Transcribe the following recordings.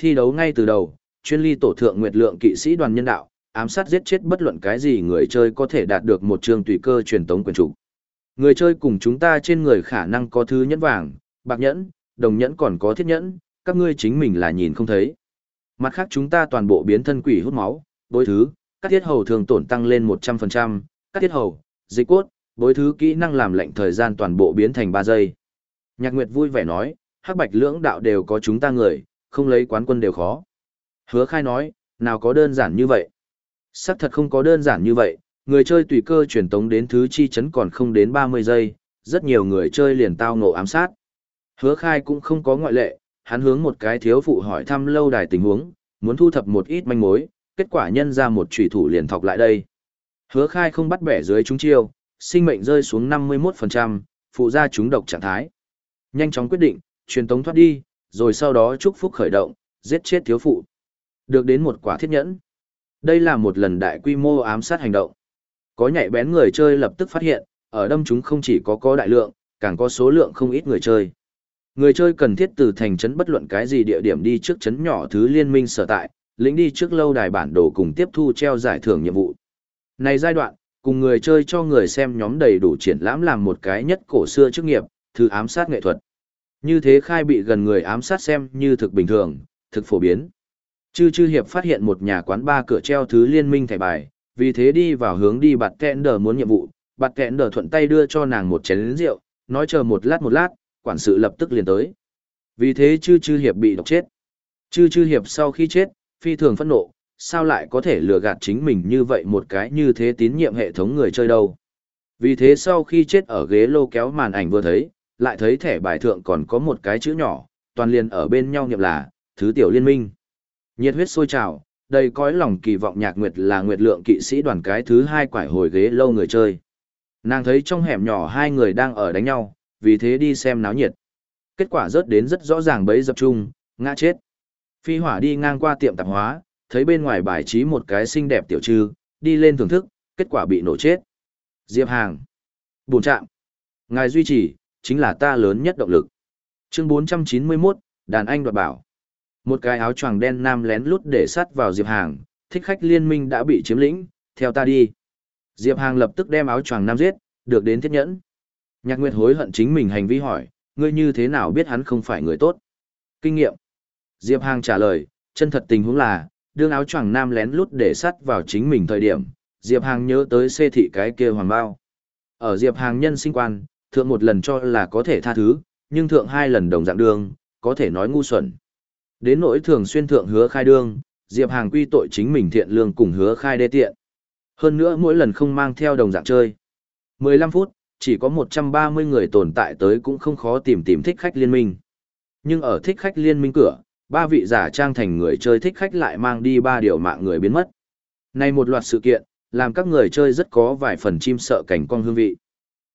Thi đấu ngay từ đầu, chuyên ly tổ thượng nguyệt lượng kỵ sĩ đoàn nhân đạo, ám sát giết chết bất luận cái gì người chơi có thể đạt được một trường tùy cơ truyền tống quyền chủ. Người chơi cùng chúng ta trên người khả năng có thứ nhẫn vàng, bạc nhẫn, đồng nhẫn còn có thiết nhẫn, các ngươi chính mình là nhìn không thấy. Mặt khác chúng ta toàn bộ biến thân quỷ hút máu, bối thứ, các thiết hầu thường tổn tăng lên 100%, các thiết hầu, dịch cốt, bối thứ kỹ năng làm lệnh thời gian toàn bộ biến thành 3 giây. Nhạc Nguyệt vui vẻ nói, hắc bạch lưỡng đạo đều có chúng ta người, không lấy quán quân đều khó. Hứa khai nói, nào có đơn giản như vậy. Sắc thật không có đơn giản như vậy, người chơi tùy cơ truyền tống đến thứ chi chấn còn không đến 30 giây, rất nhiều người chơi liền tao ngộ ám sát. Hứa khai cũng không có ngoại lệ, hắn hướng một cái thiếu phụ hỏi thăm lâu đài tình huống, muốn thu thập một ít manh mối, kết quả nhân ra một trùy thủ liền thọc lại đây. Hứa khai không bắt bẻ dưới chúng chiêu, sinh mệnh rơi xuống 51%, phụ ra chúng độc trạng thái. Nhanh chóng quyết định, truyền tống thoát đi, rồi sau đó chúc phúc khởi động, giết chết thiếu phụ. Được đến một quả thiết nhẫn. Đây là một lần đại quy mô ám sát hành động. Có nhạy bén người chơi lập tức phát hiện, ở đâm chúng không chỉ có có đại lượng, càng có số lượng không ít người chơi. Người chơi cần thiết từ thành trấn bất luận cái gì địa điểm đi trước trấn nhỏ thứ liên minh sở tại, lĩnh đi trước lâu đài bản đồ cùng tiếp thu treo giải thưởng nhiệm vụ. Này giai đoạn, cùng người chơi cho người xem nhóm đầy đủ triển lãm làm một cái nhất cổ xưa chức nghiệp, thứ ám sát nghệ thuật. Như thế khai bị gần người ám sát xem như thực bình thường, thực phổ biến. Chư chư hiệp phát hiện một nhà quán ba cửa treo thứ liên minh thẻ bài, vì thế đi vào hướng đi bạt kẹn đờ muốn nhiệm vụ, bạt kẹn đờ thuận tay đưa cho nàng một chén rượu, nói chờ một lát một lát, quản sự lập tức liền tới. Vì thế chư chư hiệp bị độc chết. Chư chư hiệp sau khi chết, phi thường phẫn nộ, sao lại có thể lừa gạt chính mình như vậy một cái như thế tín nhiệm hệ thống người chơi đâu. Vì thế sau khi chết ở ghế lô kéo màn ảnh vừa thấy, lại thấy thẻ bài thượng còn có một cái chữ nhỏ, toàn liền ở bên nhau niệm là, thứ tiểu liên minh. Nhiệt huyết sôi trào, đầy cõi lòng kỳ vọng nhạc nguyệt là nguyệt lượng kỵ sĩ đoàn cái thứ hai quải hồi ghế lâu người chơi. Nàng thấy trong hẻm nhỏ hai người đang ở đánh nhau, vì thế đi xem náo nhiệt. Kết quả rớt đến rất rõ ràng bấy dập chung, ngã chết. Phi hỏa đi ngang qua tiệm tạp hóa, thấy bên ngoài bài trí một cái xinh đẹp tiểu trư, đi lên thưởng thức, kết quả bị nổ chết. Diệp Hàng. bùn trạng. Ngài duy trì, chính là ta lớn nhất động lực. Chương 491, đàn anh đoạt bảo. Một cái áo choàng đen nam lén lút để sắt vào Diệp Hàng, thích khách liên minh đã bị chiếm lĩnh, theo ta đi. Diệp Hàng lập tức đem áo choàng nam giết, được đến thiết nhẫn. Nhạc Nguyệt hối hận chính mình hành vi hỏi, ngươi như thế nào biết hắn không phải người tốt? Kinh nghiệm. Diệp Hàng trả lời, chân thật tình huống là, đương áo choàng nam lén lút để sắt vào chính mình thời điểm, Diệp Hàng nhớ tới xê thị cái kia hoàng bao. Ở Diệp Hàng nhân sinh quan, thượng một lần cho là có thể tha thứ, nhưng thượng hai lần đồng dạng đường, có thể nói ngu xuẩn. Đến nỗi thường xuyên thượng hứa khai đương, Diệp Hàng quy tội chính mình thiện lương cùng hứa khai đê tiện. Hơn nữa mỗi lần không mang theo đồng dạng chơi. 15 phút, chỉ có 130 người tồn tại tới cũng không khó tìm tìm thích khách liên minh. Nhưng ở thích khách liên minh cửa, ba vị giả trang thành người chơi thích khách lại mang đi ba điều mạng người biến mất. Này một loạt sự kiện, làm các người chơi rất có vài phần chim sợ cảnh con hương vị.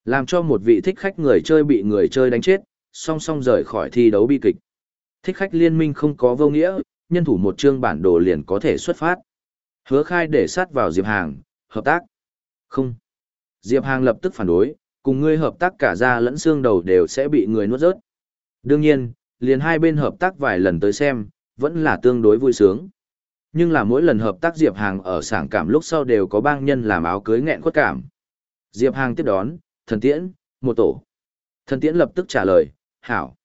Làm cho một vị thích khách người chơi bị người chơi đánh chết, song song rời khỏi thi đấu bi kịch. Thích khách liên minh không có vô nghĩa, nhân thủ một chương bản đồ liền có thể xuất phát. Hứa khai để sát vào Diệp Hàng, hợp tác. Không. Diệp Hàng lập tức phản đối, cùng ngươi hợp tác cả da lẫn xương đầu đều sẽ bị người nuốt rớt. Đương nhiên, liền hai bên hợp tác vài lần tới xem, vẫn là tương đối vui sướng. Nhưng là mỗi lần hợp tác Diệp Hàng ở sảng cảm lúc sau đều có bang nhân làm áo cưới nghẹn khuất cảm. Diệp Hàng tiếp đón, thần tiễn, một tổ. Thần tiễn lập tức trả lời, hảo.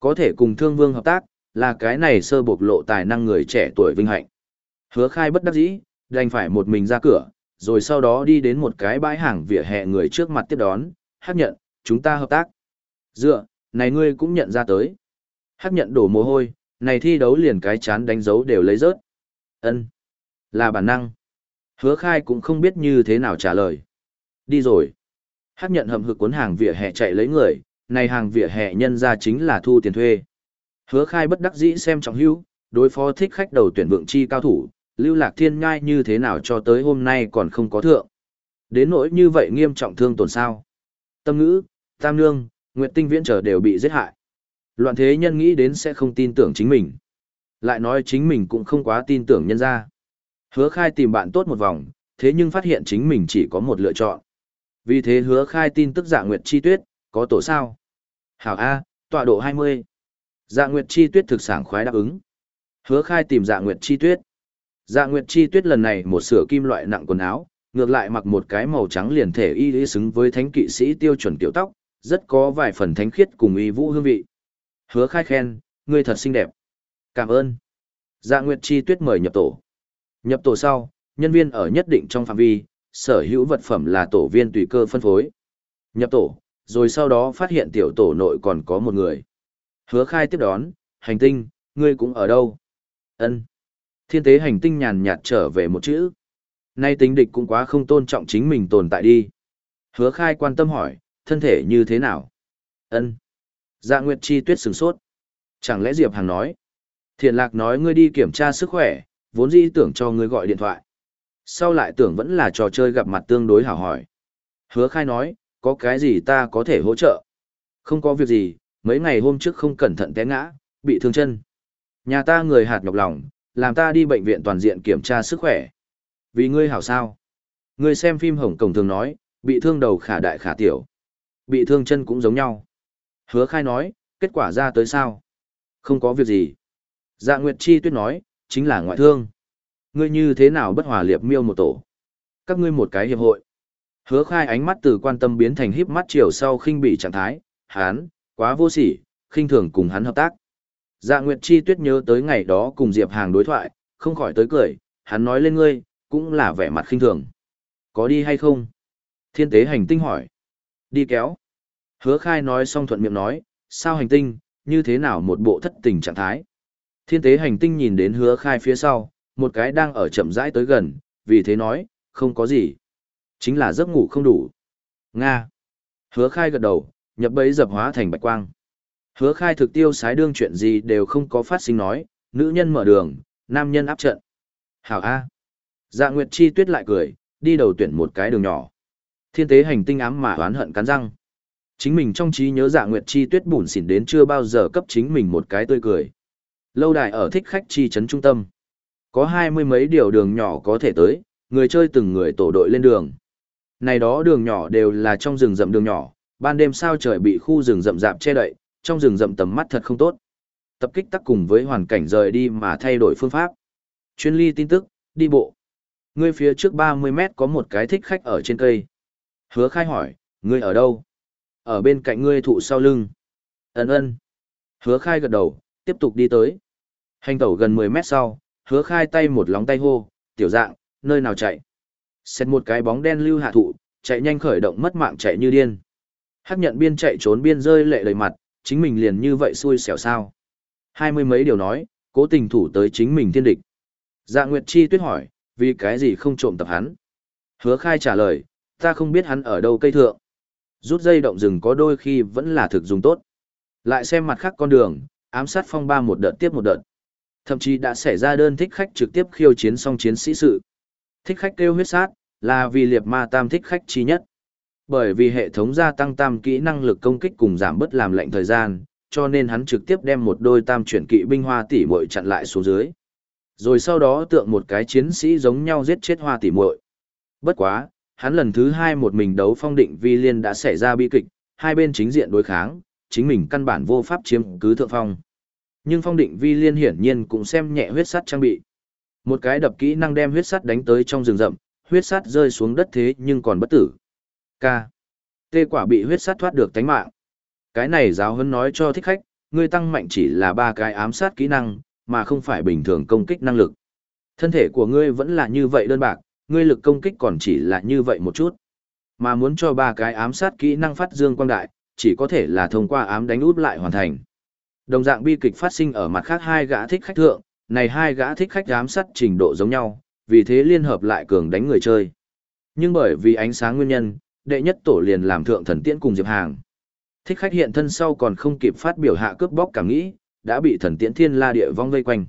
Có thể cùng thương vương hợp tác, là cái này sơ bộc lộ tài năng người trẻ tuổi vinh hạnh. Hứa khai bất đắc dĩ, đành phải một mình ra cửa, rồi sau đó đi đến một cái bãi hàng vỉa hè người trước mặt tiếp đón, hắc nhận, chúng ta hợp tác. Dựa, này ngươi cũng nhận ra tới. Hắc nhận đổ mồ hôi, này thi đấu liền cái chán đánh dấu đều lấy rớt. ân Là bản năng. Hứa khai cũng không biết như thế nào trả lời. Đi rồi. Hắc nhận hầm hực cuốn hàng vỉa hè chạy lấy người, này hàng vỉa hè nhân ra chính là thu tiền thuê. Hứa khai bất đắc dĩ xem trọng hữu, đối phó thích khách đầu tuyển vượng chi cao thủ, lưu lạc thiên ngai như thế nào cho tới hôm nay còn không có thượng. Đến nỗi như vậy nghiêm trọng thương tổn sao. Tâm ngữ, tam nương, nguyệt tinh viễn trở đều bị giết hại. Loạn thế nhân nghĩ đến sẽ không tin tưởng chính mình. Lại nói chính mình cũng không quá tin tưởng nhân ra. Hứa khai tìm bạn tốt một vòng, thế nhưng phát hiện chính mình chỉ có một lựa chọn. Vì thế hứa khai tin tức dạ nguyệt chi tuyết, có tổ sao? Hảo A, tọa độ 20. Dạ nguyệt chi tuyết thực sản khoái đáp ứng. Hứa khai tìm dạ nguyệt chi tuyết. Dạ nguyệt chi tuyết lần này một sửa kim loại nặng quần áo, ngược lại mặc một cái màu trắng liền thể y lý xứng với thánh kỵ sĩ tiêu chuẩn tiểu tóc, rất có vài phần thánh khiết cùng y vũ hương vị. Hứa khai khen, ngươi thật xinh đẹp. Cảm ơn. Dạ nguyệt chi tuyết mời nhập tổ. Nhập tổ sau, nhân viên ở nhất định trong phạm vi, sở hữu vật phẩm là tổ viên tùy cơ phân phối. Nhập tổ, rồi sau đó phát hiện tiểu tổ nội còn có một người. Hứa khai tiếp đón, hành tinh, ngươi cũng ở đâu? ân Thiên tế hành tinh nhàn nhạt trở về một chữ. Nay tính địch cũng quá không tôn trọng chính mình tồn tại đi. Hứa khai quan tâm hỏi, thân thể như thế nào? ân Dạ Nguyệt Chi tuyết sừng sốt. Chẳng lẽ Diệp Hàng nói? Thiện lạc nói ngươi đi kiểm tra sức khỏe, vốn dĩ tưởng cho ngươi gọi điện thoại. Sau lại tưởng vẫn là trò chơi gặp mặt tương đối hảo hỏi. Hứa khai nói, có cái gì ta có thể hỗ trợ? Không có việc gì, mấy ngày hôm trước không cẩn thận té ngã, bị thương chân. Nhà ta người hạt nhọc lòng, làm ta đi bệnh viện toàn diện kiểm tra sức khỏe. Vì ngươi hảo sao? Ngươi xem phim Hồng Cổng thường nói, bị thương đầu khả đại khả tiểu. Bị thương chân cũng giống nhau. Hứa khai nói, kết quả ra tới sao? Không có việc gì. Dạ Nguyệt Chi tuyết nói, chính là ngoại thương. Ngươi như thế nào bất hòa liệp miêu một tổ? Các ngươi một cái hiệp hội. Hứa khai ánh mắt từ quan tâm biến thành híp mắt chiều sau khinh bị trạng thái, hán, quá vô sỉ, khinh thường cùng hắn hợp tác. Dạ Nguyệt Chi Tuyết nhớ tới ngày đó cùng Diệp Hàng đối thoại, không khỏi tới cười, hắn nói lên ngươi, cũng là vẻ mặt khinh thường. Có đi hay không? Thiên tế hành tinh hỏi. Đi kéo. Hứa khai nói xong thuận miệng nói, sao hành tinh, như thế nào một bộ thất tình trạng thái. Thiên tế hành tinh nhìn đến hứa khai phía sau, một cái đang ở chậm rãi tới gần, vì thế nói, không có gì. Chính là giấc ngủ không đủ. Nga. Hứa khai gật đầu, nhập bấy dập hóa thành bạch quang. Hứa khai thực tiêu sái đương chuyện gì đều không có phát sinh nói, nữ nhân mở đường, nam nhân áp trận. Hảo A. Dạ Nguyệt Chi tuyết lại cười, đi đầu tuyển một cái đường nhỏ. Thiên tế hành tinh ám mà oán hận cắn răng. Chính mình trong trí nhớ dạ Nguyệt Chi tuyết bùn xỉn đến chưa bao giờ cấp chính mình một cái tươi cười. Lâu đài ở thích khách chi trấn trung tâm. Có hai mươi mấy điều đường nhỏ có thể tới, người chơi từng người tổ đội lên đường. Này đó đường nhỏ đều là trong rừng rậm đường nhỏ, ban đêm sao trời bị khu rừng rậm rạp che đậy, trong rừng rậm tầm mắt thật không tốt. Tập kích tắc cùng với hoàn cảnh rời đi mà thay đổi phương pháp. Chuyên ly tin tức, đi bộ. Ngươi phía trước 30 mét có một cái thích khách ở trên cây. Hứa khai hỏi, ngươi ở đâu? Ở bên cạnh ngươi thụ sau lưng. Ấn ơn. Hứa khai gật đầu, tiếp tục đi tới. Hành tẩu gần 10 mét sau, hứa khai tay một lóng tay hô, tiểu dạng, nơi nào chạy. Xét một cái bóng đen lưu hạ thụ, chạy nhanh khởi động mất mạng chạy như điên. Hắc nhận biên chạy trốn biên rơi lệ đầy mặt, chính mình liền như vậy xui xẻo sao. Hai mươi mấy điều nói, cố tình thủ tới chính mình thiên địch. Dạ Nguyệt Chi tuyết hỏi, vì cái gì không trộm tập hắn? Hứa khai trả lời, ta không biết hắn ở đâu cây thượng. Rút dây động rừng có đôi khi vẫn là thực dùng tốt. Lại xem mặt khác con đường, ám sát phong ba một đợt tiếp một đợt. Thậm chí đã xảy ra đơn thích khách trực tiếp khiêu chiến song chiến sĩ sự. Thích khách kêu huyết sát, là vì liệt ma tam thích khách chi nhất. Bởi vì hệ thống gia tăng tam kỹ năng lực công kích cùng giảm bớt làm lệnh thời gian, cho nên hắn trực tiếp đem một đôi tam chuyển kỵ binh hoa tỷ muội chặn lại xuống dưới. Rồi sau đó tượng một cái chiến sĩ giống nhau giết chết hoa tỷ muội. Bất quá, hắn lần thứ hai một mình đấu phong định vi liên đã xảy ra bi kịch, hai bên chính diện đối kháng, chính mình căn bản vô pháp chiếm cứ thượng phong. Nhưng phong định vi liên hiển nhiên cũng xem nhẹ huyết sắt trang bị. Một cái đập kỹ năng đem huyết sắt đánh tới trong rừng rậm, huyết sắt rơi xuống đất thế nhưng còn bất tử. K. Tê quả bị huyết sắt thoát được tánh mạng. Cái này giáo huấn nói cho thích khách, ngươi tăng mạnh chỉ là ba cái ám sát kỹ năng, mà không phải bình thường công kích năng lực. Thân thể của ngươi vẫn là như vậy đơn bạc, ngươi lực công kích còn chỉ là như vậy một chút. Mà muốn cho ba cái ám sát kỹ năng phát dương quang đại, chỉ có thể là thông qua ám đánh út lại hoàn thành. Đồng dạng bi kịch phát sinh ở mặt khác hai gã thích khách thượng, này hai gã thích khách giám sát trình độ giống nhau, vì thế liên hợp lại cường đánh người chơi. Nhưng bởi vì ánh sáng nguyên nhân, đệ nhất tổ liền làm thượng thần tiễn cùng Diệp Hàng. Thích khách hiện thân sau còn không kịp phát biểu hạ cướp bóc cảm nghĩ, đã bị thần tiễn thiên la địa vong vây quanh.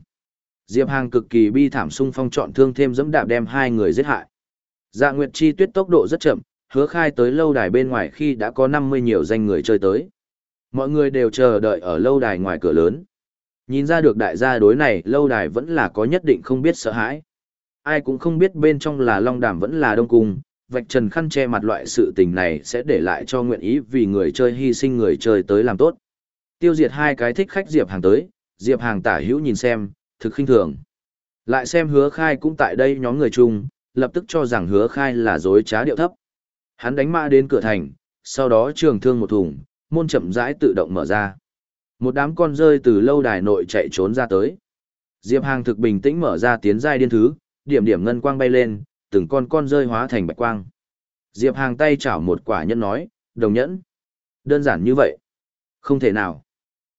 Diệp Hàng cực kỳ bi thảm sung phong chọn thương thêm dẫm đạp đem hai người giết hại. Dạ Nguyệt Chi Tuyết tốc độ rất chậm, hứa khai tới lâu đài bên ngoài khi đã có 50 nhiều danh người chơi tới. Mọi người đều chờ đợi ở lâu đài ngoài cửa lớn. Nhìn ra được đại gia đối này lâu đài vẫn là có nhất định không biết sợ hãi. Ai cũng không biết bên trong là long đàm vẫn là đông cung, vạch trần khăn che mặt loại sự tình này sẽ để lại cho nguyện ý vì người chơi hy sinh người chơi tới làm tốt. Tiêu diệt hai cái thích khách Diệp Hàng tới, Diệp Hàng tả hữu nhìn xem, thực khinh thường. Lại xem hứa khai cũng tại đây nhóm người chung, lập tức cho rằng hứa khai là dối trá điệu thấp. Hắn đánh mã đến cửa thành, sau đó trường thương một thùng, môn chậm rãi tự động mở ra. Một đám con rơi từ lâu đài nội chạy trốn ra tới. Diệp Hàng thực bình tĩnh mở ra tiến giai điên thứ, điểm điểm ngân quang bay lên, từng con con rơi hóa thành bạch quang. Diệp Hàng tay chảo một quả nhẫn nói, đồng nhẫn. Đơn giản như vậy. Không thể nào.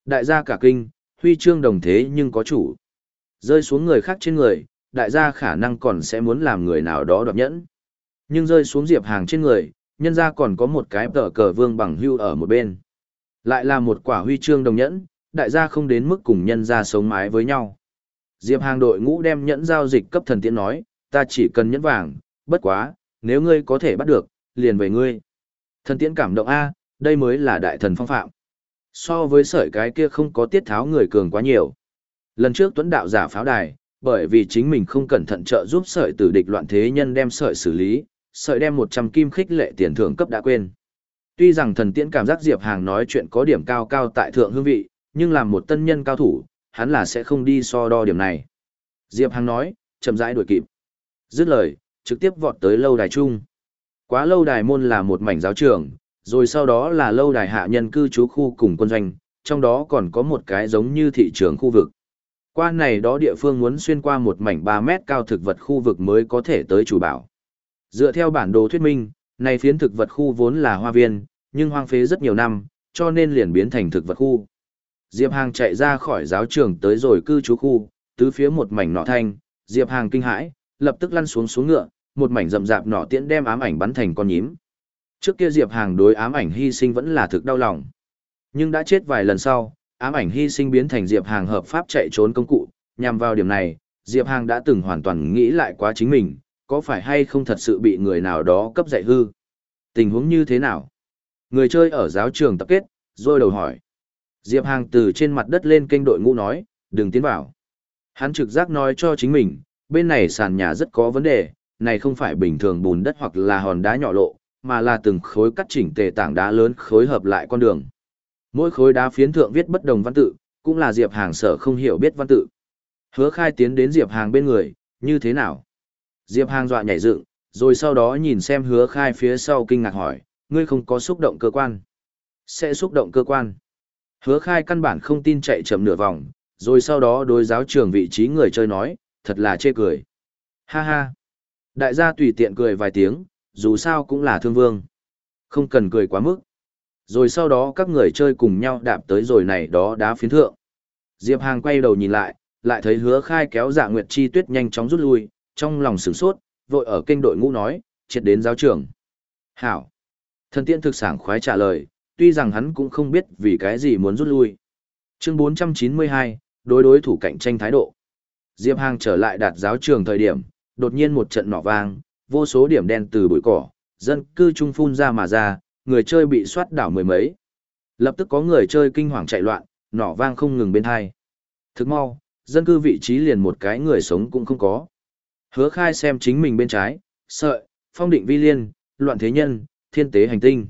Đại gia cả kinh, huy chương đồng thế nhưng có chủ. Rơi xuống người khác trên người, đại gia khả năng còn sẽ muốn làm người nào đó đoạt nhẫn. Nhưng rơi xuống Diệp Hàng trên người, nhân ra còn có một cái tờ cờ vương bằng hưu ở một bên. Lại là một quả huy chương đồng nhẫn, đại gia không đến mức cùng nhân ra sống mái với nhau. Diệp Hàng đội ngũ đem nhẫn giao dịch cấp thần tiễn nói, ta chỉ cần nhẫn vàng, bất quá, nếu ngươi có thể bắt được, liền về ngươi. Thần tiễn cảm động A, đây mới là đại thần phong phạm. So với sợi cái kia không có tiết tháo người cường quá nhiều. Lần trước tuấn đạo giả pháo đài, bởi vì chính mình không cẩn thận trợ giúp sợi tử địch loạn thế nhân đem sợi xử lý, sợi đem 100 kim khích lệ tiền thưởng cấp đã quên. Tuy rằng thần tiễn cảm giác Diệp Hàng nói chuyện có điểm cao cao tại thượng hương vị, nhưng làm một tân nhân cao thủ, hắn là sẽ không đi so đo điểm này. Diệp Hàng nói, chậm rãi đuổi kịp. Dứt lời, trực tiếp vọt tới lâu đài trung. Quá lâu đài môn là một mảnh giáo trường, rồi sau đó là lâu đài hạ nhân cư trú khu cùng quân doanh, trong đó còn có một cái giống như thị trường khu vực. Qua này đó địa phương muốn xuyên qua một mảnh 3 mét cao thực vật khu vực mới có thể tới chủ bảo. Dựa theo bản đồ thuyết minh, này phiến thực vật khu vốn là hoa viên, nhưng hoang phế rất nhiều năm, cho nên liền biến thành thực vật khu. Diệp Hàng chạy ra khỏi giáo trường tới rồi cư trú khu, tứ phía một mảnh nọ thanh, Diệp Hàng kinh hãi, lập tức lăn xuống xuống ngựa, một mảnh rậm rạp nọ tiễn đem ám ảnh bắn thành con nhím. Trước kia Diệp Hàng đối ám ảnh hy sinh vẫn là thực đau lòng. Nhưng đã chết vài lần sau, ám ảnh hy sinh biến thành Diệp Hàng hợp pháp chạy trốn công cụ, nhằm vào điểm này, Diệp Hàng đã từng hoàn toàn nghĩ lại quá chính mình, có phải hay không thật sự bị người nào đó cấp dạy hư. Tình huống như thế nào? Người chơi ở giáo trường tập kết, rồi đầu hỏi. Diệp Hàng từ trên mặt đất lên kênh đội ngũ nói, đừng tiến vào. Hắn trực giác nói cho chính mình, bên này sàn nhà rất có vấn đề, này không phải bình thường bùn đất hoặc là hòn đá nhỏ lộ, mà là từng khối cắt chỉnh tề tảng đá lớn khối hợp lại con đường. Mỗi khối đá phiến thượng viết bất đồng văn tự, cũng là Diệp Hàng sở không hiểu biết văn tự. Hứa khai tiến đến Diệp Hàng bên người, như thế nào? Diệp Hàng dọa nhảy dựng, rồi sau đó nhìn xem hứa khai phía sau kinh ngạc hỏi, ngươi không có xúc động cơ quan. Sẽ xúc động cơ quan. Hứa khai căn bản không tin chạy chậm nửa vòng, rồi sau đó đối giáo trường vị trí người chơi nói, thật là chê cười. Ha ha. Đại gia tùy tiện cười vài tiếng, dù sao cũng là thương vương. Không cần cười quá mức. Rồi sau đó các người chơi cùng nhau đạp tới rồi này đó đá phiến thượng. Diệp Hàng quay đầu nhìn lại, lại thấy hứa khai kéo dạ nguyệt chi tuyết nhanh chóng rút lui, trong lòng sửng sốt, vội ở kênh đội ngũ nói, triệt đến giáo trường. Hảo. Thần tiên thực sảng khoái trả lời, tuy rằng hắn cũng không biết vì cái gì muốn rút lui. Chương 492, đối đối thủ cạnh tranh thái độ. Diệp Hàng trở lại đạt giáo trường thời điểm, đột nhiên một trận nỏ vang, vô số điểm đen từ bụi cỏ, dân cư trung phun ra mà ra, người chơi bị soát đảo mười mấy. Lập tức có người chơi kinh hoàng chạy loạn, nỏ vang không ngừng bên hai. Thức mau, dân cư vị trí liền một cái người sống cũng không có. Hứa khai xem chính mình bên trái, sợi, phong định vi liên, loạn thế nhân, thiên tế hành tinh.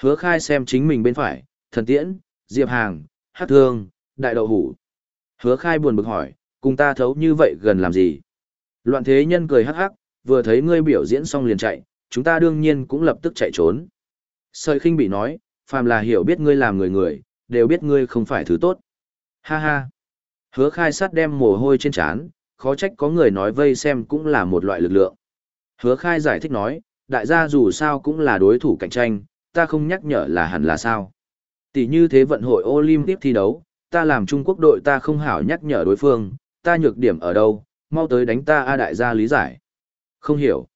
Hứa khai xem chính mình bên phải, thần tiễn, diệp hàng, hát thương, đại đậu hủ. Hứa khai buồn bực hỏi, cùng ta thấu như vậy gần làm gì? Loạn thế nhân cười hắc hắc, vừa thấy ngươi biểu diễn xong liền chạy, chúng ta đương nhiên cũng lập tức chạy trốn. Sợi khinh bị nói, phàm là hiểu biết ngươi làm người người, đều biết ngươi không phải thứ tốt. Ha ha. Hứa khai sát đem mồ hôi trên trán, khó trách có người nói vây xem cũng là một loại lực lượng. Hứa khai giải thích nói, đại gia dù sao cũng là đối thủ cạnh tranh, ta không nhắc nhở là hẳn là sao. Tỷ như thế vận hội Olympic thi đấu, ta làm Trung Quốc đội ta không hảo nhắc nhở đối phương, ta nhược điểm ở đâu, mau tới đánh ta a đại gia lý giải. Không hiểu.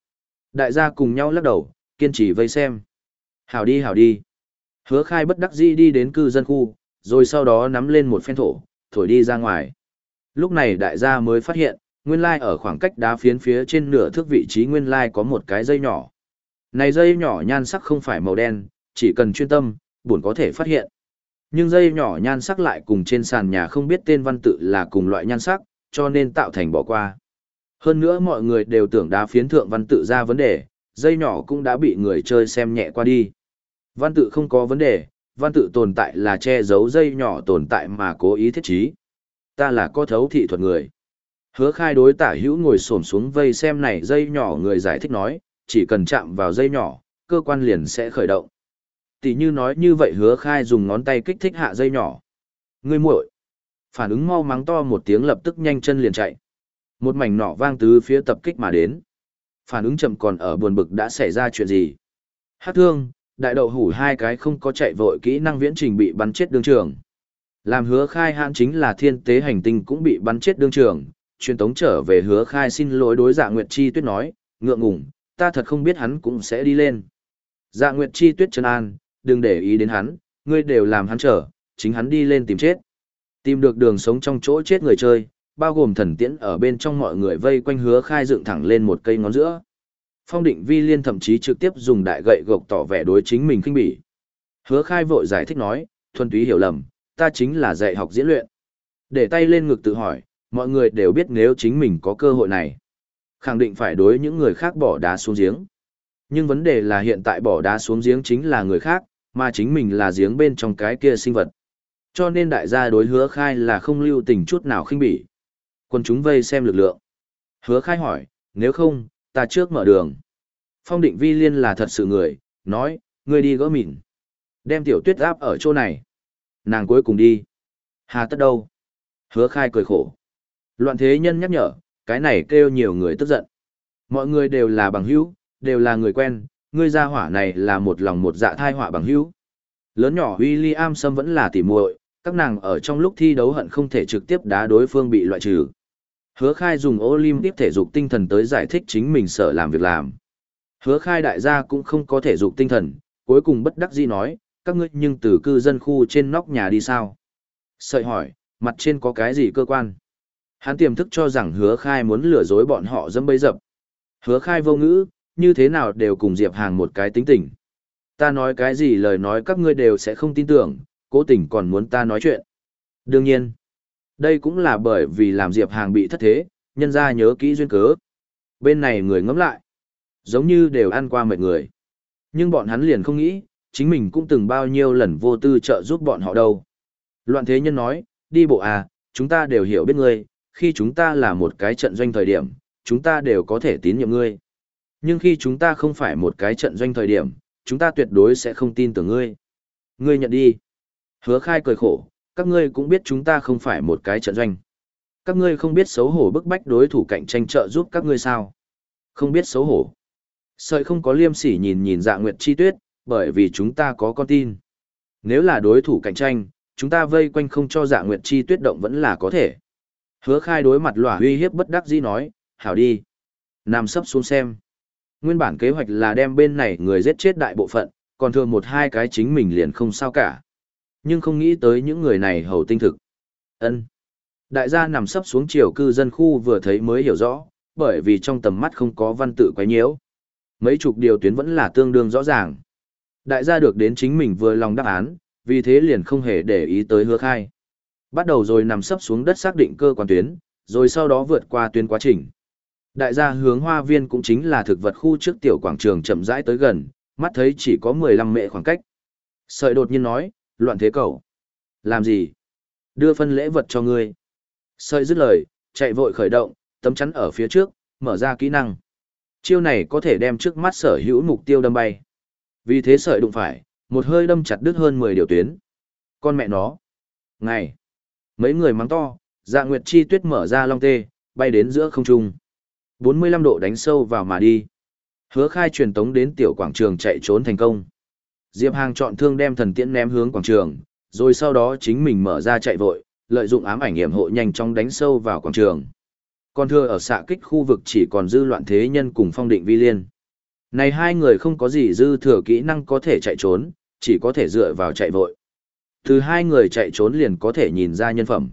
Đại gia cùng nhau lắc đầu, kiên trì vây xem. Hảo đi hảo đi. Hứa khai bất đắc dĩ đi đến cư dân khu, rồi sau đó nắm lên một phen thổ, thổi đi ra ngoài. Lúc này đại gia mới phát hiện, nguyên lai ở khoảng cách đá phiến phía trên nửa thước vị trí nguyên lai có một cái dây nhỏ. Này dây nhỏ nhan sắc không phải màu đen, chỉ cần chuyên tâm, buồn có thể phát hiện. Nhưng dây nhỏ nhan sắc lại cùng trên sàn nhà không biết tên văn tự là cùng loại nhan sắc, cho nên tạo thành bỏ qua. Hơn nữa mọi người đều tưởng đá phiến thượng văn tự ra vấn đề, dây nhỏ cũng đã bị người chơi xem nhẹ qua đi. Văn tự không có vấn đề, văn tự tồn tại là che giấu dây nhỏ tồn tại mà cố ý thiết trí. Ta là có thấu thị thuật người. Hứa khai đối tả hữu ngồi xổm xuống vây xem này dây nhỏ người giải thích nói, chỉ cần chạm vào dây nhỏ, cơ quan liền sẽ khởi động. Tỷ như nói như vậy hứa khai dùng ngón tay kích thích hạ dây nhỏ. người muội Phản ứng mau mắng to một tiếng lập tức nhanh chân liền chạy. Một mảnh nỏ vang tứ phía tập kích mà đến. Phản ứng chậm còn ở buồn bực đã xảy ra chuyện gì. Hát thương, đại đậu hủ hai cái không có chạy vội kỹ năng viễn trình bị bắn chết đường trường. Làm hứa khai hãn chính là thiên tế hành tinh cũng bị bắn chết đương trường, truyền tống trở về hứa khai xin lỗi đối dạ Nguyệt Chi Tuyết nói, ngượng ngùng, ta thật không biết hắn cũng sẽ đi lên. Dạ Nguyệt Chi Tuyết chân an, đừng để ý đến hắn, ngươi đều làm hắn trở, chính hắn đi lên tìm chết. Tìm được đường sống trong chỗ chết người chơi, bao gồm thần tiễn ở bên trong mọi người vây quanh hứa khai dựng thẳng lên một cây ngón giữa. Phong định vi liên thậm chí trực tiếp dùng đại gậy gộc tỏ vẻ đối chính mình kinh bỉ. Hứa khai vội giải thích nói, thuần túy hiểu lầm, ta chính là dạy học diễn luyện. Để tay lên ngực tự hỏi, mọi người đều biết nếu chính mình có cơ hội này. Khẳng định phải đối những người khác bỏ đá xuống giếng. Nhưng vấn đề là hiện tại bỏ đá xuống giếng chính là người khác, mà chính mình là giếng bên trong cái kia sinh vật. Cho nên đại gia đối hứa khai là không lưu tình chút nào khinh bỉ. Quân chúng vây xem lực lượng. Hứa khai hỏi, nếu không, ta trước mở đường. Phong định vi liên là thật sự người, nói, ngươi đi gỡ mịn. Đem tiểu tuyết áp ở chỗ này. Nàng cuối cùng đi. Hà tất đâu? Hứa khai cười khổ. Loạn thế nhân nhắc nhở, cái này kêu nhiều người tức giận. Mọi người đều là bằng hữu, đều là người quen, ngươi gia hỏa này là một lòng một dạ thai họa bằng hữu. Lớn nhỏ William Sâm vẫn là tỉ muội, các nàng ở trong lúc thi đấu hận không thể trực tiếp đá đối phương bị loại trừ. Hứa khai dùng Olympic thể dục tinh thần tới giải thích chính mình sợ làm việc làm. Hứa khai đại gia cũng không có thể dục tinh thần, cuối cùng bất đắc dĩ nói, các ngươi nhưng từ cư dân khu trên nóc nhà đi sao? Sợi hỏi, mặt trên có cái gì cơ quan? Hắn tiềm thức cho rằng hứa khai muốn lừa dối bọn họ dâm bấy dập. Hứa khai vô ngữ, như thế nào đều cùng Diệp Hàng một cái tính tình. Ta nói cái gì lời nói các ngươi đều sẽ không tin tưởng, cố tình còn muốn ta nói chuyện. Đương nhiên, đây cũng là bởi vì làm Diệp Hàng bị thất thế, nhân ra nhớ kỹ duyên cớ. Bên này người ngẫm lại, giống như đều ăn qua mệt người. Nhưng bọn hắn liền không nghĩ, chính mình cũng từng bao nhiêu lần vô tư trợ giúp bọn họ đâu. Loạn thế nhân nói, đi bộ à, chúng ta đều hiểu biết ngươi, khi chúng ta là một cái trận doanh thời điểm, chúng ta đều có thể tín nhiệm ngươi. Nhưng khi chúng ta không phải một cái trận doanh thời điểm, chúng ta tuyệt đối sẽ không tin tưởng ngươi. Ngươi nhận đi. Hứa khai cười khổ, các ngươi cũng biết chúng ta không phải một cái trận doanh. Các ngươi không biết xấu hổ bức bách đối thủ cạnh tranh trợ giúp các ngươi sao. Không biết xấu hổ. Sợi không có liêm sỉ nhìn nhìn dạ nguyệt chi tuyết, bởi vì chúng ta có con tin. Nếu là đối thủ cạnh tranh, chúng ta vây quanh không cho dạ nguyệt chi tuyết động vẫn là có thể. Hứa khai đối mặt lỏa uy hiếp bất đắc dĩ nói, hảo đi. Nằm sấp xuống xem. Nguyên bản kế hoạch là đem bên này người giết chết đại bộ phận, còn thường một hai cái chính mình liền không sao cả. Nhưng không nghĩ tới những người này hầu tinh thực. ân Đại gia nằm sấp xuống chiều cư dân khu vừa thấy mới hiểu rõ, bởi vì trong tầm mắt không có văn tự quấy nhiễu. Mấy chục điều tuyến vẫn là tương đương rõ ràng. Đại gia được đến chính mình vừa lòng đáp án, vì thế liền không hề để ý tới hứa khai. Bắt đầu rồi nằm sấp xuống đất xác định cơ quan tuyến, rồi sau đó vượt qua tuyến quá trình. Đại gia hướng hoa viên cũng chính là thực vật khu trước tiểu quảng trường chậm rãi tới gần, mắt thấy chỉ có 15 mệ khoảng cách. Sợi đột nhiên nói, loạn thế cầu. Làm gì? Đưa phân lễ vật cho ngươi. Sợi dứt lời, chạy vội khởi động, tấm chắn ở phía trước, mở ra kỹ năng. Chiêu này có thể đem trước mắt sở hữu mục tiêu đâm bay. Vì thế sợi đụng phải, một hơi đâm chặt đứt hơn 10 điều tuyến. Con mẹ nó. Ngày. Mấy người mắng to, dạ nguyệt chi tuyết mở ra long tê, bay đến giữa không trung. 45 độ đánh sâu vào mà đi. Hứa khai truyền tống đến tiểu quảng trường chạy trốn thành công. Diệp Hàng chọn thương đem thần tiễn ném hướng quảng trường, rồi sau đó chính mình mở ra chạy vội, lợi dụng ám ảnh hiểm hộ nhanh chóng đánh sâu vào quảng trường. Còn thưa ở xạ kích khu vực chỉ còn dư loạn thế nhân cùng phong định vi liên. Này hai người không có gì dư thừa kỹ năng có thể chạy trốn, chỉ có thể dựa vào chạy vội. Từ hai người chạy trốn liền có thể nhìn ra nhân phẩm.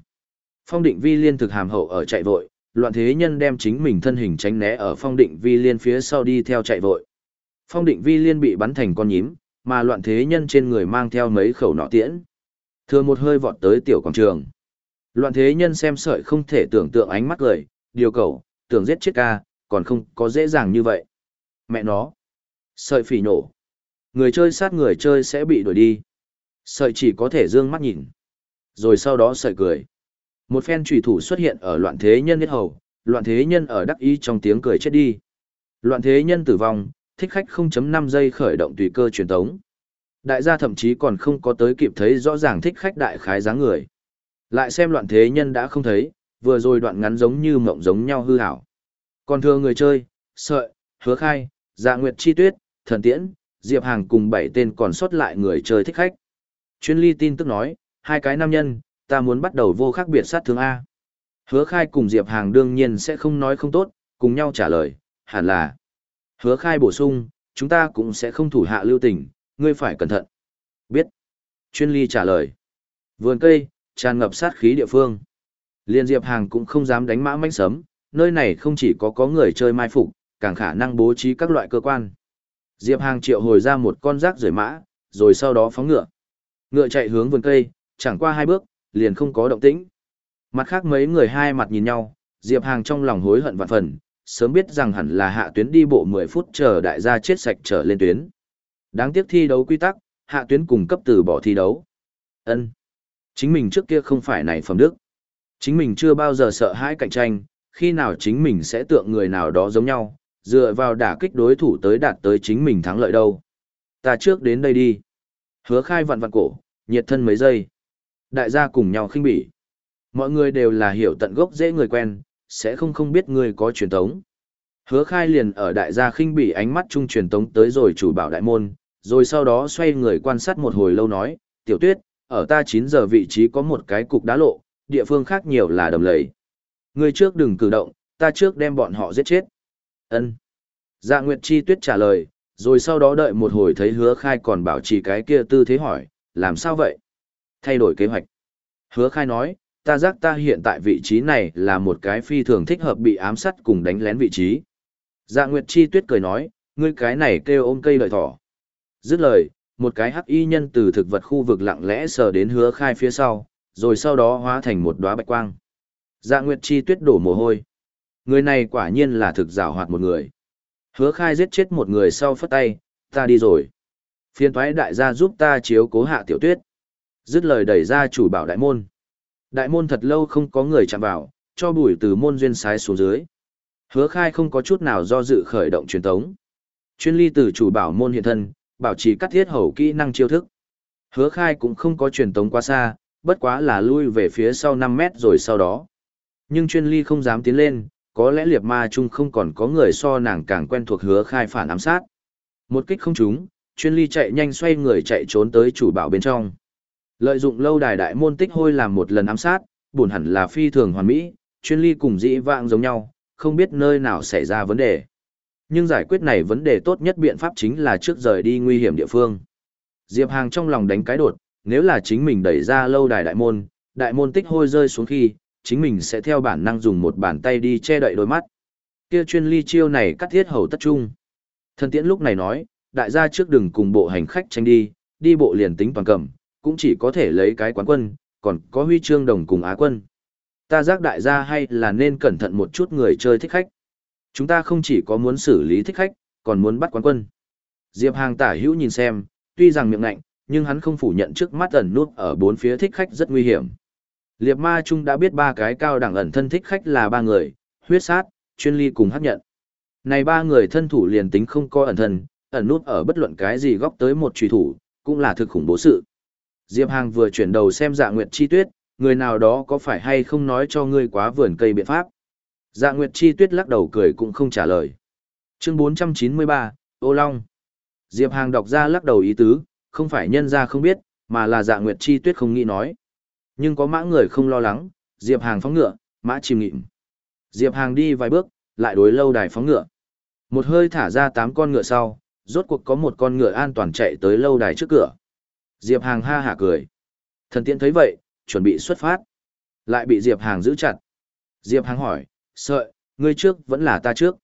Phong định vi liên thực hàm hậu ở chạy vội, loạn thế nhân đem chính mình thân hình tránh né ở phong định vi liên phía sau đi theo chạy vội. Phong định vi liên bị bắn thành con nhím, mà loạn thế nhân trên người mang theo mấy khẩu nọ tiễn. Thừa một hơi vọt tới tiểu quảng trường. Loạn thế nhân xem sợi không thể tưởng tượng ánh mắt cười, điều cầu, tưởng giết chết ca, còn không có dễ dàng như vậy. Mẹ nó. Sợi phỉ nổ. Người chơi sát người chơi sẽ bị đuổi đi. Sợi chỉ có thể dương mắt nhìn. Rồi sau đó sợi cười. Một phen trùy thủ xuất hiện ở loạn thế nhân nhất hầu, loạn thế nhân ở đắc ý trong tiếng cười chết đi. Loạn thế nhân tử vong, thích khách 0.5 giây khởi động tùy cơ truyền tống. Đại gia thậm chí còn không có tới kịp thấy rõ ràng thích khách đại khái dáng người. Lại xem loạn thế nhân đã không thấy, vừa rồi đoạn ngắn giống như mộng giống nhau hư hảo. Còn thưa người chơi, sợi, hứa khai, dạ nguyệt chi tuyết, thần tiễn, diệp hàng cùng bảy tên còn sót lại người chơi thích khách. Chuyên ly tin tức nói, hai cái nam nhân, ta muốn bắt đầu vô khác biệt sát thương A. Hứa khai cùng diệp hàng đương nhiên sẽ không nói không tốt, cùng nhau trả lời, hẳn là. Hứa khai bổ sung, chúng ta cũng sẽ không thủ hạ lưu tình, ngươi phải cẩn thận. Biết. Chuyên ly trả lời. Vườn cây, tràn ngập sát khí địa phương. Liên Diệp Hàng cũng không dám đánh mã mánh sấm, nơi này không chỉ có có người chơi mai phục, càng khả năng bố trí các loại cơ quan. Diệp Hàng triệu hồi ra một con rác rời mã, rồi sau đó phóng ngựa. Ngựa chạy hướng vườn cây, chẳng qua hai bước, liền không có động tĩnh. Mặt khác mấy người hai mặt nhìn nhau, Diệp Hàng trong lòng hối hận vạn phần, sớm biết rằng hẳn là hạ tuyến đi bộ 10 phút chờ đại gia chết sạch trở lên tuyến. Đáng tiếc thi đấu quy tắc, hạ tuyến cùng cấp từ bỏ thi đấu. Ân, Chính mình trước kia không phải này phẩm đức. Chính mình chưa bao giờ sợ hãi cạnh tranh, khi nào chính mình sẽ tượng người nào đó giống nhau, dựa vào đả kích đối thủ tới đạt tới chính mình thắng lợi đâu. Ta trước đến đây đi. Hứa khai vặn vặn cổ, nhiệt thân mấy giây. Đại gia cùng nhau khinh bỉ. Mọi người đều là hiểu tận gốc dễ người quen, sẽ không không biết người có truyền thống Hứa khai liền ở đại gia khinh bỉ ánh mắt chung truyền tống tới rồi chủ bảo đại môn, rồi sau đó xoay người quan sát một hồi lâu nói, tiểu tuyết, ở ta 9 giờ vị trí có một cái cục đá lộ, địa phương khác nhiều là đầm lầy. Người trước đừng cử động, ta trước đem bọn họ giết chết ân Dạ Nguyệt Chi Tuyết trả lời, rồi sau đó đợi một hồi thấy hứa khai còn bảo trì cái kia tư thế hỏi, làm sao vậy? Thay đổi kế hoạch. Hứa khai nói, ta giác ta hiện tại vị trí này là một cái phi thường thích hợp bị ám sát cùng đánh lén vị trí. Dạ Nguyệt Chi Tuyết cười nói, ngươi cái này kêu ôm cây lợi thỏ. Dứt lời, một cái hắc y nhân từ thực vật khu vực lặng lẽ sờ đến hứa khai phía sau, rồi sau đó hóa thành một đóa bạch quang. Dạ Nguyệt Chi Tuyết đổ mồ hôi. Người này quả nhiên là thực giảo hoạt một người. Hứa khai giết chết một người sau phất tay, ta đi rồi. Phiên thoái đại gia giúp ta chiếu cố hạ tiểu tuyết. Dứt lời đẩy ra chủ bảo đại môn. Đại môn thật lâu không có người chạm vào, cho bùi từ môn duyên sái xuống dưới. Hứa khai không có chút nào do dự khởi động truyền tống. Chuyên ly từ chủ bảo môn hiện thân, bảo trì cắt thiết hầu kỹ năng chiêu thức. Hứa khai cũng không có truyền tống quá xa, bất quá là lui về phía sau 5 mét rồi sau đó. Nhưng chuyên ly không dám tiến lên, có lẽ liệt ma chung không còn có người so nàng càng quen thuộc hứa khai phản ám sát. Một kích không trúng, chuyên ly chạy nhanh xoay người chạy trốn tới chủ bảo bên trong. Lợi dụng lâu đài đại môn tích hôi làm một lần ám sát, buồn hẳn là phi thường hoàn mỹ, chuyên ly cùng dĩ vãng giống nhau, không biết nơi nào xảy ra vấn đề. Nhưng giải quyết này vấn đề tốt nhất biện pháp chính là trước rời đi nguy hiểm địa phương. Diệp Hàng trong lòng đánh cái đột, nếu là chính mình đẩy ra lâu đài đại môn, đại môn tích hôi rơi xuống khi, chính mình sẽ theo bản năng dùng một bàn tay đi che đậy đôi mắt. Kia chuyên ly chiêu này cắt thiết hầu tất trung. Thần tiễn lúc này nói, đại gia trước đừng cùng bộ hành khách tranh đi, đi bộ liền tính toàn cầm, cũng chỉ có thể lấy cái quán quân, còn có huy chương đồng cùng á quân. Ta giác đại gia hay là nên cẩn thận một chút người chơi thích khách. Chúng ta không chỉ có muốn xử lý thích khách, còn muốn bắt quán quân. Diệp Hàng tả hữu nhìn xem, tuy rằng miệng nạnh nhưng hắn không phủ nhận trước mắt ẩn nút ở bốn phía thích khách rất nguy hiểm. Liệp ma Trung đã biết ba cái cao đẳng ẩn thân thích khách là ba người, huyết sát, chuyên ly cùng hấp nhận. Này ba người thân thủ liền tính không có ẩn thân, ẩn nút ở bất luận cái gì góc tới một truy thủ, cũng là thực khủng bố sự. Diệp Hàng vừa chuyển đầu xem dạ nguyệt chi tuyết, người nào đó có phải hay không nói cho ngươi quá vườn cây biện pháp. Dạ nguyệt chi tuyết lắc đầu cười cũng không trả lời. Chương 493, Ô Long. Diệp Hàng đọc ra lắc đầu ý tứ, không phải nhân ra không biết, mà là dạ nguyệt chi tuyết không nghĩ nói. Nhưng có mã người không lo lắng, Diệp Hàng phóng ngựa, mã chìm nghịm. Diệp Hàng đi vài bước, lại đối lâu đài phóng ngựa. Một hơi thả ra tám con ngựa sau, rốt cuộc có một con ngựa an toàn chạy tới lâu đài trước cửa. Diệp Hàng ha hả cười. Thần tiện thấy vậy, chuẩn bị xuất phát. Lại bị Diệp Hàng giữ chặt. Diệp Hàng hỏi, sợi, ngươi trước vẫn là ta trước.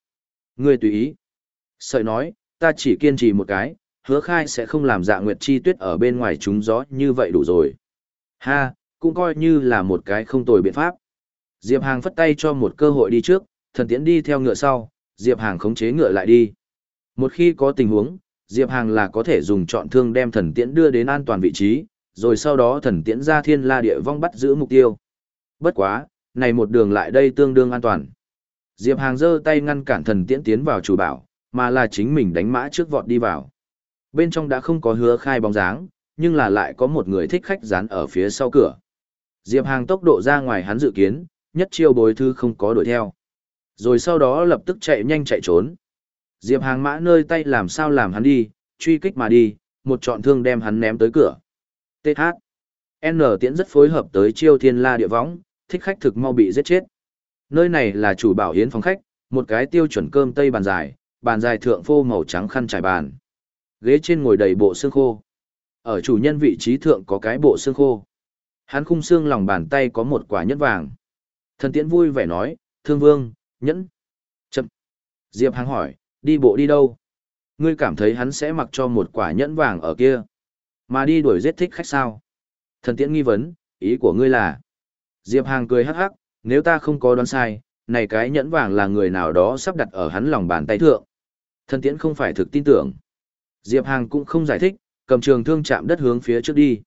Ngươi tùy ý. Sợi nói, ta chỉ kiên trì một cái, hứa khai sẽ không làm dạ nguyệt chi tuyết ở bên ngoài chúng gió như vậy đủ rồi. Ha, cũng coi như là một cái không tồi biện pháp. Diệp Hàng phất tay cho một cơ hội đi trước, thần tiễn đi theo ngựa sau, Diệp Hàng khống chế ngựa lại đi. Một khi có tình huống, Diệp Hàng là có thể dùng chọn thương đem thần tiễn đưa đến an toàn vị trí, rồi sau đó thần tiễn ra thiên la địa vong bắt giữ mục tiêu. Bất quá, này một đường lại đây tương đương an toàn. Diệp Hàng giơ tay ngăn cản thần tiễn tiến vào chủ bảo, mà là chính mình đánh mã trước vọt đi vào. Bên trong đã không có hứa khai bóng dáng, nhưng là lại có một người thích khách dán ở phía sau cửa. Diệp Hàng tốc độ ra ngoài hắn dự kiến, nhất chiêu bối thư không có đuổi theo. Rồi sau đó lập tức chạy nhanh chạy trốn. Diệp Hàng mã nơi tay làm sao làm hắn đi, truy kích mà đi, một trọn thương đem hắn ném tới cửa. TH. N tiễn rất phối hợp tới chiêu thiên la địa võng, thích khách thực mau bị giết chết. Nơi này là chủ bảo hiến phòng khách, một cái tiêu chuẩn cơm tây bàn dài, bàn dài thượng phô màu trắng khăn trải bàn. Ghế trên ngồi đầy bộ xương khô. Ở chủ nhân vị trí thượng có cái bộ xương khô. Hắn khung xương lòng bàn tay có một quả nhẫn vàng. Thần tiễn vui vẻ nói, thương vương, nhẫn. Chậm. Diệp Hàng hỏi, đi bộ đi đâu? Ngươi cảm thấy hắn sẽ mặc cho một quả nhẫn vàng ở kia. Mà đi đuổi giết thích khách sao? Thần tiễn nghi vấn, ý của ngươi là. Diệp Hàng cười hắc hắc, nếu ta không có đoán sai, này cái nhẫn vàng là người nào đó sắp đặt ở hắn lòng bàn tay thượng. Thần tiễn không phải thực tin tưởng. Diệp Hàng cũng không giải thích, cầm trường thương chạm đất hướng phía trước đi.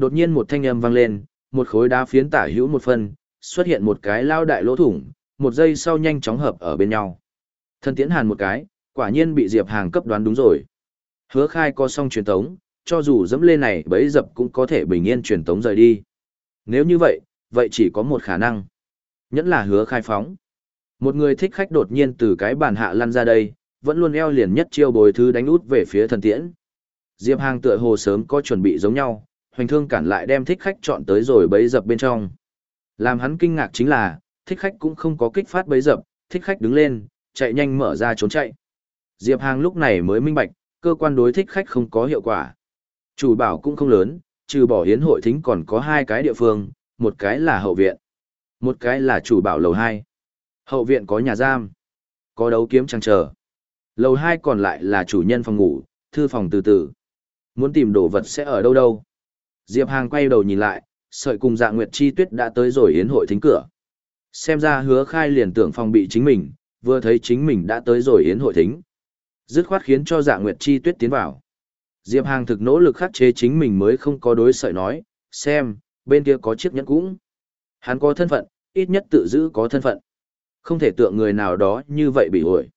Đột nhiên một thanh âm vang lên, một khối đá phiến tả hữu một phần, xuất hiện một cái lao đại lỗ thủng, một giây sau nhanh chóng hợp ở bên nhau. Thần tiễn hàn một cái, quả nhiên bị Diệp Hàng cấp đoán đúng rồi. Hứa khai có xong truyền tống, cho dù dẫm lên này bấy dập cũng có thể bình yên truyền tống rời đi. Nếu như vậy, vậy chỉ có một khả năng. Nhẫn là hứa khai phóng. Một người thích khách đột nhiên từ cái bàn hạ lăn ra đây, vẫn luôn eo liền nhất chiêu bồi thứ đánh út về phía thần tiễn. Diệp Hàng tựa hồ sớm có chuẩn bị giống nhau, hoành thương cản lại đem thích khách chọn tới rồi bấy dập bên trong. Làm hắn kinh ngạc chính là, thích khách cũng không có kích phát bấy dập, thích khách đứng lên, chạy nhanh mở ra trốn chạy. Diệp Hàng lúc này mới minh bạch, cơ quan đối thích khách không có hiệu quả. Chủ bảo cũng không lớn, trừ bỏ hiến hội thính còn có hai cái địa phương, một cái là hậu viện, một cái là chủ bảo lầu 2. Hậu viện có nhà giam, có đấu kiếm trang trở. Lầu 2 còn lại là chủ nhân phòng ngủ, thư phòng từ từ. Muốn tìm đồ vật sẽ ở đâu đâu. Diệp Hàng quay đầu nhìn lại, sợi cùng dạ nguyệt chi tuyết đã tới rồi yến hội thính cửa. Xem ra hứa khai liền tưởng phòng bị chính mình, vừa thấy chính mình đã tới rồi yến hội thính. Dứt khoát khiến cho dạ nguyệt chi tuyết tiến vào. Diệp Hàng thực nỗ lực khắc chế chính mình mới không có đối sợi nói, xem, bên kia có chiếc nhẫn cũng. Hắn có thân phận, ít nhất tự giữ có thân phận. Không thể tựa người nào đó như vậy bị ổi.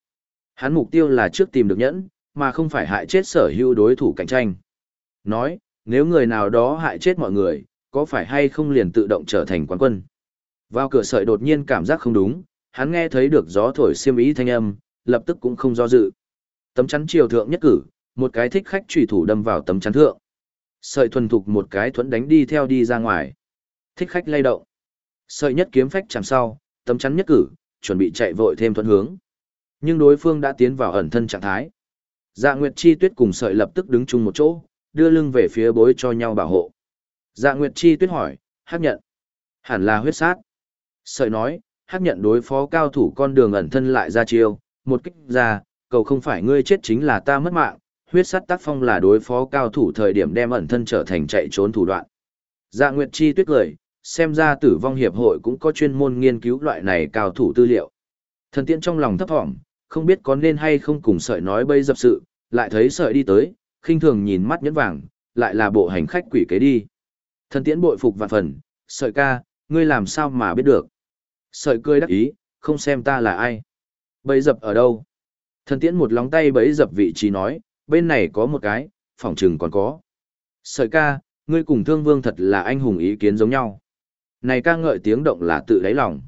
Hắn mục tiêu là trước tìm được nhẫn, mà không phải hại chết sở hữu đối thủ cạnh tranh. Nói, nếu người nào đó hại chết mọi người, có phải hay không liền tự động trở thành quán quân. Vào cửa sợi đột nhiên cảm giác không đúng, hắn nghe thấy được gió thổi xiêm ý thanh âm, lập tức cũng không do dự. Tấm chắn chiều thượng nhất cử, một cái thích khách trùy thủ đâm vào tấm chắn thượng. Sợi thuần thục một cái thuẫn đánh đi theo đi ra ngoài. Thích khách lay động. Sợi nhất kiếm phách chạm sau, tấm chắn nhất cử, chuẩn bị chạy vội thêm thuận hướng. Nhưng đối phương đã tiến vào ẩn thân trạng thái. Dạ Nguyệt Chi Tuyết cùng sợi lập tức đứng chung một chỗ, đưa lưng về phía bối cho nhau bảo hộ. Dạ Nguyệt Chi Tuyết hỏi, hắc nhận. Hẳn là huyết sát. Sợi nói, hắc nhận đối phó cao thủ con đường ẩn thân lại ra chiêu, một kích ra, cầu không phải ngươi chết chính là ta mất mạng, huyết sát tác phong là đối phó cao thủ thời điểm đem ẩn thân trở thành chạy trốn thủ đoạn. Dạ Nguyệt Chi tuyết cười, xem ra tử vong hiệp hội cũng có chuyên môn nghiên cứu loại này cao thủ tư liệu. Thần tiễn trong lòng thấp thỏm, không biết có nên hay không cùng sợi nói bây dập sự, lại thấy sợi đi tới, khinh thường nhìn mắt nhẫn vàng, lại là bộ hành khách quỷ kế đi. Thần tiễn bội phục vạn phần, sợi ca, ngươi làm sao mà biết được. Sợi cười đắc ý, không xem ta là ai. Bấy dập ở đâu? Thần tiễn một lóng tay bấy dập vị trí nói, bên này có một cái, phòng trừng còn có. Sợi ca, ngươi cùng thương vương thật là anh hùng ý kiến giống nhau. Này ca ngợi tiếng động là tự đáy lòng.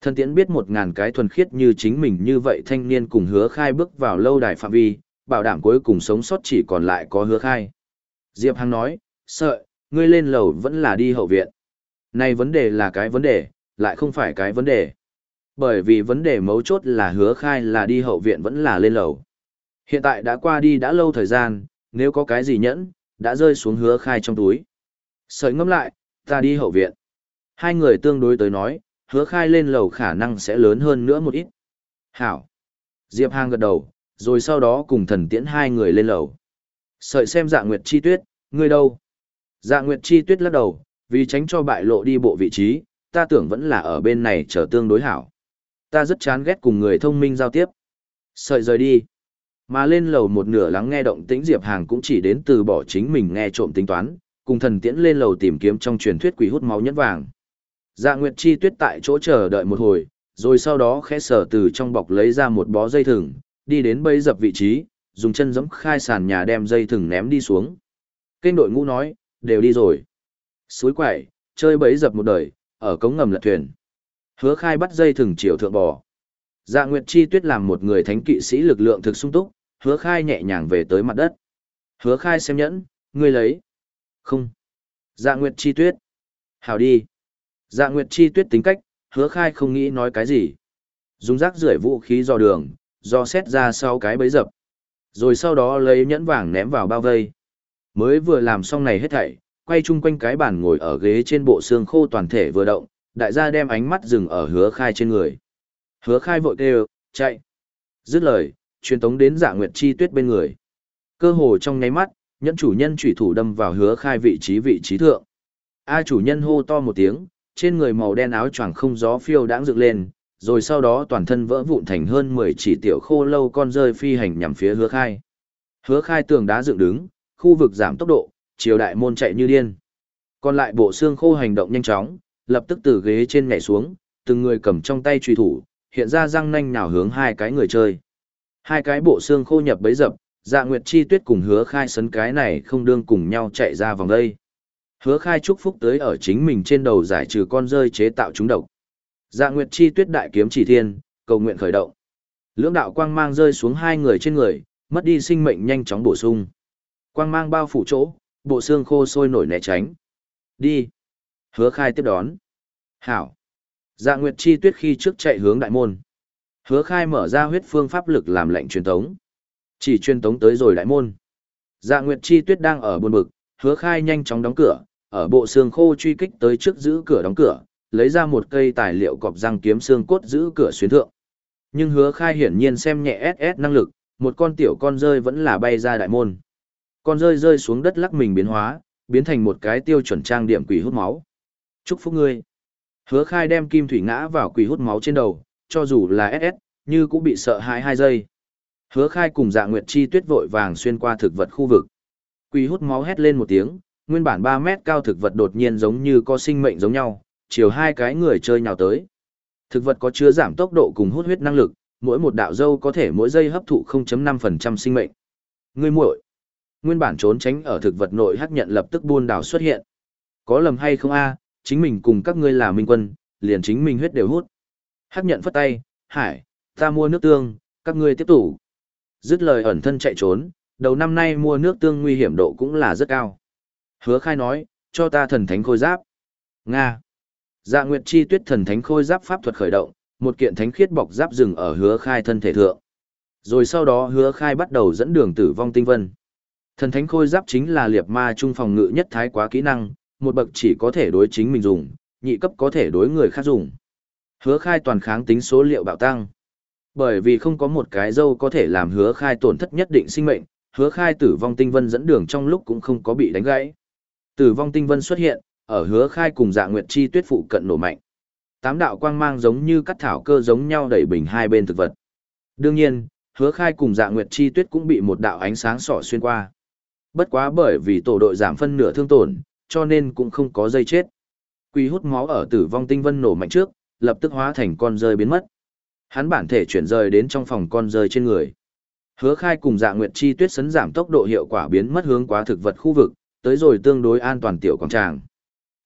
Thần tiễn biết một ngàn cái thuần khiết như chính mình như vậy thanh niên cùng hứa khai bước vào lâu đài phạm vi, bảo đảm cuối cùng sống sót chỉ còn lại có hứa khai. Diệp Hằng nói, sợ, ngươi lên lầu vẫn là đi hậu viện. Này vấn đề là cái vấn đề, lại không phải cái vấn đề. Bởi vì vấn đề mấu chốt là hứa khai là đi hậu viện vẫn là lên lầu. Hiện tại đã qua đi đã lâu thời gian, nếu có cái gì nhẫn, đã rơi xuống hứa khai trong túi. Sợi ngâm lại, ta đi hậu viện. Hai người tương đối tới nói, hứa khai lên lầu khả năng sẽ lớn hơn nữa một ít. Hảo. Diệp Hàng gật đầu, rồi sau đó cùng thần tiễn hai người lên lầu. Sợi xem dạ nguyệt chi tuyết, ngươi đâu? Dạ nguyệt chi tuyết lắc đầu, vì tránh cho bại lộ đi bộ vị trí, ta tưởng vẫn là ở bên này trở tương đối hảo. Ta rất chán ghét cùng người thông minh giao tiếp. Sợi rời đi. Mà lên lầu một nửa lắng nghe động tĩnh Diệp Hàng cũng chỉ đến từ bỏ chính mình nghe trộm tính toán, cùng thần tiễn lên lầu tìm kiếm trong truyền thuyết quỷ hút máu nhẫn vàng. Dạ Nguyệt Chi Tuyết tại chỗ chờ đợi một hồi, rồi sau đó khẽ sở từ trong bọc lấy ra một bó dây thừng, đi đến bẫy dập vị trí, dùng chân giẫm khai sàn nhà đem dây thừng ném đi xuống. Kênh đội ngũ nói, đều đi rồi. Suối quẩy, chơi bẫy dập một đời, ở cống ngầm lật thuyền. Hứa khai bắt dây thừng chiều thượng bò. Dạ Nguyệt Chi Tuyết làm một người thánh kỵ sĩ lực lượng thực sung túc, hứa khai nhẹ nhàng về tới mặt đất. Hứa khai xem nhẫn, ngươi lấy. Không. Dạ Nguyệt Chi Tuyết. Hảo đi. Dạ Nguyệt Chi Tuyết tính cách, hứa khai không nghĩ nói cái gì. Dùng rác rưởi vũ khí dò đường, do xét ra sau cái bấy dập. Rồi sau đó lấy nhẫn vàng ném vào bao vây. Mới vừa làm xong này hết thảy, quay chung quanh cái bàn ngồi ở ghế trên bộ xương khô toàn thể vừa động, đại gia đem ánh mắt dừng ở hứa khai trên người. Hứa khai vội kêu, chạy. Dứt lời, truyền tống đến dạ nguyệt chi tuyết bên người. Cơ hồ trong nháy mắt, nhẫn chủ nhân chủy thủ đâm vào hứa khai vị trí vị trí thượng. A chủ nhân hô to một tiếng, trên người màu đen áo choàng không gió phiêu đãng dựng lên, rồi sau đó toàn thân vỡ vụn thành hơn 10 chỉ tiểu khô lâu con rơi phi hành nhằm phía hứa khai. Hứa khai tường đá dựng đứng, khu vực giảm tốc độ, chiều đại môn chạy như điên. Còn lại bộ xương khô hành động nhanh chóng, lập tức từ ghế trên nhảy xuống, từng người cầm trong tay truy thủ, hiện ra răng nanh nào hướng hai cái người chơi. Hai cái bộ xương khô nhập bấy dập, dạ nguyệt chi tuyết cùng hứa khai sấn cái này không đương cùng nhau chạy ra vòng đây. Hứa khai chúc phúc tới ở chính mình trên đầu giải trừ con rơi chế tạo chúng độc. Dạ nguyệt chi tuyết đại kiếm chỉ thiên, cầu nguyện khởi động. Lưỡng đạo quang mang rơi xuống hai người trên người, mất đi sinh mệnh nhanh chóng bổ sung. Quang mang bao phủ chỗ, bộ xương khô sôi nổi né tránh. Đi. Hứa khai tiếp đón. Hảo. Dạ Nguyệt Chi Tuyết khi trước chạy hướng đại môn. Hứa khai mở ra huyết phương pháp lực làm lệnh truyền tống. Chỉ truyền tống tới rồi đại môn. Dạ Nguyệt Chi Tuyết đang ở buồn bực, hứa khai nhanh chóng đóng cửa, ở bộ xương khô truy kích tới trước giữ cửa đóng cửa, lấy ra một cây tài liệu cọp răng kiếm xương cốt giữ cửa xuyến thượng. Nhưng hứa khai hiển nhiên xem nhẹ SS năng lực, một con tiểu con rơi vẫn là bay ra đại môn. Con rơi rơi xuống đất lắc mình biến hóa, biến thành một cái tiêu chuẩn trang điểm quỷ hút máu. Chúc phúc ngươi. Hứa khai đem kim thủy ngã vào quỷ hút máu trên đầu, cho dù là SS, như cũng bị sợ hãi hai giây. Hứa khai cùng dạ nguyệt chi tuyết vội vàng xuyên qua thực vật khu vực. Quỷ hút máu hét lên một tiếng, nguyên bản 3 mét cao thực vật đột nhiên giống như có sinh mệnh giống nhau, chiều hai cái người chơi nhào tới. Thực vật có chứa giảm tốc độ cùng hút huyết năng lực, mỗi một đạo dâu có thể mỗi giây hấp thụ 0.5% sinh mệnh. Người muội Nguyên bản trốn tránh ở thực vật nội hắc nhận lập tức buôn đảo xuất hiện. Có lầm hay không a? chính mình cùng các ngươi là minh quân, liền chính mình huyết đều hút. Hắc nhận phất tay, hải, ta mua nước tương, các ngươi tiếp tục. Dứt lời ẩn thân chạy trốn, đầu năm nay mua nước tương nguy hiểm độ cũng là rất cao. Hứa khai nói, cho ta thần thánh khôi giáp. Nga. Dạ Nguyệt Chi Tuyết thần thánh khôi giáp pháp thuật khởi động, một kiện thánh khiết bọc giáp dừng ở hứa khai thân thể thượng. Rồi sau đó hứa khai bắt đầu dẫn đường tử vong tinh vân. Thần thánh khôi giáp chính là liệt ma trung phòng ngự nhất thái quá kỹ năng, một bậc chỉ có thể đối chính mình dùng, nhị cấp có thể đối người khác dùng. Hứa khai toàn kháng tính số liệu bạo tăng. Bởi vì không có một cái dâu có thể làm hứa khai tổn thất nhất định sinh mệnh, hứa khai tử vong tinh vân dẫn đường trong lúc cũng không có bị đánh gãy. Tử vong tinh vân xuất hiện, ở hứa khai cùng dạ nguyệt chi tuyết phụ cận nổ mạnh. Tám đạo quang mang giống như cắt thảo cơ giống nhau đẩy bình hai bên thực vật. Đương nhiên, hứa khai cùng dạ nguyệt chi tuyết cũng bị một đạo ánh sáng sỏ xuyên qua. Bất quá bởi vì tổ đội giảm phân nửa thương tổn, cho nên cũng không có dây chết. Quỷ hút máu ở tử vong tinh vân nổ mạnh trước, lập tức hóa thành con rơi biến mất. Hắn bản thể chuyển rời đến trong phòng con rơi trên người. Hứa khai cùng dạ nguyệt chi tuyết sấn giảm tốc độ hiệu quả biến mất hướng quá thực vật khu vực, tới rồi tương đối an toàn tiểu quảng tràng.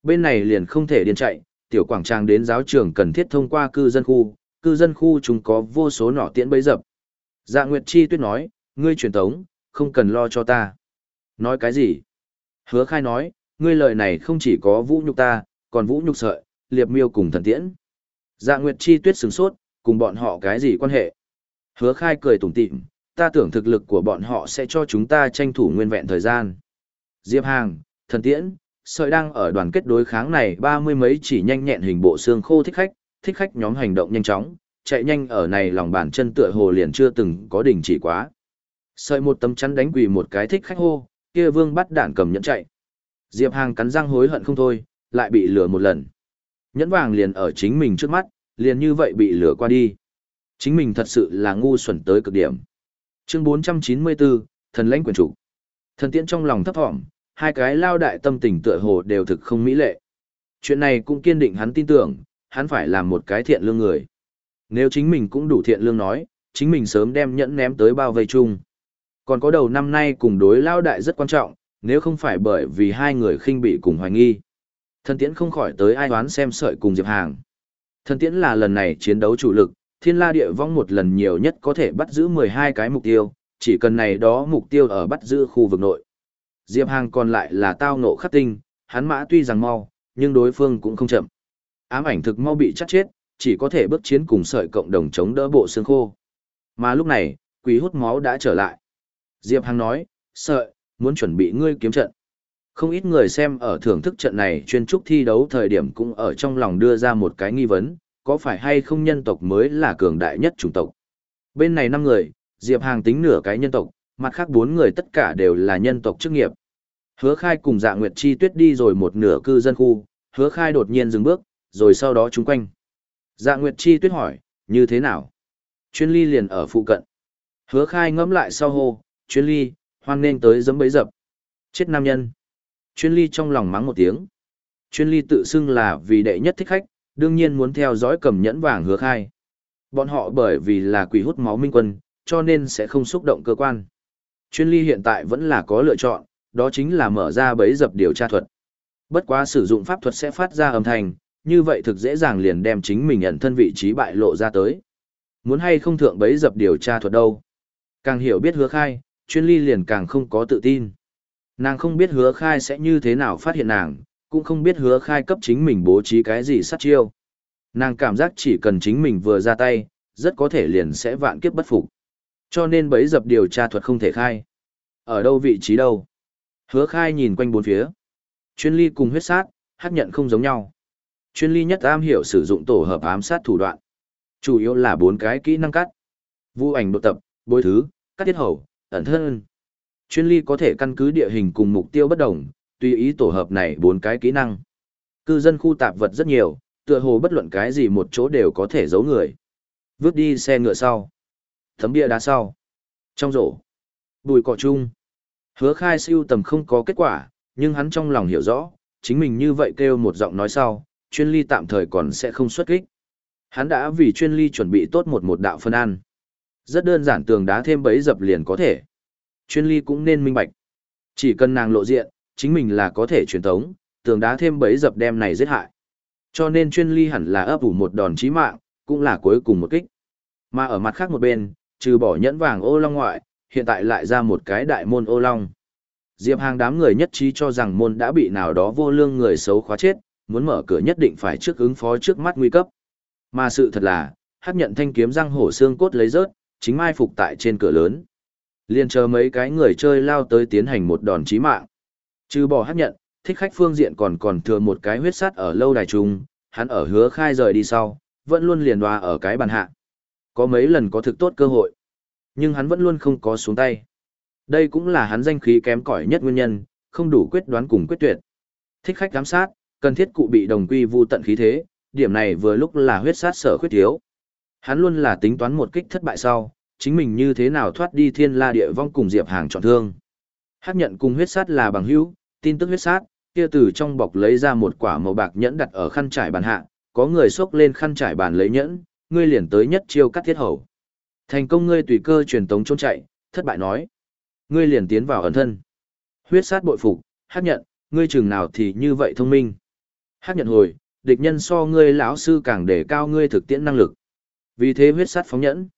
Bên này liền không thể điên chạy, tiểu quảng tràng đến giáo trường cần thiết thông qua cư dân khu, cư dân khu chúng có vô số nỏ tiễn bấy dập. Dạ Nguyệt Chi tuyết nói, ngươi truyền tống, không cần lo cho ta. Nói cái gì? Hứa khai nói, ngươi lời này không chỉ có vũ nhục ta, còn vũ nhục sợi, liệp miêu cùng thần tiễn. Dạ Nguyệt Chi tuyết sừng sốt, cùng bọn họ cái gì quan hệ? Hứa khai cười tủm tỉm, ta tưởng thực lực của bọn họ sẽ cho chúng ta tranh thủ nguyên vẹn thời gian. Diệp Hàng, thần tiễn, sợi đang ở đoàn kết đối kháng này ba mươi mấy chỉ nhanh nhẹn hình bộ xương khô thích khách, thích khách nhóm hành động nhanh chóng, chạy nhanh ở này lòng bàn chân tựa hồ liền chưa từng có đỉnh chỉ quá. Sợi một tấm chắn đánh quỳ một cái thích khách hô, kia vương bắt đạn cầm nhẫn chạy. Diệp Hàng cắn răng hối hận không thôi, lại bị lừa một lần. Nhẫn vàng liền ở chính mình trước mắt, liền như vậy bị lừa qua đi. Chính mình thật sự là ngu xuẩn tới cực điểm. Chương 494, thần lãnh quyền chủ. Thần tiễn trong lòng thấp thỏm, hai cái lao đại tâm tình tựa hồ đều thực không mỹ lệ. Chuyện này cũng kiên định hắn tin tưởng, hắn phải làm một cái thiện lương người. Nếu chính mình cũng đủ thiện lương nói, chính mình sớm đem nhẫn ném tới bao vây chung. Còn có đầu năm nay cùng đối lao đại rất quan trọng, nếu không phải bởi vì hai người khinh bị cùng hoài nghi. Thần tiễn không khỏi tới ai đoán xem sợi cùng Diệp Hàng. Thần tiễn là lần này chiến đấu chủ lực, thiên la địa vong một lần nhiều nhất có thể bắt giữ 12 cái mục tiêu, chỉ cần này đó mục tiêu ở bắt giữ khu vực nội. Diệp Hàng còn lại là tao ngộ khắc tinh, hắn mã tuy rằng mau, nhưng đối phương cũng không chậm. Ám ảnh thực mau bị chắc chết, chỉ có thể bước chiến cùng sợi cộng đồng chống đỡ bộ xương khô. Mà lúc này, quỷ hút máu đã trở lại. Diệp Hằng nói, sợi, muốn chuẩn bị ngươi kiếm trận. Không ít người xem ở thưởng thức trận này chuyên trúc thi đấu thời điểm cũng ở trong lòng đưa ra một cái nghi vấn, có phải hay không nhân tộc mới là cường đại nhất chủng tộc. Bên này 5 người, Diệp Hàng tính nửa cái nhân tộc, mặt khác bốn người tất cả đều là nhân tộc chức nghiệp. Hứa khai cùng dạ Nguyệt Chi tuyết đi rồi một nửa cư dân khu, hứa khai đột nhiên dừng bước, rồi sau đó chúng quanh. Dạ Nguyệt Chi tuyết hỏi, như thế nào? Chuyên ly liền ở phụ cận. Hứa khai ngẫm lại sau hô, chuyên ly, hoan nên tới giấm bấy dập. Chết nam nhân. Chuyên ly trong lòng mắng một tiếng. Chuyên ly tự xưng là vì đệ nhất thích khách, đương nhiên muốn theo dõi cầm nhẫn vàng hứa khai. Bọn họ bởi vì là quỷ hút máu minh quân, cho nên sẽ không xúc động cơ quan. Chuyên ly hiện tại vẫn là có lựa chọn, đó chính là mở ra bẫy dập điều tra thuật. Bất quá sử dụng pháp thuật sẽ phát ra âm thanh, như vậy thực dễ dàng liền đem chính mình ẩn thân vị trí bại lộ ra tới. Muốn hay không thượng bấy dập điều tra thuật đâu. Càng hiểu biết hứa khai, chuyên ly liền càng không có tự tin. Nàng không biết hứa khai sẽ như thế nào phát hiện nàng, cũng không biết hứa khai cấp chính mình bố trí cái gì sát chiêu. Nàng cảm giác chỉ cần chính mình vừa ra tay, rất có thể liền sẽ vạn kiếp bất phục. Cho nên bấy dập điều tra thuật không thể khai. Ở đâu vị trí đâu? Hứa khai nhìn quanh bốn phía. Chuyên ly cùng huyết sát, hắc nhận không giống nhau. Chuyên ly nhất am hiểu sử dụng tổ hợp ám sát thủ đoạn. Chủ yếu là bốn cái kỹ năng cắt. Vu ảnh độ tập, bối thứ, cắt tiết hầu, ẩn thân. Chuyên ly có thể căn cứ địa hình cùng mục tiêu bất đồng, tùy ý tổ hợp này bốn cái kỹ năng. Cư dân khu tạp vật rất nhiều, tựa hồ bất luận cái gì một chỗ đều có thể giấu người. Vứt đi xe ngựa sau. Thấm bia đá sau. Trong rổ. Bùi cỏ chung. Hứa khai siêu tầm không có kết quả, nhưng hắn trong lòng hiểu rõ, chính mình như vậy kêu một giọng nói sau, chuyên ly tạm thời còn sẽ không xuất kích. Hắn đã vì chuyên ly chuẩn bị tốt một một đạo phân ăn. Rất đơn giản tường đá thêm bấy dập liền có thể. Chuyên ly cũng nên minh bạch. Chỉ cần nàng lộ diện, chính mình là có thể truyền tống, tường đá thêm bấy dập đem này giết hại. Cho nên chuyên ly hẳn là ấp ủ một đòn chí mạng, cũng là cuối cùng một kích. Mà ở mặt khác một bên, trừ bỏ nhẫn vàng ô long ngoại, hiện tại lại ra một cái đại môn ô long. Diệp Hàng đám người nhất trí cho rằng môn đã bị nào đó vô lương người xấu khóa chết, muốn mở cửa nhất định phải trước ứng phó trước mắt nguy cấp. Mà sự thật là, hắc nhận thanh kiếm răng hổ xương cốt lấy rớt, chính mai phục tại trên cửa lớn. Liên chờ mấy cái người chơi lao tới tiến hành một đòn chí mạng. Trừ bỏ hắc nhận, thích khách phương diện còn còn thừa một cái huyết sắt ở lâu đài trung, hắn ở hứa khai rời đi sau, vẫn luôn liền đoà ở cái bàn hạ. Có mấy lần có thực tốt cơ hội, nhưng hắn vẫn luôn không có xuống tay. Đây cũng là hắn danh khí kém cỏi nhất nguyên nhân, không đủ quyết đoán cùng quyết tuyệt. Thích khách giám sát, cần thiết cụ bị đồng quy vu tận khí thế, điểm này vừa lúc là huyết sát sở khuyết thiếu. Hắn luôn là tính toán một kích thất bại sau, chính mình như thế nào thoát đi thiên la địa vong cùng Diệp Hàng trọn thương. Hắc nhận cùng huyết sát là bằng hữu, tin tức huyết sát, kia từ trong bọc lấy ra một quả màu bạc nhẫn đặt ở khăn trải bàn hạ, có người xốc lên khăn trải bàn lấy nhẫn, ngươi liền tới nhất chiêu cắt thiết hầu. Thành công ngươi tùy cơ truyền tống trốn chạy, thất bại nói. Ngươi liền tiến vào ẩn thân. Huyết sát bội phục, hắc nhận, ngươi chừng nào thì như vậy thông minh. Hắc nhận hồi, địch nhân so ngươi lão sư càng để cao ngươi thực tiễn năng lực. Vì thế huyết sát phóng nhẫn.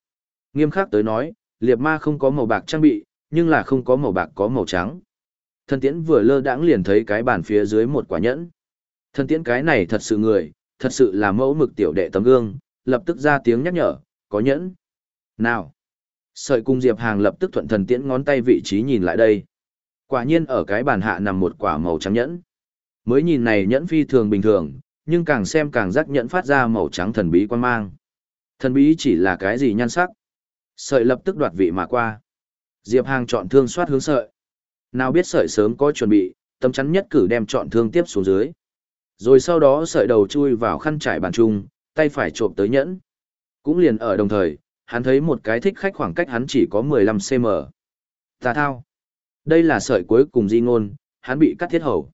Nghiêm khắc tới nói, liệt ma không có màu bạc trang bị, nhưng là không có màu bạc có màu trắng. Thần tiễn vừa lơ đãng liền thấy cái bàn phía dưới một quả nhẫn. Thần tiễn cái này thật sự người, thật sự là mẫu mực tiểu đệ tấm gương, lập tức ra tiếng nhắc nhở, có nhẫn. Nào. Sợi cung Diệp Hàng lập tức thuận thần tiễn ngón tay vị trí nhìn lại đây. Quả nhiên ở cái bàn hạ nằm một quả màu trắng nhẫn. Mới nhìn này nhẫn phi thường bình thường, nhưng càng xem càng giác nhẫn phát ra màu trắng thần bí quan mang. Thần bí chỉ là cái gì nhan sắc. Sợi lập tức đoạt vị mà qua. Diệp Hàng chọn thương soát hướng sợi. Nào biết sợi sớm có chuẩn bị, tâm chắn nhất cử đem chọn thương tiếp xuống dưới. Rồi sau đó sợi đầu chui vào khăn trải bàn trung, tay phải trộm tới nhẫn. Cũng liền ở đồng thời, hắn thấy một cái thích khách khoảng cách hắn chỉ có 15cm. Tà thao. Đây là sợi cuối cùng di ngôn, hắn bị cắt thiết hầu.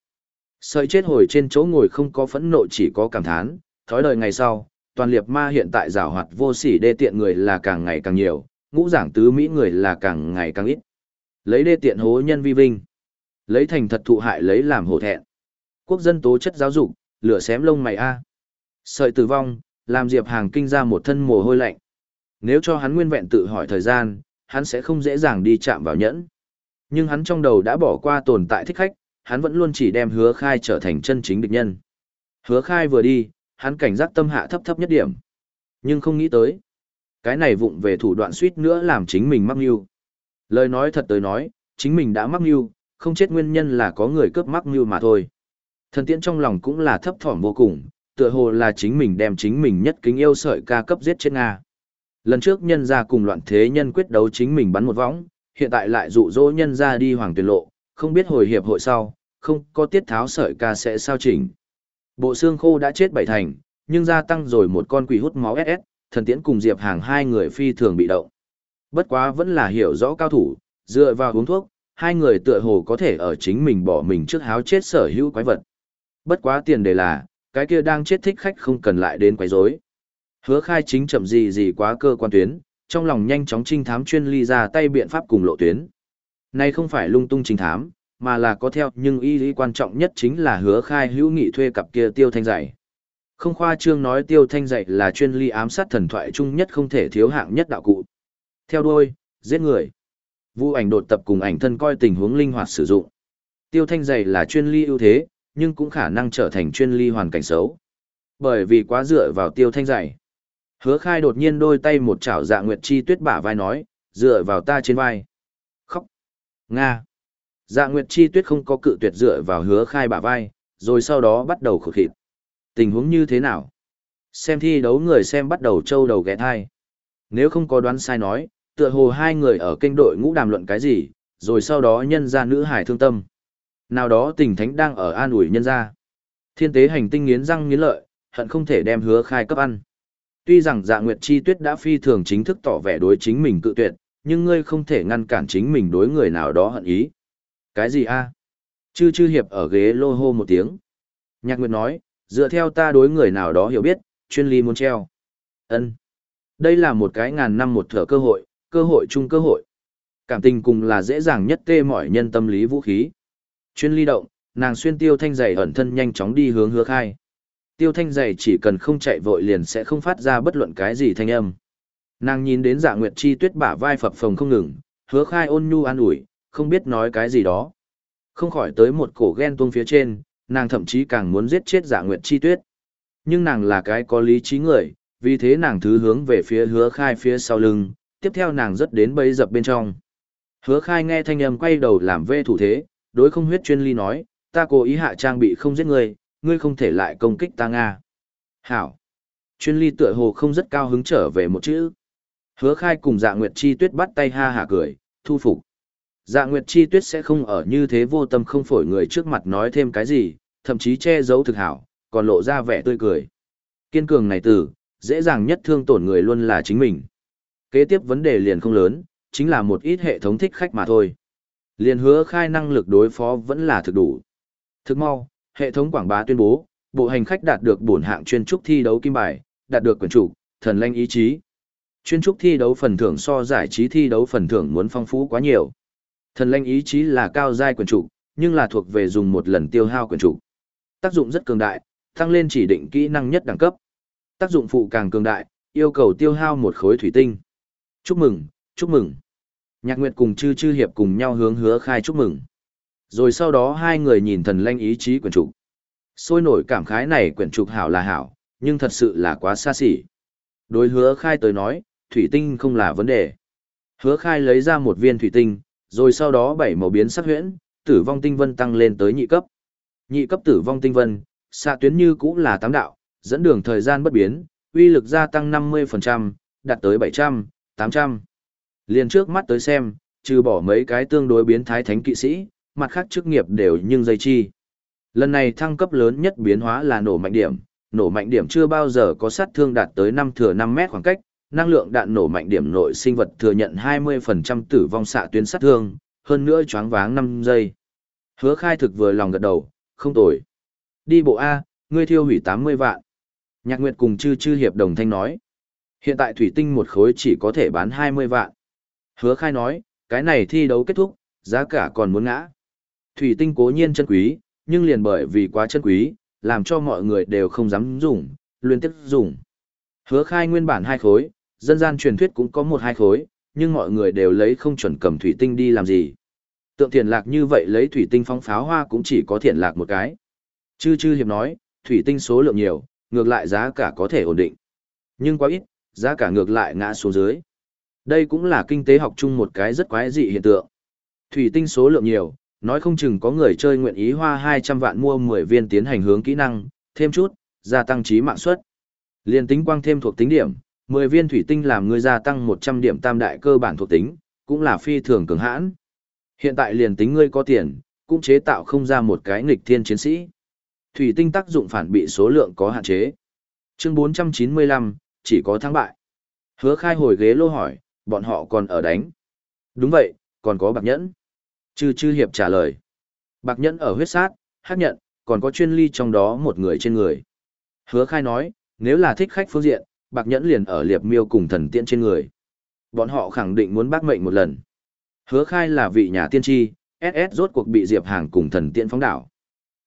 Sợi chết hồi trên chỗ ngồi không có phẫn nộ chỉ có cảm thán, thói đời ngày sau, toàn liệt ma hiện tại giảo hoạt vô sỉ đê tiện người là càng ngày càng nhiều, ngũ giảng tứ mỹ người là càng ngày càng ít. Lấy đê tiện hố nhân vi vinh. Lấy thành thật thụ hại lấy làm hổ thẹn. Quốc dân tố chất giáo dục, lửa xém lông mày a. Sợi tử vong, làm Diệp Hàng kinh ra một thân mồ hôi lạnh. Nếu cho hắn nguyên vẹn tự hỏi thời gian, hắn sẽ không dễ dàng đi chạm vào nhẫn. Nhưng hắn trong đầu đã bỏ qua tồn tại thích khách, hắn vẫn luôn chỉ đem hứa khai trở thành chân chính địch nhân. Hứa khai vừa đi, hắn cảnh giác tâm hạ thấp thấp nhất điểm. Nhưng không nghĩ tới. Cái này vụng về thủ đoạn suýt nữa làm chính mình mắc mưu. Lời nói thật tới nói, chính mình đã mắc mưu, không chết nguyên nhân là có người cướp mắc mưu mà thôi. Thần tiễn trong lòng cũng là thấp thỏm vô cùng, tựa hồ là chính mình đem chính mình nhất kính yêu sợi ca cấp giết chết Nga. Lần trước nhân ra cùng loạn thế nhân quyết đấu chính mình bắn một võng, hiện tại lại dụ dỗ nhân ra đi hoàng tuyển lộ, không biết hồi hiệp hội sau, không có tiết tháo sợi ca sẽ sao chỉnh. Bộ xương khô đã chết bảy thành, nhưng gia tăng rồi một con quỷ hút máu SS, thần tiễn cùng Diệp Hàng hai người phi thường bị động. Bất quá vẫn là hiểu rõ cao thủ, dựa vào uống thuốc, hai người tựa hồ có thể ở chính mình bỏ mình trước háo chết sở hữu quái vật. Bất quá tiền đề là, cái kia đang chết thích khách không cần lại đến quấy rối. Hứa khai chính chậm gì gì quá cơ quan tuyến, trong lòng nhanh chóng trinh thám chuyên ly ra tay biện pháp cùng lộ tuyến. Nay không phải lung tung trinh thám, mà là có theo nhưng ý lý quan trọng nhất chính là hứa khai hữu nghị thuê cặp kia tiêu thanh dạy. Không khoa trương nói tiêu thanh dạy là chuyên ly ám sát thần thoại chung nhất không thể thiếu hạng nhất đạo cụ. Theo đuôi, giết người. Vu ảnh đột tập cùng ảnh thân coi tình huống linh hoạt sử dụng. Tiêu thanh dạy là chuyên ly ưu thế, nhưng cũng khả năng trở thành chuyên ly hoàn cảnh xấu. Bởi vì quá dựa vào tiêu thanh dạy. Hứa khai đột nhiên đôi tay một chảo dạ nguyệt chi tuyết bả vai nói, dựa vào ta trên vai. Khóc. Nga. Dạ nguyệt chi tuyết không có cự tuyệt dựa vào hứa khai bả vai, rồi sau đó bắt đầu khổ khịt. Tình huống như thế nào? Xem thi đấu người xem bắt đầu trâu đầu ghé thai. Nếu không có đoán sai nói, tựa hồ hai người ở kênh đội ngũ đàm luận cái gì, rồi sau đó nhân ra nữ hải thương tâm. Nào đó tình thánh đang ở an ủi nhân ra. Thiên tế hành tinh nghiến răng nghiến lợi, hận không thể đem hứa khai cấp ăn. Tuy rằng dạ nguyệt chi tuyết đã phi thường chính thức tỏ vẻ đối chính mình cự tuyệt, nhưng ngươi không thể ngăn cản chính mình đối người nào đó hận ý. Cái gì a? Chư chư hiệp ở ghế lô hô một tiếng. Nhạc nguyệt nói, dựa theo ta đối người nào đó hiểu biết, chuyên ly muốn treo. ân Đây là một cái ngàn năm một thở cơ hội, cơ hội chung cơ hội. Cảm tình cùng là dễ dàng nhất tê mọi nhân tâm lý vũ khí. Chuyên ly động, nàng xuyên tiêu thanh giày ẩn thân nhanh chóng đi hướng hứa khai. Tiêu thanh giày chỉ cần không chạy vội liền sẽ không phát ra bất luận cái gì thanh âm. Nàng nhìn đến dạ nguyệt chi tuyết bả vai phập phồng không ngừng, hứa khai ôn nhu an ủi, không biết nói cái gì đó. Không khỏi tới một cổ ghen tuông phía trên, nàng thậm chí càng muốn giết chết dạ nguyệt chi tuyết. Nhưng nàng là cái có lý trí người, vì thế nàng thứ hướng về phía hứa khai phía sau lưng, tiếp theo nàng rất đến bấy dập bên trong. Hứa khai nghe thanh âm quay đầu làm vê thủ thế, đối không huyết chuyên ly nói, ta cố ý hạ trang bị không giết ngươi ngươi không thể lại công kích ta Nga. Hảo. Chuyên ly tựa hồ không rất cao hứng trở về một chữ. Hứa khai cùng dạ nguyệt chi tuyết bắt tay ha hả cười, thu phục. Dạ nguyệt chi tuyết sẽ không ở như thế vô tâm không phổi người trước mặt nói thêm cái gì, thậm chí che giấu thực hảo, còn lộ ra vẻ tươi cười. Kiên cường này từ, dễ dàng nhất thương tổn người luôn là chính mình. Kế tiếp vấn đề liền không lớn, chính là một ít hệ thống thích khách mà thôi. Liền hứa khai năng lực đối phó vẫn là thực đủ. Thực mau, hệ thống quảng bá tuyên bố, bộ hành khách đạt được bổn hạng chuyên trúc thi đấu kim bài, đạt được quyền chủ, thần lanh ý chí. Chuyên trúc thi đấu phần thưởng so giải trí thi đấu phần thưởng muốn phong phú quá nhiều. Thần lanh ý chí là cao giai quyền chủ, nhưng là thuộc về dùng một lần tiêu hao quyền chủ. Tác dụng rất cường đại, tăng lên chỉ định kỹ năng nhất đẳng cấp. Tác dụng phụ càng cường đại, yêu cầu tiêu hao một khối thủy tinh. Chúc mừng, chúc mừng. Nhạc Nguyệt cùng Chư Chư Hiệp cùng nhau hướng hứa khai chúc mừng. Rồi sau đó hai người nhìn thần lanh ý chí quyển trục. Sôi nổi cảm khái này quyển trục hảo là hảo, nhưng thật sự là quá xa xỉ. Đối hứa khai tới nói, thủy tinh không là vấn đề. Hứa khai lấy ra một viên thủy tinh, rồi sau đó bảy màu biến sắc huyễn, tử vong tinh vân tăng lên tới nhị cấp. Nhị cấp tử vong tinh vân, xạ tuyến như cũ là tám đạo, dẫn đường thời gian bất biến, uy lực gia tăng 50%, đạt tới 700, 800. Liền trước mắt tới xem, trừ bỏ mấy cái tương đối biến thái thánh kỵ sĩ, mặt khác chức nghiệp đều nhưng dây chi. Lần này thăng cấp lớn nhất biến hóa là nổ mạnh điểm, nổ mạnh điểm chưa bao giờ có sát thương đạt tới 5 thừa 5 mét khoảng cách, năng lượng đạn nổ mạnh điểm nội sinh vật thừa nhận 20% tử vong xạ tuyến sát thương, hơn nữa choáng váng 5 giây. Hứa khai thực vừa lòng gật đầu, không tồi. Đi bộ A, ngươi thiêu hủy 80 vạn. Nhạc Nguyệt cùng chư chư hiệp đồng thanh nói. Hiện tại thủy tinh một khối chỉ có thể bán 20 vạn. Hứa khai nói, cái này thi đấu kết thúc, giá cả còn muốn ngã. Thủy tinh cố nhiên chân quý, nhưng liền bởi vì quá chân quý, làm cho mọi người đều không dám dùng, luyện tiếp dùng. Hứa khai nguyên bản hai khối, dân gian truyền thuyết cũng có một hai khối, nhưng mọi người đều lấy không chuẩn cầm thủy tinh đi làm gì. Tượng thiền lạc như vậy lấy thủy tinh phóng pháo hoa cũng chỉ có thiền lạc một cái. Chư chư hiệp nói, thủy tinh số lượng nhiều, ngược lại giá cả có thể ổn định. Nhưng quá ít, giá cả ngược lại ngã xuống dưới. Đây cũng là kinh tế học chung một cái rất quái dị hiện tượng. Thủy tinh số lượng nhiều, nói không chừng có người chơi nguyện ý hoa 200 vạn mua 10 viên tiến hành hướng kỹ năng, thêm chút, gia tăng trí mạng suất. Liên tính quang thêm thuộc tính điểm, 10 viên thủy tinh làm người gia tăng 100 điểm tam đại cơ bản thuộc tính, cũng là phi thường cường hãn. Hiện tại liền tính ngươi có tiền, cũng chế tạo không ra một cái nghịch thiên chiến sĩ. Thủy tinh tác dụng phản bị số lượng có hạn chế. Chương 495, chỉ có thắng bại. Hứa khai hồi ghế lô hỏi, bọn họ còn ở đánh. Đúng vậy, còn có bạc nhẫn. Chư chư hiệp trả lời. Bạc nhẫn ở huyết sát, hát nhận, còn có chuyên ly trong đó một người trên người. Hứa khai nói, nếu là thích khách phương diện, bạc nhẫn liền ở liệp miêu cùng thần tiễn trên người. Bọn họ khẳng định muốn bác mệnh một lần. Hứa khai là vị nhà tiên tri, SS rốt cuộc bị Diệp Hàng cùng thần tiễn phóng đảo.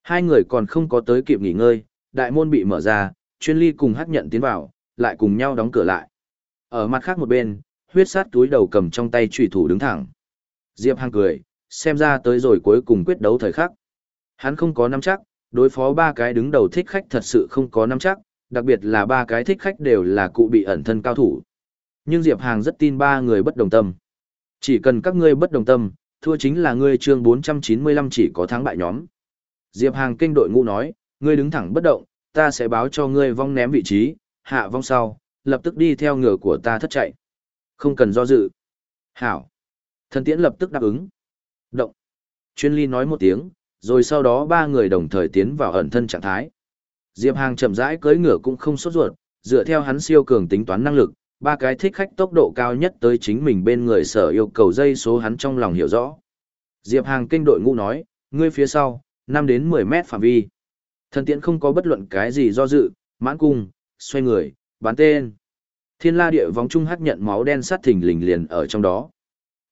Hai người còn không có tới kịp nghỉ ngơi, đại môn bị mở ra, chuyên ly cùng hát nhận tiến vào, lại cùng nhau đóng cửa lại. Ở mặt khác một bên, huyết sát túi đầu cầm trong tay trùy thủ đứng thẳng. Diệp Hàng cười, xem ra tới rồi cuối cùng quyết đấu thời khắc. Hắn không có nắm chắc, đối phó ba cái đứng đầu thích khách thật sự không có nắm chắc, đặc biệt là ba cái thích khách đều là cụ bị ẩn thân cao thủ. Nhưng Diệp Hàng rất tin ba người bất đồng tâm. Chỉ cần các ngươi bất đồng tâm, thua chính là ngươi chương 495 chỉ có thắng bại nhóm. Diệp Hàng kinh đội ngũ nói, ngươi đứng thẳng bất động, ta sẽ báo cho ngươi vong ném vị trí, hạ vong sau, lập tức đi theo ngựa của ta thất chạy. Không cần do dự. Hảo. Thần tiễn lập tức đáp ứng. Động. Chuyên ly nói một tiếng, rồi sau đó ba người đồng thời tiến vào ẩn thân trạng thái. Diệp Hàng chậm rãi cưỡi ngựa cũng không sốt ruột, dựa theo hắn siêu cường tính toán năng lực, ba cái thích khách tốc độ cao nhất tới chính mình bên người sở yêu cầu dây số hắn trong lòng hiểu rõ. Diệp Hàng kinh đội ngũ nói, ngươi phía sau, 5 đến 10 mét phạm vi. Thần tiễn không có bất luận cái gì do dự, mãn cung, xoay người, bán tên. Thiên la địa vóng trung hắc nhận máu đen sát thình lình liền ở trong đó.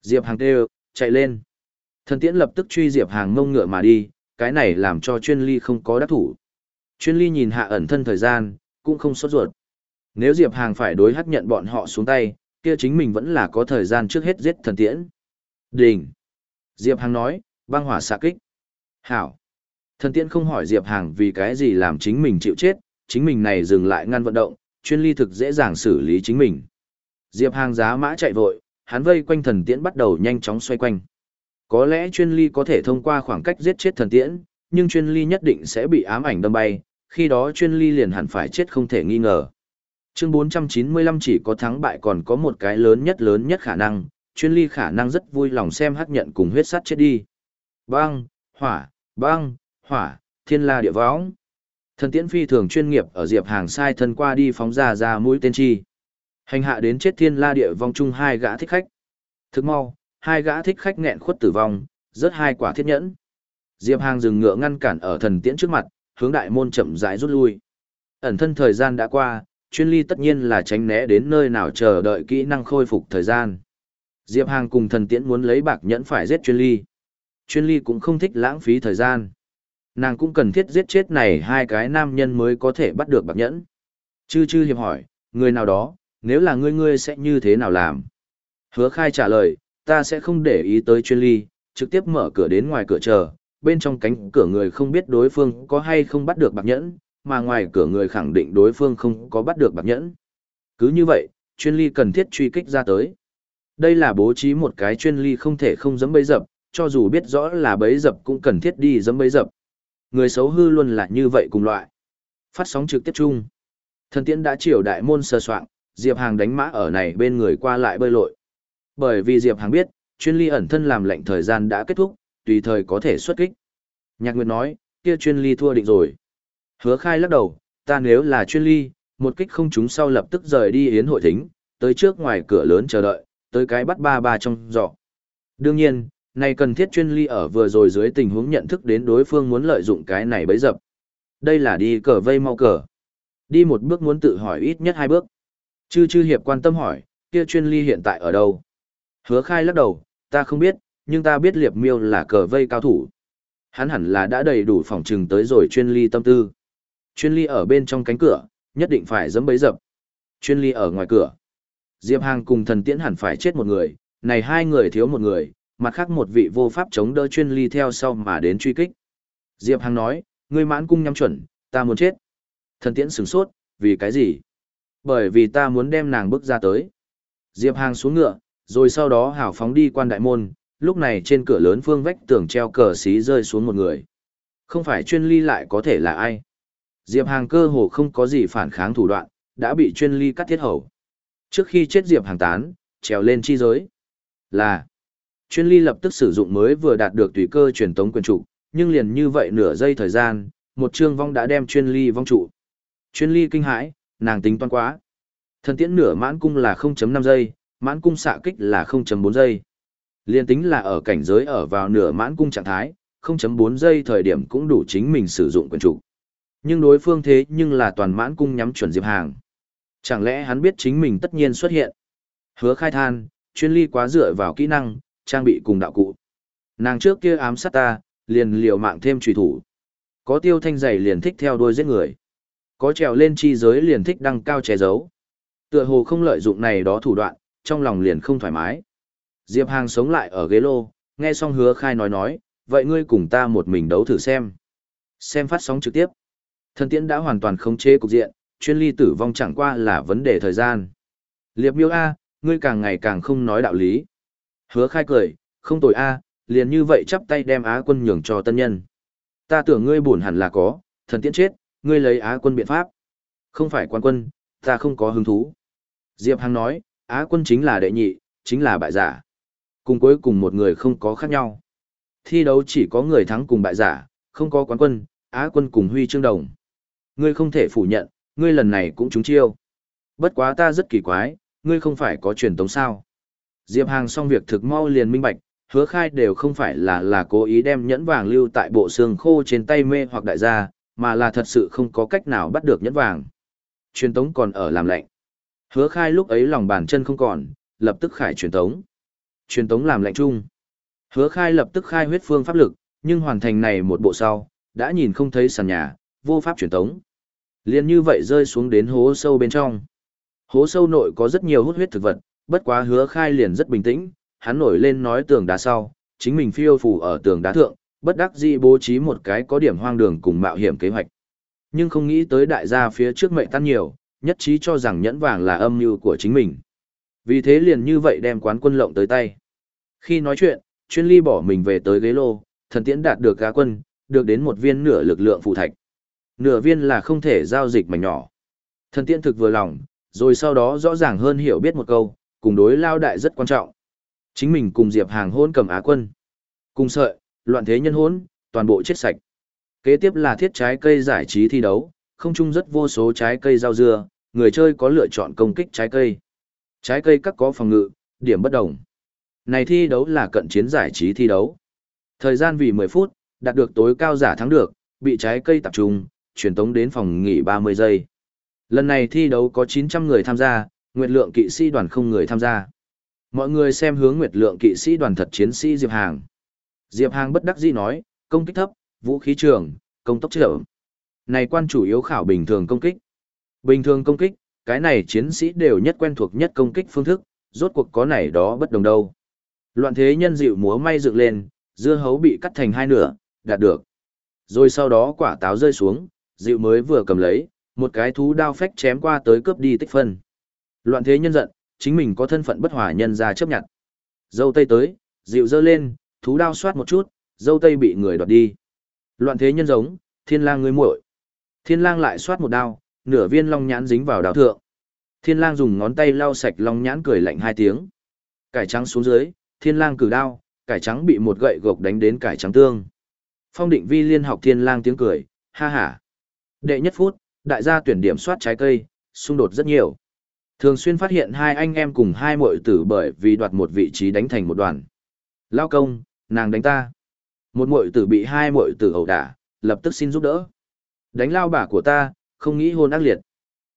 Diệp Hàng kêu, chạy lên. Thần tiễn lập tức truy Diệp Hàng ngông ngựa mà đi, cái này làm cho chuyên ly không có đắc thủ. Chuyên ly nhìn hạ ẩn thân thời gian, cũng không sốt ruột. Nếu Diệp Hàng phải đối hắc nhận bọn họ xuống tay, kia chính mình vẫn là có thời gian trước hết giết thần tiễn. Đình. Diệp Hàng nói, băng hỏa xạ kích. Hảo. Thần tiễn không hỏi Diệp Hàng vì cái gì làm chính mình chịu chết, chính mình này dừng lại ngăn vận động, chuyên ly thực dễ dàng xử lý chính mình. Diệp Hàng giá mã chạy vội, hắn vây quanh thần tiễn bắt đầu nhanh chóng xoay quanh. Có lẽ chuyên ly có thể thông qua khoảng cách giết chết thần tiễn, nhưng chuyên ly nhất định sẽ bị ám ảnh đâm bay, khi đó chuyên ly liền hẳn phải chết không thể nghi ngờ. Chương 495 chỉ có thắng bại còn có một cái lớn nhất lớn nhất khả năng, chuyên ly khả năng rất vui lòng xem hắc nhận cùng huyết sắt chết đi. Băng, hỏa, băng, hỏa, thiên la địa võng. Thần tiễn phi thường chuyên nghiệp ở diệp hàng sai thân qua đi phóng ra ra mũi tên chi. Hành hạ đến chết thiên la địa vong chung hai gã thích khách. Thức mau, hai gã thích khách nghẹn khuất tử vong, rớt hai quả thiết nhẫn. Diệp Hàng dừng ngựa ngăn cản ở thần tiễn trước mặt, hướng đại môn chậm rãi rút lui. Ẩn thân thời gian đã qua, chuyên ly tất nhiên là tránh né đến nơi nào chờ đợi kỹ năng khôi phục thời gian. Diệp Hàng cùng thần tiễn muốn lấy bạc nhẫn phải giết chuyên ly. Chuyên ly cũng không thích lãng phí thời gian. Nàng cũng cần thiết giết chết này hai cái nam nhân mới có thể bắt được bạc nhẫn. Chư chư hiệp hỏi, người nào đó, nếu là ngươi ngươi sẽ như thế nào làm? Hứa khai trả lời, ta sẽ không để ý tới chuyên ly, trực tiếp mở cửa đến ngoài cửa chờ, bên trong cánh cửa người không biết đối phương có hay không bắt được bạc nhẫn, mà ngoài cửa người khẳng định đối phương không có bắt được bạc nhẫn. Cứ như vậy, chuyên ly cần thiết truy kích ra tới. Đây là bố trí một cái chuyên ly không thể không dấm bấy dập, cho dù biết rõ là bấy dập cũng cần thiết đi dấm bấy dập. Người xấu hư luôn là như vậy cùng loại. Phát sóng trực tiếp chung. Thần tiễn đã chiều đại môn sơ soạn, Diệp Hàng đánh mã ở này bên người qua lại bơi lội. Bởi vì Diệp Hàng biết, chuyên ly ẩn thân làm lệnh thời gian đã kết thúc, tùy thời có thể xuất kích. Nhạc Nguyệt nói, kia chuyên ly thua định rồi. Hứa khai lắc đầu, ta nếu là chuyên ly, một kích không chúng sau lập tức rời đi yến hội thính, tới trước ngoài cửa lớn chờ đợi, tới cái bắt ba ba trong giỏ. Đương nhiên, này cần thiết chuyên ly ở vừa rồi dưới tình huống nhận thức đến đối phương muốn lợi dụng cái này bấy dập. Đây là đi cờ vây mau cờ. Đi một bước muốn tự hỏi ít nhất hai bước. Chư chư hiệp quan tâm hỏi, kia chuyên ly hiện tại ở đâu? Hứa khai lắc đầu, ta không biết, nhưng ta biết liệp miêu là cờ vây cao thủ. Hắn hẳn là đã đầy đủ phòng trừng tới rồi chuyên ly tâm tư. Chuyên ly ở bên trong cánh cửa, nhất định phải dẫm bấy dập. Chuyên ly ở ngoài cửa. Diệp Hàng cùng thần tiễn hẳn phải chết một người, này hai người thiếu một người, mặt khác một vị vô pháp chống đỡ chuyên ly theo sau mà đến truy kích. Diệp Hàng nói, ngươi mãn cung nhắm chuẩn, ta muốn chết. Thần tiễn sửng sốt, vì cái gì? Bởi vì ta muốn đem nàng bước ra tới. Diệp Hàng xuống ngựa, rồi sau đó hảo phóng đi quan đại môn, lúc này trên cửa lớn phương vách tường treo cờ xí rơi xuống một người. Không phải chuyên ly lại có thể là ai. Diệp Hàng cơ hồ không có gì phản kháng thủ đoạn, đã bị chuyên ly cắt thiết hầu. Trước khi chết Diệp Hàng tán, trèo lên chi giới. Là, chuyên ly lập tức sử dụng mới vừa đạt được tùy cơ truyền tống quyền trụ, nhưng liền như vậy nửa giây thời gian, một trương vong đã đem chuyên ly vong trụ. Chuyên ly kinh hãi, nàng tính toán quá. Thần tiễn nửa mãn cung là 0.5 giây, mãn cung xạ kích là 0.4 giây. Liên tính là ở cảnh giới ở vào nửa mãn cung trạng thái, 0.4 giây thời điểm cũng đủ chính mình sử dụng quyền trụ. Nhưng đối phương thế nhưng là toàn mãn cung nhắm chuẩn Diệp Hàng. Chẳng lẽ hắn biết chính mình tất nhiên xuất hiện? Hứa khai than, chuyên ly quá dựa vào kỹ năng, trang bị cùng đạo cụ. Nàng trước kia ám sát ta, liền liều mạng thêm trùy thủ. Có tiêu thanh dày liền thích theo đuôi giết người. Có trèo lên chi giới liền thích đăng cao che giấu. Tựa hồ không lợi dụng này đó thủ đoạn, trong lòng liền không thoải mái. Diệp Hàng sống lại ở ghế lô, nghe xong hứa khai nói nói, vậy ngươi cùng ta một mình đấu thử xem. Xem phát sóng trực tiếp. Thần tiễn đã hoàn toàn khống chế cục diện, chuyên ly tử vong chẳng qua là vấn đề thời gian. Liệp miêu A, ngươi càng ngày càng không nói đạo lý. Hứa khai cười, không tội A, liền như vậy chắp tay đem Á quân nhường cho tân nhân. Ta tưởng ngươi buồn hẳn là có, thần tiễn chết, ngươi lấy Á quân biện pháp. Không phải quan quân, ta không có hứng thú. Diệp Hằng nói, Á quân chính là đệ nhị, chính là bại giả. Cùng cuối cùng một người không có khác nhau. Thi đấu chỉ có người thắng cùng bại giả, không có quán quân, Á quân cùng huy chương đồng. Ngươi không thể phủ nhận, ngươi lần này cũng trúng chiêu. Bất quá ta rất kỳ quái, ngươi không phải có truyền tống sao. Diệp Hàng xong việc thực mau liền minh bạch, hứa khai đều không phải là là cố ý đem nhẫn vàng lưu tại bộ xương khô trên tay mê hoặc đại gia, mà là thật sự không có cách nào bắt được nhẫn vàng. Truyền tống còn ở làm lạnh. Hứa khai lúc ấy lòng bàn chân không còn, lập tức khải truyền tống. Truyền tống làm lạnh chung. Hứa khai lập tức khai huyết phương pháp lực, nhưng hoàn thành này một bộ sau, đã nhìn không thấy sàn nhà, vô pháp truyền tống. Liên như vậy rơi xuống đến hố sâu bên trong. Hố sâu nội có rất nhiều hút huyết thực vật, bất quá hứa khai liền rất bình tĩnh, hắn nổi lên nói tường đá sau, chính mình phiêu phù ở tường đá thượng, bất đắc dĩ bố trí một cái có điểm hoang đường cùng mạo hiểm kế hoạch. Nhưng không nghĩ tới đại gia phía trước mệnh tan nhiều, nhất trí cho rằng nhẫn vàng là âm mưu của chính mình. Vì thế liền như vậy đem quán quân lộng tới tay. Khi nói chuyện, chuyên ly bỏ mình về tới ghế lô, thần tiễn đạt được cá quân, được đến một viên nửa lực lượng phụ thạch. Nửa viên là không thể giao dịch mảnh nhỏ. Thần tiễn thực vừa lòng, rồi sau đó rõ ràng hơn hiểu biết một câu, cùng đối lao đại rất quan trọng. Chính mình cùng Diệp Hàng hôn cầm Á quân. Cùng sợi, loạn thế nhân hôn, toàn bộ chết sạch. Kế tiếp là thiết trái cây giải trí thi đấu, không chung rất vô số trái cây rau dưa, người chơi có lựa chọn công kích trái cây. Trái cây các có phòng ngự, điểm bất đồng. Này thi đấu là cận chiến giải trí thi đấu. Thời gian vì 10 phút, đạt được tối cao giả thắng được, bị trái cây tập trung, truyền tống đến phòng nghỉ 30 giây. Lần này thi đấu có 900 người tham gia, nguyệt lượng kỵ sĩ đoàn không người tham gia. Mọi người xem hướng nguyệt lượng kỵ sĩ đoàn thật chiến sĩ Diệp Hàng. Diệp Hàng bất đắc dĩ nói, công kích thấp, vũ khí trường, công tốc chậm. Này quan chủ yếu khảo bình thường công kích. Bình thường công kích, cái này chiến sĩ đều nhất quen thuộc nhất công kích phương thức, rốt cuộc có này đó bất đồng đâu. Loạn thế nhân dịu múa may dựng lên, dưa hấu bị cắt thành hai nửa, đạt được. Rồi sau đó quả táo rơi xuống, dịu mới vừa cầm lấy, một cái thú đao phách chém qua tới cướp đi tích phân. Loạn thế nhân giận, chính mình có thân phận bất hòa nhân ra chấp nhận. Dâu tây tới, dịu dơ lên, thú đao soát một chút, dâu tây bị người đoạt đi. Loạn thế nhân giống, thiên lang người muội. Thiên lang lại soát một đao, nửa viên long nhãn dính vào đao thượng. Thiên lang dùng ngón tay lau sạch long nhãn cười lạnh hai tiếng. Cải trắng xuống dưới, thiên lang cử đao, cải trắng bị một gậy gộc đánh đến cải trắng tương. Phong định vi liên học thiên lang tiếng cười, ha ha. Đệ nhất phút, đại gia tuyển điểm soát trái cây, xung đột rất nhiều. Thường xuyên phát hiện hai anh em cùng hai muội tử bởi vì đoạt một vị trí đánh thành một đoàn. Lao công, nàng đánh ta. Một muội tử bị hai muội tử ẩu đả, lập tức xin giúp đỡ. Đánh lao bà của ta, không nghĩ hôn ác liệt.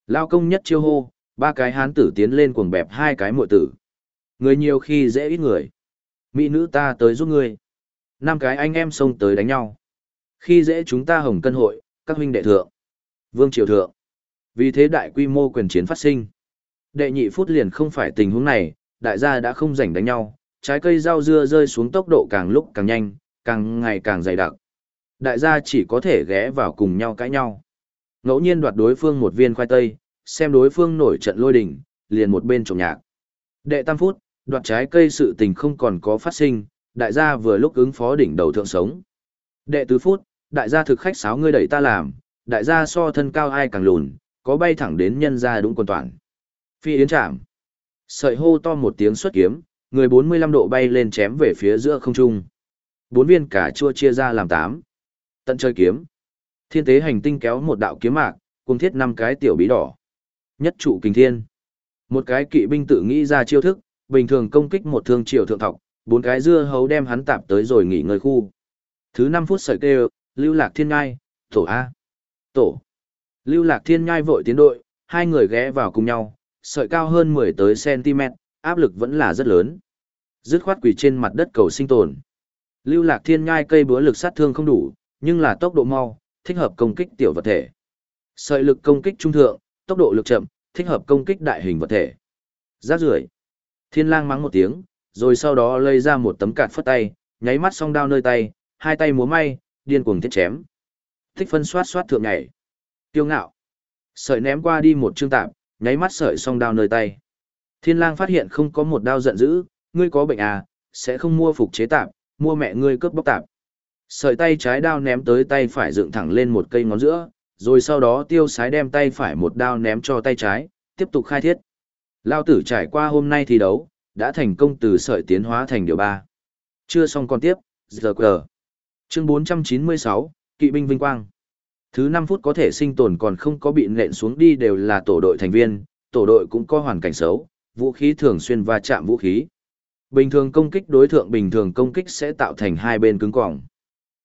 Lao công nhất chiêu hô, ba cái hán tử tiến lên cuồng bẹp hai cái muội tử. Người nhiều khi dễ ít người. Mỹ nữ ta tới giúp ngươi. Năm cái anh em xông tới đánh nhau. Khi dễ chúng ta hồng cân hội, các huynh đệ thượng. Vương triều thượng. Vì thế đại quy mô quyền chiến phát sinh. Đệ nhị phút liền không phải tình huống này, đại gia đã không rảnh đánh nhau, trái cây rau dưa rơi xuống tốc độ càng lúc càng nhanh, càng ngày càng dày đặc. Đại gia chỉ có thể ghé vào cùng nhau cãi nhau. Ngẫu nhiên đoạt đối phương một viên khoai tây, xem đối phương nổi trận lôi đình, liền một bên trộm nhạc. Đệ tam phút, đoạt trái cây sự tình không còn có phát sinh, đại gia vừa lúc ứng phó đỉnh đầu thượng sống. Đệ tứ phút, đại gia thực khách sáo ngươi đẩy ta làm, đại gia so thân cao ai càng lùn, có bay thẳng đến nhân gia đúng quần toàn. Phi yến chạm. Sợi hô to một tiếng xuất kiếm, người 45 độ bay lên chém về phía giữa không trung. Bốn viên cả chua chia ra làm tám. Tận chơi kiếm. Thiên tế hành tinh kéo một đạo kiếm mạc, cùng thiết năm cái tiểu bí đỏ. Nhất trụ kinh thiên. Một cái kỵ binh tự nghĩ ra chiêu thức, bình thường công kích một thương triều thượng thọc, bốn cái dưa hấu đem hắn tạp tới rồi nghỉ ngơi khu. Thứ 5 phút sợi kêu, lưu lạc thiên ngai, tổ A. Tổ. Lưu lạc thiên ngai vội tiến đội, hai người ghé vào cùng nhau, sợi cao hơn 10 tới cm, áp lực vẫn là rất lớn. Dứt khoát quỳ trên mặt đất cầu sinh tồn. Lưu lạc thiên ngai cây búa lực sát thương không đủ, nhưng là tốc độ mau, thích hợp công kích tiểu vật thể. Sợi lực công kích trung thượng, tốc độ lực chậm, thích hợp công kích đại hình vật thể. Giác rưởi. Thiên lang mắng một tiếng, rồi sau đó lấy ra một tấm cạt phất tay, nháy mắt song đao nơi tay, hai tay múa may, điên cuồng thiết chém. Thích phân xoát xoát thượng nhảy. Tiêu ngạo. Sợi ném qua đi một chương tạm, nháy mắt sợi song đao nơi tay. Thiên lang phát hiện không có một đao giận dữ, ngươi có bệnh à, sẽ không mua phục chế tạm, mua mẹ ngươi cướp bóc tạm. Sợi tay trái đao ném tới tay phải dựng thẳng lên một cây ngón giữa, rồi sau đó tiêu sái đem tay phải một đao ném cho tay trái, tiếp tục khai thiết. Lao tử trải qua hôm nay thi đấu, đã thành công từ sợi tiến hóa thành điều ba. Chưa xong còn tiếp, giờ quờ. Chương 496, Kỵ binh vinh quang. Thứ 5 phút có thể sinh tồn còn không có bị nện xuống đi đều là tổ đội thành viên, tổ đội cũng có hoàn cảnh xấu, vũ khí thường xuyên va chạm vũ khí. Bình thường công kích đối tượng bình thường công kích sẽ tạo thành hai bên cứng cỏng.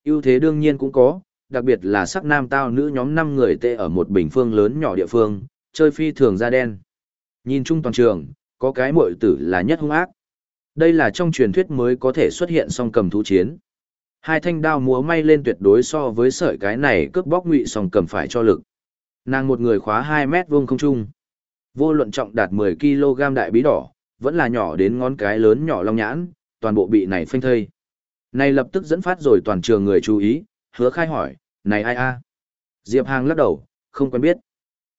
ưu thế đương nhiên cũng có, đặc biệt là sắc nam tao nữ nhóm 5 người tê ở một bình phương lớn nhỏ địa phương, chơi phi thường da đen. Nhìn chung toàn trường, có cái muội tử là nhất hung ác. Đây là trong truyền thuyết mới có thể xuất hiện song cầm thú chiến. Hai thanh đao múa may lên tuyệt đối so với sợi cái này cướp bóc ngụy song cầm phải cho lực. Nàng một người khóa 2 mét vuông không trung. Vô luận trọng đạt 10 kg đại bí đỏ, vẫn là nhỏ đến ngón cái lớn nhỏ long nhãn, toàn bộ bị này phanh thây. Này lập tức dẫn phát rồi toàn trường người chú ý, hứa khai hỏi, này ai a Diệp Hàng lắc đầu, không quen biết.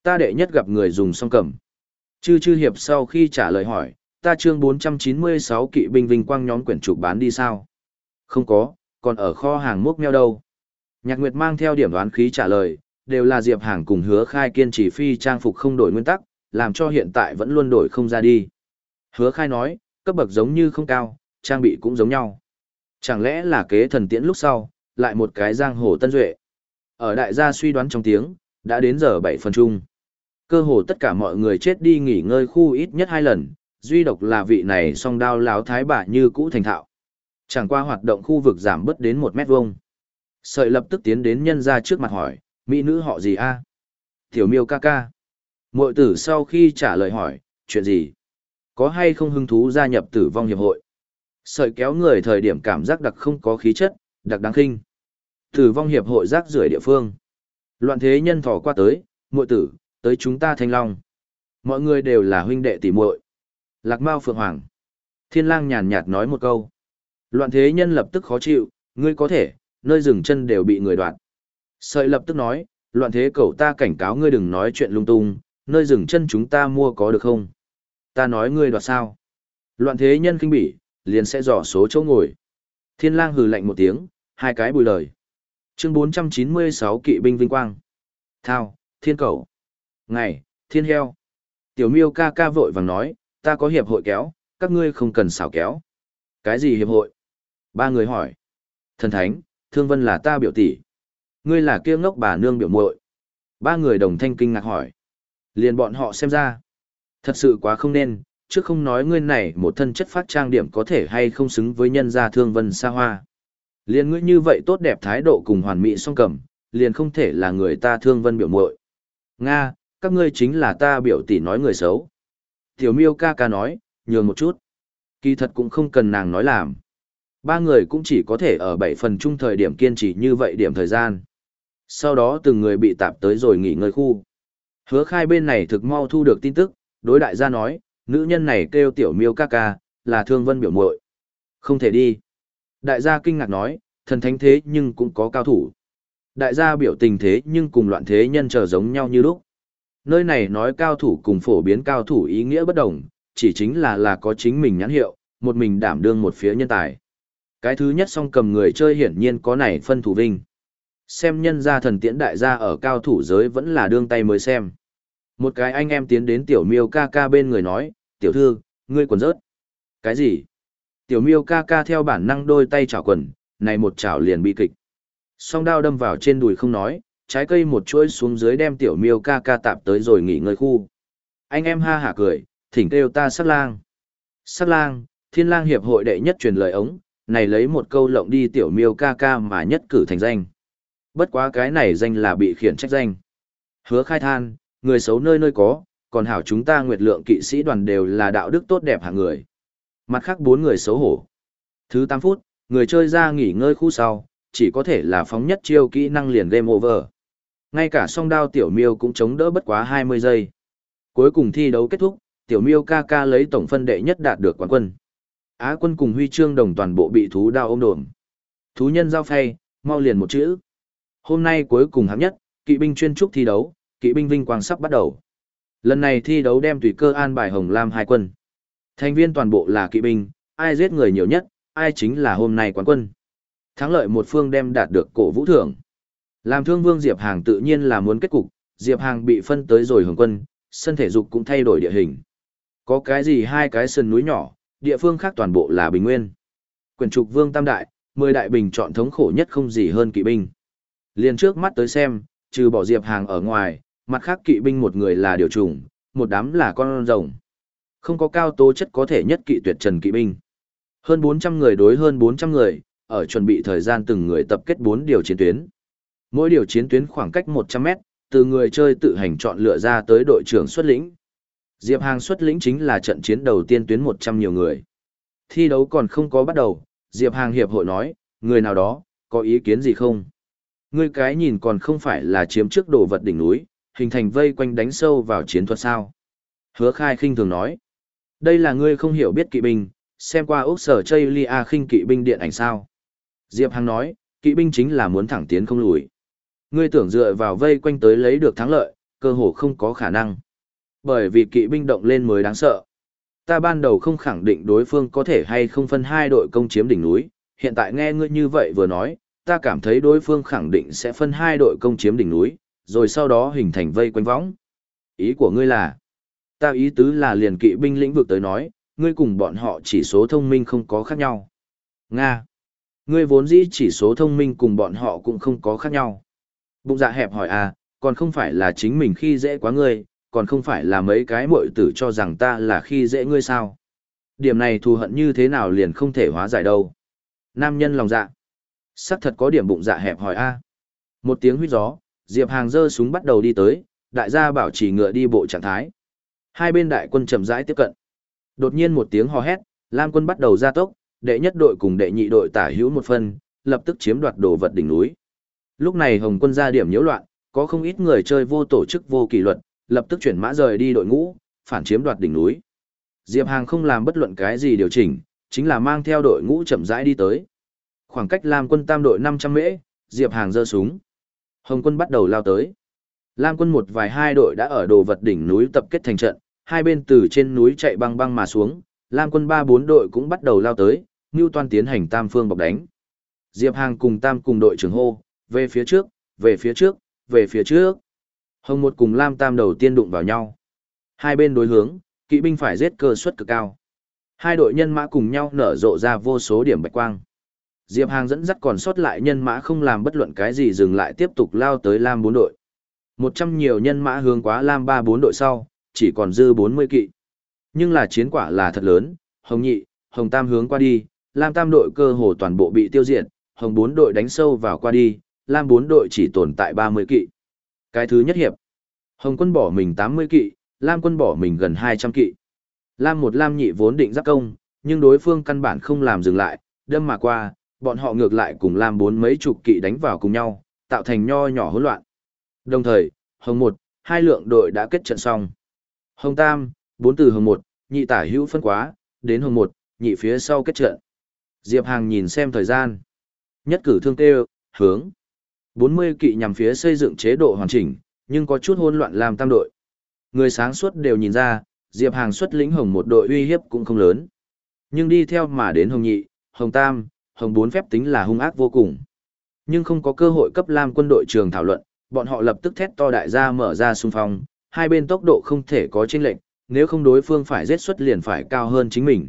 Ta đệ nhất gặp người dùng song cầm. Chư chư hiệp sau khi trả lời hỏi, ta chương 496 kỵ binh vinh quang nhóm quyển trục bán đi sao? Không có, còn ở kho hàng múc meo đâu. Nhạc Nguyệt mang theo điểm đoán khí trả lời, đều là Diệp Hàng cùng hứa khai kiên trì phi trang phục không đổi nguyên tắc, làm cho hiện tại vẫn luôn đổi không ra đi. Hứa khai nói, cấp bậc giống như không cao, trang bị cũng giống nhau. Chẳng lẽ là kế thần tiễn lúc sau, lại một cái giang hồ tân duệ. Ở đại gia suy đoán trong tiếng, đã đến giờ 7 phần chung. Cơ hồ tất cả mọi người chết đi nghỉ ngơi khu ít nhất hai lần, duy độc là vị này song đao láo thái bà như cũ thành thạo. Chẳng qua hoạt động khu vực giảm bớt đến một mét vuông. Sợi lập tức tiến đến nhân ra trước mặt hỏi, mỹ nữ họ gì a? Tiểu miêu ca ca. Mội tử sau khi trả lời hỏi, chuyện gì? Có hay không hứng thú gia nhập tử vong hiệp hội? Sợi kéo người thời điểm cảm giác đặc không có khí chất, đặc đáng khinh. Tử vong hiệp hội rác rưởi địa phương. Loạn thế nhân thỏ qua tới, muội tử, tới chúng ta thanh long. Mọi người đều là huynh đệ tỷ muội. Lạc Mao Phượng Hoàng. Thiên lang nhàn nhạt nói một câu. Loạn thế nhân lập tức khó chịu, ngươi có thể, nơi dừng chân đều bị người đoạt. Sợi lập tức nói, loạn thế cậu ta cảnh cáo ngươi đừng nói chuyện lung tung, nơi dừng chân chúng ta mua có được không? Ta nói ngươi đoạt sao? Loạn thế nhân kinh bỉ, liền sẽ dò số chỗ ngồi. Thiên lang hừ lạnh một tiếng, hai cái bùi lời. Chương 496 kỵ binh vinh quang. Thao, thiên cầu. Ngày, thiên heo. Tiểu miêu ca ca vội vàng nói, ta có hiệp hội kéo, các ngươi không cần xảo kéo. Cái gì hiệp hội? Ba người hỏi. Thần thánh, thương vân là ta biểu tỷ. Ngươi là kia ngốc bà nương biểu muội. Ba người đồng thanh kinh ngạc hỏi. Liền bọn họ xem ra. Thật sự quá không nên, chứ không nói ngươi này một thân chất phát trang điểm có thể hay không xứng với nhân gia thương vân xa hoa. Liền ngươi như vậy tốt đẹp thái độ cùng hoàn mỹ song cầm, liền không thể là người ta thương vân biểu muội. Nga, các ngươi chính là ta biểu tỷ nói người xấu. Tiểu miêu ca ca nói, nhường một chút. Kỳ thật cũng không cần nàng nói làm. Ba người cũng chỉ có thể ở bảy phần chung thời điểm kiên trì như vậy điểm thời gian. Sau đó từng người bị tạp tới rồi nghỉ ngơi khu. Hứa khai bên này thực mau thu được tin tức, đối đại gia nói, nữ nhân này kêu tiểu miêu ca ca, là thương vân biểu muội Không thể đi. Đại gia kinh ngạc nói, thần thánh thế nhưng cũng có cao thủ. Đại gia biểu tình thế nhưng cùng loạn thế nhân trở giống nhau như lúc. Nơi này nói cao thủ cùng phổ biến cao thủ ý nghĩa bất đồng, chỉ chính là là có chính mình nhãn hiệu, một mình đảm đương một phía nhân tài. Cái thứ nhất song cầm người chơi hiển nhiên có này phân thủ vinh. Xem nhân gia thần tiễn đại gia ở cao thủ giới vẫn là đương tay mới xem. Một cái anh em tiến đến tiểu miêu ca ca bên người nói, tiểu thư, ngươi quần rớt. Cái gì? Tiểu miêu ca ca theo bản năng đôi tay chảo quần, này một chảo liền bị kịch. Song đao đâm vào trên đùi không nói, trái cây một chuỗi xuống dưới đem tiểu miêu ca ca tạp tới rồi nghỉ ngơi khu. Anh em ha hả cười, thỉnh kêu ta sát lang. Sát lang, thiên lang hiệp hội đệ nhất truyền lời ống, này lấy một câu lộng đi tiểu miêu ca ca mà nhất cử thành danh. Bất quá cái này danh là bị khiển trách danh. Hứa khai than, người xấu nơi nơi có, còn hảo chúng ta nguyệt lượng kỵ sĩ đoàn đều là đạo đức tốt đẹp hạng người. Mặt khác bốn người xấu hổ. Thứ 8 phút, người chơi ra nghỉ ngơi khu sau, chỉ có thể là phóng nhất chiêu kỹ năng liền game over. Ngay cả song đao tiểu miêu cũng chống đỡ bất quá 20 giây. Cuối cùng thi đấu kết thúc, tiểu miêu ca ca lấy tổng phân đệ nhất đạt được quán quân. Á quân cùng huy chương đồng toàn bộ bị thú đao ôm đồm. Thú nhân giao phay, mau liền một chữ. Hôm nay cuối cùng hạng nhất, kỵ binh chuyên trúc thi đấu, kỵ binh vinh quang sắp bắt đầu. Lần này thi đấu đem tùy cơ an bài Hồng Lam hai quân. Thành viên toàn bộ là kỵ binh, ai giết người nhiều nhất, ai chính là hôm nay quán quân. Thắng lợi một phương đem đạt được cổ vũ thưởng. Làm thương vương Diệp Hàng tự nhiên là muốn kết cục, Diệp Hàng bị phân tới rồi hưởng quân, sân thể dục cũng thay đổi địa hình. Có cái gì hai cái sân núi nhỏ, địa phương khác toàn bộ là bình nguyên. Quyền trục vương tam đại, mười đại bình chọn thống khổ nhất không gì hơn kỵ binh. Liên trước mắt tới xem, trừ bỏ Diệp Hàng ở ngoài, mặt khác kỵ binh một người là điều trùng, một đám là con rồng. Không có cao tố chất có thể nhất kỵ tuyệt trần kỵ binh. Hơn 400 người đối hơn 400 người, ở chuẩn bị thời gian từng người tập kết 4 điều chiến tuyến. Mỗi điều chiến tuyến khoảng cách 100 mét, từ người chơi tự hành chọn lựa ra tới đội trưởng xuất lĩnh. Diệp Hàng xuất lĩnh chính là trận chiến đầu tiên tuyến 100 nhiều người. Thi đấu còn không có bắt đầu, Diệp Hàng hiệp hội nói, người nào đó, có ý kiến gì không? Ngươi cái nhìn còn không phải là chiếm trước đồ vật đỉnh núi, hình thành vây quanh đánh sâu vào chiến thuật sao? Hứa khai khinh thường nói. Đây là ngươi không hiểu biết kỵ binh, xem qua Úc sở Chây Lia khinh kỵ binh điện ảnh sao? Diệp Hàng nói, kỵ binh chính là muốn thẳng tiến không lùi. Ngươi tưởng dựa vào vây quanh tới lấy được thắng lợi, cơ hồ không có khả năng. Bởi vì kỵ binh động lên mới đáng sợ. Ta ban đầu không khẳng định đối phương có thể hay không phân hai đội công chiếm đỉnh núi, hiện tại nghe ngươi như vậy vừa nói, ta cảm thấy đối phương khẳng định sẽ phân hai đội công chiếm đỉnh núi, rồi sau đó hình thành vây quanh võng. Ý của ngươi là, ta ý tứ là liền kỵ binh lĩnh vực tới nói, ngươi cùng bọn họ chỉ số thông minh không có khác nhau. Nga. Ngươi vốn dĩ chỉ số thông minh cùng bọn họ cũng không có khác nhau. Bụng dạ hẹp hỏi à, còn không phải là chính mình khi dễ quá ngươi, còn không phải là mấy cái muội tử cho rằng ta là khi dễ ngươi sao. Điểm này thù hận như thế nào liền không thể hóa giải đâu. Nam nhân lòng dạ. Sắc thật có điểm bụng dạ hẹp hỏi a. Một tiếng huyết gió, Diệp Hàng giơ súng bắt đầu đi tới, đại gia bảo chỉ ngựa đi bộ trạng thái. Hai bên đại quân chậm rãi tiếp cận. Đột nhiên một tiếng hò hét, Lam quân bắt đầu ra tốc, đệ nhất đội cùng đệ nhị đội tả hữu một phần lập tức chiếm đoạt đồ vật đỉnh núi. Lúc này Hồng quân ra điểm nhiễu loạn, có không ít người chơi vô tổ chức vô kỷ luật, lập tức chuyển mã rời đi đội ngũ, phản chiếm đoạt đỉnh núi. Diệp Hàng không làm bất luận cái gì điều chỉnh, chính là mang theo đội ngũ chậm rãi đi tới. Khoảng cách Lam quân tam đội 500 mễ, Diệp Hàng giơ súng. Hồng quân bắt đầu lao tới. Lam quân một vài hai đội đã ở đồ vật đỉnh núi tập kết thành trận, hai bên từ trên núi chạy băng băng mà xuống, Lam quân ba bốn đội cũng bắt đầu lao tới, Ngưu Toan tiến hành tam phương bọc đánh. Diệp Hàng cùng tam cùng đội trưởng hô, về phía trước, về phía trước, về phía trước. Hồng một cùng Lam tam đầu tiên đụng vào nhau. Hai bên đối hướng, kỵ binh phải giết cơ suất cực cao. Hai đội nhân mã cùng nhau nở rộ ra vô số điểm bạch quang. Diệp Hàng dẫn dắt còn sót lại nhân mã không làm bất luận cái gì dừng lại tiếp tục lao tới Lam bốn đội. Một trăm nhiều nhân mã hướng quá Lam ba bốn đội sau, chỉ còn dư bốn mươi kỵ. Nhưng là chiến quả là thật lớn, Hồng nhị, Hồng tam hướng qua đi, Lam tam đội cơ hồ toàn bộ bị tiêu diệt, Hồng bốn đội đánh sâu vào qua đi, Lam bốn đội chỉ tồn tại ba mươi kỵ. Cái thứ nhất hiệp. Hồng quân bỏ mình 80 kỵ, Lam quân bỏ mình gần 200 kỵ. Lam một Lam nhị vốn định giáp công, nhưng đối phương căn bản không làm dừng lại, đâm mà qua, bọn họ ngược lại cùng Lam bốn mấy chục kỵ đánh vào cùng nhau, tạo thành nho nhỏ hỗn loạn. Đồng thời, Hồng một, hai lượng đội đã kết trận xong. Hồng tam, bốn từ Hồng một, nhị tả hữu phân quá, đến Hồng một, nhị phía sau kết trận. Diệp Hàng nhìn xem thời gian. Nhất cử thương tê hướng. 40 kỵ nhằm phía xây dựng chế độ hoàn chỉnh, nhưng có chút hỗn loạn làm tam đội. Người sáng suốt đều nhìn ra, Diệp Hàng xuất lĩnh hồng một đội uy hiếp cũng không lớn. Nhưng đi theo mà đến hồng nhị, hồng tam, hồng bốn phép tính là hung ác vô cùng. Nhưng không có cơ hội cấp Lam quân đội trường thảo luận, bọn họ lập tức thét to đại gia mở ra xung phong, hai bên tốc độ không thể có chênh lệnh, nếu không đối phương phải giết xuất liền phải cao hơn chính mình.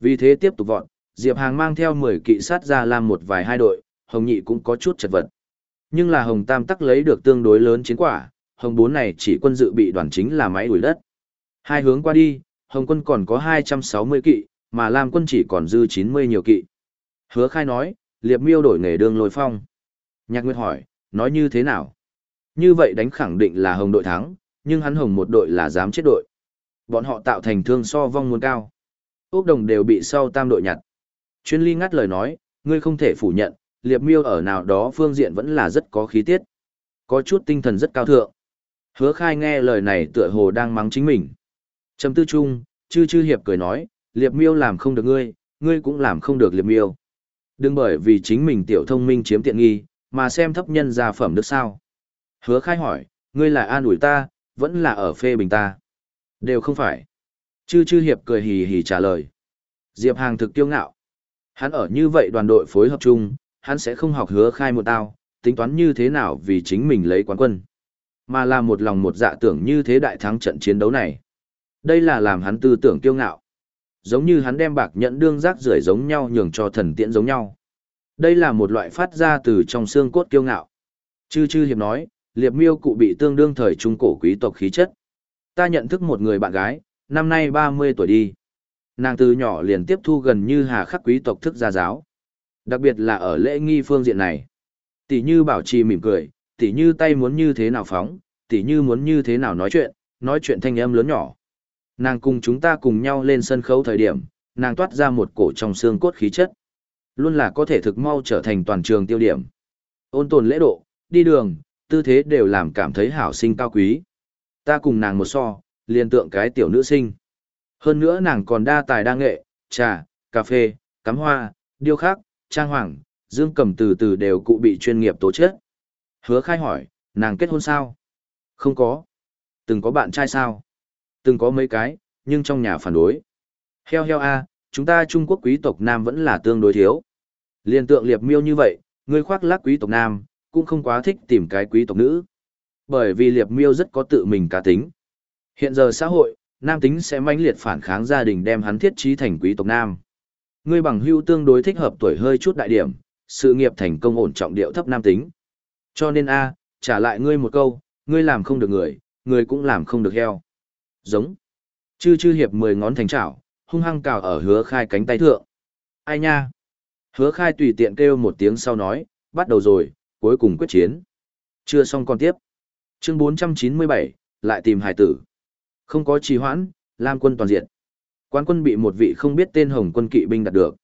Vì thế tiếp tục vọt, Diệp Hàng mang theo 10 kỵ sát ra làm một vài hai đội, Hồng Nhị cũng có chút chật vật. Nhưng là Hồng Tam tắc lấy được tương đối lớn chiến quả, Hồng Bốn này chỉ quân dự bị đoàn chính là máy đuổi đất. Hai hướng qua đi, Hồng quân còn có 260 kỵ, mà Lam quân chỉ còn dư 90 nhiều kỵ. Hứa khai nói, Liệp Miêu đổi nghề đường lôi phong. Nhạc Nguyệt hỏi, nói như thế nào? Như vậy đánh khẳng định là Hồng đội thắng, nhưng hắn Hồng một đội là dám chết đội. Bọn họ tạo thành thương so vong muốn cao. Úc đồng đều bị sau tam đội nhặt. Chuyên ly ngắt lời nói, ngươi không thể phủ nhận, liệp miêu ở nào đó phương diện vẫn là rất có khí tiết. Có chút tinh thần rất cao thượng. Hứa khai nghe lời này tựa hồ đang mắng chính mình. Trầm tư Trung, chư chư hiệp cười nói, liệp miêu làm không được ngươi, ngươi cũng làm không được liệp miêu. Đừng bởi vì chính mình tiểu thông minh chiếm tiện nghi, mà xem thấp nhân gia phẩm được sao. Hứa khai hỏi, ngươi là an ủi ta, vẫn là ở phê bình ta. Đều không phải. Chư chư hiệp cười hì hì trả lời. Diệp Hàng thực tiêu ngạo. Hắn ở như vậy đoàn đội phối hợp chung, hắn sẽ không học hứa khai một tao, tính toán như thế nào vì chính mình lấy quán quân. Mà là một lòng một dạ tưởng như thế đại thắng trận chiến đấu này. Đây là làm hắn tư tưởng kiêu ngạo. Giống như hắn đem bạc nhận đương rác rưởi giống nhau nhường cho thần tiễn giống nhau. Đây là một loại phát ra từ trong xương cốt kiêu ngạo. Chư chư hiệp nói, liệp miêu cụ bị tương đương thời trung cổ quý tộc khí chất. Ta nhận thức một người bạn gái, năm nay 30 tuổi đi. Nàng từ nhỏ liền tiếp thu gần như hà khắc quý tộc thức gia giáo. Đặc biệt là ở lễ nghi phương diện này. Tỷ như bảo trì mỉm cười, tỷ như tay muốn như thế nào phóng, tỷ như muốn như thế nào nói chuyện, nói chuyện thanh âm lớn nhỏ. Nàng cùng chúng ta cùng nhau lên sân khấu thời điểm, nàng toát ra một cổ trong xương cốt khí chất. Luôn là có thể thực mau trở thành toàn trường tiêu điểm. Ôn tồn lễ độ, đi đường, tư thế đều làm cảm thấy hảo sinh cao quý. Ta cùng nàng một so, liền tượng cái tiểu nữ sinh. Hơn nữa nàng còn đa tài đa nghệ, trà, cà phê, cắm hoa, điêu khắc, trang hoàng, dương cầm từ từ đều cụ bị chuyên nghiệp tố chất. Hứa khai hỏi, nàng kết hôn sao? Không có. Từng có bạn trai sao? Từng có mấy cái, nhưng trong nhà phản đối. Heo heo a, chúng ta Trung Quốc quý tộc nam vẫn là tương đối thiếu. Liên tượng liệp miêu như vậy, người khoác lác quý tộc nam, cũng không quá thích tìm cái quý tộc nữ. Bởi vì liệp miêu rất có tự mình cá tính. Hiện giờ xã hội, nam tính sẽ mãnh liệt phản kháng gia đình đem hắn thiết trí thành quý tộc nam. Ngươi bằng hưu tương đối thích hợp tuổi hơi chút đại điểm, sự nghiệp thành công ổn trọng điệu thấp nam tính. Cho nên a, trả lại ngươi một câu, ngươi làm không được người, ngươi cũng làm không được heo. Giống. Chư chư hiệp mười ngón thành chảo, hung hăng cào ở hứa khai cánh tay thượng. Ai nha? Hứa khai tùy tiện kêu một tiếng sau nói, bắt đầu rồi, cuối cùng quyết chiến. Chưa xong còn tiếp. Chương 497, lại tìm hải tử. Không có trì hoãn, Lam quân toàn diện. Quán quân bị một vị không biết tên hồng quân kỵ binh đạt được.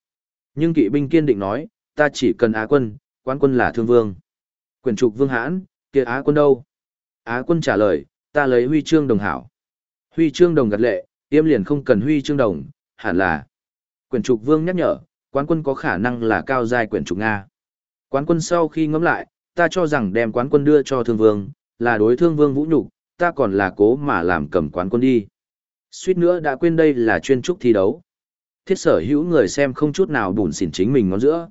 Nhưng kỵ binh kiên định nói, ta chỉ cần Á quân, quán quân là thương vương. Quyền trục vương hãn, kia Á quân đâu? Á quân trả lời, ta lấy huy chương đồng hảo. Huy chương đồng gật lệ, tiêm liền không cần huy chương đồng, hẳn là. Quyền trục vương nhắc nhở, quán quân có khả năng là cao giai quyền trục Nga. Quán quân sau khi ngẫm lại, ta cho rằng đem quán quân đưa cho thương vương, là đối thương vương vũ nhục, ta còn là cố mà làm cầm quán quân đi. Suýt nữa đã quên đây là chuyên trúc thi đấu. Thiết sở hữu người xem không chút nào bùn xỉn chính mình ngón giữa.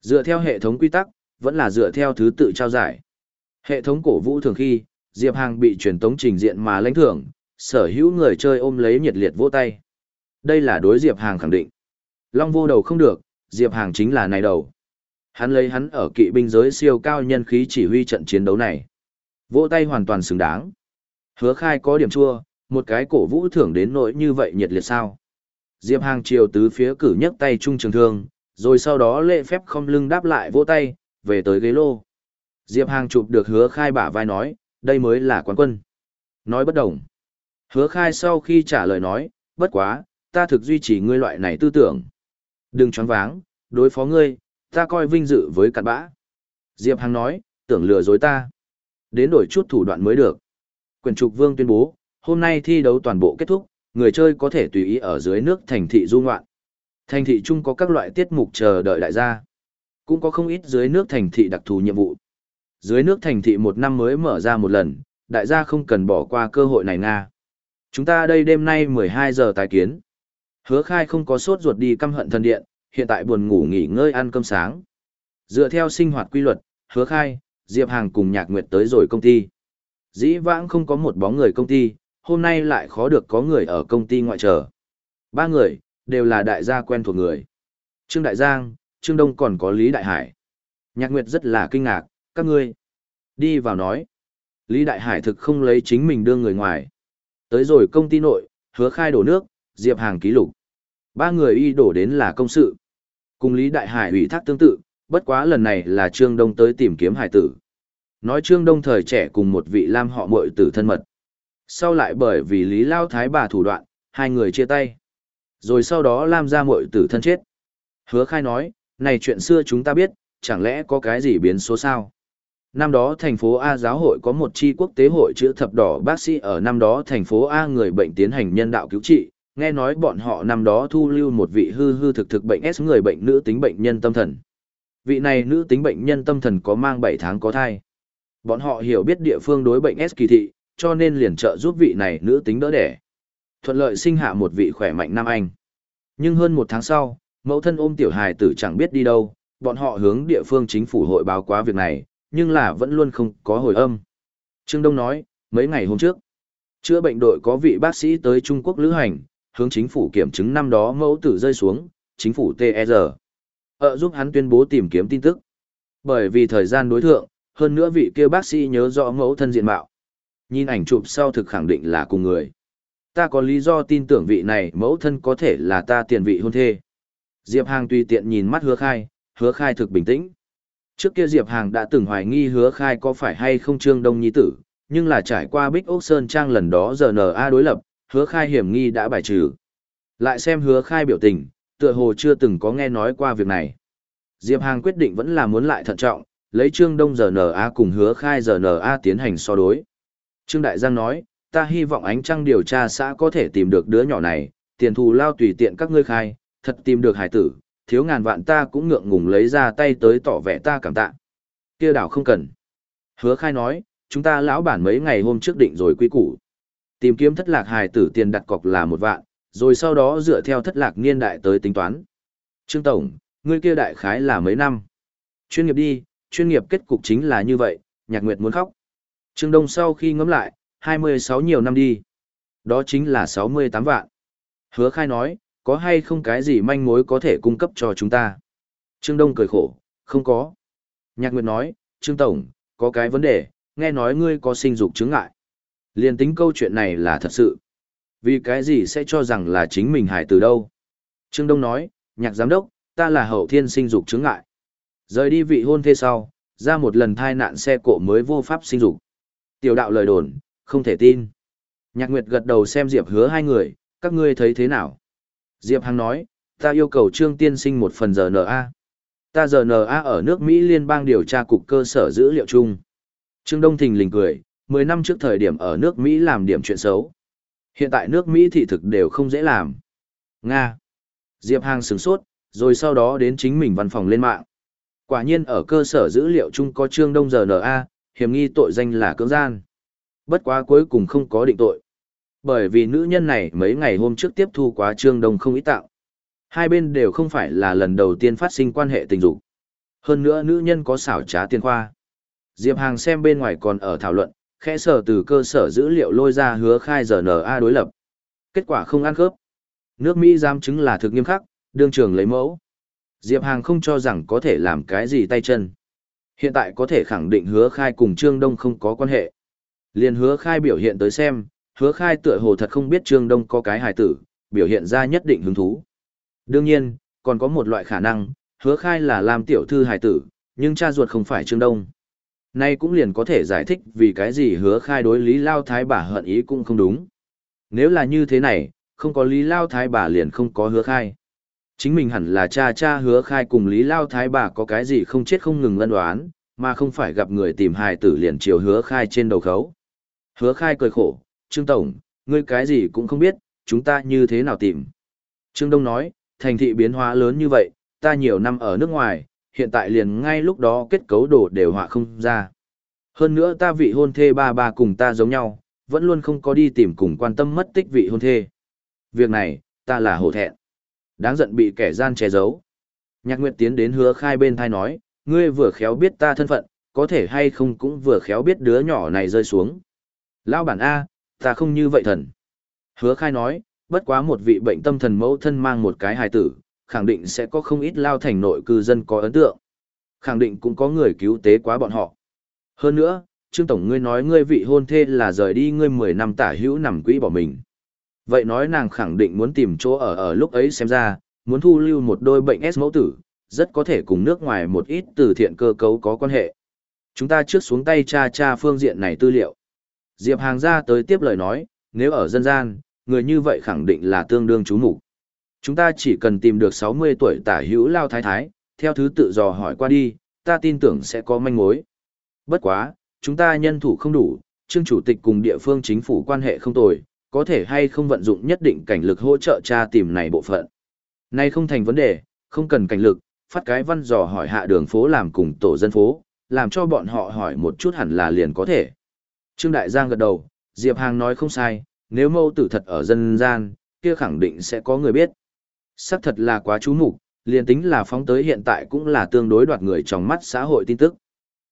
Dựa theo hệ thống quy tắc, vẫn là dựa theo thứ tự trao giải. Hệ thống cổ vũ thường khi, Diệp Hàng bị truyền tống trình diện mà lãnh thưởng, sở hữu người chơi ôm lấy nhiệt liệt vỗ tay. Đây là đối Diệp Hàng khẳng định. Long vô đầu không được, Diệp Hàng chính là này đầu. Hắn lấy hắn ở kỵ binh giới siêu cao nhân khí chỉ huy trận chiến đấu này. Vỗ tay hoàn toàn xứng đáng. Hứa khai có điểm chua, một cái cổ vũ thưởng đến nỗi như vậy nhiệt liệt sao. Diệp Hàng chiều tứ phía cử nhấc tay trung trường thương, rồi sau đó lễ phép không lưng đáp lại vỗ tay, về tới ghế lô. Diệp Hàng chụp được hứa khai bả vai nói, đây mới là quán quân. Nói bất đồng. Hứa khai sau khi trả lời nói, bất quá, ta thực duy trì ngươi loại này tư tưởng. Đừng choáng váng, đối phó ngươi, ta coi vinh dự với cặn bã. Diệp Hằng nói, tưởng lừa dối ta. Đến đổi chút thủ đoạn mới được. Quyền trục vương tuyên bố, hôm nay thi đấu toàn bộ kết thúc, người chơi có thể tùy ý ở dưới nước thành thị du ngoạn. Thành thị chung có các loại tiết mục chờ đợi đại gia. Cũng có không ít dưới nước thành thị đặc thù nhiệm vụ. Dưới nước thành thị một năm mới mở ra một lần, đại gia không cần bỏ qua cơ hội này nga. Chúng ta đây đêm nay 12 giờ tái kiến. Hứa khai không có sốt ruột đi căm hận thần điện, hiện tại buồn ngủ nghỉ ngơi ăn cơm sáng. Dựa theo sinh hoạt quy luật, hứa khai, Diệp Hàng cùng Nhạc Nguyệt tới rồi công ty. Dĩ vãng không có một bóng người công ty, hôm nay lại khó được có người ở công ty ngoại trở. Ba người, đều là đại gia quen thuộc người. Trương Đại Giang, Trương Đông còn có Lý Đại Hải. Nhạc Nguyệt rất là kinh ngạc, các ngươi. Đi vào nói. Lý Đại Hải thực không lấy chính mình đưa người ngoài. Tới rồi công ty nội, hứa khai đổ nước, Diệp Hàng ký lục. Ba người y đổ đến là công sự. Cùng Lý Đại Hải ủy thác tương tự, bất quá lần này là Trương Đông tới tìm kiếm hải tử. Nói Trương Đông thời trẻ cùng một vị lam họ muội tử thân mật. Sau lại bởi vì Lý Lao Thái bà thủ đoạn, hai người chia tay. Rồi sau đó Lam ra muội tử thân chết. Hứa khai nói, này chuyện xưa chúng ta biết, chẳng lẽ có cái gì biến số sao? Năm đó thành phố A giáo hội có một chi quốc tế hội chữa thập đỏ bác sĩ ở năm đó thành phố A người bệnh tiến hành nhân đạo cứu trị, nghe nói bọn họ năm đó thu lưu một vị hư hư thực thực bệnh S người bệnh nữ tính bệnh nhân tâm thần. Vị này nữ tính bệnh nhân tâm thần có mang 7 tháng có thai. Bọn họ hiểu biết địa phương đối bệnh S kỳ thị, cho nên liền trợ giúp vị này nữ tính đỡ đẻ. Thuận lợi sinh hạ một vị khỏe mạnh nam anh. Nhưng hơn một tháng sau, mẫu thân ôm tiểu hài tử chẳng biết đi đâu, bọn họ hướng địa phương chính phủ hội báo quá việc này, nhưng là vẫn luôn không có hồi âm. Trương Đông nói, mấy ngày hôm trước, chữa bệnh đội có vị bác sĩ tới Trung Quốc lữ hành, hướng chính phủ kiểm chứng năm đó mẫu tử rơi xuống, chính phủ TR. E Ở ờ, giúp hắn tuyên bố tìm kiếm tin tức. Bởi vì thời gian đối thượng, hơn nữa vị kia bác sĩ nhớ rõ mẫu thân diện mạo. Nhìn ảnh chụp sau thực khẳng định là cùng người. Ta có lý do tin tưởng vị này mẫu thân có thể là ta tiền vị hôn thê. Diệp Hàng tùy tiện nhìn mắt hứa khai, hứa khai thực bình tĩnh. Trước kia Diệp Hàng đã từng hoài nghi hứa khai có phải hay không trương đông nhi tử, nhưng là trải qua Bích Ốc Sơn Trang lần đó giờ NA đối lập, hứa khai hiểm nghi đã bài trừ. Lại xem hứa khai biểu tình, tựa hồ chưa từng có nghe nói qua việc này. Diệp Hàng quyết định vẫn là muốn lại thận trọng, lấy Trương Đông giờ NA cùng hứa khai giờ NA tiến hành so đối. Trương Đại Giang nói, ta hy vọng ánh trăng điều tra xã có thể tìm được đứa nhỏ này, tiền thù lao tùy tiện các ngươi khai, thật tìm được hải tử, thiếu ngàn vạn ta cũng ngượng ngùng lấy ra tay tới tỏ vẻ ta cảm tạ. Kia đảo không cần. Hứa khai nói, chúng ta lão bản mấy ngày hôm trước định rồi quy củ. Tìm kiếm thất lạc hài tử tiền đặt cọc là một vạn, rồi sau đó dựa theo thất lạc niên đại tới tính toán. Trương Tổng, ngươi kia đại khái là mấy năm? Chuyên nghiệp đi, chuyên nghiệp kết cục chính là như vậy, nhạc nguyệt muốn khóc. Trương Đông sau khi ngẫm lại, 26 nhiều năm đi. Đó chính là 68 vạn. Hứa khai nói, có hay không cái gì manh mối có thể cung cấp cho chúng ta? Trương Đông cười khổ, không có. Nhạc Nguyệt nói, Trương Tổng, có cái vấn đề, nghe nói ngươi có sinh dục chứng ngại. Liên tính câu chuyện này là thật sự. Vì cái gì sẽ cho rằng là chính mình hại từ đâu? Trương Đông nói, nhạc giám đốc, ta là hậu thiên sinh dục chứng ngại. Rời đi vị hôn thê sau, ra một lần thai nạn xe cộ mới vô pháp sinh dục. Tiểu đạo lời đồn, không thể tin. Nhạc Nguyệt gật đầu xem Diệp hứa hai người, các ngươi thấy thế nào? Diệp Hằng nói, ta yêu cầu Trương Tiên Sinh một phần giờ Ta giờ ở nước Mỹ liên bang điều tra cục cơ sở dữ liệu chung. Trương Đông Thình lình cười, 10 năm trước thời điểm ở nước Mỹ làm điểm chuyện xấu. Hiện tại nước Mỹ thị thực đều không dễ làm. Nga. Diệp Hàng sửng sốt, rồi sau đó đến chính mình văn phòng lên mạng. Quả nhiên ở cơ sở dữ liệu chung có Trương Đông giờ hiểm nghi tội danh là cưỡng gian. Bất quá cuối cùng không có định tội. Bởi vì nữ nhân này mấy ngày hôm trước tiếp thu quá Trương Đông không ý tạo. Hai bên đều không phải là lần đầu tiên phát sinh quan hệ tình dục. Hơn nữa nữ nhân có xảo trá tiền khoa. Diệp Hàng xem bên ngoài còn ở thảo luận, khẽ sở từ cơ sở dữ liệu lôi ra hứa khai giờ RNA đối lập. Kết quả không ăn khớp. Nước Mỹ giam chứng là thực nghiêm khắc, đương trường lấy mẫu. Diệp Hàng không cho rằng có thể làm cái gì tay chân. Hiện tại có thể khẳng định hứa khai cùng Trương Đông không có quan hệ. Liền hứa khai biểu hiện tới xem, hứa khai tựa hồ thật không biết Trương Đông có cái hài tử, biểu hiện ra nhất định hứng thú. Đương nhiên, còn có một loại khả năng, hứa khai là làm tiểu thư hài tử, nhưng cha ruột không phải Trương Đông. Nay cũng liền có thể giải thích vì cái gì hứa khai đối Lý Lao Thái bà hận ý cũng không đúng. Nếu là như thế này, không có Lý Lao Thái bà liền không có hứa khai. Chính mình hẳn là cha cha hứa khai cùng Lý Lao Thái bà có cái gì không chết không ngừng lân đoán, mà không phải gặp người tìm hài tử liền chiều hứa khai trên đầu khấu. Hứa khai cười khổ, Trương Tổng, ngươi cái gì cũng không biết, chúng ta như thế nào tìm. Trương Đông nói, thành thị biến hóa lớn như vậy, ta nhiều năm ở nước ngoài, hiện tại liền ngay lúc đó kết cấu đồ đều họa không ra. Hơn nữa ta vị hôn thê ba ba cùng ta giống nhau, vẫn luôn không có đi tìm cùng quan tâm mất tích vị hôn thê. Việc này, ta là hổ thẹn. Đáng giận bị kẻ gian che giấu. Nhạc Nguyệt tiến đến hứa khai bên thai nói, ngươi vừa khéo biết ta thân phận, có thể hay không cũng vừa khéo biết đứa nhỏ này rơi xuống. Lão bản A, ta không như vậy thần. Hứa khai nói, bất quá một vị bệnh tâm thần mẫu thân mang một cái hài tử, khẳng định sẽ có không ít lao thành nội cư dân có ấn tượng. Khẳng định cũng có người cứu tế quá bọn họ. Hơn nữa, Trương Tổng ngươi nói ngươi vị hôn thê là rời đi ngươi 10 năm tả hữu nằm quỹ bỏ mình. Vậy nói nàng khẳng định muốn tìm chỗ ở ở lúc ấy xem ra, muốn thu lưu một đôi bệnh S mẫu tử, rất có thể cùng nước ngoài một ít từ thiện cơ cấu có quan hệ. Chúng ta trước xuống tay tra tra phương diện này tư liệu. Diệp Hàng ra tới tiếp lời nói, nếu ở dân gian, người như vậy khẳng định là tương đương chú mục Chúng ta chỉ cần tìm được 60 tuổi tả hữu lao thái thái, theo thứ tự dò hỏi qua đi, ta tin tưởng sẽ có manh mối. Bất quá, chúng ta nhân thủ không đủ, trương chủ tịch cùng địa phương chính phủ quan hệ không tồi, có thể hay không vận dụng nhất định cảnh lực hỗ trợ tra tìm này bộ phận. nay không thành vấn đề, không cần cảnh lực, phát cái văn dò hỏi hạ đường phố làm cùng tổ dân phố, làm cho bọn họ hỏi một chút hẳn là liền có thể. Trương Đại Giang gật đầu, Diệp Hàng nói không sai, nếu mâu tử thật ở dân gian, kia khẳng định sẽ có người biết. Sắc thật là quá chú mục, liền tính là phóng tới hiện tại cũng là tương đối đoạt người trong mắt xã hội tin tức.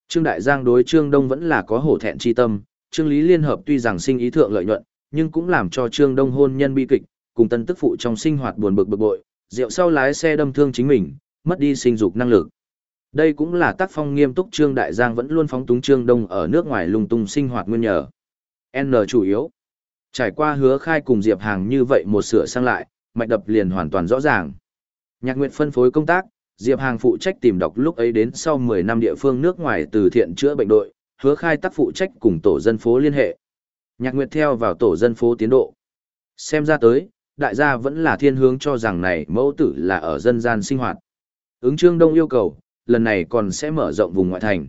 Trương Đại Giang đối Trương Đông vẫn là có hổ thẹn chi tâm, Trương Lý Liên Hợp tuy rằng sinh ý thượng lợi nhuận, nhưng cũng làm cho Trương Đông hôn nhân bi kịch, cùng tân tức phụ trong sinh hoạt buồn bực bực bội, rượu sau lái xe đâm thương chính mình, mất đi sinh dục năng lực. Đây cũng là tác phong nghiêm túc Trương Đại Giang vẫn luôn phóng túng Trương Đông ở nước ngoài lung tung sinh hoạt nguyên nhờ. N chủ yếu. Trải qua hứa khai cùng Diệp Hàng như vậy một sửa sang lại, mạch đập liền hoàn toàn rõ ràng. Nhạc Nguyệt phân phối công tác, Diệp Hàng phụ trách tìm đọc lúc ấy đến sau 10 năm địa phương nước ngoài từ thiện chữa bệnh đội, hứa khai tác phụ trách cùng tổ dân phố liên hệ. Nhạc Nguyệt theo vào tổ dân phố tiến độ. Xem ra tới, đại gia vẫn là thiên hướng cho rằng này mẫu tử là ở dân gian sinh hoạt. Ứng trương đông yêu cầu, lần này còn sẽ mở rộng vùng ngoại thành.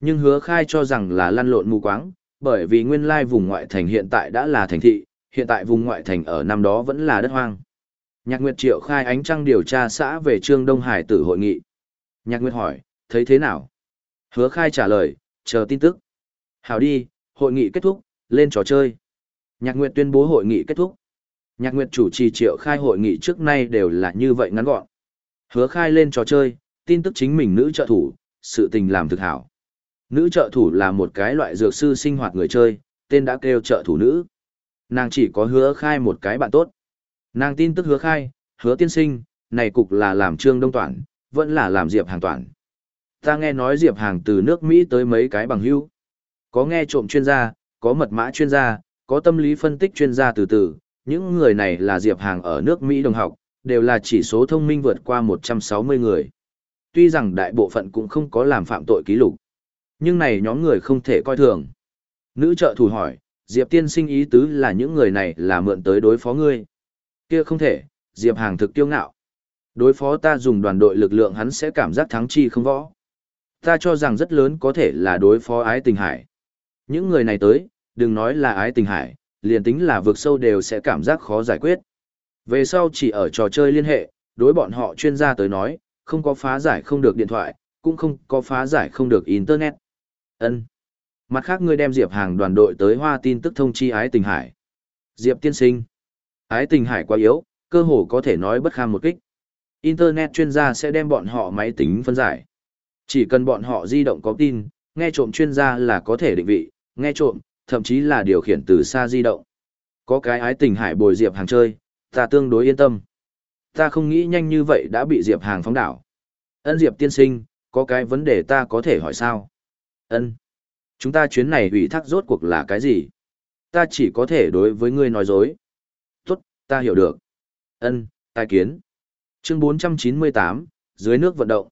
Nhưng hứa khai cho rằng là lăn lộn mù quáng, bởi vì nguyên lai vùng ngoại thành hiện tại đã là thành thị, hiện tại vùng ngoại thành ở năm đó vẫn là đất hoang. Nhạc Nguyệt triệu khai ánh trăng điều tra xã về Trương Đông Hải tử hội nghị. Nhạc Nguyệt hỏi, thấy thế nào? Hứa khai trả lời, chờ tin tức. Hảo đi, hội nghị kết thúc, lên trò chơi. Nhạc Nguyệt tuyên bố hội nghị kết thúc. Nhạc Nguyệt chủ trì triệu khai hội nghị trước nay đều là như vậy ngắn gọn. Hứa khai lên trò chơi, tin tức chính mình nữ trợ thủ, sự tình làm thực hảo. Nữ trợ thủ là một cái loại dược sư sinh hoạt người chơi, tên đã kêu trợ thủ nữ. Nàng chỉ có hứa khai một cái bạn tốt. Nàng tin tức hứa khai, hứa tiên sinh, này cục là làm trương đông toàn, vẫn là làm diệp hàng toàn. Ta nghe nói diệp hàng từ nước Mỹ tới mấy cái bằng hữu Có nghe trộm chuyên gia, có mật mã chuyên gia, có tâm lý phân tích chuyên gia từ từ. Những người này là diệp hàng ở nước Mỹ đồng học, đều là chỉ số thông minh vượt qua 160 người. Tuy rằng đại bộ phận cũng không có làm phạm tội ký lục. Nhưng này nhóm người không thể coi thường. Nữ trợ thủ hỏi, Diệp tiên sinh ý tứ là những người này là mượn tới đối phó ngươi. Kia không thể, Diệp hàng thực tiêu ngạo. Đối phó ta dùng đoàn đội lực lượng hắn sẽ cảm giác thắng chi không võ. Ta cho rằng rất lớn có thể là đối phó ái tình hải. Những người này tới, đừng nói là ái tình hải, liền tính là vượt sâu đều sẽ cảm giác khó giải quyết. Về sau chỉ ở trò chơi liên hệ, đối bọn họ chuyên gia tới nói, không có phá giải không được điện thoại, cũng không có phá giải không được internet. Ân. Mặt khác ngươi đem Diệp Hàng đoàn đội tới Hoa tin tức thông chi Ái Tình Hải. Diệp tiên sinh. Ái Tình Hải quá yếu, cơ hồ có thể nói bất kham một kích. Internet chuyên gia sẽ đem bọn họ máy tính phân giải. Chỉ cần bọn họ di động có tin, nghe trộm chuyên gia là có thể định vị, nghe trộm, thậm chí là điều khiển từ xa di động. Có cái ái tình hải bồi Diệp Hàng chơi, ta tương đối yên tâm. Ta không nghĩ nhanh như vậy đã bị Diệp Hàng phóng đảo. Ân Diệp tiên sinh, có cái vấn đề ta có thể hỏi sao? Ân. Chúng ta chuyến này ủy thác rốt cuộc là cái gì? Ta chỉ có thể đối với ngươi nói dối. Tốt, ta hiểu được. Ân, tài kiến. Chương 498, dưới nước vận động.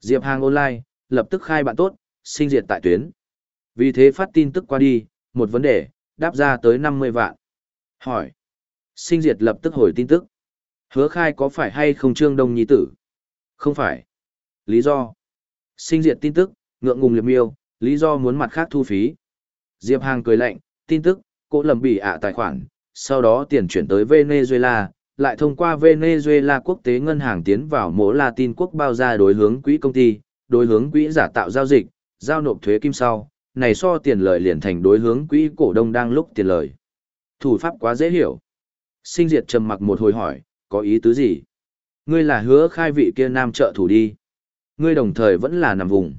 Diệp Hàng online, lập tức khai bạn tốt, sinh diệt tại tuyến. Vì thế phát tin tức qua đi, một vấn đề, đáp ra tới 50 vạn. Hỏi. Sinh diệt lập tức hồi tin tức. Hứa khai có phải hay không trương đông nhi tử? Không phải. Lý do. Sinh diệt tin tức, ngượng ngùng liệp miêu, lý do muốn mặt khác thu phí. Diệp Hàng cười lạnh, tin tức, cố lầm bị ạ tài khoản, sau đó tiền chuyển tới Venezuela, lại thông qua Venezuela quốc tế ngân hàng tiến vào mỗi Latin quốc bao ra đối hướng quỹ công ty, đối hướng quỹ giả tạo giao dịch, giao nộp thuế kim sau, này so tiền lợi liền thành đối hướng quỹ cổ đông đang lúc tiền lợi. Thủ pháp quá dễ hiểu. Sinh diệt trầm mặc một hồi hỏi, có ý tứ gì? Ngươi là hứa khai vị kia nam trợ thủ đi. Ngươi đồng thời vẫn là nằm vùng.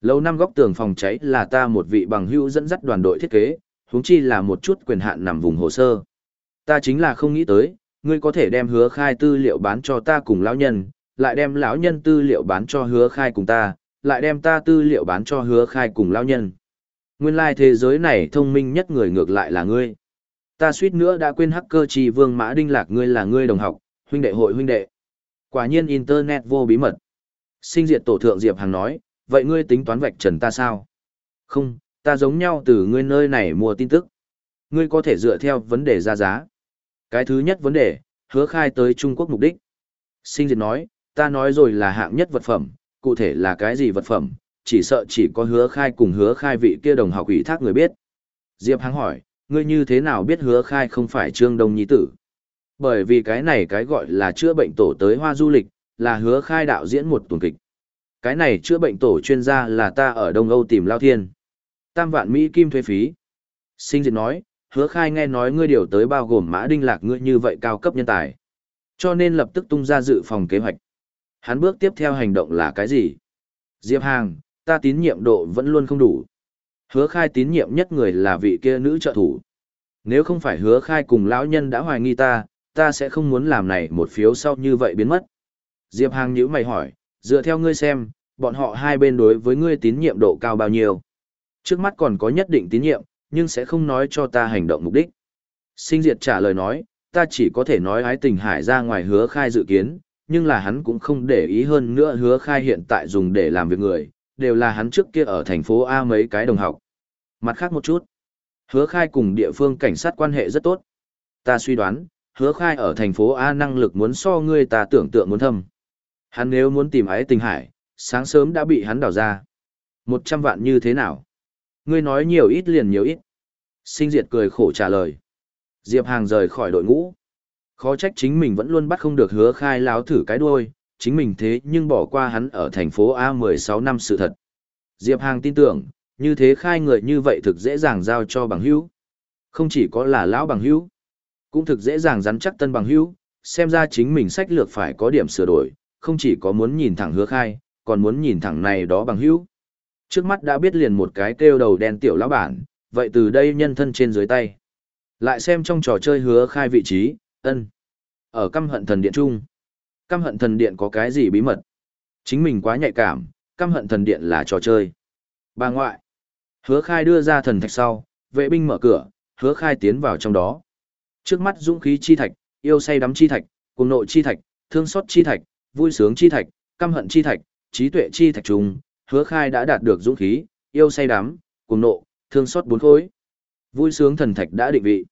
Lâu năm góc tường phòng cháy là ta một vị bằng hữu dẫn dắt đoàn đội thiết kế, huống chi là một chút quyền hạn nằm vùng hồ sơ. Ta chính là không nghĩ tới, ngươi có thể đem hứa khai tư liệu bán cho ta cùng lão nhân, lại đem lão nhân tư liệu bán cho hứa khai cùng ta, lại đem ta tư liệu bán cho hứa khai cùng lão nhân. Nguyên lai thế giới này thông minh nhất người ngược lại là ngươi. Ta suýt nữa đã quên hacker trì vương mã đinh lạc ngươi là ngươi đồng học, huynh đệ hội huynh đệ. Quả nhiên Internet vô bí mật. Sinh diệt tổ thượng Diệp Hằng nói, vậy ngươi tính toán vạch trần ta sao? Không, ta giống nhau từ ngươi nơi này mua tin tức. Ngươi có thể dựa theo vấn đề ra giá. Cái thứ nhất vấn đề, hứa khai tới Trung Quốc mục đích. Sinh diệt nói, ta nói rồi là hạng nhất vật phẩm, cụ thể là cái gì vật phẩm, chỉ sợ chỉ có hứa khai cùng hứa khai vị kia đồng học ủy thác người biết. Diệp Hằng hỏi, ngươi như thế nào biết hứa khai không phải Trương Đông Nhi Tử? Bởi vì cái này cái gọi là chữa bệnh tổ tới hoa du lịch, là hứa khai đạo diễn một tuần kịch. Cái này chữa bệnh tổ chuyên gia là ta ở Đông Âu tìm Lao Thiên. Tam vạn Mỹ kim thuế phí. Sinh diệt nói, hứa khai nghe nói ngươi điều tới bao gồm mã đinh lạc ngươi như vậy cao cấp nhân tài. Cho nên lập tức tung ra dự phòng kế hoạch. Hắn bước tiếp theo hành động là cái gì? Diệp Hàng, ta tín nhiệm độ vẫn luôn không đủ. Hứa khai tín nhiệm nhất người là vị kia nữ trợ thủ. Nếu không phải hứa khai cùng lão nhân đã hoài nghi ta, ta sẽ không muốn làm này một phiếu sau như vậy biến mất. Diệp Hàng nhữ mày hỏi, dựa theo ngươi xem, bọn họ hai bên đối với ngươi tín nhiệm độ cao bao nhiêu. Trước mắt còn có nhất định tín nhiệm, nhưng sẽ không nói cho ta hành động mục đích. Sinh Diệt trả lời nói, ta chỉ có thể nói ái tình hải ra ngoài hứa khai dự kiến, nhưng là hắn cũng không để ý hơn nữa hứa khai hiện tại dùng để làm việc người, đều là hắn trước kia ở thành phố A mấy cái đồng học. Mặt khác một chút, hứa khai cùng địa phương cảnh sát quan hệ rất tốt. Ta suy đoán, hứa khai ở thành phố A năng lực muốn so ngươi ta tưởng tượng muốn thâm. Hắn nếu muốn tìm ái tình hải, sáng sớm đã bị hắn đào ra. Một trăm vạn như thế nào? Ngươi nói nhiều ít liền nhiều ít. Sinh diệt cười khổ trả lời. Diệp Hàng rời khỏi đội ngũ. Khó trách chính mình vẫn luôn bắt không được hứa khai láo thử cái đuôi, chính mình thế nhưng bỏ qua hắn ở thành phố A 16 năm sự thật. Diệp Hàng tin tưởng, như thế khai người như vậy thực dễ dàng giao cho bằng hữu. Không chỉ có là lão bằng hữu, cũng thực dễ dàng rắn chắc tân bằng hữu, xem ra chính mình sách lược phải có điểm sửa đổi, không chỉ có muốn nhìn thẳng hứa khai, còn muốn nhìn thẳng này đó bằng hữu. Trước mắt đã biết liền một cái kêu đầu đen tiểu lão bản, vậy từ đây nhân thân trên dưới tay. Lại xem trong trò chơi hứa khai vị trí, ân. Ở căm hận thần điện trung. Căm hận thần điện có cái gì bí mật? Chính mình quá nhạy cảm, căm hận thần điện là trò chơi. Bà ngoại. Hứa khai đưa ra thần thạch sau, vệ binh mở cửa, hứa khai tiến vào trong đó. Trước mắt dũng khí chi thạch, yêu say đắm chi thạch, cùng nội chi thạch, thương xót chi thạch, vui sướng chi thạch, căm hận chi thạch, trí tuệ chi thạch trùng, hứa khai đã đạt được dũng khí, yêu say đắm, cùng nộ, thương xót bốn khối. Vui sướng thần thạch đã định vị.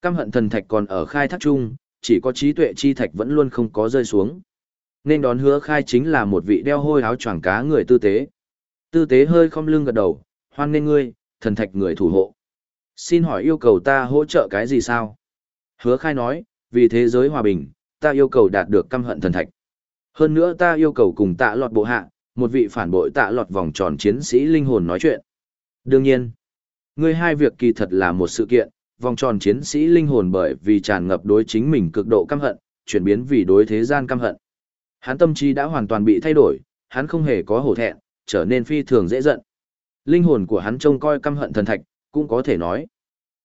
Căm hận thần thạch còn ở khai thác chung, chỉ có trí tuệ chi thạch vẫn luôn không có rơi xuống. Nên đón hứa khai chính là một vị đeo hôi áo choàng cá người tư tế. Tư tế hơi không lưng gật đầu, hoan nên ngươi, thần thạch người thủ hộ. Xin hỏi yêu cầu ta hỗ trợ cái gì sao? Hứa khai nói, vì thế giới hòa bình, ta yêu cầu đạt được căm hận thần thạch. Hơn nữa ta yêu cầu cùng tạ lọt bộ hạ, một vị phản bội tạ lọt vòng tròn chiến sĩ linh hồn nói chuyện. Đương nhiên, ngươi hai việc kỳ thật là một sự kiện, vòng tròn chiến sĩ linh hồn bởi vì tràn ngập đối chính mình cực độ căm hận, chuyển biến vì đối thế gian căm hận. Hắn tâm trí đã hoàn toàn bị thay đổi, hắn không hề có hổ thẹn, trở nên phi thường dễ giận. Linh hồn của hắn trông coi căm hận thần thạch, cũng có thể nói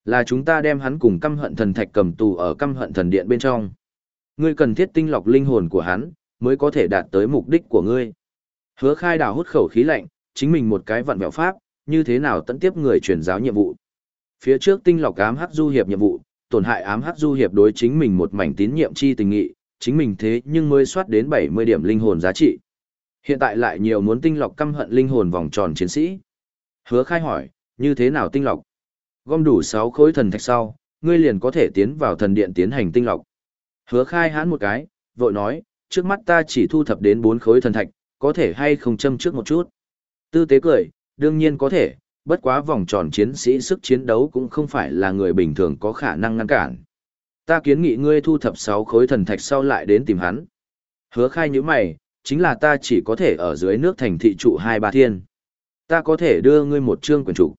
là chúng ta đem hắn cùng căm hận thần thạch cầm tù ở căm hận thần điện bên trong. Ngươi cần thiết tinh lọc linh hồn của hắn, mới có thể đạt tới mục đích của ngươi. Hứa khai đào hút khẩu khí lạnh, chính mình một cái vận vẹo pháp, như thế nào tận tiếp người truyền giáo nhiệm vụ. Phía trước tinh lọc ám hắc du hiệp nhiệm vụ, tổn hại ám hắc du hiệp đối chính mình một mảnh tín nhiệm chi tình nghị, chính mình thế nhưng mới soát đến 70 điểm linh hồn giá trị. Hiện tại lại nhiều muốn tinh lọc căm hận linh hồn vòng tròn chiến sĩ. Hứa khai hỏi, như thế nào tinh lọc? Gom đủ 6 khối thần thạch sau, ngươi liền có thể tiến vào thần điện tiến hành tinh lọc. Hứa khai hán một cái, vội nói, trước mắt ta chỉ thu thập đến 4 khối thần thạch, có thể hay không châm trước một chút. Tư tế cười, đương nhiên có thể, bất quá vòng tròn chiến sĩ sức chiến đấu cũng không phải là người bình thường có khả năng ngăn cản. Ta kiến nghị ngươi thu thập 6 khối thần thạch sau lại đến tìm hắn. Hứa khai như mày, chính là ta chỉ có thể ở dưới nước thành thị trụ hai ba thiên. Ta có thể đưa ngươi một chương quyển trục.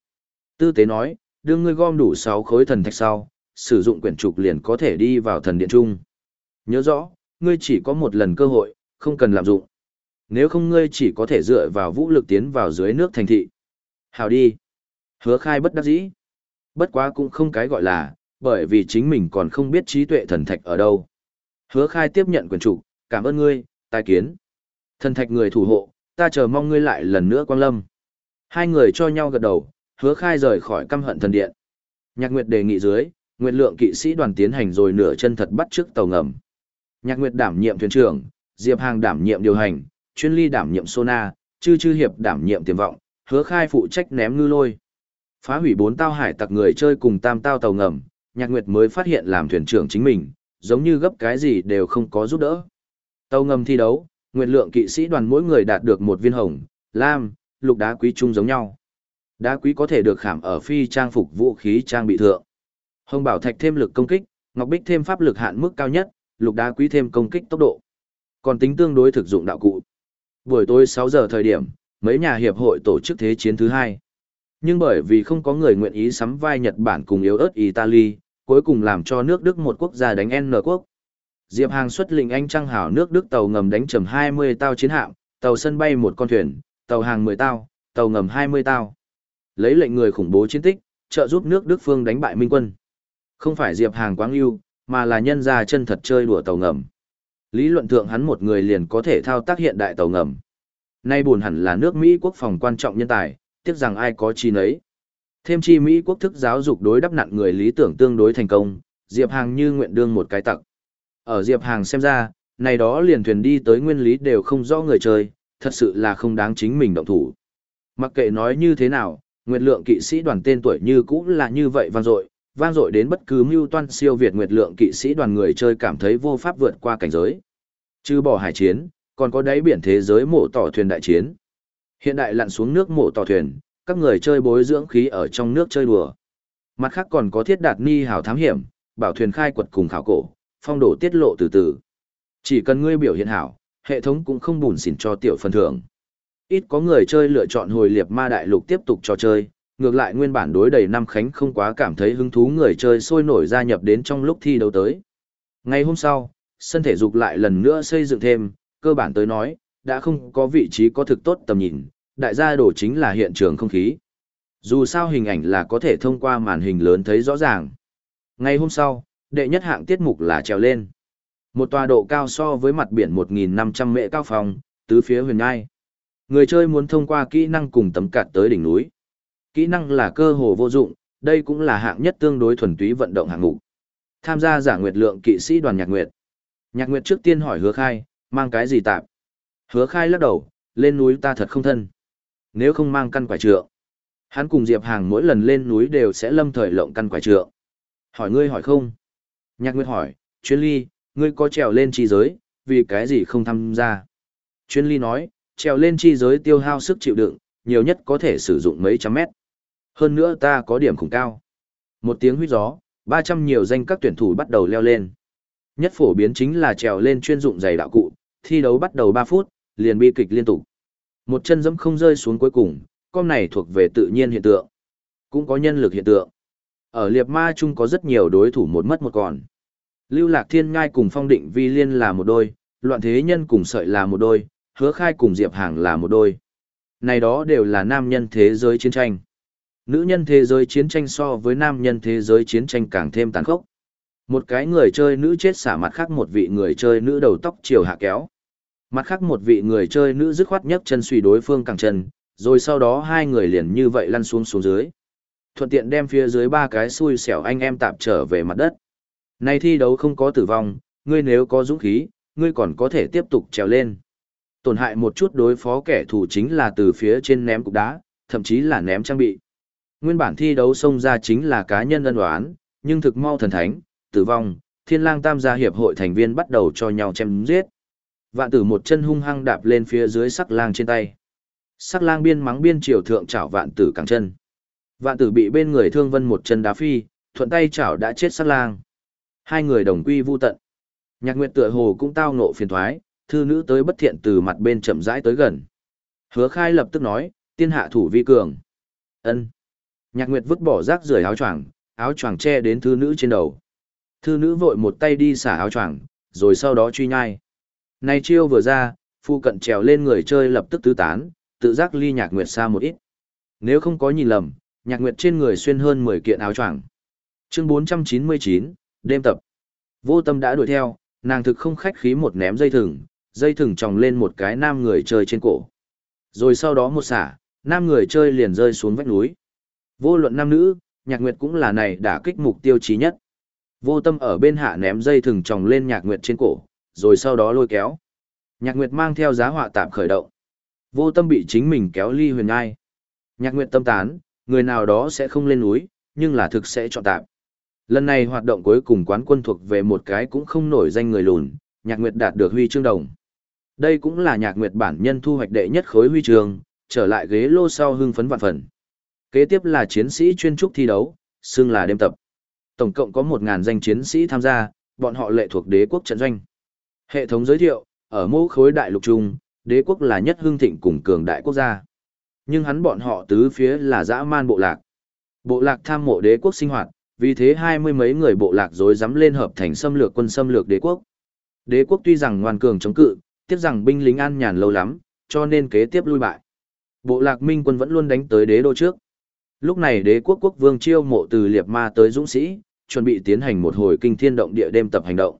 Tư tế nói, đưa ngươi gom đủ 6 khối thần thạch sau, sử dụng quyển trục liền có thể đi vào thần điện trung. Nhớ rõ, ngươi chỉ có một lần cơ hội, không cần lạm dụng. Nếu không ngươi chỉ có thể dựa vào vũ lực tiến vào dưới nước thành thị. Hào đi. Hứa khai bất đắc dĩ. Bất quá cũng không cái gọi là, bởi vì chính mình còn không biết trí tuệ thần thạch ở đâu. Hứa khai tiếp nhận quyền chủ, cảm ơn ngươi, tài kiến. Thần thạch người thủ hộ, ta chờ mong ngươi lại lần nữa quang lâm. Hai người cho nhau gật đầu, hứa khai rời khỏi căm hận thần điện. Nhạc Nguyệt đề nghị dưới, Nguyệt lượng kỵ sĩ đoàn tiến hành rồi nửa chân thật bắt trước tàu ngầm. Nhạc Nguyệt đảm nhiệm thuyền trưởng, Diệp Hàng đảm nhiệm điều hành, chuyên ly đảm nhiệm sona, chư chư hiệp đảm nhiệm tiềm vọng, hứa khai phụ trách ném ngư lôi. Phá hủy bốn tao hải tặc người chơi cùng tam tao tàu ngầm, Nhạc Nguyệt mới phát hiện làm thuyền trưởng chính mình, giống như gấp cái gì đều không có giúp đỡ. Tàu ngầm thi đấu, Nguyệt lượng kỵ sĩ đoàn mỗi người đạt được một viên hồng, lam, lục đá quý chung giống nhau. Đá quý có thể được khảm ở phi trang phục vũ khí trang bị thượng. Hồng bảo thạch thêm lực công kích, ngọc bích thêm pháp lực hạn mức cao nhất, lục đá quý thêm công kích tốc độ. Còn tính tương đối thực dụng đạo cụ. Buổi tối 6 giờ thời điểm, mấy nhà hiệp hội tổ chức thế chiến thứ hai. Nhưng bởi vì không có người nguyện ý sắm vai Nhật Bản cùng yếu ớt Italy, cuối cùng làm cho nước Đức một quốc gia đánh N quốc. Diệp Hàng xuất lĩnh anh trăng hảo nước Đức tàu ngầm đánh trầm 20 tao chiến hạm, tàu sân bay một con thuyền, tàu hàng 10 tao, tàu ngầm 20 tao. Lấy lệnh người khủng bố chiến tích, trợ giúp nước Đức phương đánh bại Minh quân. Không phải Diệp Hàng quáng ưu mà là nhân ra chân thật chơi đùa tàu ngầm. Lý luận thượng hắn một người liền có thể thao tác hiện đại tàu ngầm. Nay buồn hẳn là nước Mỹ quốc phòng quan trọng nhân tài, tiếc rằng ai có chi nấy. Thêm chi Mỹ quốc thức giáo dục đối đắp nặn người lý tưởng tương đối thành công, Diệp Hàng như nguyện đương một cái tặc. Ở Diệp Hàng xem ra, này đó liền thuyền đi tới nguyên lý đều không rõ người chơi, thật sự là không đáng chính mình động thủ. Mặc kệ nói như thế nào, Nguyệt Lượng kỵ sĩ đoàn tên tuổi như cũ là như vậy vang dội, vang dội đến bất cứ mưu toan siêu việt Nguyệt Lượng kỵ sĩ đoàn người chơi cảm thấy vô pháp vượt qua cảnh giới. Trừ bỏ hải chiến, còn có đáy biển thế giới mộ tỏ thuyền đại chiến. Hiện đại lặn xuống nước mộ tỏ thuyền, các người chơi bối dưỡng khí ở trong nước chơi đùa. Mặt khác còn có thiết đạt ni hào thám hiểm, bảo thuyền khai quật cùng khảo cổ, phong đổ tiết lộ từ từ. Chỉ cần ngươi biểu hiện hảo, hệ thống cũng không bùn xỉn cho tiểu phần thưởng. Ít có người chơi lựa chọn hồi liệp ma đại lục tiếp tục trò chơi, ngược lại nguyên bản đối đầy năm khánh không quá cảm thấy hứng thú người chơi sôi nổi gia nhập đến trong lúc thi đấu tới. Ngày hôm sau, sân thể dục lại lần nữa xây dựng thêm, cơ bản tới nói, đã không có vị trí có thực tốt tầm nhìn, đại gia đổ chính là hiện trường không khí. Dù sao hình ảnh là có thể thông qua màn hình lớn thấy rõ ràng. Ngày hôm sau, đệ nhất hạng tiết mục là trèo lên. Một tòa độ cao so với mặt biển 1.500 mệ cao phòng, tứ phía huyền ngai. Người chơi muốn thông qua kỹ năng cùng tấm cạt tới đỉnh núi. Kỹ năng là cơ hồ vô dụng, đây cũng là hạng nhất tương đối thuần túy vận động hạng mục. Tham gia giả nguyệt lượng kỵ sĩ đoàn nhạc nguyệt. Nhạc nguyệt trước tiên hỏi hứa khai, mang cái gì tạm? Hứa khai lắc đầu, lên núi ta thật không thân. Nếu không mang căn quải trượng. Hắn cùng Diệp Hàng mỗi lần lên núi đều sẽ lâm thời lộng căn quải trượng. Hỏi ngươi hỏi không? Nhạc Nguyệt hỏi, chuyên ly, ngươi có trèo lên chi giới, vì cái gì không tham gia? Chuyên ly nói, trèo lên chi giới tiêu hao sức chịu đựng, nhiều nhất có thể sử dụng mấy trăm mét. Hơn nữa ta có điểm khủng cao. Một tiếng huyết gió, 300 nhiều danh các tuyển thủ bắt đầu leo lên. Nhất phổ biến chính là trèo lên chuyên dụng giày đạo cụ, thi đấu bắt đầu 3 phút, liền bi kịch liên tục. Một chân dẫm không rơi xuống cuối cùng, con này thuộc về tự nhiên hiện tượng. Cũng có nhân lực hiện tượng. Ở liệp ma Trung có rất nhiều đối thủ một mất một còn. Lưu Lạc Thiên Ngai cùng Phong Định Vi Liên là một đôi, Loạn Thế Nhân cùng Sợi là một đôi, Hứa Khai cùng Diệp Hàng là một đôi. Này đó đều là nam nhân thế giới chiến tranh. Nữ nhân thế giới chiến tranh so với nam nhân thế giới chiến tranh càng thêm tàn khốc. Một cái người chơi nữ chết xả mặt khác một vị người chơi nữ đầu tóc chiều hạ kéo. Mặt khác một vị người chơi nữ dứt khoát nhấc chân suy đối phương càng chân, rồi sau đó hai người liền như vậy lăn xuống xuống dưới. Thuận tiện đem phía dưới ba cái xui xẻo anh em tạp trở về mặt đất. Này thi đấu không có tử vong, ngươi nếu có dũng khí, ngươi còn có thể tiếp tục trèo lên. Tổn hại một chút đối phó kẻ thù chính là từ phía trên ném cục đá, thậm chí là ném trang bị. Nguyên bản thi đấu xông ra chính là cá nhân ân đoán, nhưng thực mau thần thánh, tử vong, thiên lang tam gia hiệp hội thành viên bắt đầu cho nhau chém giết. Vạn tử một chân hung hăng đạp lên phía dưới sắc lang trên tay. Sắc lang biên mắng biên triều thượng chảo vạn tử cẳng chân. Vạn tử bị bên người thương vân một chân đá phi, thuận tay chảo đã chết sắc lang. Hai người đồng quy vu tận. Nhạc Nguyệt tựa hồ cũng tao ngộ phiền thoái, thư nữ tới bất thiện từ mặt bên chậm rãi tới gần. Hứa khai lập tức nói, tiên hạ thủ vi cường. ân Nhạc Nguyệt vứt bỏ rác rưởi áo choàng, áo choàng che đến thư nữ trên đầu. Thư nữ vội một tay đi xả áo choàng, rồi sau đó truy nhai. Này chiêu vừa ra, phu cận trèo lên người chơi lập tức tứ tán, tự giác ly Nhạc Nguyệt xa một ít. Nếu không có nhìn lầm, Nhạc Nguyệt trên người xuyên hơn 10 kiện áo choàng. Chương 499, đêm tập. Vô tâm đã đuổi theo, nàng thực không khách khí một ném dây thừng, dây thừng tròng lên một cái nam người chơi trên cổ. Rồi sau đó một xả, nam người chơi liền rơi xuống vách núi. Vô luận nam nữ, nhạc nguyệt cũng là này đã kích mục tiêu chí nhất. Vô tâm ở bên hạ ném dây thừng tròng lên nhạc nguyệt trên cổ, rồi sau đó lôi kéo. Nhạc nguyệt mang theo giá họa tạm khởi động. Vô tâm bị chính mình kéo ly huyền ngai. Nhạc nguyệt tâm tán, người nào đó sẽ không lên núi, nhưng là thực sẽ chọn tạm. Lần này hoạt động cuối cùng quán quân thuộc về một cái cũng không nổi danh người lùn, Nhạc Nguyệt đạt được huy chương đồng. Đây cũng là Nhạc Nguyệt bản nhân thu hoạch đệ nhất khối huy chương, trở lại ghế lô sau hưng phấn vạn phần. Kế tiếp là chiến sĩ chuyên trúc thi đấu, xưng là đêm tập. Tổng cộng có 1.000 danh chiến sĩ tham gia, bọn họ lệ thuộc đế quốc trận doanh. Hệ thống giới thiệu, ở mô khối đại lục trung, đế quốc là nhất hưng thịnh cùng cường đại quốc gia. Nhưng hắn bọn họ tứ phía là dã man bộ lạc. Bộ lạc tham mộ đế quốc sinh hoạt, vì thế hai mươi mấy người bộ lạc rối rắm lên hợp thành xâm lược quân xâm lược đế quốc. Đế quốc tuy rằng ngoan cường chống cự, tiếc rằng binh lính an nhàn lâu lắm, cho nên kế tiếp lui bại. Bộ lạc minh quân vẫn luôn đánh tới đế đô trước. Lúc này đế quốc quốc vương chiêu mộ từ liệp ma tới dũng sĩ, chuẩn bị tiến hành một hồi kinh thiên động địa đêm tập hành động.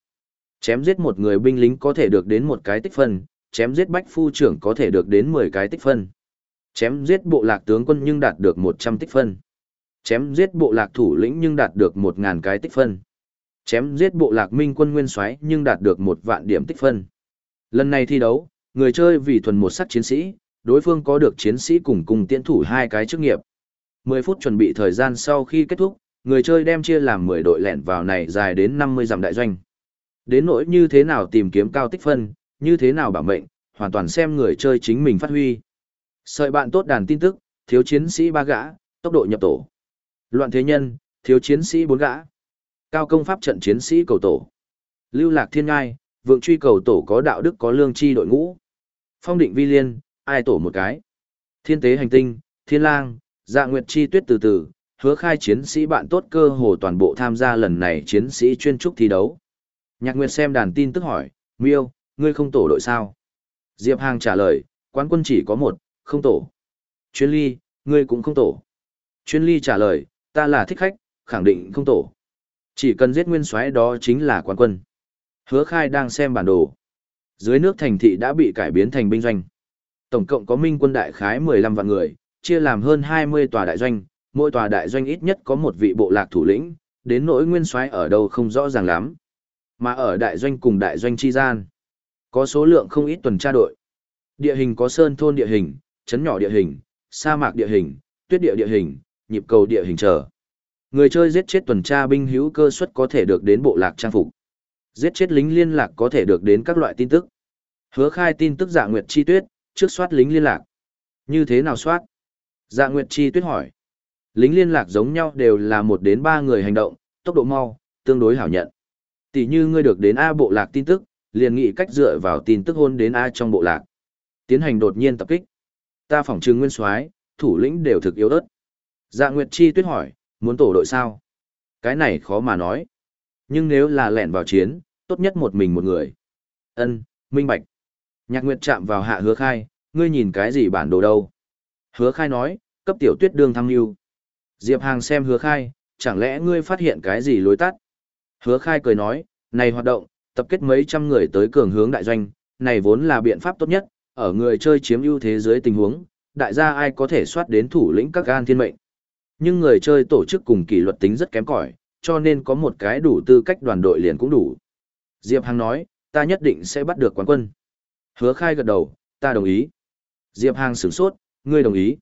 Chém giết một người binh lính có thể được đến một cái tích phân, chém giết bách phu trưởng có thể được đến 10 cái tích phân. Chém giết bộ lạc tướng quân nhưng đạt được 100 tích phân. Chém giết bộ lạc thủ lĩnh nhưng đạt được 1000 cái tích phân. Chém giết bộ lạc minh quân nguyên soái nhưng đạt được một vạn điểm tích phân. Lần này thi đấu, người chơi vì thuần một sắc chiến sĩ, đối phương có được chiến sĩ cùng cùng tiễn thủ hai cái chức nghiệp. 10 phút chuẩn bị thời gian sau khi kết thúc, người chơi đem chia làm 10 đội lẻn vào này dài đến 50 dặm đại doanh. Đến nỗi như thế nào tìm kiếm cao tích phân, như thế nào bảo mệnh, hoàn toàn xem người chơi chính mình phát huy. Sợi bạn tốt đàn tin tức, thiếu chiến sĩ ba gã, tốc độ nhập tổ. Loạn thế nhân, thiếu chiến sĩ bốn gã. Cao công pháp trận chiến sĩ cầu tổ. Lưu lạc thiên ngai, vượng truy cầu tổ có đạo đức có lương chi đội ngũ. Phong định vi liên, ai tổ một cái. Thiên tế hành tinh, thiên lang, dạ nguyệt chi tuyết từ từ, hứa khai chiến sĩ bạn tốt cơ hồ toàn bộ tham gia lần này chiến sĩ chuyên trúc thi đấu. Nhạc Nguyệt xem đàn tin tức hỏi, Miêu, ngươi không tổ đội sao? Diệp Hàng trả lời, quán quân chỉ có một, không tổ. Chuyên ly, ngươi cũng không tổ. Chuyên ly trả lời, ta là thích khách, khẳng định không tổ. Chỉ cần giết nguyên soái đó chính là quán quân. Hứa khai đang xem bản đồ. Dưới nước thành thị đã bị cải biến thành binh doanh. Tổng cộng có minh quân đại khái 15 vạn người, chia làm hơn 20 tòa đại doanh, mỗi tòa đại doanh ít nhất có một vị bộ lạc thủ lĩnh, đến nỗi nguyên soái ở đâu không rõ ràng lắm. Mà ở đại doanh cùng đại doanh chi gian, có số lượng không ít tuần tra đội. Địa hình có sơn thôn địa hình, chấn nhỏ địa hình, sa mạc địa hình, tuyết địa địa hình, nhịp cầu địa hình trở. Người chơi giết chết tuần tra binh hữu cơ suất có thể được đến bộ lạc trang phục. Giết chết lính liên lạc có thể được đến các loại tin tức. Hứa khai tin tức dạ nguyệt chi tuyết, trước soát lính liên lạc. Như thế nào soát? Dạ nguyệt chi tuyết hỏi. Lính liên lạc giống nhau đều là một đến ba người hành động, tốc độ mau, tương đối hảo nhận. Tỷ như ngươi được đến A bộ lạc tin tức, liền nghĩ cách dựa vào tin tức hôn đến A trong bộ lạc. Tiến hành đột nhiên tập kích. Ta phỏng trừng nguyên soái thủ lĩnh đều thực yếu ớt. Dạ Nguyệt Chi tuyết hỏi, muốn tổ đội sao? Cái này khó mà nói. Nhưng nếu là lẻn vào chiến, tốt nhất một mình một người. Ân, minh bạch. Nhạc Nguyệt chạm vào hạ hứa khai, ngươi nhìn cái gì bản đồ đâu? Hứa khai nói, cấp tiểu tuyết đương thăng lưu. Diệp Hàng xem hứa khai, chẳng lẽ ngươi phát hiện cái gì lối tắt? Hứa khai cười nói, này hoạt động, tập kết mấy trăm người tới cường hướng đại doanh, này vốn là biện pháp tốt nhất, ở người chơi chiếm ưu thế dưới tình huống, đại gia ai có thể soát đến thủ lĩnh các gan thiên mệnh. Nhưng người chơi tổ chức cùng kỷ luật tính rất kém cỏi, cho nên có một cái đủ tư cách đoàn đội liền cũng đủ. Diệp Hằng nói, ta nhất định sẽ bắt được quán quân. Hứa khai gật đầu, ta đồng ý. Diệp Hàng sửng sốt, ngươi đồng ý.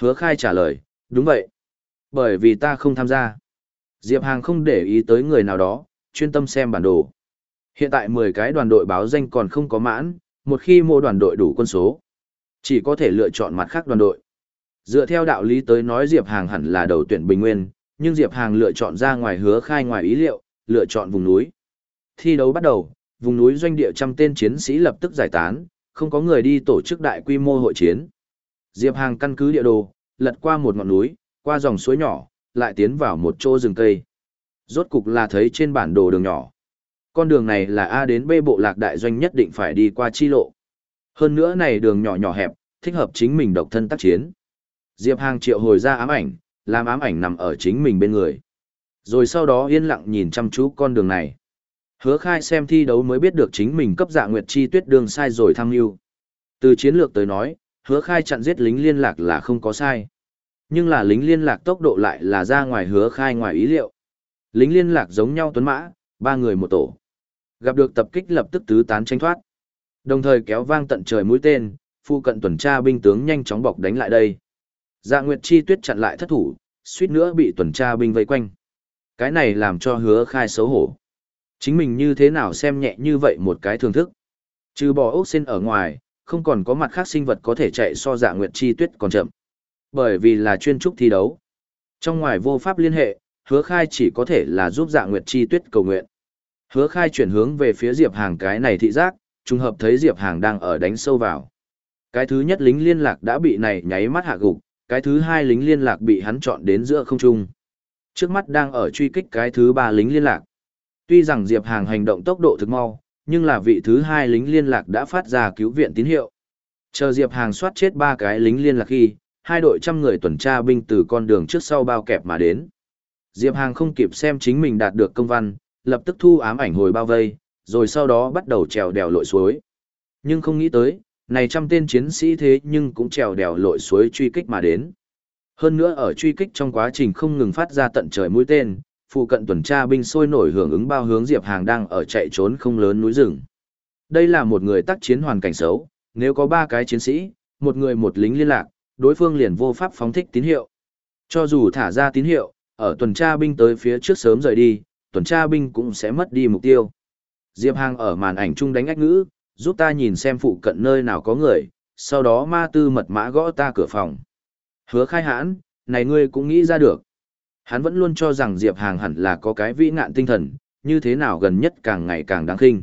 Hứa khai trả lời, đúng vậy. Bởi vì ta không tham gia. Diệp Hàng không để ý tới người nào đó, chuyên tâm xem bản đồ. Hiện tại 10 cái đoàn đội báo danh còn không có mãn, một khi mua đoàn đội đủ quân số, chỉ có thể lựa chọn mặt khác đoàn đội. Dựa theo đạo lý tới nói Diệp Hàng hẳn là đầu tuyển Bình Nguyên, nhưng Diệp Hàng lựa chọn ra ngoài hứa khai ngoài ý liệu, lựa chọn vùng núi. Thi đấu bắt đầu, vùng núi doanh địa trăm tên chiến sĩ lập tức giải tán, không có người đi tổ chức đại quy mô hội chiến. Diệp Hàng căn cứ địa đồ, lật qua một ngọn núi, qua dòng suối nhỏ, lại tiến vào một chỗ rừng cây. Rốt cục là thấy trên bản đồ đường nhỏ. Con đường này là A đến B bộ lạc đại doanh nhất định phải đi qua chi lộ. Hơn nữa này đường nhỏ nhỏ hẹp, thích hợp chính mình độc thân tác chiến. Diệp Hàng triệu hồi ra ám ảnh, làm ám ảnh nằm ở chính mình bên người. Rồi sau đó yên lặng nhìn chăm chú con đường này. Hứa khai xem thi đấu mới biết được chính mình cấp dạ nguyệt chi tuyết đường sai rồi tham mưu. Từ chiến lược tới nói, hứa khai chặn giết lính liên lạc là không có sai. Nhưng là lính liên lạc tốc độ lại là ra ngoài hứa khai ngoài ý liệu. Lính liên lạc giống nhau tuấn mã, ba người một tổ. Gặp được tập kích lập tức tứ tán tranh thoát. Đồng thời kéo vang tận trời mũi tên, phu cận tuần tra binh tướng nhanh chóng bọc đánh lại đây. Dạ Nguyệt Chi Tuyết chặn lại thất thủ, suýt nữa bị tuần tra binh vây quanh. Cái này làm cho hứa khai xấu hổ. Chính mình như thế nào xem nhẹ như vậy một cái thường thức. Trừ bỏ ốc xin ở ngoài, không còn có mặt khác sinh vật có thể chạy so dạ Nguyệt Chi Tuyết còn chậm. Bởi vì là chuyên trúc thi đấu. Trong ngoài vô pháp liên hệ, hứa khai chỉ có thể là giúp dạ Nguyệt Chi Tuyết cầu nguyện. Hứa khai chuyển hướng về phía Diệp Hàng cái này thị giác, trùng hợp thấy Diệp Hàng đang ở đánh sâu vào. Cái thứ nhất lính liên lạc đã bị này nháy mắt hạ gục, cái thứ hai lính liên lạc bị hắn chọn đến giữa không trung. Trước mắt đang ở truy kích cái thứ ba lính liên lạc. Tuy rằng Diệp Hàng hành động tốc độ thực mau, nhưng là vị thứ hai lính liên lạc đã phát ra cứu viện tín hiệu. Chờ Diệp Hàng soát chết ba cái lính liên lạc khi, hai đội trăm người tuần tra binh từ con đường trước sau bao kẹp mà đến. Diệp Hàng không kịp xem chính mình đạt được công văn, lập tức thu ám ảnh hồi bao vây, rồi sau đó bắt đầu trèo đèo lội suối. Nhưng không nghĩ tới, này trăm tên chiến sĩ thế nhưng cũng trèo đèo lội suối truy kích mà đến. Hơn nữa ở truy kích trong quá trình không ngừng phát ra tận trời mũi tên, phụ cận tuần tra binh sôi nổi hưởng ứng bao hướng Diệp Hàng đang ở chạy trốn không lớn núi rừng. Đây là một người tác chiến hoàn cảnh xấu, nếu có ba cái chiến sĩ, một người một lính liên lạc, đối phương liền vô pháp phóng thích tín hiệu. Cho dù thả ra tín hiệu, ở tuần tra binh tới phía trước sớm rời đi, tuần tra binh cũng sẽ mất đi mục tiêu. Diệp Hàng ở màn ảnh chung đánh ách ngữ, giúp ta nhìn xem phụ cận nơi nào có người, sau đó ma tư mật mã gõ ta cửa phòng. Hứa khai hãn, này ngươi cũng nghĩ ra được. Hắn vẫn luôn cho rằng Diệp Hàng hẳn là có cái vĩ ngạn tinh thần, như thế nào gần nhất càng ngày càng đáng khinh.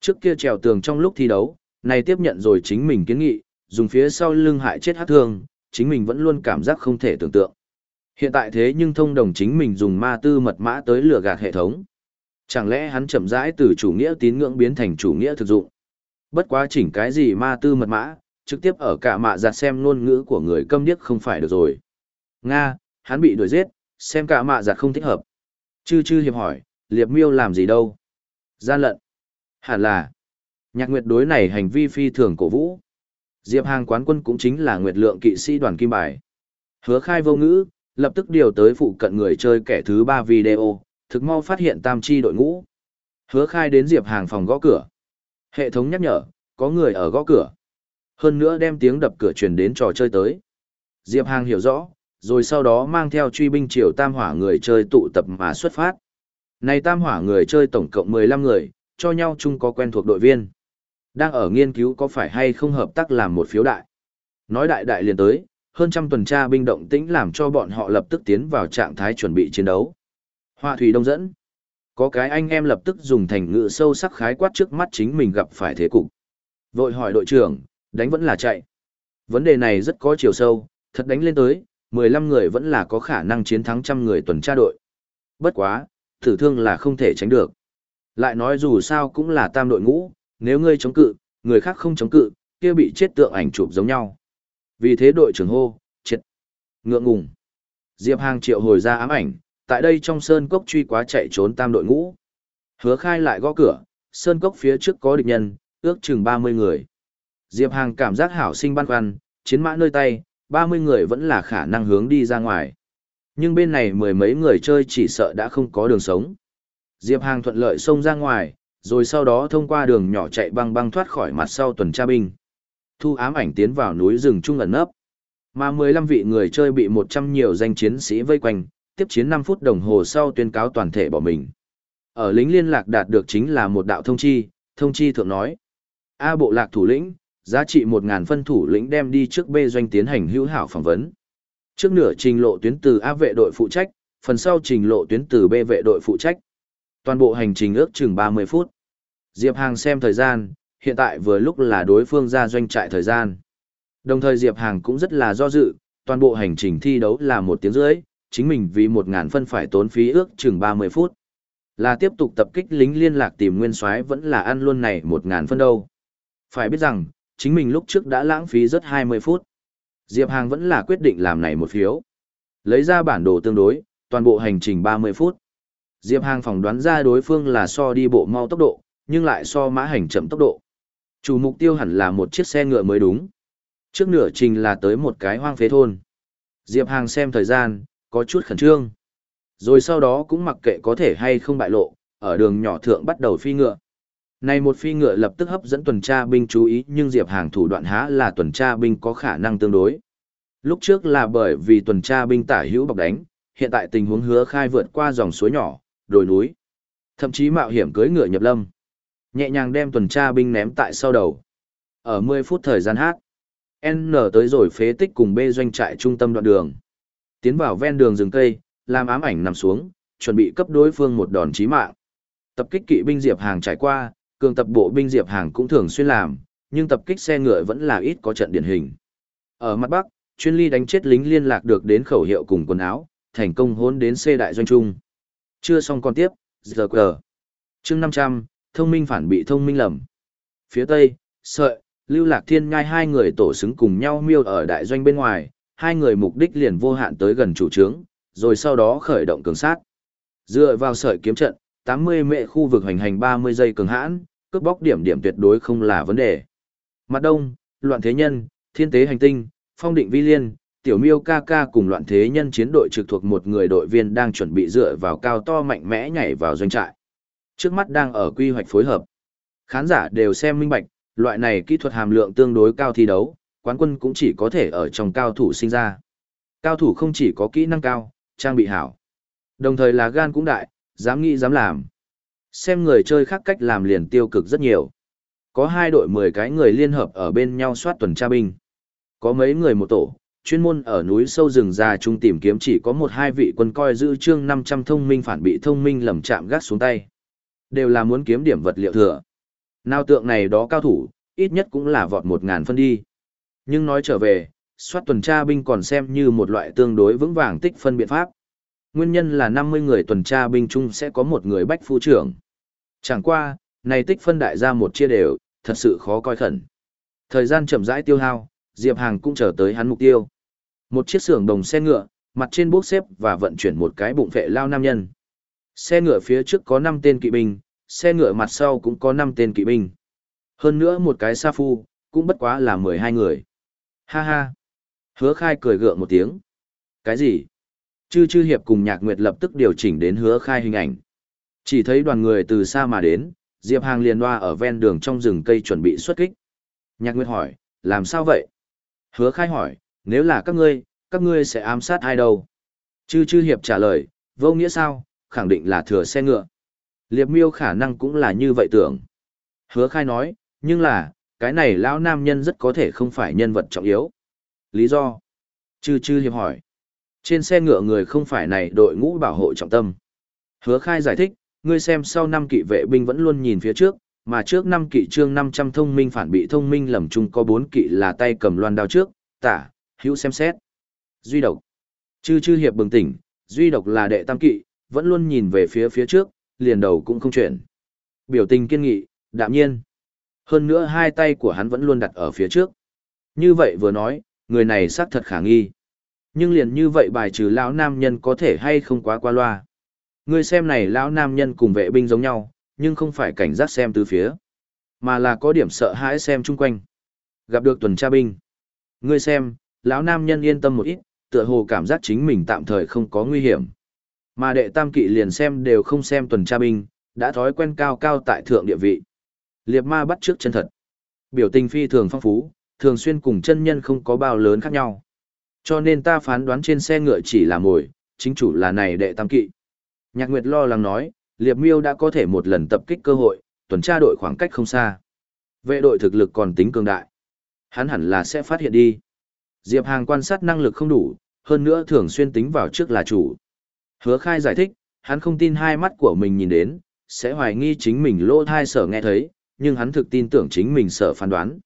Trước kia trèo tường trong lúc thi đấu, này tiếp nhận rồi chính mình kiến nghị, dùng phía sau lưng hại chết hát thương, chính mình vẫn luôn cảm giác không thể tưởng tượng. Hiện tại thế nhưng thông đồng chính mình dùng ma tư mật mã tới lừa gạt hệ thống. Chẳng lẽ hắn chậm rãi từ chủ nghĩa tín ngưỡng biến thành chủ nghĩa thực dụng? Bất quá chỉnh cái gì ma tư mật mã, trực tiếp ở cả mạ giặt xem ngôn ngữ của người câm điếc không phải được rồi. Nga, hắn bị đuổi giết, xem cả mạ giặt không thích hợp. Chư chư hiệp hỏi, liệp miêu làm gì đâu? Gian lận. Hẳn là, nhạc nguyệt đối này hành vi phi thường cổ vũ. Diệp hàng quán quân cũng chính là nguyệt lượng kỵ sĩ đoàn kim bài. Hứa khai vô ngữ, lập tức điều tới phụ cận người chơi kẻ thứ ba video, thực mau phát hiện tam chi đội ngũ. Hứa khai đến Diệp hàng phòng gõ cửa. Hệ thống nhắc nhở, có người ở gõ cửa. Hơn nữa đem tiếng đập cửa truyền đến trò chơi tới. Diệp Hàng hiểu rõ, rồi sau đó mang theo truy binh triều tam hỏa người chơi tụ tập mà xuất phát. Này tam hỏa người chơi tổng cộng 15 người, cho nhau chung có quen thuộc đội viên. Đang ở nghiên cứu có phải hay không hợp tác làm một phiếu đại. Nói đại đại liền tới, hơn trăm tuần tra binh động tĩnh làm cho bọn họ lập tức tiến vào trạng thái chuẩn bị chiến đấu. Hoa thủy đông dẫn. Có cái anh em lập tức dùng thành ngữ sâu sắc khái quát trước mắt chính mình gặp phải thế cục. Vội hỏi đội trưởng, đánh vẫn là chạy. Vấn đề này rất có chiều sâu, thật đánh lên tới, 15 người vẫn là có khả năng chiến thắng trăm người tuần tra đội. Bất quá, thử thương là không thể tránh được. Lại nói dù sao cũng là tam đội ngũ, nếu ngươi chống cự, người khác không chống cự, kia bị chết tượng ảnh chụp giống nhau. Vì thế đội trưởng hô, chết, ngượng ngùng. Diệp Hàng triệu hồi ra ám ảnh, tại đây trong sơn cốc truy quá chạy trốn tam đội ngũ. Hứa khai lại gõ cửa, sơn cốc phía trước có địch nhân, ước chừng 30 người. Diệp Hàng cảm giác hảo sinh băn khoăn, chiến mã nơi tay, 30 người vẫn là khả năng hướng đi ra ngoài. Nhưng bên này mười mấy người chơi chỉ sợ đã không có đường sống. Diệp Hàng thuận lợi xông ra ngoài, rồi sau đó thông qua đường nhỏ chạy băng băng thoát khỏi mặt sau tuần tra binh. thu ám ảnh tiến vào núi rừng trung ẩn nấp. Mà 15 vị người chơi bị 100 nhiều danh chiến sĩ vây quanh, tiếp chiến 5 phút đồng hồ sau tuyên cáo toàn thể bỏ mình. Ở lính liên lạc đạt được chính là một đạo thông chi, thông chi thượng nói. A bộ lạc thủ lĩnh, giá trị 1.000 phân thủ lĩnh đem đi trước B doanh tiến hành hữu hảo phỏng vấn. Trước nửa trình lộ tuyến từ A vệ đội phụ trách, phần sau trình lộ tuyến từ B vệ đội phụ trách. Toàn bộ hành trình ước chừng 30 phút. Diệp Hàng xem thời gian, hiện tại vừa lúc là đối phương ra doanh trại thời gian. Đồng thời Diệp Hàng cũng rất là do dự, toàn bộ hành trình thi đấu là một tiếng rưỡi, chính mình vì 1.000 phân phải tốn phí ước chừng 30 phút. Là tiếp tục tập kích lính liên lạc tìm nguyên soái vẫn là ăn luôn này 1.000 phân đâu. Phải biết rằng, chính mình lúc trước đã lãng phí rất 20 phút. Diệp Hàng vẫn là quyết định làm này một phiếu. Lấy ra bản đồ tương đối, toàn bộ hành trình 30 phút. Diệp Hàng phỏng đoán ra đối phương là so đi bộ mau tốc độ, nhưng lại so mã hành chậm tốc độ. Chủ mục tiêu hẳn là một chiếc xe ngựa mới đúng. Trước nửa trình là tới một cái hoang phế thôn. Diệp Hàng xem thời gian, có chút khẩn trương. Rồi sau đó cũng mặc kệ có thể hay không bại lộ, ở đường nhỏ thượng bắt đầu phi ngựa. Này một phi ngựa lập tức hấp dẫn tuần tra binh chú ý nhưng Diệp Hàng thủ đoạn há là tuần tra binh có khả năng tương đối. Lúc trước là bởi vì tuần tra binh tả hữu bọc đánh, hiện tại tình huống hứa khai vượt qua dòng suối nhỏ, đồi núi. Thậm chí mạo hiểm cưỡi ngựa nhập lâm. Nhẹ nhàng đem tuần tra binh ném tại sau đầu. Ở 10 phút thời gian hát, N tới rồi phế tích cùng B doanh trại trung tâm đoạn đường. Tiến vào ven đường rừng cây, làm ám ảnh nằm xuống, chuẩn bị cấp đối phương một đòn chí mạng. Tập kích kỵ binh Diệp Hàng trải qua, cường tập bộ binh Diệp Hàng cũng thường xuyên làm, nhưng tập kích xe ngựa vẫn là ít có trận điển hình. Ở mặt Bắc, chuyên ly đánh chết lính liên lạc được đến khẩu hiệu cùng quần áo, thành công hôn đến xe đại doanh trung. Chưa xong còn tiếp, giờ cờ. chương 500, thông minh phản bị thông minh lầm. Phía Tây, sợi, lưu lạc thiên ngai hai người tổ xứng cùng nhau miêu ở đại doanh bên ngoài, hai người mục đích liền vô hạn tới gần chủ trướng, rồi sau đó khởi động cường sát. Dựa vào sợi kiếm trận, 80 mệ khu vực hành hành 30 giây cường hãn, cướp bóc điểm điểm tuyệt đối không là vấn đề. Mặt đông, loạn thế nhân, thiên tế hành tinh, phong định vi liên, tiểu miêu ca ca cùng loạn thế nhân chiến đội trực thuộc một người đội viên đang chuẩn bị dựa vào cao to mạnh mẽ nhảy vào doanh trại. Trước mắt đang ở quy hoạch phối hợp. Khán giả đều xem minh bạch, loại này kỹ thuật hàm lượng tương đối cao thi đấu, quán quân cũng chỉ có thể ở trong cao thủ sinh ra. Cao thủ không chỉ có kỹ năng cao, trang bị hảo. Đồng thời là gan cũng đại, dám nghĩ dám làm. Xem người chơi khác cách làm liền tiêu cực rất nhiều. Có hai đội 10 cái người liên hợp ở bên nhau soát tuần tra binh. Có mấy người một tổ, chuyên môn ở núi sâu rừng già trung tìm kiếm chỉ có một hai vị quân coi giữ chương 500 thông minh phản bị thông minh lầm chạm gác xuống tay. Đều là muốn kiếm điểm vật liệu thừa. Nào tượng này đó cao thủ, ít nhất cũng là vọt 1.000 phân đi. Nhưng nói trở về, soát tuần tra binh còn xem như một loại tương đối vững vàng tích phân biện pháp. Nguyên nhân là 50 người tuần tra binh chung sẽ có một người bách phu trưởng. Chẳng qua, này tích phân đại ra một chia đều, thật sự khó coi khẩn. Thời gian chậm rãi tiêu hao, Diệp Hàng cũng chờ tới hắn mục tiêu. Một chiếc xưởng đồng xe ngựa, mặt trên bốc xếp và vận chuyển một cái bụng vệ lao nam nhân. Xe ngựa phía trước có 5 tên kỵ binh, xe ngựa mặt sau cũng có 5 tên kỵ binh. Hơn nữa một cái sa phu, cũng bất quá là 12 người. Ha ha. Hứa khai cười gượng một tiếng. Cái gì? Chư chư hiệp cùng nhạc nguyệt lập tức điều chỉnh đến hứa khai hình ảnh. Chỉ thấy đoàn người từ xa mà đến, Diệp Hàng liền loa ở ven đường trong rừng cây chuẩn bị xuất kích. Nhạc nguyệt hỏi, làm sao vậy? Hứa khai hỏi, nếu là các ngươi, các ngươi sẽ ám sát ai đâu? Chư chư hiệp trả lời, vô nghĩa sao, khẳng định là thừa xe ngựa. Liệp miêu khả năng cũng là như vậy tưởng. Hứa khai nói, nhưng là, cái này lão nam nhân rất có thể không phải nhân vật trọng yếu. Lý do? Chư chư hiệp hỏi. Trên xe ngựa người không phải này đội ngũ bảo hộ trọng tâm. Hứa khai giải thích, ngươi xem sau năm kỵ vệ binh vẫn luôn nhìn phía trước, mà trước năm kỵ trương 500 thông minh phản bị thông minh lầm chung có bốn kỵ là tay cầm loan đao trước, tả, hữu xem xét. Duy độc. Chư chư hiệp bừng tỉnh, duy độc là đệ tam kỵ, vẫn luôn nhìn về phía phía trước, liền đầu cũng không chuyển. Biểu tình kiên nghị, đạm nhiên. Hơn nữa hai tay của hắn vẫn luôn đặt ở phía trước. Như vậy vừa nói, người này xác thật khả nghi. Nhưng liền như vậy bài trừ lão nam nhân có thể hay không quá qua loa. Người xem này lão nam nhân cùng vệ binh giống nhau, nhưng không phải cảnh giác xem từ phía, mà là có điểm sợ hãi xem chung quanh. Gặp được tuần tra binh. Ngươi xem, lão nam nhân yên tâm một ít, tựa hồ cảm giác chính mình tạm thời không có nguy hiểm. Mà đệ tam kỵ liền xem đều không xem tuần tra binh, đã thói quen cao cao tại thượng địa vị. Liệp ma bắt trước chân thật. Biểu tình phi thường phong phú, thường xuyên cùng chân nhân không có bao lớn khác nhau. Cho nên ta phán đoán trên xe ngựa chỉ là mồi, chính chủ là này đệ tam kỵ. Nhạc Nguyệt lo lắng nói, Liệp Miêu đã có thể một lần tập kích cơ hội, tuần tra đội khoảng cách không xa. Vệ đội thực lực còn tính cường đại. Hắn hẳn là sẽ phát hiện đi. Diệp Hàng quan sát năng lực không đủ, hơn nữa thường xuyên tính vào trước là chủ. Hứa khai giải thích, hắn không tin hai mắt của mình nhìn đến, sẽ hoài nghi chính mình lỗ thai sở nghe thấy, nhưng hắn thực tin tưởng chính mình sở phán đoán.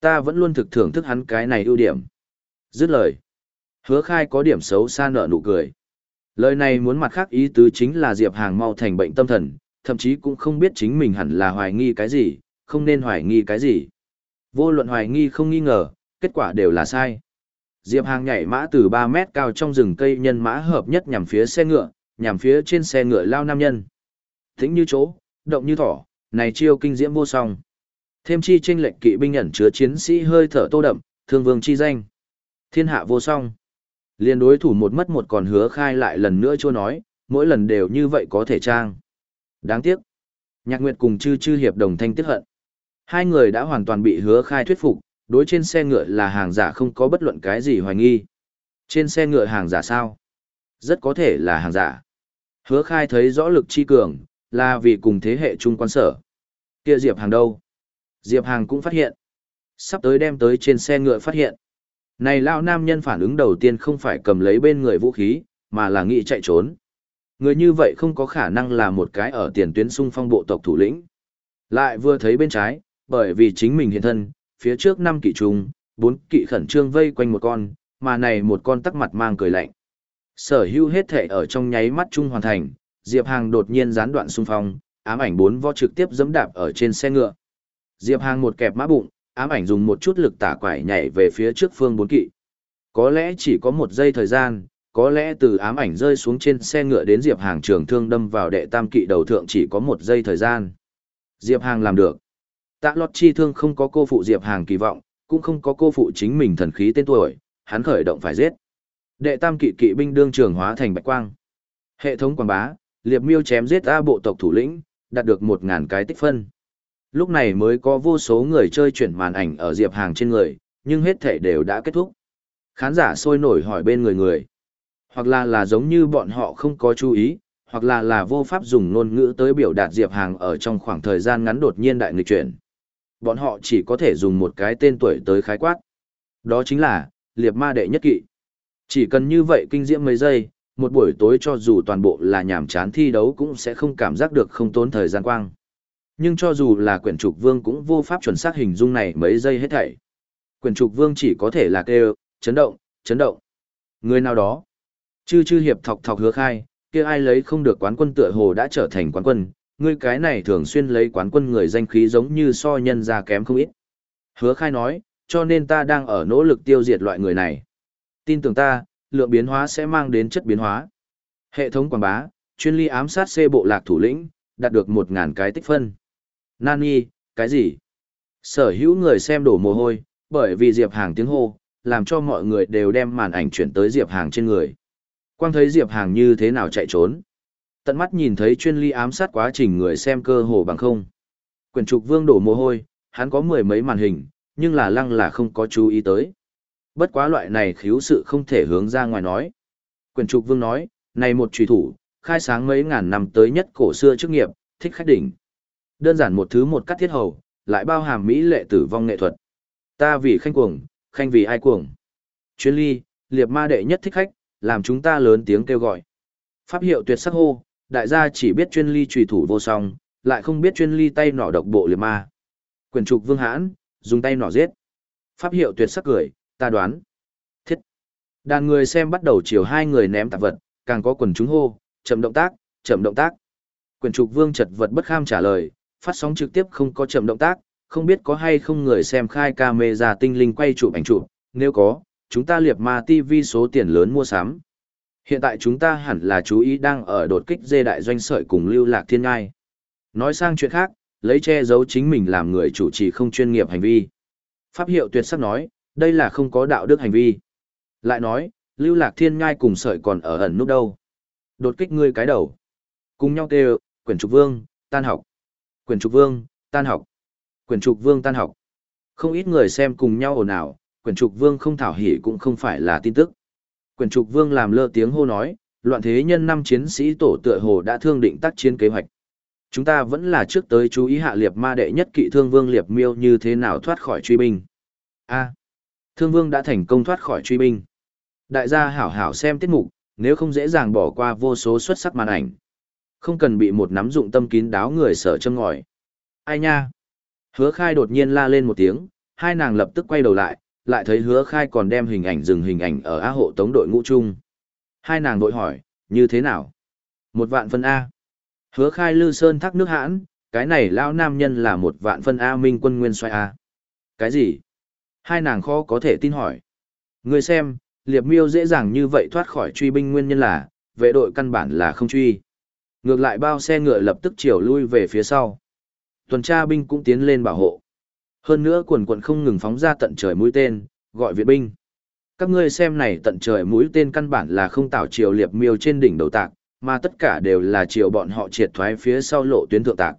Ta vẫn luôn thực thưởng thức hắn cái này ưu điểm. Dứt lời. Hứa khai có điểm xấu xa nợ nụ cười. Lời này muốn mặt khác ý tứ chính là Diệp Hàng mau thành bệnh tâm thần, thậm chí cũng không biết chính mình hẳn là hoài nghi cái gì, không nên hoài nghi cái gì. Vô luận hoài nghi không nghi ngờ, kết quả đều là sai. Diệp Hàng nhảy mã từ 3 mét cao trong rừng cây nhân mã hợp nhất nhằm phía xe ngựa, nhằm phía trên xe ngựa lao nam nhân. Thính như chỗ, động như thỏ, này chiêu kinh diễm vô song. Thêm chi chênh lệnh kỵ binh ẩn chứa chiến sĩ hơi thở tô đậm, thương vương chi danh. Thiên hạ vô song. Liên đối thủ một mất một còn hứa khai lại lần nữa chua nói, mỗi lần đều như vậy có thể trang. Đáng tiếc. Nhạc Nguyệt cùng chư chư hiệp đồng thanh tiếc hận. Hai người đã hoàn toàn bị hứa khai thuyết phục, đối trên xe ngựa là hàng giả không có bất luận cái gì hoài nghi. Trên xe ngựa hàng giả sao? Rất có thể là hàng giả. Hứa khai thấy rõ lực chi cường, là vì cùng thế hệ chung quan sở. Kia Diệp Hàng đâu? Diệp Hàng cũng phát hiện. Sắp tới đem tới trên xe ngựa phát hiện. Này lao nam nhân phản ứng đầu tiên không phải cầm lấy bên người vũ khí, mà là nghĩ chạy trốn. Người như vậy không có khả năng là một cái ở tiền tuyến xung phong bộ tộc thủ lĩnh. Lại vừa thấy bên trái, bởi vì chính mình hiện thân, phía trước năm kỵ trùng, bốn kỵ khẩn trương vây quanh một con, mà này một con tắc mặt mang cười lạnh. Sở hữu hết thể ở trong nháy mắt trung hoàn thành, Diệp Hàng đột nhiên gián đoạn xung phong, ám ảnh bốn võ trực tiếp dẫm đạp ở trên xe ngựa. Diệp Hàng một kẹp mã bụng, ám ảnh dùng một chút lực tả quải nhảy về phía trước phương bốn kỵ. Có lẽ chỉ có một giây thời gian, có lẽ từ ám ảnh rơi xuống trên xe ngựa đến Diệp Hàng trường thương đâm vào đệ tam kỵ đầu thượng chỉ có một giây thời gian. Diệp Hàng làm được. Tạ lọt chi thương không có cô phụ Diệp Hàng kỳ vọng, cũng không có cô phụ chính mình thần khí tên tuổi, hắn khởi động phải giết. Đệ tam kỵ kỵ binh đương trường hóa thành bạch quang. Hệ thống quảng bá, liệp miêu chém giết A bộ tộc thủ lĩnh, đạt được một ngàn cái tích phân. Lúc này mới có vô số người chơi chuyển màn ảnh ở Diệp Hàng trên người, nhưng hết thể đều đã kết thúc. Khán giả sôi nổi hỏi bên người người. Hoặc là là giống như bọn họ không có chú ý, hoặc là là vô pháp dùng ngôn ngữ tới biểu đạt Diệp Hàng ở trong khoảng thời gian ngắn đột nhiên đại nghịch chuyển. Bọn họ chỉ có thể dùng một cái tên tuổi tới khái quát. Đó chính là, liệp ma đệ nhất kỵ. Chỉ cần như vậy kinh diễm mấy giây, một buổi tối cho dù toàn bộ là nhàm chán thi đấu cũng sẽ không cảm giác được không tốn thời gian quang. Nhưng cho dù là quyển trục vương cũng vô pháp chuẩn xác hình dung này mấy giây hết thảy. Quyển trục vương chỉ có thể là kêu, chấn động, chấn động. Người nào đó, chư chư hiệp thọc thọc hứa khai, kia ai lấy không được quán quân tựa hồ đã trở thành quán quân, ngươi cái này thường xuyên lấy quán quân người danh khí giống như so nhân ra kém không ít. Hứa khai nói, cho nên ta đang ở nỗ lực tiêu diệt loại người này. Tin tưởng ta, lượng biến hóa sẽ mang đến chất biến hóa. Hệ thống quảng bá, chuyên ly ám sát C bộ lạc thủ lĩnh, đạt được 1.000 cái tích phân. Nani, cái gì? Sở hữu người xem đổ mồ hôi, bởi vì Diệp Hàng tiếng hô, làm cho mọi người đều đem màn ảnh chuyển tới Diệp Hàng trên người. Quang thấy Diệp Hàng như thế nào chạy trốn. Tận mắt nhìn thấy chuyên ly ám sát quá trình người xem cơ hồ bằng không. Quyền trục vương đổ mồ hôi, hắn có mười mấy màn hình, nhưng là lăng là không có chú ý tới. Bất quá loại này khiếu sự không thể hướng ra ngoài nói. Quyền trục vương nói, này một trùy thủ, khai sáng mấy ngàn năm tới nhất cổ xưa chức nghiệp, thích khách đỉnh. Đơn giản một thứ một cắt thiết hầu, lại bao hàm mỹ lệ tử vong nghệ thuật. Ta vì khanh cuồng, khanh vì ai cuồng. Chuyên ly, liệp ma đệ nhất thích khách, làm chúng ta lớn tiếng kêu gọi. Pháp hiệu tuyệt sắc hô, đại gia chỉ biết chuyên ly trùy thủ vô song, lại không biết chuyên ly tay nỏ độc bộ liệt ma. Quyền trục vương hãn, dùng tay nỏ giết. Pháp hiệu tuyệt sắc cười, ta đoán. Thiết. Đàn người xem bắt đầu chiều hai người ném tạp vật, càng có quần chúng hô, chậm động tác, chậm động tác. Quyền trục vương chật vật bất kham trả lời, phát sóng trực tiếp không có chậm động tác, không biết có hay không người xem khai camera tinh linh quay chụp ảnh chụp, nếu có, chúng ta liệp ma TV số tiền lớn mua sắm. Hiện tại chúng ta hẳn là chú ý đang ở đột kích dê đại doanh sợi cùng lưu lạc thiên ngai. Nói sang chuyện khác, lấy che giấu chính mình làm người chủ trì không chuyên nghiệp hành vi. Pháp hiệu tuyệt sắc nói, đây là không có đạo đức hành vi. Lại nói, lưu lạc thiên ngai cùng sợi còn ở ẩn nút đâu. Đột kích ngươi cái đầu. Cùng nhau kêu, quyển trục vương, tan học. Quyền trục vương, tan học. Quyền trục vương tan học. Không ít người xem cùng nhau ồn ào, quyển trục vương không thảo hỉ cũng không phải là tin tức. Quyển trục vương làm lơ tiếng hô nói, loạn thế nhân năm chiến sĩ tổ tựa hồ đã thương định tác chiến kế hoạch. Chúng ta vẫn là trước tới chú ý hạ liệt ma đệ nhất kỵ thương vương liệt miêu như thế nào thoát khỏi truy binh. A. thương vương đã thành công thoát khỏi truy binh. Đại gia hảo hảo xem tiết mục, nếu không dễ dàng bỏ qua vô số xuất sắc màn ảnh. Không cần bị một nắm dụng tâm kín đáo người sợ châm ngòi. Ai nha? Hứa khai đột nhiên la lên một tiếng, hai nàng lập tức quay đầu lại, lại thấy hứa khai còn đem hình ảnh dừng hình ảnh ở A hộ tống đội ngũ chung. Hai nàng đội hỏi, như thế nào? Một vạn phân A. Hứa khai lư sơn thác nước hãn, cái này lao nam nhân là một vạn phân A minh quân nguyên xoay A. Cái gì? Hai nàng khó có thể tin hỏi. Người xem, liệp miêu dễ dàng như vậy thoát khỏi truy binh nguyên nhân là, vệ đội căn bản là không truy. Ngược lại bao xe ngựa lập tức chiều lui về phía sau. Tuần tra binh cũng tiến lên bảo hộ. Hơn nữa quần quận không ngừng phóng ra tận trời mũi tên, gọi viện binh. Các ngươi xem này tận trời mũi tên căn bản là không tạo chiều liệp miêu trên đỉnh đầu tạc, mà tất cả đều là chiều bọn họ triệt thoái phía sau lộ tuyến thượng tạc.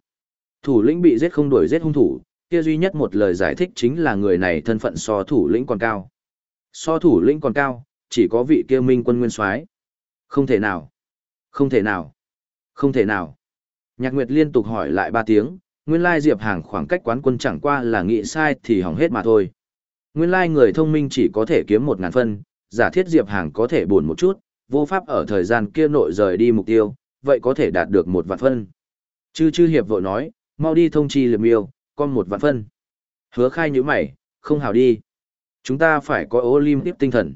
Thủ lĩnh bị giết không đuổi giết hung thủ, kia duy nhất một lời giải thích chính là người này thân phận so thủ lĩnh còn cao. So thủ lĩnh còn cao, chỉ có vị kia minh quân nguyên soái. Không thể nào. Không thể nào. Không thể nào. Nhạc Nguyệt liên tục hỏi lại ba tiếng, nguyên lai Diệp Hàng khoảng cách quán quân chẳng qua là nghĩ sai thì hỏng hết mà thôi. Nguyên lai người thông minh chỉ có thể kiếm một ngàn phân, giả thiết Diệp Hàng có thể buồn một chút, vô pháp ở thời gian kia nội rời đi mục tiêu, vậy có thể đạt được một vạn phân. Chư chư hiệp vội nói, mau đi thông chi liệp miêu, con một vạn phân. Hứa khai như mày, không hào đi. Chúng ta phải có Olympic tinh thần.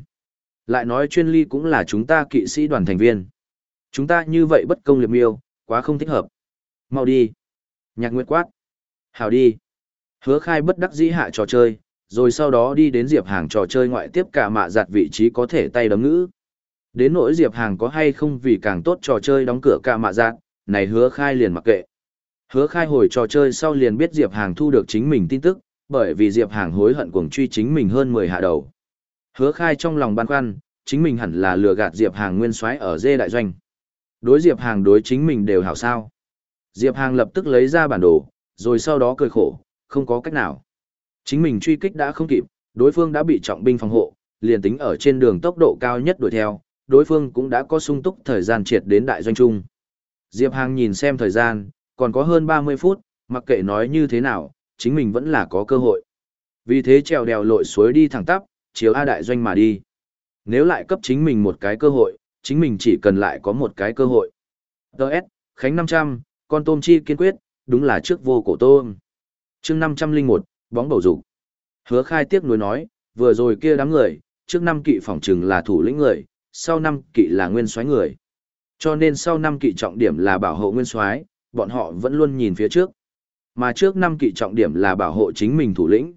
Lại nói chuyên ly cũng là chúng ta kỵ sĩ đoàn thành viên. Chúng ta như vậy bất công liệp miêu, quá không thích hợp. Mau đi. Nhạc nguyệt quát. Hào đi. Hứa khai bất đắc dĩ hạ trò chơi, rồi sau đó đi đến Diệp Hàng trò chơi ngoại tiếp cả mạ giặt vị trí có thể tay đấm ngữ. Đến nỗi Diệp Hàng có hay không vì càng tốt trò chơi đóng cửa cả mạ giặt, này hứa khai liền mặc kệ. Hứa khai hồi trò chơi sau liền biết Diệp Hàng thu được chính mình tin tức, bởi vì Diệp Hàng hối hận cuồng truy chính mình hơn 10 hạ đầu. Hứa khai trong lòng băn khoăn, chính mình hẳn là lừa gạt Diệp Hàng nguyên soái ở dê đại doanh. Đối Diệp Hàng đối chính mình đều hảo sao. Diệp Hàng lập tức lấy ra bản đồ, rồi sau đó cười khổ, không có cách nào. Chính mình truy kích đã không kịp, đối phương đã bị trọng binh phòng hộ, liền tính ở trên đường tốc độ cao nhất đuổi theo, đối phương cũng đã có sung túc thời gian triệt đến đại doanh trung. Diệp Hàng nhìn xem thời gian, còn có hơn 30 phút, mặc kệ nói như thế nào, chính mình vẫn là có cơ hội. Vì thế trèo đèo lội suối đi thẳng tắp, chiếu A đại doanh mà đi. Nếu lại cấp chính mình một cái cơ hội, chính mình chỉ cần lại có một cái cơ hội. Đợt, Khánh 500, con tôm chi kiên quyết, đúng là trước vô cổ tôm. chương 501, bóng bầu dục Hứa khai tiếc nuối nói, vừa rồi kia đám người, trước năm kỵ phỏng trừng là thủ lĩnh người, sau năm kỵ là nguyên soái người. Cho nên sau năm kỵ trọng điểm là bảo hộ nguyên soái, bọn họ vẫn luôn nhìn phía trước. Mà trước năm kỵ trọng điểm là bảo hộ chính mình thủ lĩnh.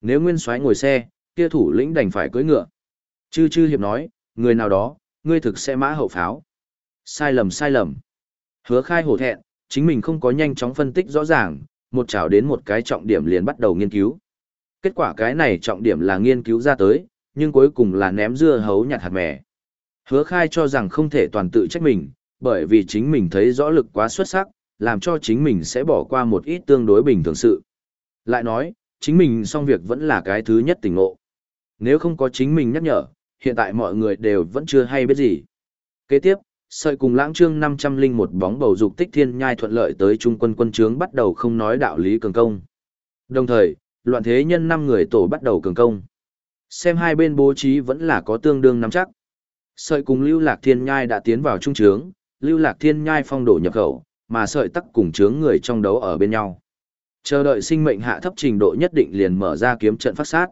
Nếu nguyên soái ngồi xe, kia thủ lĩnh đành phải cưỡi ngựa. Chư chư hiệp nói, người nào đó, ngươi thực sẽ mã hậu pháo. Sai lầm sai lầm. Hứa khai hổ thẹn, chính mình không có nhanh chóng phân tích rõ ràng, một chảo đến một cái trọng điểm liền bắt đầu nghiên cứu. Kết quả cái này trọng điểm là nghiên cứu ra tới, nhưng cuối cùng là ném dưa hấu nhặt hạt mè. Hứa khai cho rằng không thể toàn tự trách mình, bởi vì chính mình thấy rõ lực quá xuất sắc, làm cho chính mình sẽ bỏ qua một ít tương đối bình thường sự. Lại nói, chính mình xong việc vẫn là cái thứ nhất tỉnh ngộ. Nếu không có chính mình nhắc nhở, hiện tại mọi người đều vẫn chưa hay biết gì. Kế tiếp, sợi cùng lãng trương 501 bóng bầu dục tích thiên nhai thuận lợi tới trung quân quân trướng bắt đầu không nói đạo lý cường công. Đồng thời, loạn thế nhân 5 người tổ bắt đầu cường công. Xem hai bên bố trí vẫn là có tương đương nắm chắc. Sợi cùng lưu lạc thiên nhai đã tiến vào trung trướng, lưu lạc thiên nhai phong đổ nhập khẩu, mà sợi tắc cùng trướng người trong đấu ở bên nhau. Chờ đợi sinh mệnh hạ thấp trình độ nhất định liền mở ra kiếm trận phát sát.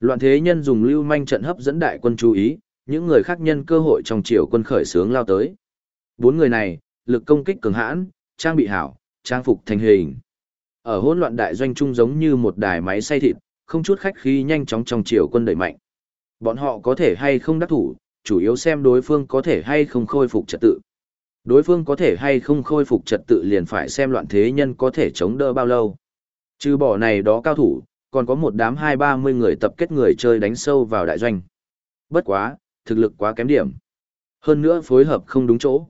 Loạn thế nhân dùng lưu manh trận hấp dẫn đại quân chú ý, những người khác nhân cơ hội trong triều quân khởi sướng lao tới. Bốn người này, lực công kích cường hãn, trang bị hảo, trang phục thành hình. Ở hỗn loạn đại doanh trung giống như một đài máy xay thịt, không chút khách khí nhanh chóng trong triều quân đẩy mạnh. Bọn họ có thể hay không đắc thủ, chủ yếu xem đối phương có thể hay không khôi phục trật tự. Đối phương có thể hay không khôi phục trật tự liền phải xem loạn thế nhân có thể chống đỡ bao lâu. Trừ bỏ này đó cao thủ, còn có một đám hai ba mươi người tập kết người chơi đánh sâu vào đại doanh. Bất quá, thực lực quá kém điểm. Hơn nữa phối hợp không đúng chỗ.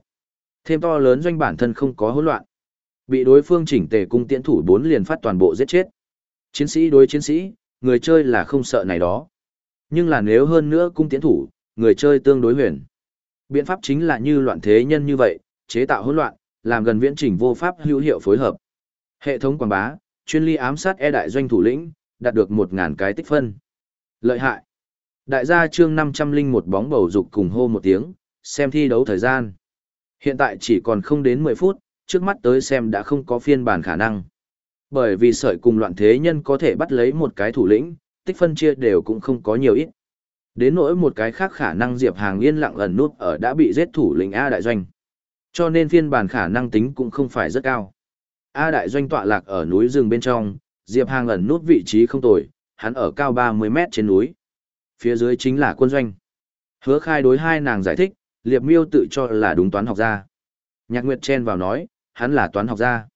Thêm to lớn doanh bản thân không có hỗn loạn. Bị đối phương chỉnh tề cung tiễn thủ bốn liền phát toàn bộ giết chết. Chiến sĩ đối chiến sĩ, người chơi là không sợ này đó. Nhưng là nếu hơn nữa cung tiến thủ, người chơi tương đối huyền. Biện pháp chính là như loạn thế nhân như vậy, chế tạo hỗn loạn, làm gần viễn trình vô pháp hữu hiệu phối hợp. Hệ thống quảng bá, chuyên ly ám sát e đại doanh thủ lĩnh, đạt được 1.000 cái tích phân. Lợi hại. Đại gia chương 500 linh một bóng bầu dục cùng hô một tiếng, xem thi đấu thời gian. Hiện tại chỉ còn không đến 10 phút, trước mắt tới xem đã không có phiên bản khả năng. Bởi vì sợi cùng loạn thế nhân có thể bắt lấy một cái thủ lĩnh, tích phân chia đều cũng không có nhiều ít. Đến nỗi một cái khác khả năng Diệp Hàng yên lặng ẩn nút ở đã bị giết thủ lĩnh A đại doanh. Cho nên phiên bản khả năng tính cũng không phải rất cao. A đại doanh tọa lạc ở núi rừng bên trong, Diệp Hàng ẩn nút vị trí không tồi, hắn ở cao 30 mét trên núi. Phía dưới chính là quân doanh. Hứa khai đối hai nàng giải thích, Liệp Miêu tự cho là đúng toán học gia. Nhạc Nguyệt chen vào nói, hắn là toán học gia.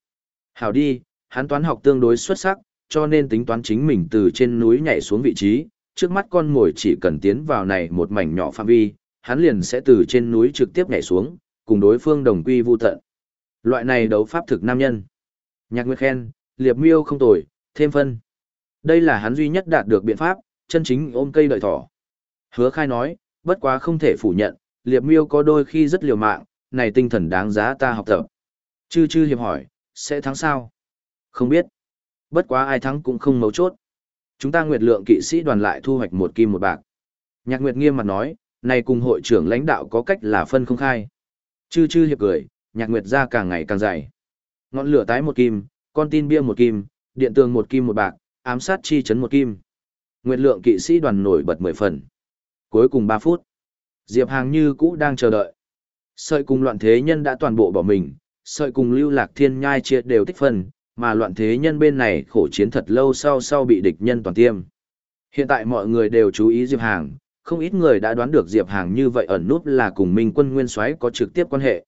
Hảo đi, hắn toán học tương đối xuất sắc, cho nên tính toán chính mình từ trên núi nhảy xuống vị trí, trước mắt con ngồi chỉ cần tiến vào này một mảnh nhỏ phạm vi, hắn liền sẽ từ trên núi trực tiếp nhảy xuống, cùng đối phương đồng quy vu tận. Loại này đấu pháp thực nam nhân. Nhạc Nguyệt khen, liệp miêu không tồi, thêm phân. Đây là hắn duy nhất đạt được biện pháp, chân chính ôm cây đợi thỏ. Hứa khai nói, bất quá không thể phủ nhận, liệp miêu có đôi khi rất liều mạng, này tinh thần đáng giá ta học tập. Chư chư hiệp hỏi, sẽ thắng sao? Không biết. Bất quá ai thắng cũng không mấu chốt. Chúng ta nguyệt lượng kỵ sĩ đoàn lại thu hoạch một kim một bạc. Nhạc Nguyệt nghiêm mặt nói, này cùng hội trưởng lãnh đạo có cách là phân không khai. Chư chư hiệp cười, Nhạc Nguyệt ra càng ngày càng dày. Ngọn lửa tái một kim, con tin bia một kim, điện tường một kim một bạc, ám sát chi chấn một kim. Nguyệt lượng kỵ sĩ đoàn nổi bật mười phần. Cuối cùng ba phút. Diệp Hàng như cũ đang chờ đợi. Sợi cùng loạn thế nhân đã toàn bộ bỏ mình, sợi cùng lưu lạc thiên nhai chia đều tích phân, mà loạn thế nhân bên này khổ chiến thật lâu sau sau bị địch nhân toàn tiêm. Hiện tại mọi người đều chú ý Diệp Hàng, không ít người đã đoán được Diệp Hàng như vậy ẩn núp là cùng Minh quân Nguyên Soái có trực tiếp quan hệ.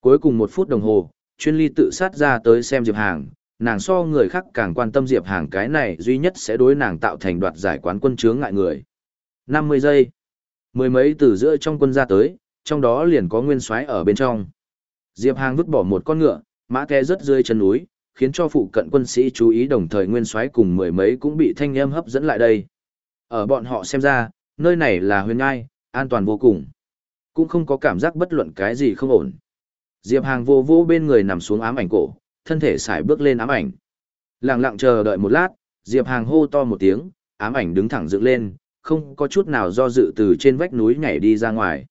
Cuối cùng một phút đồng hồ, chuyên ly tự sát ra tới xem Diệp Hàng, nàng so người khác càng quan tâm Diệp Hàng cái này duy nhất sẽ đối nàng tạo thành đoạt giải quán quân chướng ngại người. 50 giây. Mười mấy từ giữa trong quân ra tới, trong đó liền có Nguyên Soái ở bên trong. Diệp Hàng vứt bỏ một con ngựa, mã té rất rơi chân núi, khiến cho phụ cận quân sĩ chú ý đồng thời nguyên soái cùng mười mấy cũng bị thanh âm hấp dẫn lại đây. Ở bọn họ xem ra, nơi này là huyền ngai, an toàn vô cùng. Cũng không có cảm giác bất luận cái gì không ổn. Diệp Hàng vô vô bên người nằm xuống ám ảnh cổ, thân thể xài bước lên ám ảnh. Lặng lặng chờ đợi một lát, Diệp Hàng hô to một tiếng, ám ảnh đứng thẳng dựng lên, không có chút nào do dự từ trên vách núi nhảy đi ra ngoài.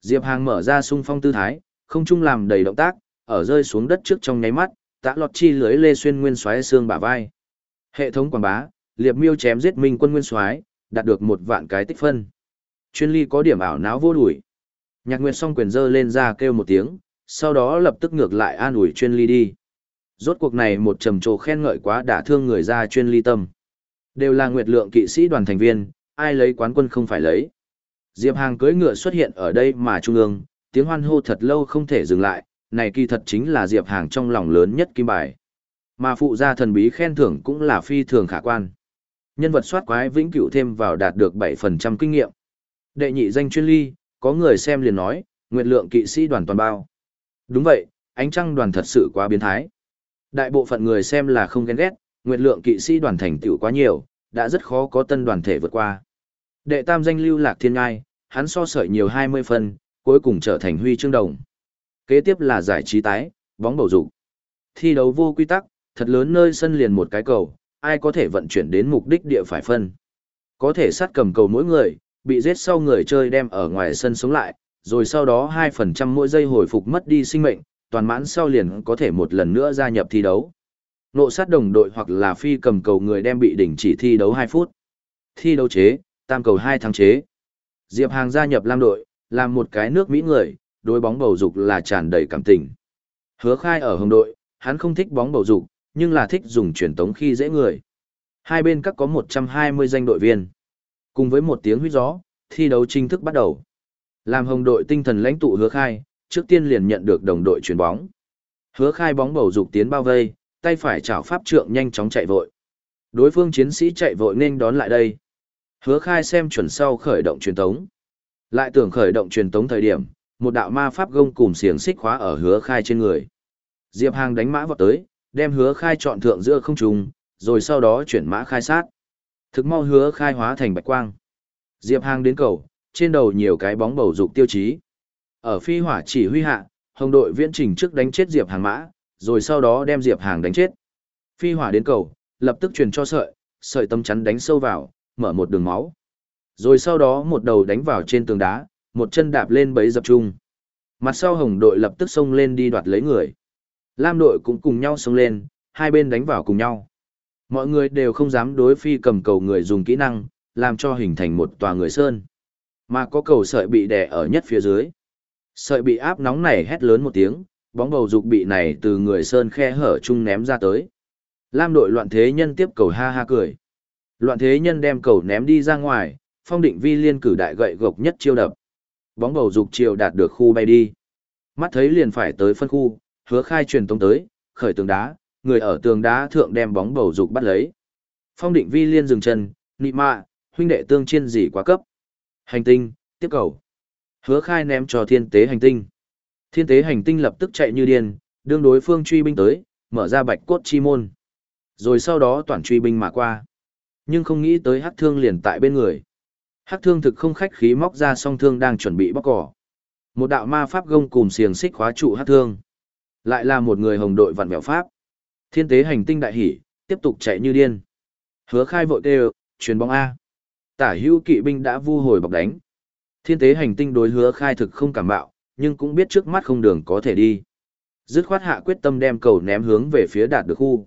Diệp Hàng mở ra sung phong tư thái, không chung làm đầy động tác, ở rơi xuống đất trước trong nháy mắt, tạ lọt chi lưới lê xuyên nguyên xoáy xương bả vai. Hệ thống quảng bá, liệp miêu chém giết minh quân nguyên soái, đạt được một vạn cái tích phân. Chuyên ly có điểm ảo não vô đuổi. Nhạc Nguyệt song quyền dơ lên ra kêu một tiếng, sau đó lập tức ngược lại an ủi chuyên ly đi. Rốt cuộc này một trầm trồ khen ngợi quá đã thương người ra chuyên ly tâm. Đều là nguyệt lượng kỵ sĩ đoàn thành viên, ai lấy quán quân không phải lấy. Diệp Hàng cưỡi ngựa xuất hiện ở đây mà trung ương, tiếng hoan hô thật lâu không thể dừng lại, này kỳ thật chính là Diệp Hàng trong lòng lớn nhất kim bài. Mà phụ gia thần bí khen thưởng cũng là phi thường khả quan. Nhân vật soát quái vĩnh cửu thêm vào đạt được 7% kinh nghiệm. Đệ nhị danh chuyên ly, có người xem liền nói, nguyện lượng kỵ sĩ đoàn toàn bao. Đúng vậy, ánh trăng đoàn thật sự quá biến thái. Đại bộ phận người xem là không ghen ghét, nguyện lượng kỵ sĩ đoàn thành tựu quá nhiều, đã rất khó có tân đoàn thể vượt qua. Đệ tam danh lưu lạc thiên ngai, hắn so sợi nhiều 20 phần, cuối cùng trở thành huy chương đồng. Kế tiếp là giải trí tái, bóng bầu dục. Thi đấu vô quy tắc, thật lớn nơi sân liền một cái cầu, ai có thể vận chuyển đến mục đích địa phải phân. Có thể sát cầm cầu mỗi người, bị giết sau người chơi đem ở ngoài sân sống lại, rồi sau đó 2% mỗi giây hồi phục mất đi sinh mệnh, toàn mãn sau liền có thể một lần nữa gia nhập thi đấu. Nộ sát đồng đội hoặc là phi cầm cầu người đem bị đình chỉ thi đấu 2 phút. Thi đấu chế, tam cầu 2 thắng chế. Diệp Hàng gia nhập lam đội, làm một cái nước Mỹ người, đối bóng bầu dục là tràn đầy cảm tình. Hứa khai ở hồng đội, hắn không thích bóng bầu dục, nhưng là thích dùng truyền tống khi dễ người. Hai bên các có 120 danh đội viên. Cùng với một tiếng huyết gió, thi đấu chính thức bắt đầu. Làm hồng đội tinh thần lãnh tụ hứa khai, trước tiên liền nhận được đồng đội chuyển bóng. Hứa khai bóng bầu dục tiến bao vây, tay phải chảo pháp trượng nhanh chóng chạy vội. Đối phương chiến sĩ chạy vội nên đón lại đây. Hứa khai xem chuẩn sau khởi động truyền tống. Lại tưởng khởi động truyền tống thời điểm, một đạo ma pháp gông cùng xiềng xích khóa ở hứa khai trên người. Diệp Hàng đánh mã vọt tới, đem hứa khai chọn thượng giữa không trùng, rồi sau đó chuyển mã khai sát. Thực mau hứa khai hóa thành bạch quang. Diệp Hàng đến cầu, trên đầu nhiều cái bóng bầu dục tiêu chí. Ở phi hỏa chỉ huy hạ, hồng đội viễn trình trước đánh chết Diệp Hàng mã, rồi sau đó đem Diệp Hàng đánh chết. Phi hỏa đến cầu, lập tức truyền cho sợi, sợi tâm chắn đánh sâu vào, mở một đường máu. Rồi sau đó một đầu đánh vào trên tường đá, một chân đạp lên bẫy dập trung. Mặt sau hồng đội lập tức xông lên đi đoạt lấy người. Lam đội cũng cùng nhau xông lên, hai bên đánh vào cùng nhau. Mọi người đều không dám đối phi cầm cầu người dùng kỹ năng, làm cho hình thành một tòa người sơn. Mà có cầu sợi bị đè ở nhất phía dưới. Sợi bị áp nóng này hét lớn một tiếng, bóng bầu dục bị này từ người sơn khe hở chung ném ra tới. Lam đội loạn thế nhân tiếp cầu ha ha cười. Loạn thế nhân đem cầu ném đi ra ngoài, phong định vi liên cử đại gậy gộc nhất chiêu đập. Bóng bầu dục chiều đạt được khu bay đi. Mắt thấy liền phải tới phân khu, hứa khai truyền tông tới, khởi tường đá, người ở tường đá thượng đem bóng bầu dục bắt lấy. Phong định vi liên dừng chân, nị mạ, huynh đệ tương chiên gì quá cấp. Hành tinh, tiếp cầu. Hứa khai ném cho thiên tế hành tinh. Thiên tế hành tinh lập tức chạy như điên, đương đối phương truy binh tới, mở ra bạch cốt chi môn. Rồi sau đó toàn truy binh mà qua. Nhưng không nghĩ tới hắc thương liền tại bên người. Hắc thương thực không khách khí móc ra song thương đang chuẩn bị bóc cỏ. Một đạo ma pháp gông cùng xiềng xích khóa trụ hắc thương. Lại là một người hồng đội vặn vẹo pháp. Thiên tế hành tinh đại hỉ, tiếp tục chạy như điên. Hứa khai vội kêu, truyền bóng A. Tả hữu kỵ binh đã vu hồi bọc đánh. Thiên tế hành tinh đối hứa khai thực không cảm bạo, nhưng cũng biết trước mắt không đường có thể đi. Dứt khoát hạ quyết tâm đem cầu ném hướng về phía đạt được khu.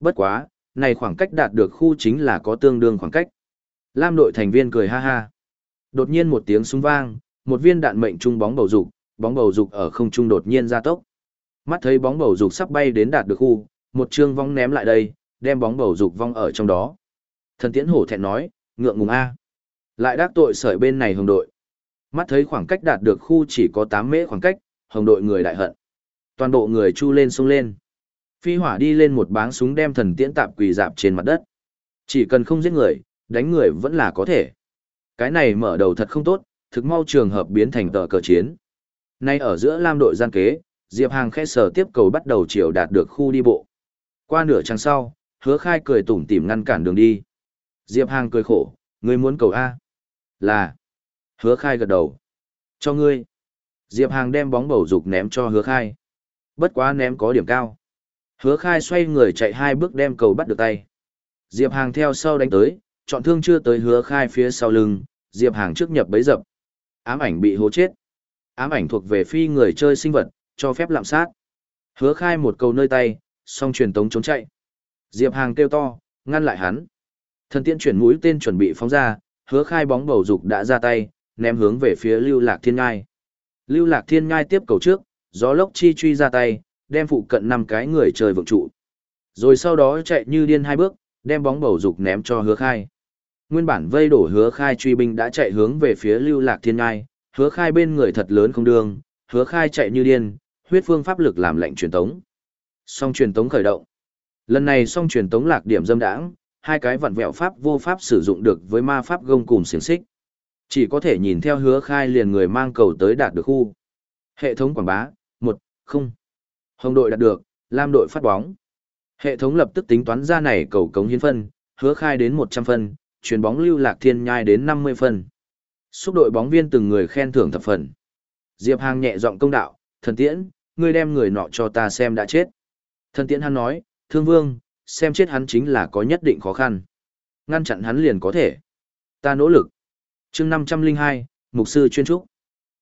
Bất quá, này khoảng cách đạt được khu chính là có tương đương khoảng cách. Lam đội thành viên cười ha ha. Đột nhiên một tiếng súng vang, một viên đạn mệnh trung bóng bầu dục, bóng bầu dục ở không trung đột nhiên ra tốc. Mắt thấy bóng bầu dục sắp bay đến đạt được khu, một trương vong ném lại đây, đem bóng bầu dục vong ở trong đó. Thần tiễn hổ thẹn nói, ngượng ngùng A. Lại đắc tội sợi bên này hồng đội. Mắt thấy khoảng cách đạt được khu chỉ có 8 mễ khoảng cách, hồng đội người đại hận. Toàn bộ người chu lên sung lên. Phi hỏa đi lên một báng súng đem thần tiễn tạp quỳ dạp trên mặt đất. Chỉ cần không giết người, đánh người vẫn là có thể. Cái này mở đầu thật không tốt, thực mau trường hợp biến thành tờ cờ chiến. Nay ở giữa lam đội gian kế, Diệp Hàng khẽ sở tiếp cầu bắt đầu chiều đạt được khu đi bộ. Qua nửa trang sau, hứa khai cười tủm tỉm ngăn cản đường đi. Diệp Hàng cười khổ, ngươi muốn cầu A. Là. Hứa khai gật đầu. Cho ngươi. Diệp Hàng đem bóng bầu dục ném cho hứa khai. Bất quá ném có điểm cao. Hứa khai xoay người chạy hai bước đem cầu bắt được tay. Diệp Hàng theo sau đánh tới, chọn thương chưa tới hứa khai phía sau lưng, Diệp Hàng trước nhập bấy dập. Ám ảnh bị hố chết. Ám ảnh thuộc về phi người chơi sinh vật, cho phép lạm sát. Hứa khai một cầu nơi tay, song truyền tống trốn chạy. Diệp Hàng kêu to, ngăn lại hắn. Thần tiên chuyển mũi tên chuẩn bị phóng ra, hứa khai bóng bầu dục đã ra tay, ném hướng về phía Lưu Lạc Thiên Ngai. Lưu Lạc Thiên Ngai tiếp cầu trước, gió lốc chi truy ra tay, đem phụ cận năm cái người chơi vượng trụ. Rồi sau đó chạy như điên hai bước, đem bóng bầu dục ném cho hứa khai. Nguyên bản vây đổ hứa khai truy binh đã chạy hướng về phía Lưu Lạc Thiên Ngai, hứa khai bên người thật lớn không đương, hứa khai chạy như điên, huyết phương pháp lực làm lệnh truyền tống. Song truyền tống khởi động. Lần này song truyền tống lạc điểm dâm đãng, hai cái vặn vẹo pháp vô pháp sử dụng được với ma pháp gông cùng xiềng xích. Chỉ có thể nhìn theo hứa khai liền người mang cầu tới đạt được khu. Hệ thống quảng bá, một không Hồng đội đạt được, Lam đội phát bóng. Hệ thống lập tức tính toán ra này cầu cống hiến phân, hứa khai đến 100 phân, chuyển bóng lưu lạc thiên nhai đến 50 phân. Xúc đội bóng viên từng người khen thưởng thập phần. Diệp Hàng nhẹ giọng công đạo, thần tiễn, ngươi đem người nọ cho ta xem đã chết. Thần tiễn hắn nói, thương vương, xem chết hắn chính là có nhất định khó khăn. Ngăn chặn hắn liền có thể. Ta nỗ lực chương 502, Mục sư chuyên trúc.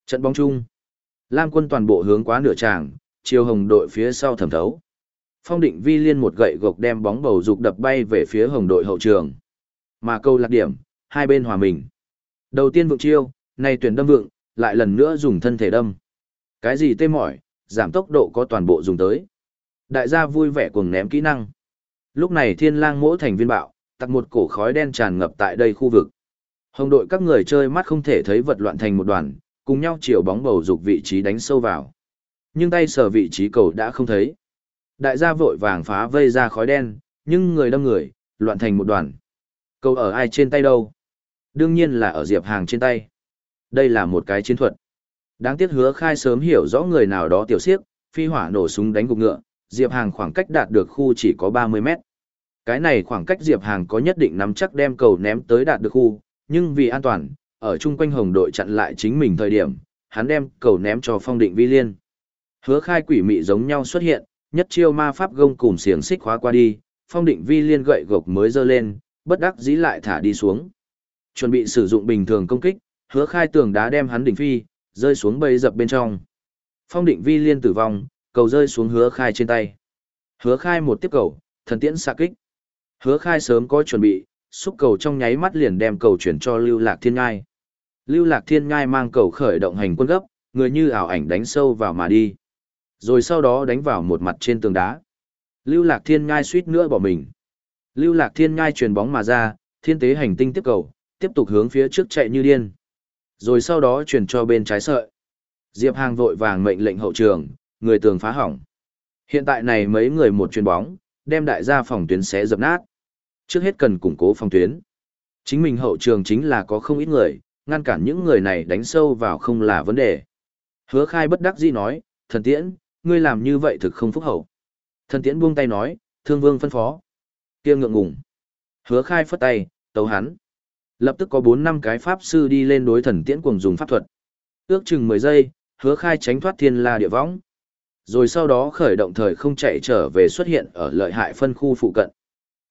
Trận bóng chung. Lam quân toàn bộ hướng quá nửa tràng, chiều hồng đội phía sau thẩm thấu. Phong định vi liên một gậy gộc đem bóng bầu dục đập bay về phía hồng đội hậu trường. Mà câu lạc điểm, hai bên hòa mình. Đầu tiên vượng chiêu, nay tuyển đâm vượng, lại lần nữa dùng thân thể đâm. Cái gì tê mỏi, giảm tốc độ có toàn bộ dùng tới. Đại gia vui vẻ cùng ném kỹ năng. Lúc này thiên lang mỗi thành viên bạo, tặc một cổ khói đen tràn ngập tại đây khu vực. Hồng đội các người chơi mắt không thể thấy vật loạn thành một đoàn, cùng nhau chiều bóng bầu dục vị trí đánh sâu vào. Nhưng tay sờ vị trí cầu đã không thấy. Đại gia vội vàng phá vây ra khói đen, nhưng người đâm người, loạn thành một đoàn. Cầu ở ai trên tay đâu? Đương nhiên là ở Diệp Hàng trên tay. Đây là một cái chiến thuật. Đáng tiếc hứa khai sớm hiểu rõ người nào đó tiểu siếp, phi hỏa nổ súng đánh gục ngựa, Diệp Hàng khoảng cách đạt được khu chỉ có 30 mét. Cái này khoảng cách Diệp Hàng có nhất định nắm chắc đem cầu ném tới đạt được khu, nhưng vì an toàn, ở chung quanh hồng đội chặn lại chính mình thời điểm, hắn đem cầu ném cho phong định vi liên. Hứa khai quỷ mị giống nhau xuất hiện, nhất chiêu ma pháp gông cùng xiềng xích khóa qua đi, phong định vi liên gậy gộc mới dơ lên, bất đắc dĩ lại thả đi xuống. Chuẩn bị sử dụng bình thường công kích, hứa khai tường đá đem hắn đỉnh phi, rơi xuống bầy dập bên trong. Phong định vi liên tử vong, cầu rơi xuống hứa khai trên tay. Hứa khai một tiếp cầu, thần tiễn xạ kích. Hứa khai sớm có chuẩn bị, xúc cầu trong nháy mắt liền đem cầu chuyển cho lưu lạc thiên ngai. Lưu lạc thiên ngai mang cầu khởi động hành quân gấp, người như ảo ảnh đánh sâu vào mà đi. Rồi sau đó đánh vào một mặt trên tường đá. Lưu lạc thiên ngai suýt nữa bỏ mình. Lưu lạc thiên ngai truyền bóng mà ra, thiên tế hành tinh tiếp cầu, tiếp tục hướng phía trước chạy như điên. Rồi sau đó truyền cho bên trái sợi. Diệp Hàng vội vàng mệnh lệnh hậu trường, người tường phá hỏng. Hiện tại này mấy người một chuyền bóng, đem đại gia phòng tuyến xé dập nát. Trước hết cần củng cố phòng tuyến. Chính mình hậu trường chính là có không ít người, ngăn cản những người này đánh sâu vào không là vấn đề. Hứa khai bất đắc dĩ nói, thần tiễn, ngươi làm như vậy thực không phúc hậu. Thần tiễn buông tay nói, thương vương phân phó. kia ngượng ngùng. Hứa khai phất tay, tấu hắn. Lập tức có 4 năm cái pháp sư đi lên đối thần tiễn cùng dùng pháp thuật. Ước chừng 10 giây, hứa khai tránh thoát thiên la địa võng. Rồi sau đó khởi động thời không chạy trở về xuất hiện ở lợi hại phân khu phụ cận.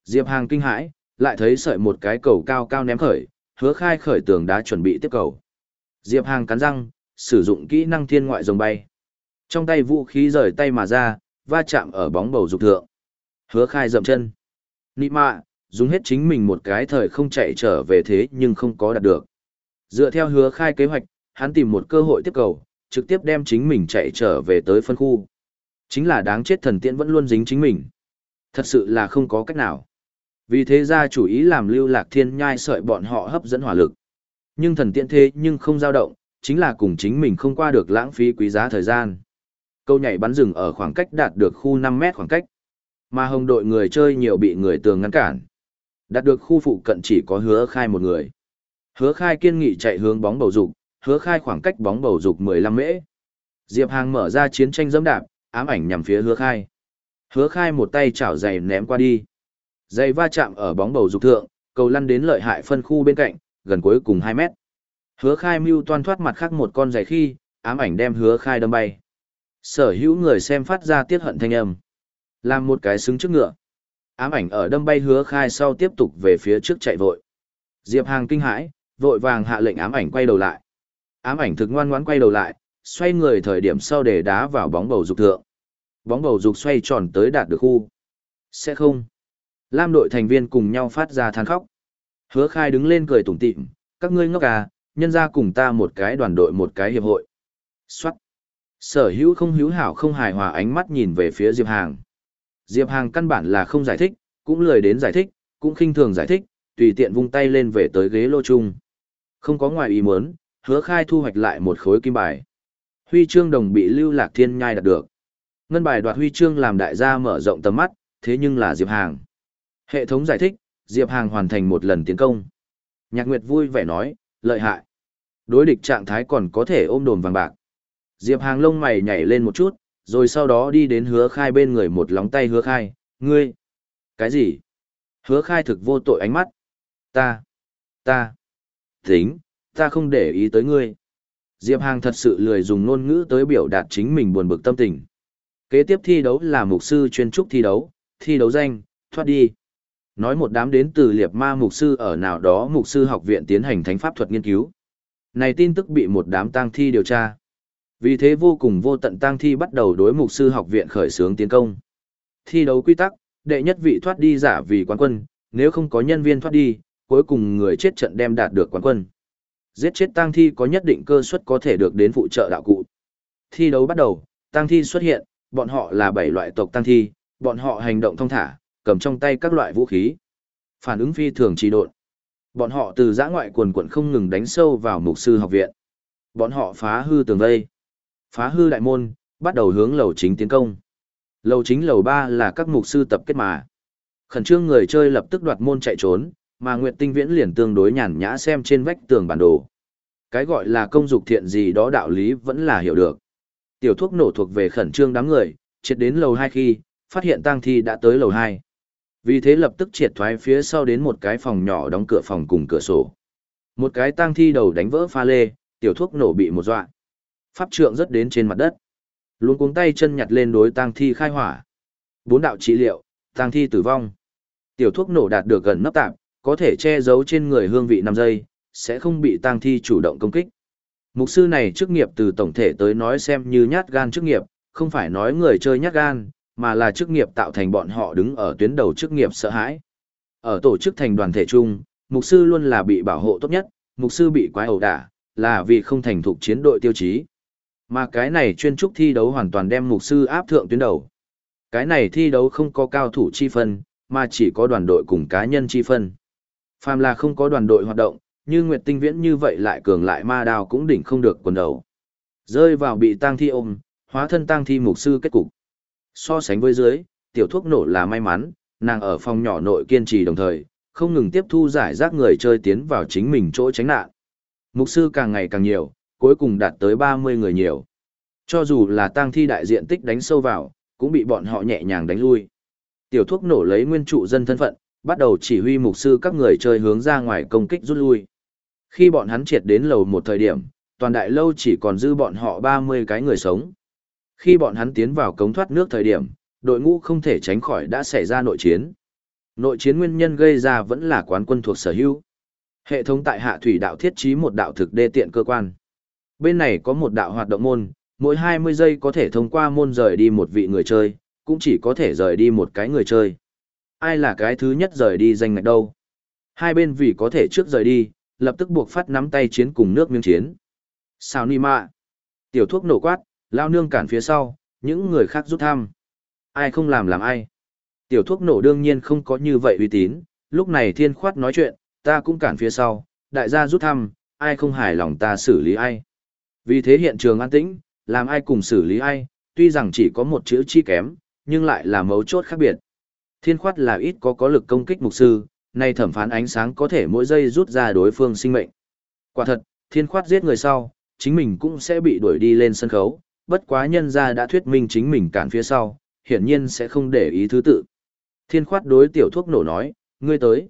Diệp Hàng kinh hãi, lại thấy sợi một cái cầu cao cao ném khởi, hứa khai khởi tường đá chuẩn bị tiếp cầu. Diệp Hàng cắn răng, sử dụng kỹ năng thiên ngoại rồng bay. Trong tay vũ khí rời tay mà ra, va chạm ở bóng bầu dục thượng. Hứa khai dậm chân. Nị mạ, dùng hết chính mình một cái thời không chạy trở về thế nhưng không có đạt được. Dựa theo hứa khai kế hoạch, hắn tìm một cơ hội tiếp cầu, trực tiếp đem chính mình chạy trở về tới phân khu. Chính là đáng chết thần tiễn vẫn luôn dính chính mình. Thật sự là không có cách nào. Vì thế ra chủ ý làm lưu lạc thiên nhai sợi bọn họ hấp dẫn hỏa lực. Nhưng thần tiện thế nhưng không dao động, chính là cùng chính mình không qua được lãng phí quý giá thời gian. Câu nhảy bắn rừng ở khoảng cách đạt được khu 5 mét khoảng cách. Mà hồng đội người chơi nhiều bị người tường ngăn cản. Đạt được khu phụ cận chỉ có hứa khai một người. Hứa khai kiên nghị chạy hướng bóng bầu dục, hứa khai khoảng cách bóng bầu dục 15 mễ. Diệp Hàng mở ra chiến tranh dẫm đạp, ám ảnh nhằm phía hứa khai. Hứa khai một tay chảo dày ném qua đi dây va chạm ở bóng bầu dục thượng, cầu lăn đến lợi hại phân khu bên cạnh, gần cuối cùng 2 mét. Hứa khai mưu toan thoát mặt khác một con giày khi, ám ảnh đem hứa khai đâm bay. Sở hữu người xem phát ra tiết hận thanh âm. Làm một cái xứng trước ngựa. Ám ảnh ở đâm bay hứa khai sau tiếp tục về phía trước chạy vội. Diệp Hàng kinh hãi, vội vàng hạ lệnh ám ảnh quay đầu lại. Ám ảnh thực ngoan ngoãn quay đầu lại, xoay người thời điểm sau để đá vào bóng bầu dục thượng. Bóng bầu dục xoay tròn tới đạt được khu. Sẽ không. Lam đội thành viên cùng nhau phát ra than khóc. Hứa khai đứng lên cười tủm tỉm, các ngươi ngốc à, nhân ra cùng ta một cái đoàn đội một cái hiệp hội. Xoát. Sở hữu không hữu hảo không hài hòa ánh mắt nhìn về phía Diệp Hàng. Diệp Hàng căn bản là không giải thích, cũng lười đến giải thích, cũng khinh thường giải thích, tùy tiện vung tay lên về tới ghế lô chung. Không có ngoài ý muốn, hứa khai thu hoạch lại một khối kim bài. Huy chương đồng bị lưu lạc thiên nhai đạt được. Ngân bài đoạt huy chương làm đại gia mở rộng tầm mắt, thế nhưng là Diệp Hàng. Hệ thống giải thích, Diệp Hàng hoàn thành một lần tiến công. Nhạc Nguyệt vui vẻ nói, lợi hại. Đối địch trạng thái còn có thể ôm đồn vàng bạc. Diệp Hàng lông mày nhảy lên một chút, rồi sau đó đi đến hứa khai bên người một lóng tay hứa khai, ngươi. Cái gì? Hứa khai thực vô tội ánh mắt. Ta. Ta. Tính, ta không để ý tới ngươi. Diệp Hàng thật sự lười dùng ngôn ngữ tới biểu đạt chính mình buồn bực tâm tình. Kế tiếp thi đấu là mục sư chuyên trúc thi đấu, thi đấu danh, thoát đi. Nói một đám đến từ liệt ma mục sư ở nào đó mục sư học viện tiến hành thánh pháp thuật nghiên cứu. Này tin tức bị một đám tang thi điều tra. Vì thế vô cùng vô tận tang thi bắt đầu đối mục sư học viện khởi xướng tiến công. Thi đấu quy tắc, đệ nhất vị thoát đi giả vì quán quân, nếu không có nhân viên thoát đi, cuối cùng người chết trận đem đạt được quán quân. Giết chết tang thi có nhất định cơ suất có thể được đến phụ trợ đạo cụ. Thi đấu bắt đầu, tang thi xuất hiện, bọn họ là bảy loại tộc tang thi, bọn họ hành động thông thả, cầm trong tay các loại vũ khí. Phản ứng phi thường trì độn. Bọn họ từ giã ngoại quần quận không ngừng đánh sâu vào mục sư học viện. Bọn họ phá hư tường vây, phá hư đại môn, bắt đầu hướng lầu chính tiến công. Lầu chính lầu ba là các mục sư tập kết mà. Khẩn trương người chơi lập tức đoạt môn chạy trốn, mà Nguyệt Tinh Viễn liền tương đối nhàn nhã xem trên vách tường bản đồ. Cái gọi là công dục thiện gì đó đạo lý vẫn là hiểu được. Tiểu thuốc nổ thuộc về khẩn trương đám người, triệt đến lầu hai khi, phát hiện tang thi đã tới lầu hai. Vì thế lập tức triệt thoái phía sau đến một cái phòng nhỏ đóng cửa phòng cùng cửa sổ. Một cái tang thi đầu đánh vỡ pha lê, tiểu thuốc nổ bị một dọa. Pháp trượng rất đến trên mặt đất. Luôn cuống tay chân nhặt lên đối tang thi khai hỏa. Bốn đạo trị liệu, tang thi tử vong. Tiểu thuốc nổ đạt được gần nấp tạm, có thể che giấu trên người hương vị 5 giây, sẽ không bị tang thi chủ động công kích. Mục sư này chức nghiệp từ tổng thể tới nói xem như nhát gan chức nghiệp, không phải nói người chơi nhát gan, mà là chức nghiệp tạo thành bọn họ đứng ở tuyến đầu chức nghiệp sợ hãi. Ở tổ chức thành đoàn thể chung, mục sư luôn là bị bảo hộ tốt nhất, mục sư bị quái ẩu đả, là vì không thành thục chiến đội tiêu chí. Mà cái này chuyên trúc thi đấu hoàn toàn đem mục sư áp thượng tuyến đầu. Cái này thi đấu không có cao thủ chi phân, mà chỉ có đoàn đội cùng cá nhân chi phân. Phàm là không có đoàn đội hoạt động, như Nguyệt Tinh Viễn như vậy lại cường lại ma đào cũng đỉnh không được quần đầu. Rơi vào bị tang thi ôm, hóa thân tang thi mục sư kết cục. So sánh với dưới, tiểu thuốc nổ là may mắn, nàng ở phòng nhỏ nội kiên trì đồng thời, không ngừng tiếp thu giải rác người chơi tiến vào chính mình chỗ tránh nạn. Mục sư càng ngày càng nhiều, cuối cùng đạt tới 30 người nhiều. Cho dù là tang thi đại diện tích đánh sâu vào, cũng bị bọn họ nhẹ nhàng đánh lui. Tiểu thuốc nổ lấy nguyên trụ dân thân phận, bắt đầu chỉ huy mục sư các người chơi hướng ra ngoài công kích rút lui. Khi bọn hắn triệt đến lầu một thời điểm, toàn đại lâu chỉ còn dư bọn họ 30 cái người sống. Khi bọn hắn tiến vào cống thoát nước thời điểm, đội ngũ không thể tránh khỏi đã xảy ra nội chiến. Nội chiến nguyên nhân gây ra vẫn là quán quân thuộc sở hữu. Hệ thống tại hạ thủy đạo thiết trí một đạo thực đê tiện cơ quan. Bên này có một đạo hoạt động môn, mỗi 20 giây có thể thông qua môn rời đi một vị người chơi, cũng chỉ có thể rời đi một cái người chơi. Ai là cái thứ nhất rời đi danh ngạch đâu? Hai bên vì có thể trước rời đi, lập tức buộc phát nắm tay chiến cùng nước miếng chiến. Sao ni mạ? Tiểu thuốc nổ quát, lao nương cản phía sau, những người khác rút thăm. Ai không làm làm ai? Tiểu thuốc nổ đương nhiên không có như vậy uy tín, lúc này thiên khoát nói chuyện, ta cũng cản phía sau, đại gia rút thăm, ai không hài lòng ta xử lý ai. Vì thế hiện trường an tĩnh, làm ai cùng xử lý ai, tuy rằng chỉ có một chữ chi kém, nhưng lại là mấu chốt khác biệt. Thiên khoát là ít có có lực công kích mục sư, nay thẩm phán ánh sáng có thể mỗi giây rút ra đối phương sinh mệnh. Quả thật, thiên khoát giết người sau, chính mình cũng sẽ bị đuổi đi lên sân khấu, bất quá nhân gia đã thuyết minh chính mình cản phía sau, hiển nhiên sẽ không để ý thứ tự. Thiên khoát đối tiểu thuốc nổ nói, ngươi tới.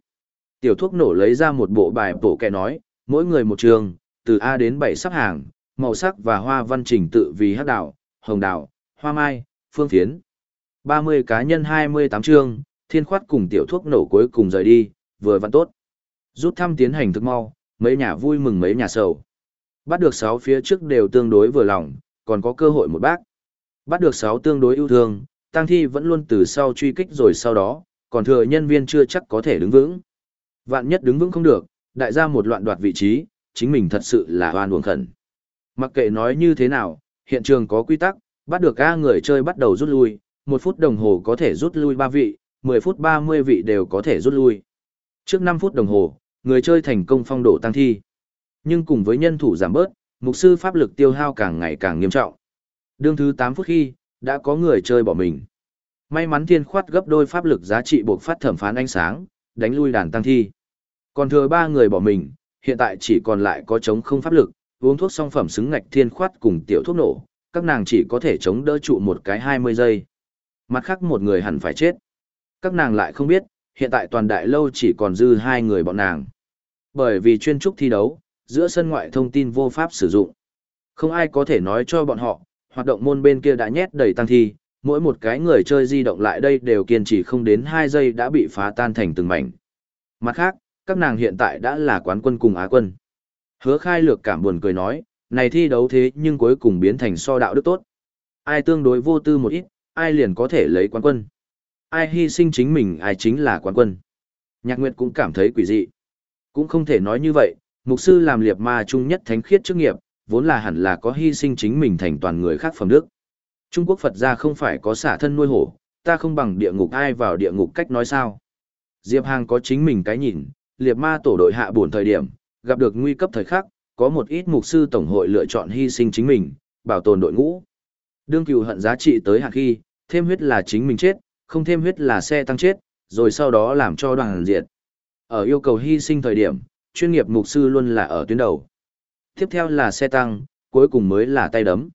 Tiểu thuốc nổ lấy ra một bộ bài bổ kẻ nói, mỗi người một trường, từ A đến 7 sắp hàng, màu sắc và hoa văn trình tự vì hắc đảo, hồng đảo, hoa mai, phương thiến. 30 cá nhân 28 chương, thiên khoát cùng tiểu thuốc nổ cuối cùng rời đi, vừa văn tốt. Rút thăm tiến hành thực mau, mấy nhà vui mừng mấy nhà sầu. Bắt được 6 phía trước đều tương đối vừa lòng, còn có cơ hội một bác. Bắt được 6 tương đối ưu thương, tăng thi vẫn luôn từ sau truy kích rồi sau đó, còn thừa nhân viên chưa chắc có thể đứng vững. Vạn nhất đứng vững không được, đại gia một loạn đoạt vị trí, chính mình thật sự là hoan uổng khẩn. Mặc kệ nói như thế nào, hiện trường có quy tắc, bắt được A người chơi bắt đầu rút lui, một phút đồng hồ có thể rút lui 3 vị, 10 phút 30 vị đều có thể rút lui. Trước 5 phút đồng hồ, người chơi thành công phong độ tăng thi. Nhưng cùng với nhân thủ giảm bớt, mục sư pháp lực tiêu hao càng ngày càng nghiêm trọng. Đương thứ 8 phút khi, đã có người chơi bỏ mình. May mắn thiên khoát gấp đôi pháp lực giá trị buộc phát thẩm phán ánh sáng, đánh lui đàn tăng thi. Còn thừa 3 người bỏ mình, hiện tại chỉ còn lại có chống không pháp lực, uống thuốc song phẩm xứng ngạch thiên khoát cùng tiểu thuốc nổ, các nàng chỉ có thể chống đỡ trụ một cái 20 giây. Mặt khác một người hẳn phải chết. Các nàng lại không biết, hiện tại toàn đại lâu chỉ còn dư hai người bọn nàng. Bởi vì chuyên trúc thi đấu, giữa sân ngoại thông tin vô pháp sử dụng. Không ai có thể nói cho bọn họ, hoạt động môn bên kia đã nhét đầy tăng thi, mỗi một cái người chơi di động lại đây đều kiên trì không đến 2 giây đã bị phá tan thành từng mảnh. Mặt khác, các nàng hiện tại đã là quán quân cùng á quân. Hứa khai lược cảm buồn cười nói, này thi đấu thế nhưng cuối cùng biến thành so đạo đức tốt. Ai tương đối vô tư một ít, ai liền có thể lấy quán quân. Ai hy sinh chính mình ai chính là quán quân. Nhạc Nguyệt cũng cảm thấy quỷ dị. Cũng không thể nói như vậy, mục sư làm liệt ma trung nhất thánh khiết chức nghiệp, vốn là hẳn là có hy sinh chính mình thành toàn người khác phẩm đức. Trung Quốc Phật gia không phải có xả thân nuôi hổ, ta không bằng địa ngục ai vào địa ngục cách nói sao. Diệp Hàng có chính mình cái nhìn, liệt ma tổ đội hạ buồn thời điểm, gặp được nguy cấp thời khắc, có một ít mục sư tổng hội lựa chọn hy sinh chính mình, bảo tồn đội ngũ. Đương cừu hận giá trị tới hạn khi, thêm huyết là chính mình chết, không thêm huyết là xe tăng chết, rồi sau đó làm cho đoàn diệt. Ở yêu cầu hy sinh thời điểm, chuyên nghiệp mục sư luôn là ở tuyến đầu. Tiếp theo là xe tăng, cuối cùng mới là tay đấm.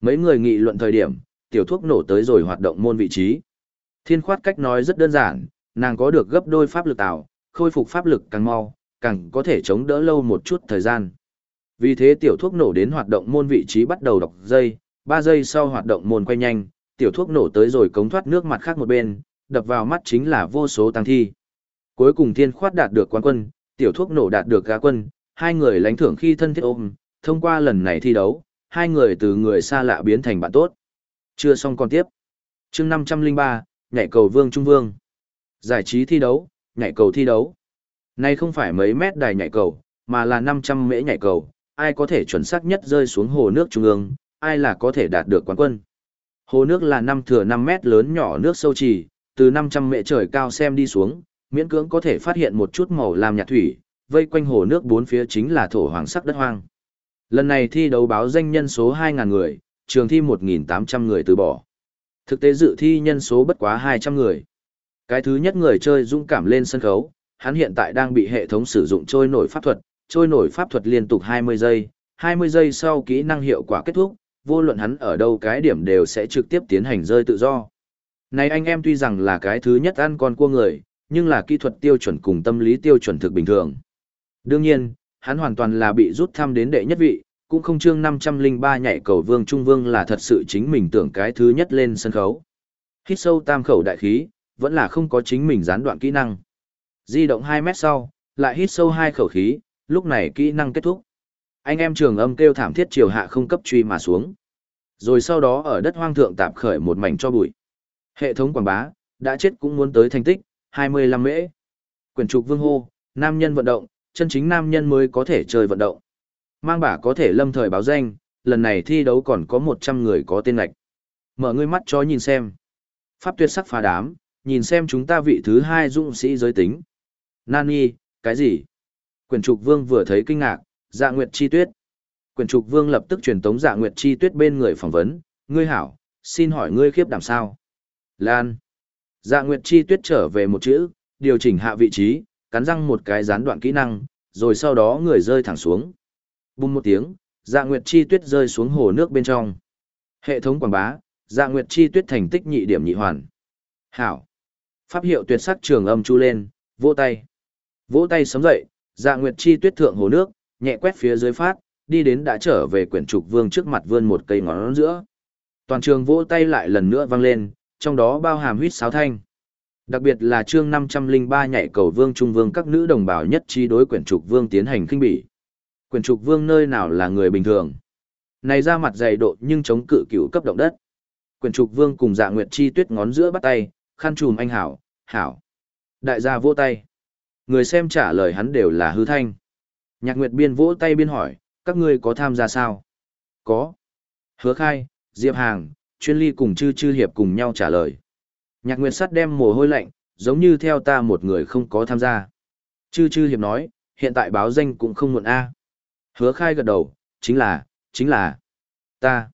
Mấy người nghị luận thời điểm, tiểu thuốc nổ tới rồi hoạt động môn vị trí. Thiên khoát cách nói rất đơn giản, Nàng có được gấp đôi pháp lực tạo, khôi phục pháp lực càng mau, càng có thể chống đỡ lâu một chút thời gian. Vì thế tiểu thuốc nổ đến hoạt động môn vị trí bắt đầu đọc dây, 3 giây sau hoạt động môn quay nhanh, tiểu thuốc nổ tới rồi cống thoát nước mặt khác một bên, đập vào mắt chính là vô số tăng thi. Cuối cùng thiên khoát đạt được quán quân, tiểu thuốc nổ đạt được gá quân, hai người lãnh thưởng khi thân thiết ôm, thông qua lần này thi đấu, hai người từ người xa lạ biến thành bạn tốt. Chưa xong còn tiếp. chương 503, nhảy cầu vương trung vương. Giải trí thi đấu, nhảy cầu thi đấu. Này không phải mấy mét đài nhảy cầu, mà là 500 mễ nhảy cầu, ai có thể chuẩn xác nhất rơi xuống hồ nước trung ương, ai là có thể đạt được quán quân. Hồ nước là năm thừa 5 mét lớn nhỏ nước sâu trì, từ 500 mễ trời cao xem đi xuống, miễn cưỡng có thể phát hiện một chút màu làm nhạt thủy, vây quanh hồ nước bốn phía chính là thổ hoàng sắc đất hoang. Lần này thi đấu báo danh nhân số 2.000 người, trường thi 1.800 người từ bỏ. Thực tế dự thi nhân số bất quá 200 người. Cái thứ nhất người chơi dũng cảm lên sân khấu, hắn hiện tại đang bị hệ thống sử dụng trôi nổi pháp thuật, trôi nổi pháp thuật liên tục 20 giây, 20 giây sau kỹ năng hiệu quả kết thúc, vô luận hắn ở đâu cái điểm đều sẽ trực tiếp tiến hành rơi tự do. Này anh em tuy rằng là cái thứ nhất ăn con cua người, nhưng là kỹ thuật tiêu chuẩn cùng tâm lý tiêu chuẩn thực bình thường. Đương nhiên, hắn hoàn toàn là bị rút thăm đến đệ nhất vị, cũng không chương 503 nhảy cầu vương trung vương là thật sự chính mình tưởng cái thứ nhất lên sân khấu. Hít sâu tam khẩu đại khí, vẫn là không có chính mình gián đoạn kỹ năng. Di động 2 mét sau, lại hít sâu hai khẩu khí, lúc này kỹ năng kết thúc. Anh em trường âm kêu thảm thiết chiều hạ không cấp truy mà xuống. Rồi sau đó ở đất hoang thượng tạp khởi một mảnh cho bụi. Hệ thống quảng bá, đã chết cũng muốn tới thành tích, 25 mễ. Quyển trục vương hô, nam nhân vận động, chân chính nam nhân mới có thể chơi vận động. Mang bả có thể lâm thời báo danh, lần này thi đấu còn có 100 người có tên lạch. Mở ngươi mắt cho nhìn xem. Pháp tuyệt sắc phá đám, nhìn xem chúng ta vị thứ hai dũng sĩ giới tính. Nani, cái gì? Quyển trục vương vừa thấy kinh ngạc, dạ nguyệt chi tuyết. Quyển trục vương lập tức truyền tống dạ nguyệt chi tuyết bên người phỏng vấn, ngươi hảo, xin hỏi ngươi khiếp đảm sao? Lan. Dạ nguyệt chi tuyết trở về một chữ, điều chỉnh hạ vị trí, cắn răng một cái gián đoạn kỹ năng, rồi sau đó người rơi thẳng xuống. Bùng một tiếng, dạ nguyệt chi tuyết rơi xuống hồ nước bên trong. Hệ thống quảng bá, dạ nguyệt chi tuyết thành tích nhị điểm nhị hoàn. Hảo. Pháp hiệu tuyệt sắc trường âm chu lên, vỗ tay. Vỗ tay sấm dậy, dạ nguyệt chi tuyết thượng hồ nước, nhẹ quét phía dưới phát, đi đến đã trở về quyển trục vương trước mặt vươn một cây ngón giữa. Toàn trường vỗ tay lại lần nữa vang lên, trong đó bao hàm huýt sáo thanh. Đặc biệt là chương 503 nhảy cầu vương trung vương các nữ đồng bào nhất trí đối quyển trục vương tiến hành kinh bỉ. Quyển trục vương nơi nào là người bình thường. Này ra mặt dày độ nhưng chống cự cửu cấp động đất. Quyển trục vương cùng dạ nguyệt chi tuyết ngón giữa bắt tay, khăn trùm anh hảo, hảo. Đại gia vỗ tay. Người xem trả lời hắn đều là hư thanh. Nhạc nguyệt biên vỗ tay biên hỏi, các ngươi có tham gia sao? Có. Hứa khai, Diệp Hàng, chuyên ly cùng chư chư hiệp cùng nhau trả lời. Nhạc nguyệt sắt đem mồ hôi lạnh, giống như theo ta một người không có tham gia. Chư chư hiệp nói, hiện tại báo danh cũng không muộn A. Hứa khai gật đầu, chính là, chính là, ta.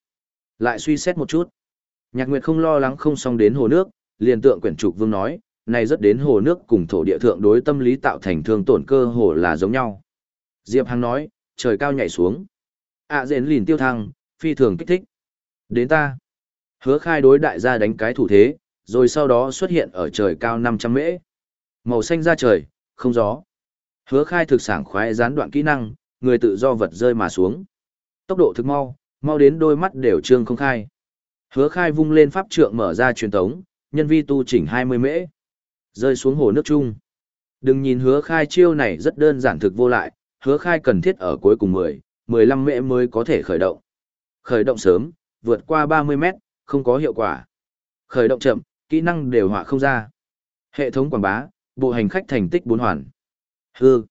Lại suy xét một chút. Nhạc nguyệt không lo lắng không xong đến hồ nước, liền tượng quyển trục vương nói, này rất đến hồ nước cùng thổ địa thượng đối tâm lý tạo thành thương tổn cơ hồ là giống nhau. Diệp Hằng nói, trời cao nhảy xuống. ạ à, dễn lìn tiêu thăng, phi thường kích thích. Đến ta. Hứa khai đối đại gia đánh cái thủ thế, rồi sau đó xuất hiện ở trời cao 500 mễ. Màu xanh ra trời, không gió. Hứa khai thực sản khoái gián đoạn kỹ năng, người tự do vật rơi mà xuống. Tốc độ thực mau, mau đến đôi mắt đều trương không khai. Hứa khai vung lên pháp trượng mở ra truyền tống, nhân vi tu chỉnh 20 mễ. Rơi xuống hồ nước chung. Đừng nhìn hứa khai chiêu này rất đơn giản thực vô lại, hứa khai cần thiết ở cuối cùng 10, 15 mễ mới có thể khởi động. Khởi động sớm, vượt qua 30 mét, không có hiệu quả. Khởi động chậm, kỹ năng đều họa không ra. Hệ thống quảng bá, bộ hành khách thành tích 4 hoàn. Hư.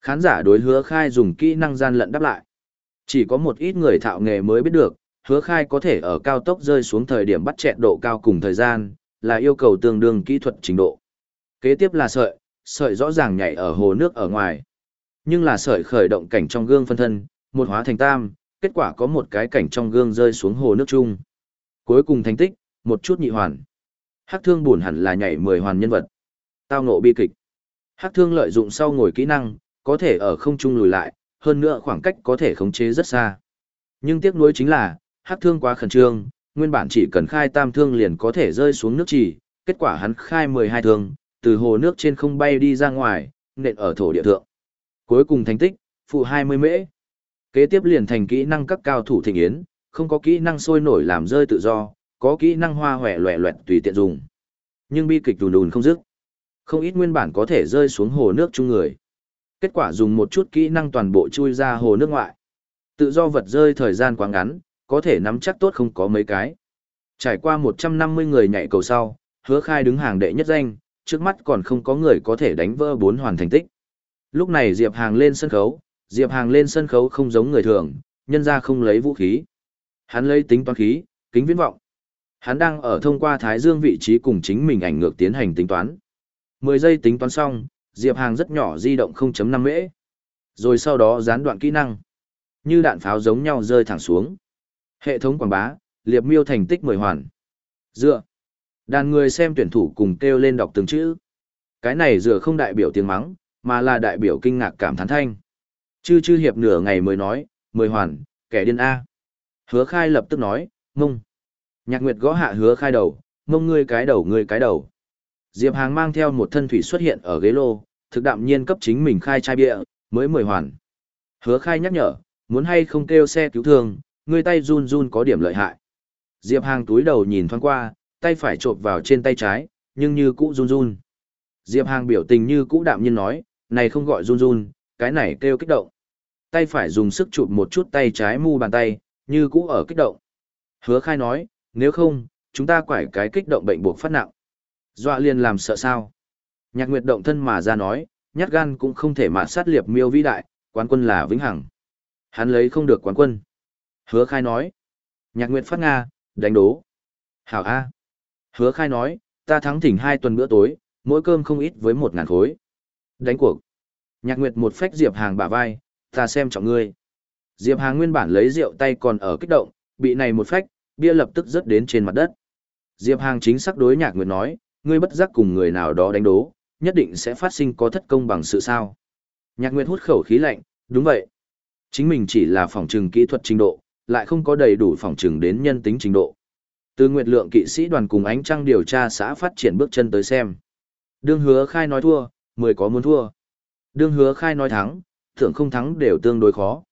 Khán giả đối hứa khai dùng kỹ năng gian lận đáp lại. Chỉ có một ít người thạo nghề mới biết được, hứa khai có thể ở cao tốc rơi xuống thời điểm bắt chẹt độ cao cùng thời gian, là yêu cầu tương đương kỹ thuật trình độ. Kế tiếp là sợi, sợi rõ ràng nhảy ở hồ nước ở ngoài. Nhưng là sợi khởi động cảnh trong gương phân thân, một hóa thành tam, kết quả có một cái cảnh trong gương rơi xuống hồ nước chung. Cuối cùng thành tích, một chút nhị hoàn. Hắc thương buồn hẳn là nhảy 10 hoàn nhân vật. Tao ngộ bi kịch. Hắc thương lợi dụng sau ngồi kỹ năng, có thể ở không trung lùi lại, hơn nữa khoảng cách có thể khống chế rất xa. Nhưng tiếc nuối chính là, Hắc thương quá khẩn trương, nguyên bản chỉ cần khai tam thương liền có thể rơi xuống nước chỉ, kết quả hắn khai 12 thương, từ hồ nước trên không bay đi ra ngoài, nện ở thổ địa thượng. Cuối cùng thành tích, phụ 20 mễ. Kế tiếp liền thành kỹ năng các cao thủ thịnh yến, không có kỹ năng sôi nổi làm rơi tự do, có kỹ năng hoa hòe loẹ loẹt tùy tiện dùng. Nhưng bi kịch đùn đùn không dứt. Không ít nguyên bản có thể rơi xuống hồ nước chung người. Kết quả dùng một chút kỹ năng toàn bộ chui ra hồ nước ngoại. Tự do vật rơi thời gian quá ngắn, có thể nắm chắc tốt không có mấy cái. Trải qua 150 người nhảy cầu sau, hứa khai đứng hàng đệ nhất danh, trước mắt còn không có người có thể đánh vỡ bốn hoàn thành tích. Lúc này Diệp Hàng lên sân khấu, Diệp Hàng lên sân khấu không giống người thường, nhân ra không lấy vũ khí. Hắn lấy tính toán khí, kính viễn vọng. Hắn đang ở thông qua Thái Dương vị trí cùng chính mình ảnh ngược tiến hành tính toán. 10 giây tính toán xong, Diệp Hàng rất nhỏ di động 0.5 mễ. Rồi sau đó gián đoạn kỹ năng. Như đạn pháo giống nhau rơi thẳng xuống. Hệ thống quảng bá, liệp miêu thành tích 10 hoàn. Dựa. Đàn người xem tuyển thủ cùng kêu lên đọc từng chữ. Cái này dựa không đại biểu tiếng mắng, mà là đại biểu kinh ngạc cảm thán thanh. Chư chư hiệp nửa ngày mới nói, 10 hoàn, kẻ điên A. Hứa khai lập tức nói, mông. Nhạc Nguyệt gõ hạ hứa khai đầu, mông ngươi cái đầu ngươi cái đầu. Diệp Hàng mang theo một thân thủy xuất hiện ở ghế lô, thực đạm nhiên cấp chính mình khai chai bia, mới mười hoàn. Hứa khai nhắc nhở, muốn hay không kêu xe cứu thương, ngươi tay run run có điểm lợi hại. Diệp Hàng túi đầu nhìn thoáng qua, tay phải trộp vào trên tay trái, nhưng như cũ run run. Diệp Hàng biểu tình như cũ đạm nhiên nói, này không gọi run run, cái này kêu kích động. Tay phải dùng sức chụp một chút tay trái mu bàn tay, như cũ ở kích động. Hứa khai nói, nếu không, chúng ta quải cái kích động bệnh buộc phát nặng. Dọa liền làm sợ sao. Nhạc Nguyệt động thân mà ra nói, nhát gan cũng không thể mà sát liệp miêu vĩ đại, quán quân là vĩnh hằng. Hắn lấy không được quán quân. Hứa khai nói. Nhạc Nguyệt phát Nga, đánh đố. Hảo A. Hứa khai nói, ta thắng thỉnh hai tuần bữa tối, mỗi cơm không ít với một ngàn khối. Đánh cuộc. Nhạc Nguyệt một phách Diệp Hàng bả vai, ta xem trọng ngươi. Diệp Hàng nguyên bản lấy rượu tay còn ở kích động, bị này một phách, bia lập tức rớt đến trên mặt đất. Diệp Hàng chính xác đối Nhạc Nguyệt nói, ngươi bất giác cùng người nào đó đánh đố, nhất định sẽ phát sinh có thất công bằng sự sao. Nhạc Nguyệt hút khẩu khí lạnh, đúng vậy. Chính mình chỉ là phòng trừng kỹ thuật trình độ, lại không có đầy đủ phòng trừng đến nhân tính trình độ. Từ Nguyệt Lượng kỵ sĩ đoàn cùng ánh trăng điều tra xã phát triển bước chân tới xem. Đương hứa khai nói thua, mười có muốn thua. Đương hứa khai nói thắng, thưởng không thắng đều tương đối khó.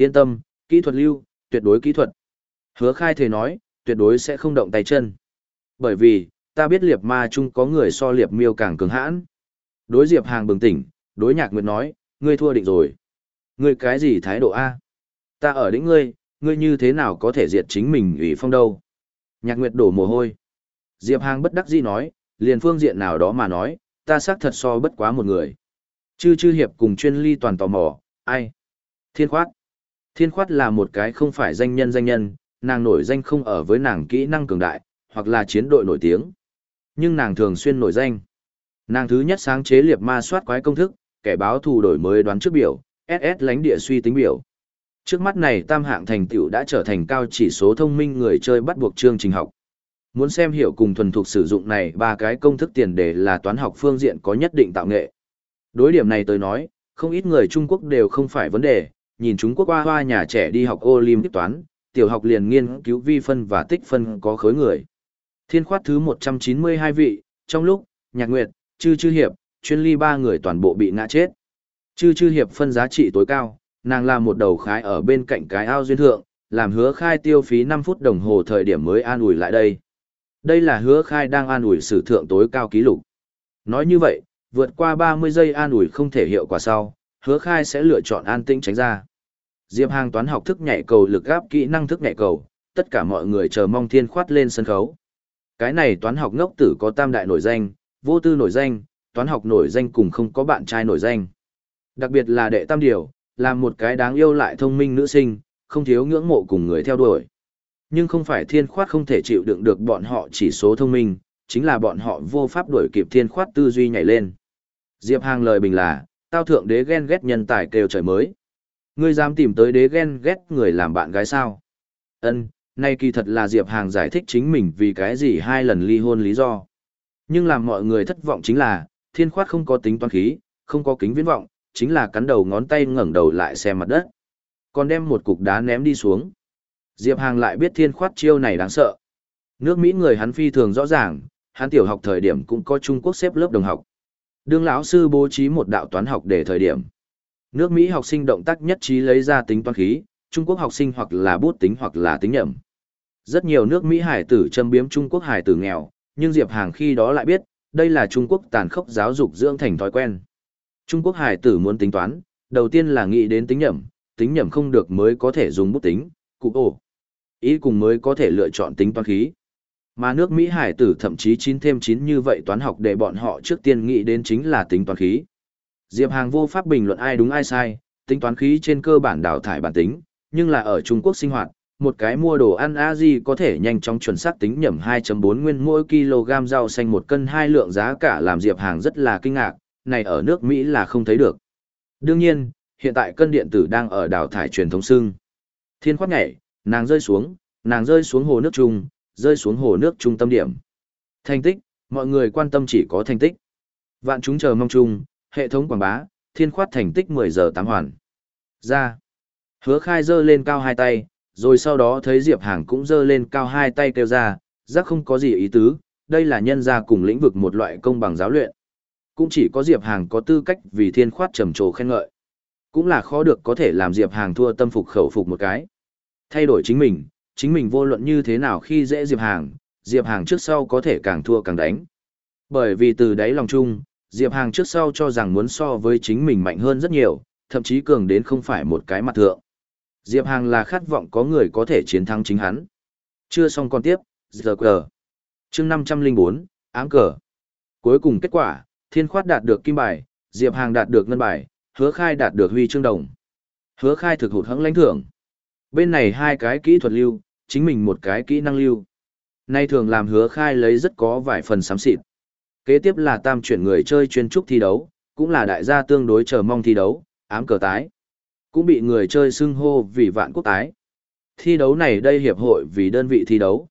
Yên tâm, kỹ thuật lưu, tuyệt đối kỹ thuật. Hứa khai thề nói, tuyệt đối sẽ không động tay chân. Bởi vì, ta biết liệp ma chung có người so liệp miêu càng cứng hãn. Đối diệp hàng bừng tỉnh, đối nhạc nguyệt nói, ngươi thua định rồi. Ngươi cái gì thái độ A? Ta ở đỉnh ngươi, ngươi như thế nào có thể diệt chính mình ủy phong đâu? Nhạc nguyệt đổ mồ hôi. Diệp hàng bất đắc dĩ nói, liền phương diện nào đó mà nói, ta xác thật so bất quá một người. Chư chư hiệp cùng chuyên ly toàn tò mò, ai? Thiên khoát. Thiên khoát là một cái không phải danh nhân danh nhân, nàng nổi danh không ở với nàng kỹ năng cường đại, hoặc là chiến đội nổi tiếng. Nhưng nàng thường xuyên nổi danh. Nàng thứ nhất sáng chế liệp ma soát quái công thức, kẻ báo thù đổi mới đoán trước biểu, SS lánh địa suy tính biểu. Trước mắt này tam hạng thành tựu đã trở thành cao chỉ số thông minh người chơi bắt buộc chương trình học. Muốn xem hiểu cùng thuần thục sử dụng này ba cái công thức tiền đề là toán học phương diện có nhất định tạo nghệ. Đối điểm này tôi nói, không ít người Trung Quốc đều không phải vấn đề, nhìn chúng Quốc hoa hoa nhà trẻ đi học Olympic toán, tiểu học liền nghiên cứu vi phân và tích phân có khối người. Thiên khoát thứ 192 vị, trong lúc, nhạc nguyệt, chư chư hiệp, chuyên ly ba người toàn bộ bị ngã chết. Chư chư hiệp phân giá trị tối cao, nàng là một đầu khái ở bên cạnh cái ao duyên thượng, làm hứa khai tiêu phí 5 phút đồng hồ thời điểm mới an ủi lại đây. Đây là hứa khai đang an ủi sử thượng tối cao ký lục. Nói như vậy, vượt qua 30 giây an ủi không thể hiệu quả sau, hứa khai sẽ lựa chọn an tĩnh tránh ra. Diệp Hàng toán học thức nhảy cầu lực gáp kỹ năng thức nhảy cầu, tất cả mọi người chờ mong thiên khoát lên sân khấu. Cái này toán học ngốc tử có tam đại nổi danh, vô tư nổi danh, toán học nổi danh cùng không có bạn trai nổi danh. Đặc biệt là đệ tam điều, là một cái đáng yêu lại thông minh nữ sinh, không thiếu ngưỡng mộ cùng người theo đuổi. Nhưng không phải thiên khoát không thể chịu đựng được bọn họ chỉ số thông minh, chính là bọn họ vô pháp đuổi kịp thiên khoát tư duy nhảy lên. Diệp Hàng lời bình là, tao thượng đế ghen ghét nhân tài kêu trời mới. Ngươi dám tìm tới đế ghen ghét người làm bạn gái sao? Ân, nay kỳ thật là Diệp Hàng giải thích chính mình vì cái gì hai lần ly hôn lý do. Nhưng làm mọi người thất vọng chính là, thiên khoát không có tính toán khí, không có kính viễn vọng, chính là cắn đầu ngón tay ngẩng đầu lại xem mặt đất. Còn đem một cục đá ném đi xuống. Diệp Hàng lại biết thiên khoát chiêu này đáng sợ. Nước Mỹ người hắn phi thường rõ ràng, hắn tiểu học thời điểm cũng có Trung Quốc xếp lớp đồng học. Đương lão sư bố trí một đạo toán học để thời điểm. Nước Mỹ học sinh động tác nhất trí lấy ra tính toán khí, Trung Quốc học sinh hoặc là bút tính hoặc là tính nhẩm. Rất nhiều nước Mỹ hải tử châm biếm Trung Quốc hải tử nghèo, nhưng Diệp Hàng khi đó lại biết, đây là Trung Quốc tàn khốc giáo dục dưỡng thành thói quen. Trung Quốc hải tử muốn tính toán, đầu tiên là nghĩ đến tính nhẩm, tính nhẩm không được mới có thể dùng bút tính, cụ ổ. Ý cùng mới có thể lựa chọn tính toán khí. Mà nước Mỹ hải tử thậm chí 9 thêm 9 như vậy toán học để bọn họ trước tiên nghĩ đến chính là tính toán khí. Diệp Hàng vô pháp bình luận ai đúng ai sai, tính toán khí trên cơ bản đào thải bản tính, nhưng là ở Trung Quốc sinh hoạt, một cái mua đồ ăn a có thể nhanh chóng chuẩn xác tính nhẩm 2.4 nguyên mỗi kg rau xanh một cân hai lượng giá cả làm Diệp Hàng rất là kinh ngạc, này ở nước Mỹ là không thấy được. Đương nhiên, hiện tại cân điện tử đang ở đào thải truyền thống xương. Thiên khoát nhảy, nàng rơi xuống, nàng rơi xuống hồ nước trung, rơi xuống hồ nước trung tâm điểm. Thành tích, mọi người quan tâm chỉ có thành tích. Vạn chúng chờ mong chung, hệ thống quảng bá, thiên khoát thành tích 10 giờ 8 hoàn. Ra. Hứa khai dơ lên cao hai tay, rồi sau đó thấy Diệp Hàng cũng dơ lên cao hai tay kêu ra, giác không có gì ý tứ, đây là nhân ra cùng lĩnh vực một loại công bằng giáo luyện. Cũng chỉ có Diệp Hàng có tư cách vì thiên khoát trầm trồ khen ngợi. Cũng là khó được có thể làm Diệp Hàng thua tâm phục khẩu phục một cái. Thay đổi chính mình, chính mình vô luận như thế nào khi dễ Diệp Hàng, Diệp Hàng trước sau có thể càng thua càng đánh. Bởi vì từ đáy lòng chung, Diệp Hàng trước sau cho rằng muốn so với chính mình mạnh hơn rất nhiều, thậm chí cường đến không phải một cái mặt thượng. Diệp Hàng là khát vọng có người có thể chiến thắng chính hắn. Chưa xong còn tiếp, giờ cờ. chương 504, áng cờ. Cuối cùng kết quả, Thiên Khoát đạt được kim bài, Diệp Hàng đạt được ngân bài, Hứa Khai đạt được huy chương đồng. Hứa Khai thực hụt hẫng lãnh thưởng. Bên này hai cái kỹ thuật lưu, chính mình một cái kỹ năng lưu. Nay thường làm Hứa Khai lấy rất có vài phần sám xịt. Kế tiếp là tam chuyển người chơi chuyên trúc thi đấu, cũng là đại gia tương đối chờ mong thi đấu, ám cờ tái. Cũng bị người chơi xưng hô vì vạn quốc tái. Thi đấu này đây hiệp hội vì đơn vị thi đấu.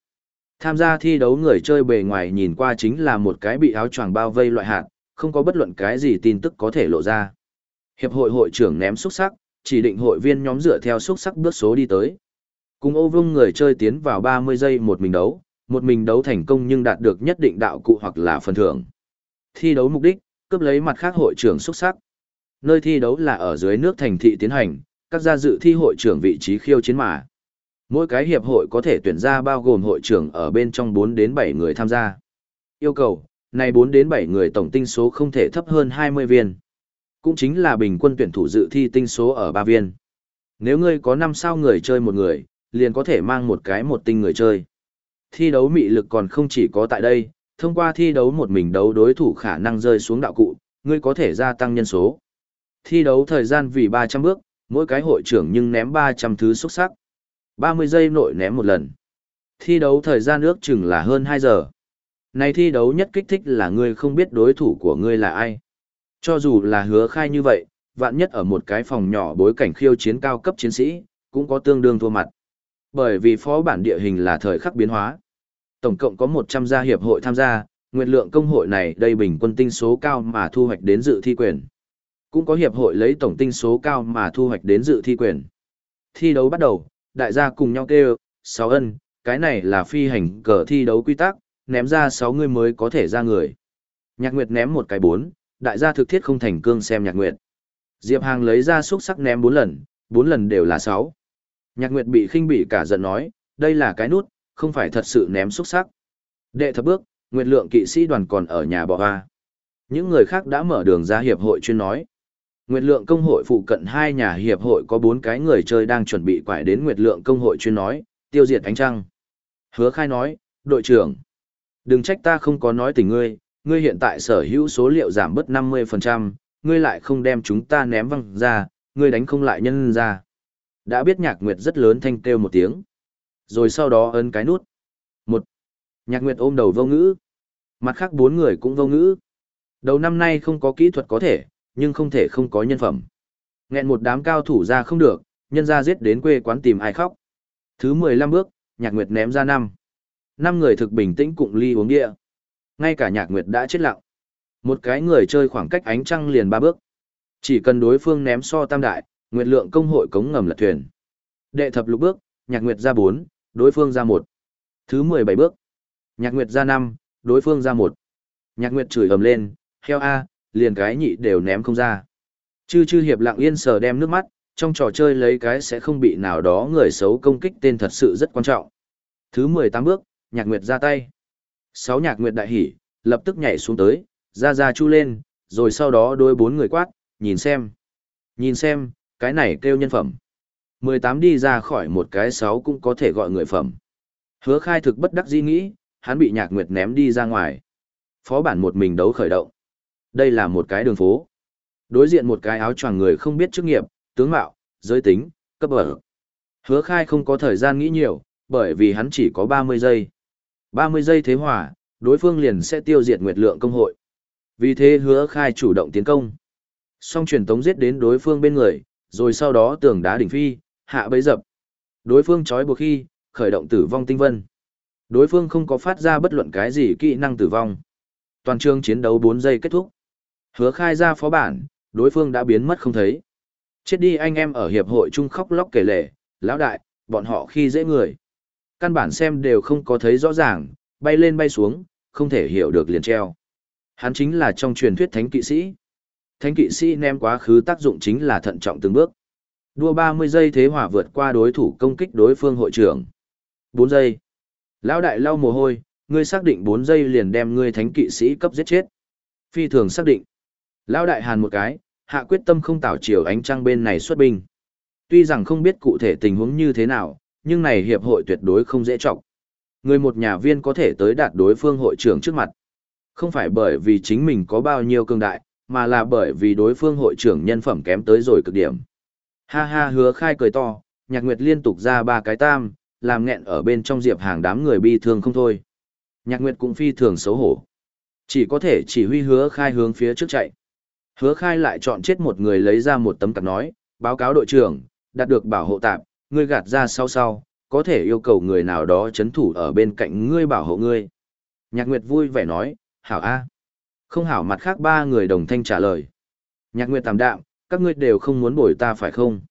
Tham gia thi đấu người chơi bề ngoài nhìn qua chính là một cái bị áo choàng bao vây loại hạt, không có bất luận cái gì tin tức có thể lộ ra. Hiệp hội hội trưởng ném xúc sắc, chỉ định hội viên nhóm dựa theo xúc sắc bước số đi tới. Cùng ô vương người chơi tiến vào 30 giây một mình đấu, một mình đấu thành công nhưng đạt được nhất định đạo cụ hoặc là phần thưởng. Thi đấu mục đích, cướp lấy mặt khác hội trưởng xuất sắc. Nơi thi đấu là ở dưới nước thành thị tiến hành, các gia dự thi hội trưởng vị trí khiêu chiến mà. Mỗi cái hiệp hội có thể tuyển ra bao gồm hội trưởng ở bên trong 4 đến 7 người tham gia. Yêu cầu, này 4 đến 7 người tổng tinh số không thể thấp hơn 20 viên. Cũng chính là bình quân tuyển thủ dự thi tinh số ở 3 viên. Nếu ngươi có 5 sao người chơi một người, liền có thể mang một cái một tinh người chơi. Thi đấu mị lực còn không chỉ có tại đây, thông qua thi đấu một mình đấu đối thủ khả năng rơi xuống đạo cụ, ngươi có thể gia tăng nhân số. Thi đấu thời gian vì 300 bước, mỗi cái hội trưởng nhưng ném 300 thứ xuất sắc. 30 giây nội ném một lần. Thi đấu thời gian ước chừng là hơn 2 giờ. Này thi đấu nhất kích thích là ngươi không biết đối thủ của ngươi là ai. Cho dù là hứa khai như vậy, vạn nhất ở một cái phòng nhỏ bối cảnh khiêu chiến cao cấp chiến sĩ, cũng có tương đương thua mặt. Bởi vì phó bản địa hình là thời khắc biến hóa. Tổng cộng có 100 gia hiệp hội tham gia, nguyện lượng công hội này đây bình quân tinh số cao mà thu hoạch đến dự thi quyền. Cũng có hiệp hội lấy tổng tinh số cao mà thu hoạch đến dự thi quyền. Thi đấu bắt đầu, đại gia cùng nhau kêu, 6 ân, cái này là phi hành cờ thi đấu quy tắc, ném ra 6 người mới có thể ra người. Nhạc Nguyệt ném một cái 4, đại gia thực thiết không thành cương xem Nhạc Nguyệt. Diệp Hàng lấy ra xúc sắc ném 4 lần, 4 lần đều là 6. Nhạc Nguyệt bị khinh bỉ cả giận nói, đây là cái nút, không phải thật sự ném xúc sắc. Đệ thập bước, Nguyệt lượng kỵ sĩ đoàn còn ở nhà bỏ hoa. Những người khác đã mở đường ra hiệp hội chuyên nói. Nguyệt lượng công hội phụ cận hai nhà hiệp hội có bốn cái người chơi đang chuẩn bị quải đến Nguyệt lượng công hội chuyên nói, tiêu diệt ánh trăng. Hứa khai nói, đội trưởng, đừng trách ta không có nói tình ngươi, ngươi hiện tại sở hữu số liệu giảm bớt 50%, ngươi lại không đem chúng ta ném văng ra, ngươi đánh không lại nhân ra. Đã biết nhạc nguyệt rất lớn thanh kêu một tiếng. Rồi sau đó ấn cái nút. Một. Nhạc nguyệt ôm đầu vô ngữ. Mặt khác bốn người cũng vô ngữ. Đầu năm nay không có kỹ thuật có thể, nhưng không thể không có nhân phẩm. Nghẹn một đám cao thủ ra không được, nhân ra giết đến quê quán tìm ai khóc. Thứ 15 bước, nhạc nguyệt ném ra năm. Năm người thực bình tĩnh cùng ly uống địa. Ngay cả nhạc nguyệt đã chết lặng. Một cái người chơi khoảng cách ánh trăng liền ba bước. Chỉ cần đối phương ném so tam đại, nguyệt lượng công hội cống ngầm lật thuyền. Đệ thập lục bước, nhạc nguyệt ra 4, đối phương ra 1. Thứ 17 bước, nhạc nguyệt ra 5, đối phương ra một. Nhạc Nguyệt chửi ầm lên, heo a, liền cái nhị đều ném không ra. Chư chư hiệp lặng yên sờ đem nước mắt, trong trò chơi lấy cái sẽ không bị nào đó người xấu công kích tên thật sự rất quan trọng. Thứ 18 bước, Nhạc Nguyệt ra tay. Sáu Nhạc Nguyệt đại hỉ, lập tức nhảy xuống tới, ra ra chu lên, rồi sau đó đôi bốn người quát, nhìn xem. Nhìn xem, cái này kêu nhân phẩm. 18 đi ra khỏi một cái 6 cũng có thể gọi người phẩm. Hứa khai thực bất đắc di nghĩ, hắn bị nhạc nguyệt ném đi ra ngoài. Phó bản một mình đấu khởi động. Đây là một cái đường phố. Đối diện một cái áo choàng người không biết chức nghiệp, tướng mạo, giới tính, cấp ở. Hứa khai không có thời gian nghĩ nhiều, bởi vì hắn chỉ có 30 giây. 30 giây thế hòa, đối phương liền sẽ tiêu diệt nguyệt lượng công hội. Vì thế hứa khai chủ động tiến công. Song truyền tống giết đến đối phương bên người, rồi sau đó tường đá đỉnh phi, hạ bấy dập. Đối phương trói buộc khi, khởi động tử vong tinh vân. Đối phương không có phát ra bất luận cái gì kỹ năng tử vong. Toàn trường chiến đấu 4 giây kết thúc. Hứa khai ra phó bản, đối phương đã biến mất không thấy. Chết đi anh em ở hiệp hội chung khóc lóc kể lệ, lão đại, bọn họ khi dễ người. Căn bản xem đều không có thấy rõ ràng, bay lên bay xuống, không thể hiểu được liền treo. Hắn chính là trong truyền thuyết thánh kỵ sĩ. Thánh kỵ sĩ ném quá khứ tác dụng chính là thận trọng từng bước. Đua 30 giây thế hỏa vượt qua đối thủ công kích đối phương hội trưởng. 4 giây. Lão đại lau mồ hôi, ngươi xác định 4 giây liền đem ngươi thánh kỵ sĩ cấp giết chết. Phi thường xác định. Lão đại hàn một cái, hạ quyết tâm không tạo chiều ánh trăng bên này xuất binh. Tuy rằng không biết cụ thể tình huống như thế nào, nhưng này hiệp hội tuyệt đối không dễ trọng. Người một nhà viên có thể tới đạt đối phương hội trưởng trước mặt. Không phải bởi vì chính mình có bao nhiêu cường đại, mà là bởi vì đối phương hội trưởng nhân phẩm kém tới rồi cực điểm. Ha ha hứa khai cười to, nhạc nguyệt liên tục ra ba cái tam, làm nghẹn ở bên trong diệp hàng đám người bi thương không thôi. Nhạc nguyệt cũng phi thường xấu hổ. Chỉ có thể chỉ huy hứa khai hướng phía trước chạy. Hứa khai lại chọn chết một người lấy ra một tấm cặp nói, báo cáo đội trưởng, đạt được bảo hộ tạp, ngươi gạt ra sau sau, có thể yêu cầu người nào đó chấn thủ ở bên cạnh ngươi bảo hộ ngươi. Nhạc Nguyệt vui vẻ nói, hảo A. Không hảo mặt khác ba người đồng thanh trả lời. Nhạc Nguyệt tạm đạm, các ngươi đều không muốn bồi ta phải không?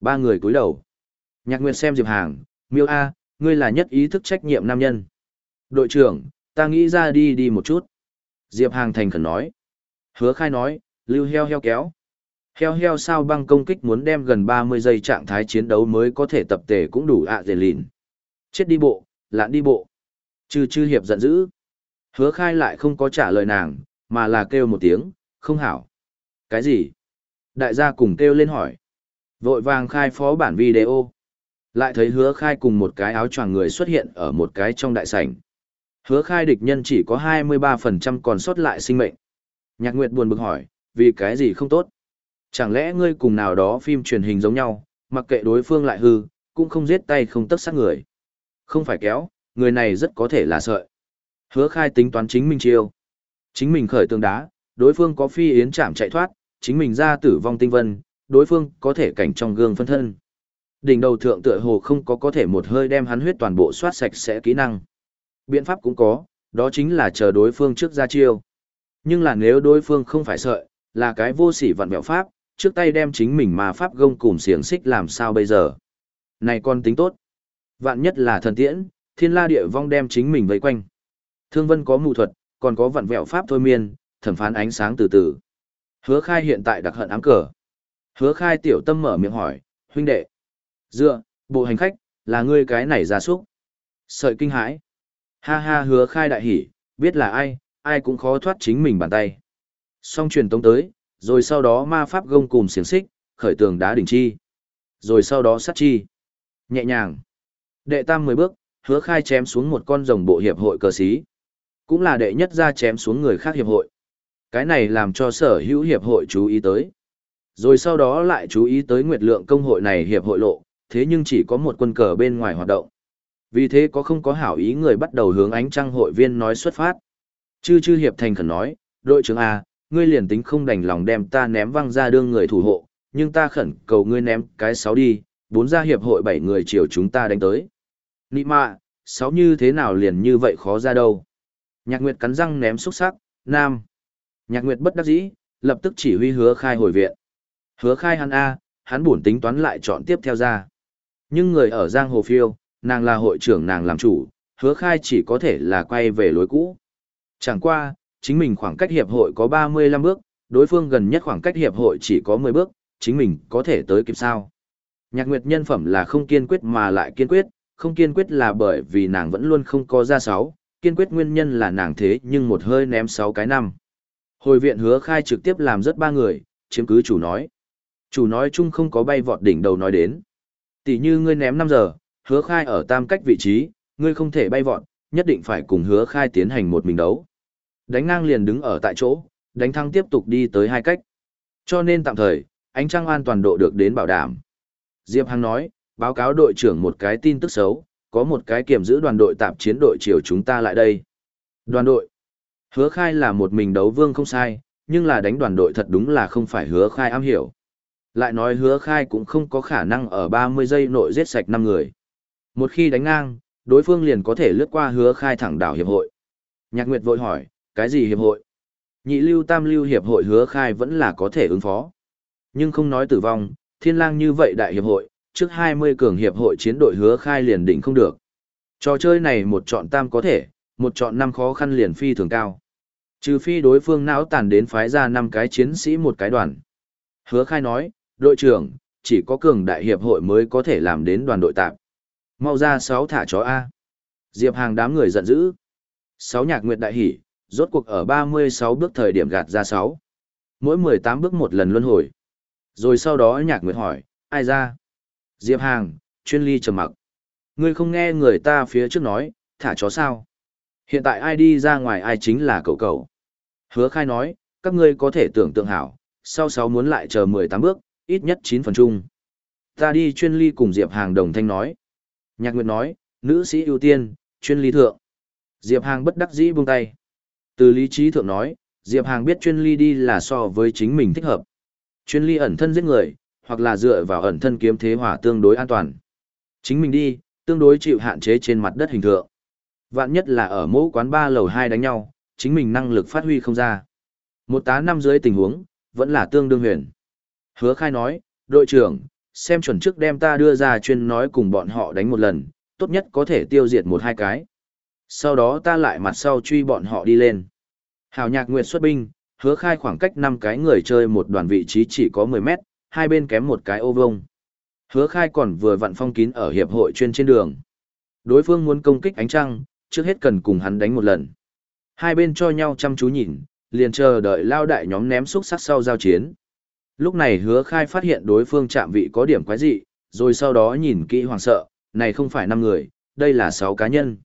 Ba người cúi đầu. Nhạc Nguyệt xem Diệp Hàng, miêu A, ngươi là nhất ý thức trách nhiệm nam nhân. Đội trưởng, ta nghĩ ra đi đi một chút. Diệp Hàng thành khẩn nói. Hứa khai nói, lưu heo heo kéo. Heo heo sao băng công kích muốn đem gần 30 giây trạng thái chiến đấu mới có thể tập tề cũng đủ ạ à dề lìn. Chết đi bộ, lạn đi bộ. Chư chư hiệp giận dữ. Hứa khai lại không có trả lời nàng, mà là kêu một tiếng, không hảo. Cái gì? Đại gia cùng kêu lên hỏi. Vội vàng khai phó bản video. Lại thấy hứa khai cùng một cái áo choàng người xuất hiện ở một cái trong đại sảnh. Hứa khai địch nhân chỉ có 23% còn sót lại sinh mệnh. Nhạc Nguyệt buồn bực hỏi, vì cái gì không tốt? Chẳng lẽ ngươi cùng nào đó phim truyền hình giống nhau, mặc kệ đối phương lại hư, cũng không giết tay không tức sát người. Không phải kéo, người này rất có thể là sợi. Hứa khai tính toán chính mình chiêu. Chính mình khởi tường đá, đối phương có phi yến chạm chạy thoát, chính mình ra tử vong tinh vân, đối phương có thể cảnh trong gương phân thân. Đỉnh đầu thượng tựa hồ không có có thể một hơi đem hắn huyết toàn bộ soát sạch sẽ kỹ năng. Biện pháp cũng có, đó chính là chờ đối phương trước ra chiêu. Nhưng là nếu đối phương không phải sợi, là cái vô sỉ vặn mẹo pháp, trước tay đem chính mình mà pháp gông cùng xiềng xích làm sao bây giờ. Này con tính tốt. Vạn nhất là thần tiễn, thiên la địa vong đem chính mình vây quanh. Thương vân có mù thuật, còn có vặn vẹo pháp thôi miên, thẩm phán ánh sáng từ từ. Hứa khai hiện tại đặc hận ám cờ. Hứa khai tiểu tâm mở miệng hỏi, huynh đệ. Dựa, bộ hành khách, là ngươi cái này ra súc. Sợi kinh hãi. Ha ha hứa khai đại hỉ, biết là ai, ai cũng khó thoát chính mình bàn tay. Xong truyền tống tới, rồi sau đó ma pháp gông cùng xiềng xích, khởi tường đá đỉnh chi. Rồi sau đó sát chi. Nhẹ nhàng. Đệ tam mười bước, hứa khai chém xuống một con rồng bộ hiệp hội cờ xí. Cũng là đệ nhất ra chém xuống người khác hiệp hội. Cái này làm cho sở hữu hiệp hội chú ý tới. Rồi sau đó lại chú ý tới nguyệt lượng công hội này hiệp hội lộ, thế nhưng chỉ có một quân cờ bên ngoài hoạt động. Vì thế có không có hảo ý người bắt đầu hướng ánh trăng hội viên nói xuất phát. Chư chư hiệp thành khẩn nói, đội trưởng A, ngươi liền tính không đành lòng đem ta ném văng ra đương người thủ hộ, nhưng ta khẩn cầu ngươi ném cái sáu đi, bốn gia hiệp hội bảy người chiều chúng ta đánh tới. Nị mạ, sáu như thế nào liền như vậy khó ra đâu. Nhạc Nguyệt cắn răng ném xúc sắc, nam. Nhạc Nguyệt bất đắc dĩ, lập tức chỉ huy hứa khai hồi viện. Hứa khai hắn A, hắn buồn tính toán lại chọn tiếp theo ra. Nhưng người ở Giang Hồ Phiêu, nàng là hội trưởng nàng làm chủ, hứa khai chỉ có thể là quay về lối cũ. Chẳng qua, chính mình khoảng cách hiệp hội có 35 bước, đối phương gần nhất khoảng cách hiệp hội chỉ có 10 bước, chính mình có thể tới kịp sao. Nhạc Nguyệt nhân phẩm là không kiên quyết mà lại kiên quyết, không kiên quyết là bởi vì nàng vẫn luôn không có ra sáu, kiên quyết nguyên nhân là nàng thế nhưng một hơi ném sáu cái năm. Hồi viện hứa khai trực tiếp làm rất ba người, chiếm cứ chủ nói. Chủ nói chung không có bay vọt đỉnh đầu nói đến. Tỷ như ngươi ném 5 giờ, hứa khai ở tam cách vị trí, ngươi không thể bay vọt, nhất định phải cùng hứa khai tiến hành một mình đấu. Đánh ngang liền đứng ở tại chỗ, đánh thăng tiếp tục đi tới hai cách. Cho nên tạm thời, ánh trăng an toàn độ được đến bảo đảm. Diệp Hằng nói, báo cáo đội trưởng một cái tin tức xấu, có một cái kiểm giữ đoàn đội tạp chiến đội chiều chúng ta lại đây. Đoàn đội. Hứa khai là một mình đấu vương không sai, nhưng là đánh đoàn đội thật đúng là không phải hứa khai am hiểu. Lại nói hứa khai cũng không có khả năng ở 30 giây nội giết sạch 5 người. Một khi đánh ngang, đối phương liền có thể lướt qua hứa khai thẳng đảo hiệp hội. Nhạc Nguyệt vội hỏi, cái gì hiệp hội? Nhị lưu tam lưu hiệp hội hứa khai vẫn là có thể ứng phó. Nhưng không nói tử vong, thiên lang như vậy đại hiệp hội, trước 20 cường hiệp hội chiến đội hứa khai liền đỉnh không được. Trò chơi này một chọn tam có thể, một chọn năm khó khăn liền phi thường cao. Trừ phi đối phương não tàn đến phái ra năm cái chiến sĩ một cái đoàn. Hứa khai nói, đội trưởng, chỉ có cường đại hiệp hội mới có thể làm đến đoàn đội tạp. Mau ra sáu thả chó A. Diệp hàng đám người giận dữ. Sáu nhạc nguyệt đại hỉ, rốt cuộc ở 36 bước thời điểm gạt ra 6. Mỗi 18 bước một lần luân hồi. Rồi sau đó nhạc nguyệt hỏi, ai ra? Diệp hàng, chuyên ly trầm mặc. Ngươi không nghe người ta phía trước nói, thả chó sao? Hiện tại ai đi ra ngoài ai chính là cậu cậu. Hứa khai nói, các ngươi có thể tưởng tượng hảo, sau 6 muốn lại chờ 18 bước, ít nhất 9 phần chung. Ta đi chuyên ly cùng Diệp Hàng đồng thanh nói. Nhạc Nguyệt nói, nữ sĩ ưu tiên, chuyên ly thượng. Diệp Hàng bất đắc dĩ buông tay. Từ lý trí thượng nói, Diệp Hàng biết chuyên ly đi là so với chính mình thích hợp. Chuyên ly ẩn thân giết người, hoặc là dựa vào ẩn thân kiếm thế hỏa tương đối an toàn. Chính mình đi, tương đối chịu hạn chế trên mặt đất hình thượng. Vạn nhất là ở mẫu quán ba lầu 2 đánh nhau, chính mình năng lực phát huy không ra. Một tá năm dưới tình huống, vẫn là tương đương huyền. Hứa khai nói, đội trưởng, xem chuẩn trước đem ta đưa ra chuyên nói cùng bọn họ đánh một lần, tốt nhất có thể tiêu diệt một hai cái. Sau đó ta lại mặt sau truy bọn họ đi lên. Hào nhạc nguyệt xuất binh, hứa khai khoảng cách 5 cái người chơi một đoàn vị trí chỉ có 10 mét, hai bên kém một cái ô vông. Hứa khai còn vừa vặn phong kín ở hiệp hội chuyên trên đường. Đối phương muốn công kích ánh trăng, trước hết cần cùng hắn đánh một lần. Hai bên cho nhau chăm chú nhìn, liền chờ đợi lao đại nhóm ném xúc sắc sau giao chiến. Lúc này hứa khai phát hiện đối phương chạm vị có điểm quái dị, rồi sau đó nhìn kỹ hoàng sợ, này không phải 5 người, đây là 6 cá nhân.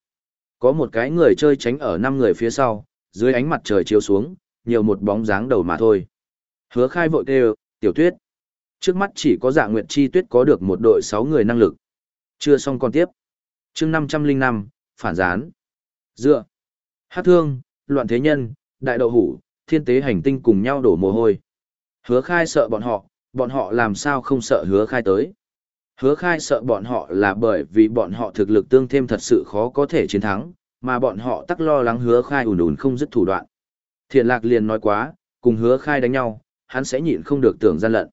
Có một cái người chơi tránh ở 5 người phía sau, dưới ánh mặt trời chiếu xuống, nhiều một bóng dáng đầu mà thôi. Hứa khai vội kêu, tiểu tuyết. Trước mắt chỉ có dạ nguyệt chi tuyết có được một đội sáu người năng lực. Chưa xong còn tiếp. chương 505, phản gián. Dựa. Hát thương, loạn thế nhân, đại đậu hủ, thiên tế hành tinh cùng nhau đổ mồ hôi. Hứa khai sợ bọn họ, bọn họ làm sao không sợ hứa khai tới. Hứa khai sợ bọn họ là bởi vì bọn họ thực lực tương thêm thật sự khó có thể chiến thắng, mà bọn họ tắc lo lắng hứa khai ùn ùn không dứt thủ đoạn. Thiện lạc liền nói quá, cùng hứa khai đánh nhau, hắn sẽ nhịn không được tưởng gian lận.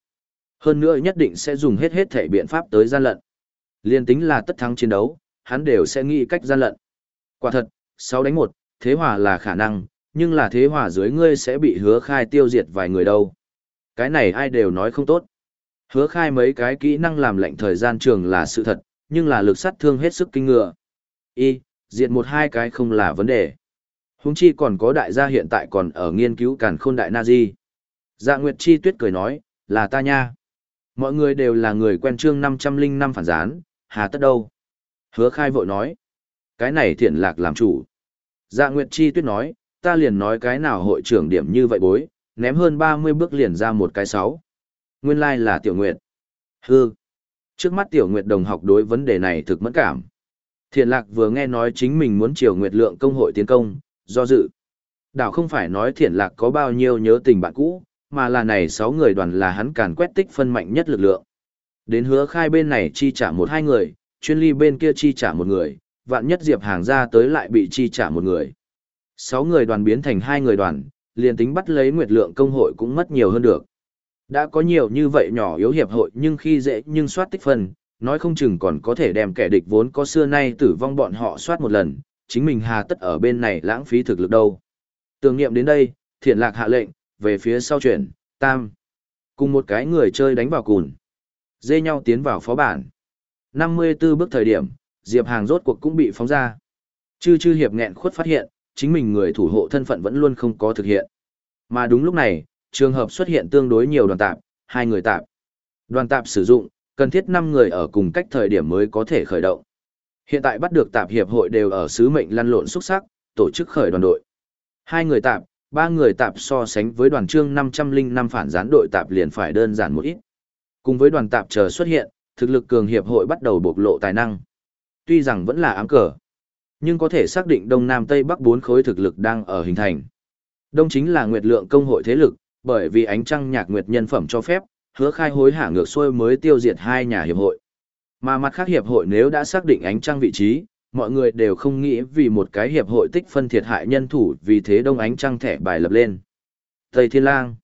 Hơn nữa nhất định sẽ dùng hết hết thể biện pháp tới gian lận. Liên tính là tất thắng chiến đấu, hắn đều sẽ nghĩ cách gian lận. Quả thật, 6 đánh 1, thế hòa là khả năng, nhưng là thế hòa dưới ngươi sẽ bị hứa khai tiêu diệt vài người đâu. Cái này ai đều nói không tốt. Hứa khai mấy cái kỹ năng làm lệnh thời gian trường là sự thật, nhưng là lực sát thương hết sức kinh ngựa. Y, diện một hai cái không là vấn đề. Húng chi còn có đại gia hiện tại còn ở nghiên cứu càn khôn đại Nazi. Dạ Nguyệt Chi tuyết cười nói, là ta nha. Mọi người đều là người quen chương 505 phản gián, hà tất đâu. Hứa khai vội nói, cái này thiện lạc làm chủ. Dạ Nguyệt Chi tuyết nói, ta liền nói cái nào hội trưởng điểm như vậy bối, ném hơn 30 bước liền ra một cái sáu. Nguyên lai like là Tiểu Nguyệt. Hư. Trước mắt Tiểu Nguyệt đồng học đối vấn đề này thực mẫn cảm. Thiện lạc vừa nghe nói chính mình muốn chiều Nguyệt lượng công hội tiến công, do dự. Đảo không phải nói thiện lạc có bao nhiêu nhớ tình bạn cũ, mà là này 6 người đoàn là hắn càn quét tích phân mạnh nhất lực lượng. Đến hứa khai bên này chi trả một hai người, chuyên ly bên kia chi trả một người, vạn nhất diệp hàng ra tới lại bị chi trả một người. 6 người đoàn biến thành hai người đoàn, liền tính bắt lấy nguyệt lượng công hội cũng mất nhiều hơn được. Đã có nhiều như vậy nhỏ yếu hiệp hội nhưng khi dễ nhưng soát tích phân, nói không chừng còn có thể đem kẻ địch vốn có xưa nay tử vong bọn họ soát một lần, chính mình hà tất ở bên này lãng phí thực lực đâu. Tưởng niệm đến đây, thiện lạc hạ lệnh, về phía sau chuyển, tam. Cùng một cái người chơi đánh vào cùn. Dê nhau tiến vào phó bản. 54 bước thời điểm, Diệp Hàng rốt cuộc cũng bị phóng ra. Chư chư hiệp nghẹn khuất phát hiện, chính mình người thủ hộ thân phận vẫn luôn không có thực hiện. Mà đúng lúc này, trường hợp xuất hiện tương đối nhiều đoàn tạp, hai người tạp. Đoàn tạp sử dụng, cần thiết 5 người ở cùng cách thời điểm mới có thể khởi động. Hiện tại bắt được tạp hiệp hội đều ở sứ mệnh lăn lộn xuất sắc, tổ chức khởi đoàn đội. Hai người tạp, ba người tạp so sánh với đoàn trương 505 phản gián đội tạp liền phải đơn giản một ít. Cùng với đoàn tạp chờ xuất hiện, thực lực cường hiệp hội bắt đầu bộc lộ tài năng. Tuy rằng vẫn là ám cờ, nhưng có thể xác định Đông Nam Tây Bắc bốn khối thực lực đang ở hình thành. Đông chính là nguyệt lượng công hội thế lực, bởi vì ánh trăng nhạc nguyệt nhân phẩm cho phép, hứa khai hối hả ngược xuôi mới tiêu diệt hai nhà hiệp hội. Mà mặt khác hiệp hội nếu đã xác định ánh trăng vị trí, mọi người đều không nghĩ vì một cái hiệp hội tích phân thiệt hại nhân thủ vì thế đông ánh trăng thẻ bài lập lên. Tây Thiên Lang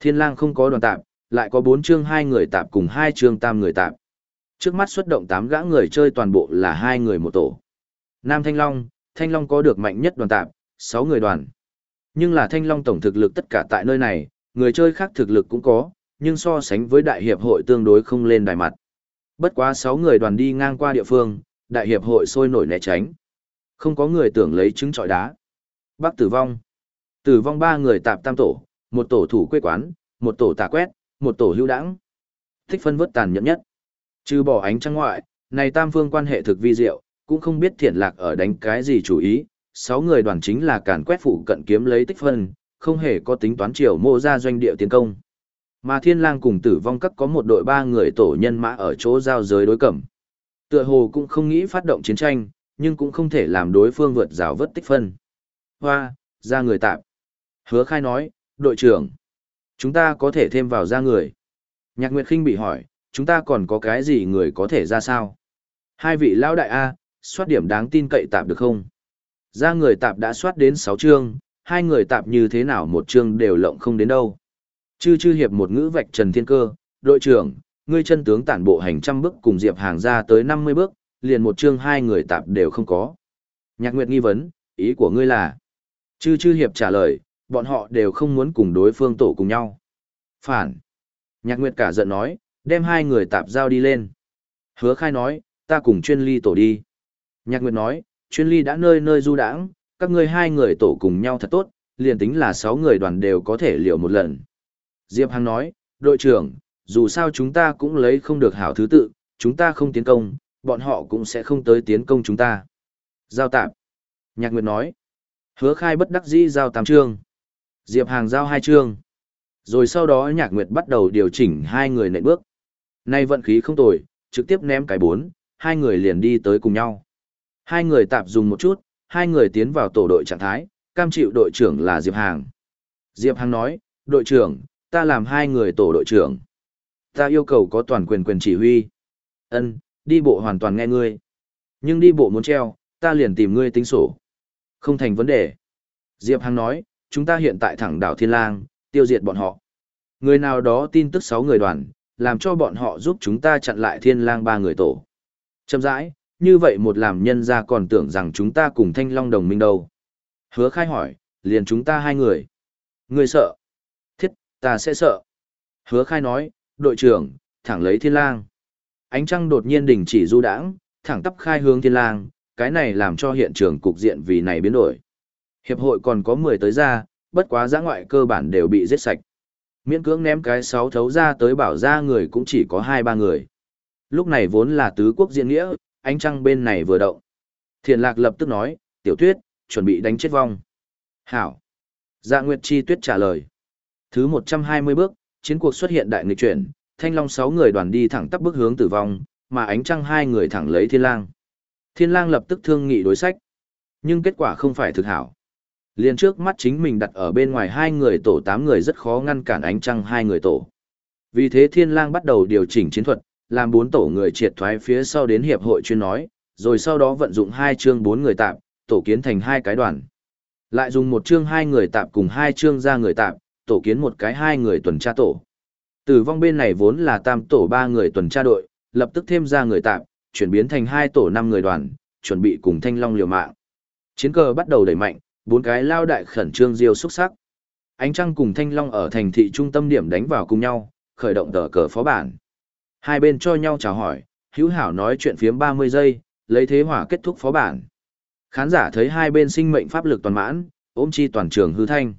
Thiên Lang không có đoàn tạp, lại có bốn chương hai người tạp cùng hai chương tam người tạp. Trước mắt xuất động tám gã người chơi toàn bộ là hai người một tổ. Nam Thanh Long, Thanh Long có được mạnh nhất đoàn tạp, sáu người đoàn. Nhưng là Thanh Long tổng thực lực tất cả tại nơi này, người chơi khác thực lực cũng có, nhưng so sánh với đại hiệp hội tương đối không lên đài mặt. Bất quá sáu người đoàn đi ngang qua địa phương, đại hiệp hội sôi nổi né tránh. Không có người tưởng lấy trứng trọi đá. Bác tử vong. Tử vong ba người tạp tam tổ, một tổ thủ quê quán, một tổ tà quét, một tổ hữu đãng. Thích phân vớt tàn nhẫn nhất. Trừ bỏ ánh trăng ngoại, này tam phương quan hệ thực vi diệu, cũng không biết thiện lạc ở đánh cái gì chủ ý. Sáu người đoàn chính là càn quét phụ cận kiếm lấy tích phân, không hề có tính toán chiều mô ra doanh địa tiến công. Mà thiên lang cùng tử vong các có một đội ba người tổ nhân mã ở chỗ giao giới đối cẩm. Tựa hồ cũng không nghĩ phát động chiến tranh, nhưng cũng không thể làm đối phương vượt rào vất tích phân. Hoa, ra người tạm. Hứa khai nói, đội trưởng, chúng ta có thể thêm vào ra người. Nhạc Nguyệt Kinh bị hỏi, chúng ta còn có cái gì người có thể ra sao? Hai vị lão đại A, soát điểm đáng tin cậy tạp được không? Ra người tạp đã soát đến 6 chương, hai người tạp như thế nào một chương đều lộng không đến đâu. Chư chư hiệp một ngữ vạch Trần Thiên Cơ, đội trưởng, ngươi chân tướng tản bộ hành trăm bước cùng Diệp Hàng ra tới 50 bước, liền một chương hai người tạp đều không có. Nhạc Nguyệt nghi vấn, ý của ngươi là? Chư chư hiệp trả lời, bọn họ đều không muốn cùng đối phương tổ cùng nhau. Phản. Nhạc Nguyệt cả giận nói, đem hai người tạp giao đi lên. Hứa khai nói, ta cùng chuyên ly tổ đi. Nhạc Nguyệt nói, chuyên ly đã nơi nơi du đãng, các ngươi hai người tổ cùng nhau thật tốt, liền tính là sáu người đoàn đều có thể liệu một lần. Diệp Hằng nói, đội trưởng, dù sao chúng ta cũng lấy không được hảo thứ tự, chúng ta không tiến công, bọn họ cũng sẽ không tới tiến công chúng ta. Giao tạp. Nhạc Nguyệt nói. Hứa khai bất đắc dĩ giao tám chương. Diệp Hàng giao hai chương. Rồi sau đó Nhạc Nguyệt bắt đầu điều chỉnh hai người nện bước. Nay vận khí không tồi, trực tiếp ném cái bốn, hai người liền đi tới cùng nhau. Hai người tạp dùng một chút, hai người tiến vào tổ đội trạng thái, cam chịu đội trưởng là Diệp Hàng. Diệp Hàng nói, đội trưởng, ta làm hai người tổ đội trưởng. Ta yêu cầu có toàn quyền quyền chỉ huy. Ân, đi bộ hoàn toàn nghe ngươi. Nhưng đi bộ muốn treo, ta liền tìm ngươi tính sổ. Không thành vấn đề. Diệp Hằng nói, chúng ta hiện tại thẳng đảo Thiên Lang, tiêu diệt bọn họ. Người nào đó tin tức sáu người đoàn, làm cho bọn họ giúp chúng ta chặn lại Thiên Lang ba người tổ. Chậm rãi, như vậy một làm nhân ra còn tưởng rằng chúng ta cùng Thanh Long đồng minh đâu. Hứa khai hỏi, liền chúng ta hai người. Người sợ. Thiết, ta sẽ sợ. Hứa khai nói, đội trưởng, thẳng lấy thiên lang. Ánh trăng đột nhiên đình chỉ du đãng, thẳng tắp khai hướng thiên lang, cái này làm cho hiện trường cục diện vì này biến đổi. Hiệp hội còn có 10 tới ra, bất quá giã ngoại cơ bản đều bị giết sạch. Miễn cưỡng ném cái sáu thấu ra tới bảo ra người cũng chỉ có hai ba người. Lúc này vốn là tứ quốc diện nghĩa, ánh trăng bên này vừa động. Thiền lạc lập tức nói, tiểu tuyết, chuẩn bị đánh chết vong. Hảo. Dạ Nguyệt Chi tuyết trả lời. Thứ 120 bước, chiến cuộc xuất hiện đại nghịch chuyển, Thanh Long sáu người đoàn đi thẳng tắp bước hướng tử vong, mà ánh trăng hai người thẳng lấy Thiên Lang. Thiên Lang lập tức thương nghị đối sách, nhưng kết quả không phải thực hảo. Liên trước mắt chính mình đặt ở bên ngoài hai người tổ tám người rất khó ngăn cản ánh trăng hai người tổ. Vì thế Thiên Lang bắt đầu điều chỉnh chiến thuật, làm bốn tổ người triệt thoái phía sau đến hiệp hội chuyên nói, rồi sau đó vận dụng hai chương bốn người tạm, tổ kiến thành hai cái đoàn. Lại dùng một chương hai người tạm cùng hai chương ra người tạm, tổ kiến một cái hai người tuần tra tổ. Tử vong bên này vốn là tam tổ ba người tuần tra đội, lập tức thêm ra người tạm, chuyển biến thành hai tổ năm người đoàn, chuẩn bị cùng Thanh Long liều mạng. Chiến cờ bắt đầu đẩy mạnh, bốn cái lao đại khẩn trương diêu xuất sắc. Ánh trăng cùng thanh long ở thành thị trung tâm điểm đánh vào cùng nhau, khởi động tờ cờ phó bản. Hai bên cho nhau chào hỏi, hữu hảo nói chuyện phiếm 30 giây, lấy thế hỏa kết thúc phó bản. Khán giả thấy hai bên sinh mệnh pháp lực toàn mãn, ôm chi toàn trường hư thanh.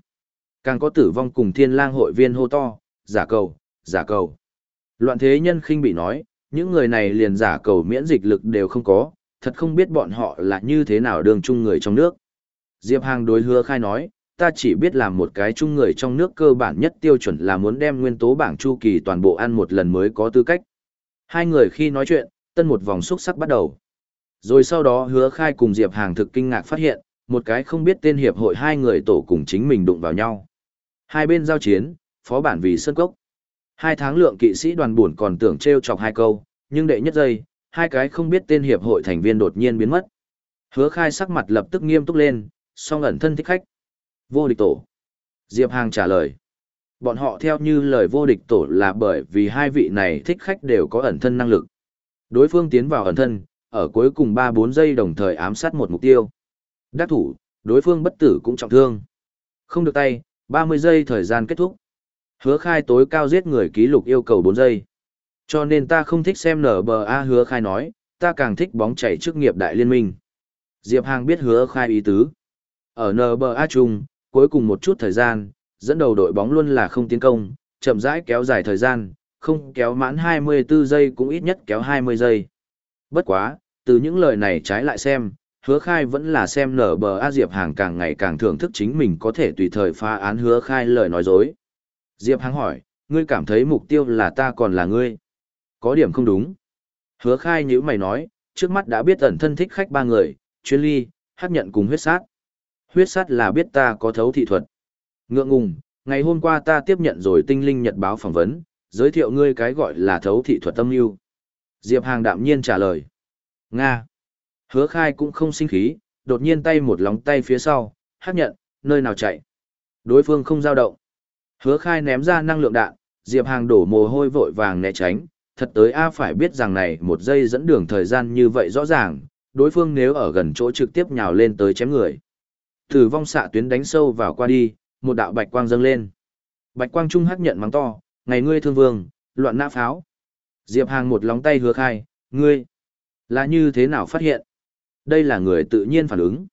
Càng có tử vong cùng thiên lang hội viên hô to, giả cầu, giả cầu. Loạn thế nhân khinh bị nói, những người này liền giả cầu miễn dịch lực đều không có, thật không biết bọn họ là như thế nào đường chung người trong nước. Diệp Hàng đối hứa khai nói, ta chỉ biết làm một cái chung người trong nước cơ bản nhất tiêu chuẩn là muốn đem nguyên tố bảng chu kỳ toàn bộ ăn một lần mới có tư cách. Hai người khi nói chuyện, tân một vòng xúc sắc bắt đầu. Rồi sau đó hứa khai cùng Diệp Hàng thực kinh ngạc phát hiện, một cái không biết tên hiệp hội hai người tổ cùng chính mình đụng vào nhau. Hai bên giao chiến, phó bản vì sân cốc. Hai tháng lượng kỵ sĩ đoàn buồn còn tưởng treo chọc hai câu, nhưng đệ nhất giây, hai cái không biết tên hiệp hội thành viên đột nhiên biến mất. Hứa khai sắc mặt lập tức nghiêm túc lên, song ẩn thân thích khách. Vô địch tổ. Diệp Hàng trả lời. Bọn họ theo như lời vô địch tổ là bởi vì hai vị này thích khách đều có ẩn thân năng lực. Đối phương tiến vào ẩn thân, ở cuối cùng 3-4 giây đồng thời ám sát một mục tiêu. Đắc thủ, đối phương bất tử cũng trọng thương. Không được tay, 30 giây thời gian kết thúc. Hứa khai tối cao giết người ký lục yêu cầu 4 giây. Cho nên ta không thích xem NBA hứa khai nói, ta càng thích bóng chảy chức nghiệp đại liên minh. Diệp Hàng biết hứa khai ý tứ. Ở NBA chung, cuối cùng một chút thời gian, dẫn đầu đội bóng luôn là không tiến công, chậm rãi kéo dài thời gian, không kéo mãn 24 giây cũng ít nhất kéo 20 giây. Bất quá, từ những lời này trái lại xem, hứa khai vẫn là xem nở bờ A Diệp Hàng càng ngày càng thưởng thức chính mình có thể tùy thời phá án hứa khai lời nói dối. Diệp Hàng hỏi, ngươi cảm thấy mục tiêu là ta còn là ngươi. Có điểm không đúng. Hứa khai như mày nói, trước mắt đã biết ẩn thân thích khách ba người, chuyên ly, hát nhận cùng huyết sát. Huyết sát là biết ta có thấu thị thuật. Ngượng ngùng, ngày hôm qua ta tiếp nhận rồi tinh linh nhật báo phỏng vấn, giới thiệu ngươi cái gọi là thấu thị thuật tâm yêu. Diệp Hàng đạm nhiên trả lời. Nga. Hứa khai cũng không sinh khí, đột nhiên tay một lóng tay phía sau, hát nhận, nơi nào chạy. Đối phương không dao động. Hứa khai ném ra năng lượng đạn, Diệp Hàng đổ mồ hôi vội vàng né tránh, thật tới A phải biết rằng này một giây dẫn đường thời gian như vậy rõ ràng, đối phương nếu ở gần chỗ trực tiếp nhào lên tới chém người. Tử vong xạ tuyến đánh sâu vào qua đi, một đạo bạch quang dâng lên. Bạch quang trung hắc nhận mắng to, ngày ngươi thương vương, loạn nã pháo. Diệp Hàng một lóng tay hứa khai, ngươi, là như thế nào phát hiện? Đây là người tự nhiên phản ứng.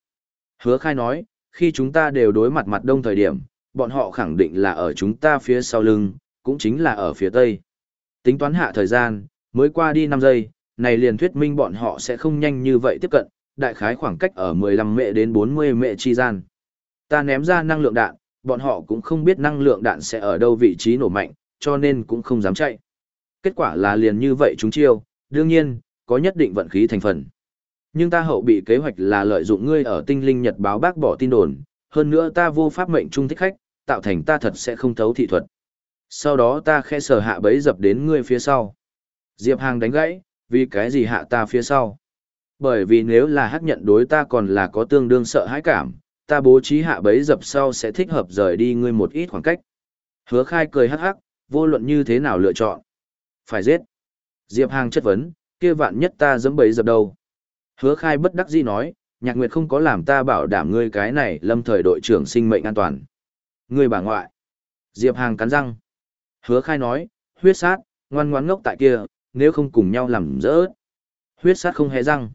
Hứa khai nói, khi chúng ta đều đối mặt mặt đông thời điểm, bọn họ khẳng định là ở chúng ta phía sau lưng, cũng chính là ở phía tây. Tính toán hạ thời gian, mới qua đi 5 giây, này liền thuyết minh bọn họ sẽ không nhanh như vậy tiếp cận, đại khái khoảng cách ở 15 mệ đến 40 mệ chi gian. Ta ném ra năng lượng đạn, bọn họ cũng không biết năng lượng đạn sẽ ở đâu vị trí nổ mạnh, cho nên cũng không dám chạy. Kết quả là liền như vậy chúng chiêu, đương nhiên, có nhất định vận khí thành phần. Nhưng ta hậu bị kế hoạch là lợi dụng ngươi ở tinh linh nhật báo bác bỏ tin đồn, hơn nữa ta vô pháp mệnh trung thích khách, tạo thành ta thật sẽ không thấu thị thuật. Sau đó ta khe sở hạ bấy dập đến ngươi phía sau. Diệp Hàng đánh gãy, vì cái gì hạ ta phía sau? Bởi vì nếu là hắc nhận đối ta còn là có tương đương sợ hãi cảm, ta bố trí hạ bấy dập sau sẽ thích hợp rời đi ngươi một ít khoảng cách. Hứa khai cười hắc hắc, vô luận như thế nào lựa chọn. Phải giết. Diệp Hàng chất vấn, kia vạn nhất ta dẫm bấy dập đâu. Hứa khai bất đắc dĩ nói, nhạc nguyệt không có làm ta bảo đảm ngươi cái này lâm thời đội trưởng sinh mệnh an toàn. Ngươi bà ngoại. Diệp Hàng cắn răng. Hứa khai nói, huyết sát, ngoan ngoan ngốc tại kia, nếu không cùng nhau làm rỡ. Huyết sát không hề răng.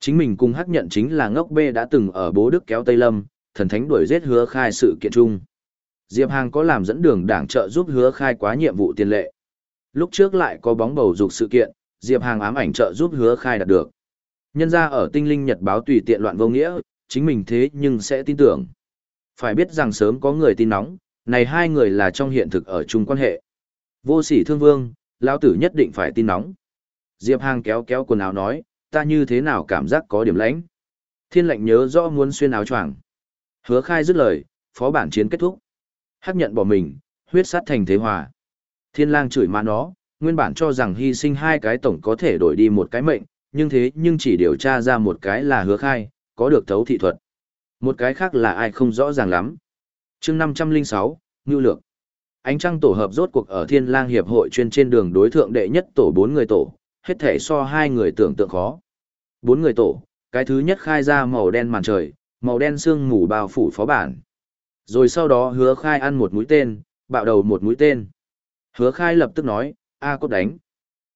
Chính mình cùng hắc nhận chính là ngốc bê đã từng ở bố đức kéo Tây Lâm, thần thánh đuổi giết hứa khai sự kiện chung. Diệp Hàng có làm dẫn đường đảng trợ giúp hứa khai quá nhiệm vụ tiền lệ. Lúc trước lại có bóng bầu dục sự kiện, Diệp Hàng ám ảnh trợ giúp hứa khai đạt được. Nhân ra ở tinh linh nhật báo tùy tiện loạn vô nghĩa, chính mình thế nhưng sẽ tin tưởng. Phải biết rằng sớm có người tin nóng, này hai người là trong hiện thực ở chung quan hệ. Vô sỉ thương vương, lão tử nhất định phải tin nóng. Diệp Hàng kéo kéo quần áo nói, ta như thế nào cảm giác có điểm lãnh. Thiên lệnh nhớ rõ muốn xuyên áo choàng. Hứa khai dứt lời, phó bản chiến kết thúc. Hắc nhận bỏ mình, huyết sát thành thế hòa. Thiên lang chửi ma nó, nguyên bản cho rằng hy sinh hai cái tổng có thể đổi đi một cái mệnh, nhưng thế nhưng chỉ điều tra ra một cái là hứa khai, có được thấu thị thuật. Một cái khác là ai không rõ ràng lắm. chương 506, Ngưu Lược. Ánh trăng tổ hợp rốt cuộc ở Thiên Lang Hiệp hội chuyên trên đường đối thượng đệ nhất tổ bốn người tổ, hết thể so hai người tưởng tượng khó. Bốn người tổ, cái thứ nhất khai ra màu đen màn trời, màu đen sương mù bao phủ phó bản. Rồi sau đó hứa khai ăn một mũi tên, bạo đầu một mũi tên. Hứa khai lập tức nói, A cốt đánh.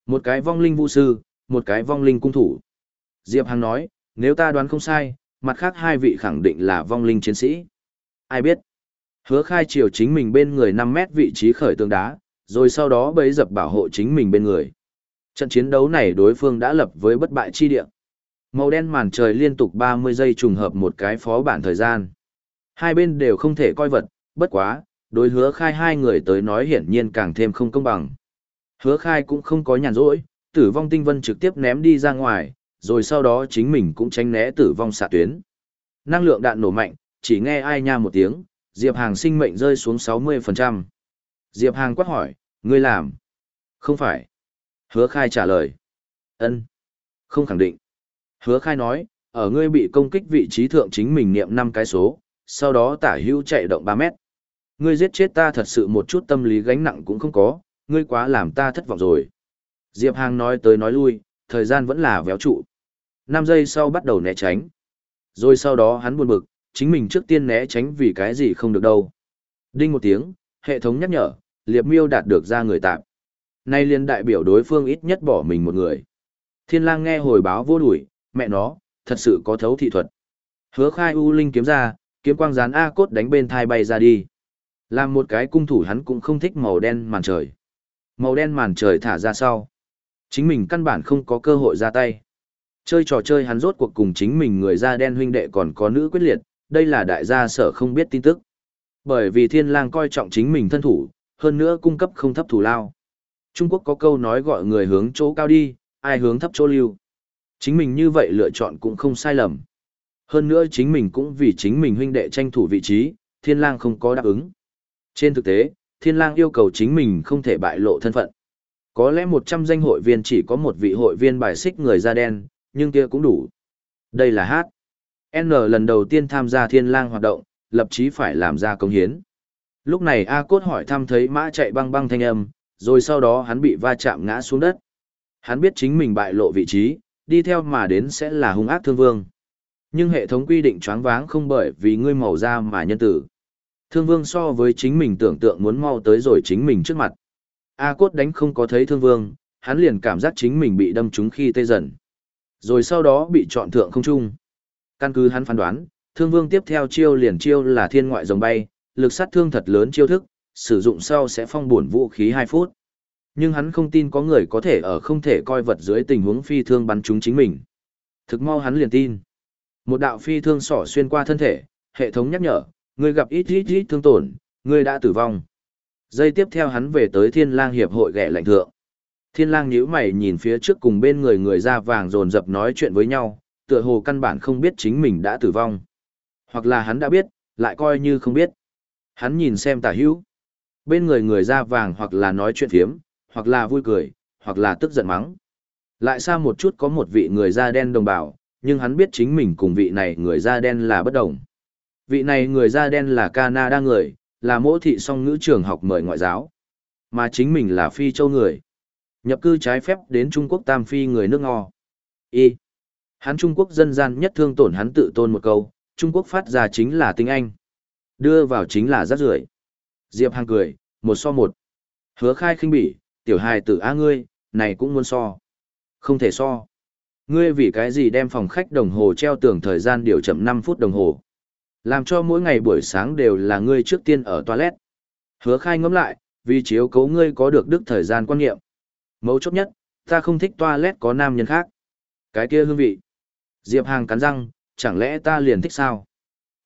Một cái vong linh vũ sư, một cái vong linh cung thủ. Diệp Hằng nói, nếu ta đoán không sai, mặt khác hai vị khẳng định là vong linh chiến sĩ. Ai biết? Hứa khai chiều chính mình bên người 5 mét vị trí khởi tường đá, rồi sau đó bấy dập bảo hộ chính mình bên người. Trận chiến đấu này đối phương đã lập với bất bại chi địa. Màu đen màn trời liên tục 30 giây trùng hợp một cái phó bản thời gian. Hai bên đều không thể coi vật, bất quá, đối hứa khai hai người tới nói hiển nhiên càng thêm không công bằng. Hứa khai cũng không có nhàn rỗi, tử vong tinh vân trực tiếp ném đi ra ngoài, rồi sau đó chính mình cũng tránh né tử vong xạ tuyến. Năng lượng đạn nổ mạnh, chỉ nghe ai nha một tiếng, Diệp Hàng sinh mệnh rơi xuống 60%. Diệp Hàng quát hỏi, ngươi làm? Không phải. Hứa khai trả lời. ân Không khẳng định. Hứa khai nói, ở ngươi bị công kích vị trí thượng chính mình niệm 5 cái số, sau đó tả hữu chạy động 3 mét. Ngươi giết chết ta thật sự một chút tâm lý gánh nặng cũng không có, ngươi quá làm ta thất vọng rồi. Diệp Hàng nói tới nói lui, thời gian vẫn là véo trụ. 5 giây sau bắt đầu né tránh. Rồi sau đó hắn buồn bực, chính mình trước tiên né tránh vì cái gì không được đâu. Đinh một tiếng, hệ thống nhắc nhở, liệp miêu đạt được ra người tạm. Nay liên đại biểu đối phương ít nhất bỏ mình một người. Thiên lang nghe hồi báo vô đuổi, mẹ nó, thật sự có thấu thị thuật. Hứa khai U Linh kiếm ra, kiếm quang rán A cốt đánh bên thai bay ra đi. Làm một cái cung thủ hắn cũng không thích màu đen màn trời. Màu đen màn trời thả ra sau. Chính mình căn bản không có cơ hội ra tay. Chơi trò chơi hắn rốt cuộc cùng chính mình người da đen huynh đệ còn có nữ quyết liệt, đây là đại gia sở không biết tin tức. Bởi vì thiên lang coi trọng chính mình thân thủ, hơn nữa cung cấp không thấp thủ lao. Trung Quốc có câu nói gọi người hướng chỗ cao đi, ai hướng thấp chỗ lưu. Chính mình như vậy lựa chọn cũng không sai lầm. Hơn nữa chính mình cũng vì chính mình huynh đệ tranh thủ vị trí, thiên lang không có đáp ứng. Trên thực tế, thiên lang yêu cầu chính mình không thể bại lộ thân phận. Có lẽ 100 danh hội viên chỉ có một vị hội viên bài xích người da đen, nhưng kia cũng đủ. Đây là hát. N lần đầu tiên tham gia thiên lang hoạt động, lập chí phải làm ra công hiến. Lúc này A Cốt hỏi thăm thấy mã chạy băng băng thanh âm, rồi sau đó hắn bị va chạm ngã xuống đất. Hắn biết chính mình bại lộ vị trí, đi theo mà đến sẽ là hung ác thương vương. Nhưng hệ thống quy định choáng váng không bởi vì ngươi màu da mà nhân tử. Thương vương so với chính mình tưởng tượng muốn mau tới rồi chính mình trước mặt. A cốt đánh không có thấy thương vương, hắn liền cảm giác chính mình bị đâm trúng khi tê dần. Rồi sau đó bị chọn thượng không trung. Căn cứ hắn phán đoán, thương vương tiếp theo chiêu liền chiêu là thiên ngoại rồng bay, lực sát thương thật lớn chiêu thức, sử dụng sau sẽ phong bổn vũ khí 2 phút. Nhưng hắn không tin có người có thể ở không thể coi vật dưới tình huống phi thương bắn trúng chính mình. Thực mau hắn liền tin. Một đạo phi thương sỏ xuyên qua thân thể, hệ thống nhắc nhở, người gặp ít ít ít thương tổn, người đã tử vong. Giây tiếp theo hắn về tới thiên lang hiệp hội ghẻ lạnh thượng. Thiên lang nhíu mày nhìn phía trước cùng bên người người da vàng rồn rập nói chuyện với nhau, tựa hồ căn bản không biết chính mình đã tử vong. Hoặc là hắn đã biết, lại coi như không biết. Hắn nhìn xem tả hữu. Bên người người da vàng hoặc là nói chuyện phiếm, hoặc là vui cười, hoặc là tức giận mắng. Lại xa một chút có một vị người da đen đồng bào, nhưng hắn biết chính mình cùng vị này người da đen là bất đồng. Vị này người da đen là Canada người, là mỗ thị song ngữ trường học mời ngoại giáo. Mà chính mình là phi châu người. Nhập cư trái phép đến Trung Quốc tam phi người nước ngò. Y. Hắn Trung Quốc dân gian nhất thương tổn hắn tự tôn một câu, Trung Quốc phát ra chính là tiếng Anh. Đưa vào chính là rác rưởi. Diệp Hàng cười, một so một. Hứa khai khinh bỉ, tiểu hài tử A ngươi, này cũng muốn so. Không thể so. Ngươi vì cái gì đem phòng khách đồng hồ treo tường thời gian điều chậm 5 phút đồng hồ. Làm cho mỗi ngày buổi sáng đều là ngươi trước tiên ở toilet. Hứa khai ngẫm lại, vì chiếu cấu ngươi có được đức thời gian quan niệm. Mấu chốt nhất, ta không thích toilet có nam nhân khác. Cái kia hương vị. Diệp Hàng cắn răng, chẳng lẽ ta liền thích sao?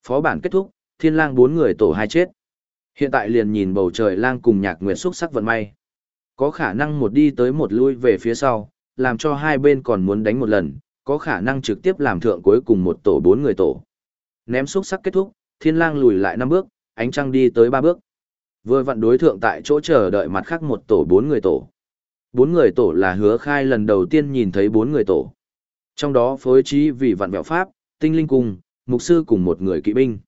Phó bản kết thúc, thiên lang bốn người tổ hai chết. Hiện tại liền nhìn bầu trời lang cùng nhạc nguyệt xuất sắc vận may. Có khả năng một đi tới một lui về phía sau, làm cho hai bên còn muốn đánh một lần, có khả năng trực tiếp làm thượng cuối cùng một tổ bốn người tổ. Ném xúc sắc kết thúc, thiên lang lùi lại năm bước, ánh trăng đi tới ba bước. Vừa vặn đối thượng tại chỗ chờ đợi mặt khác một tổ bốn người tổ. Bốn người tổ là hứa khai lần đầu tiên nhìn thấy bốn người tổ. Trong đó phối trí vì vạn vẹo pháp, tinh linh cung, mục sư cùng một người kỵ binh.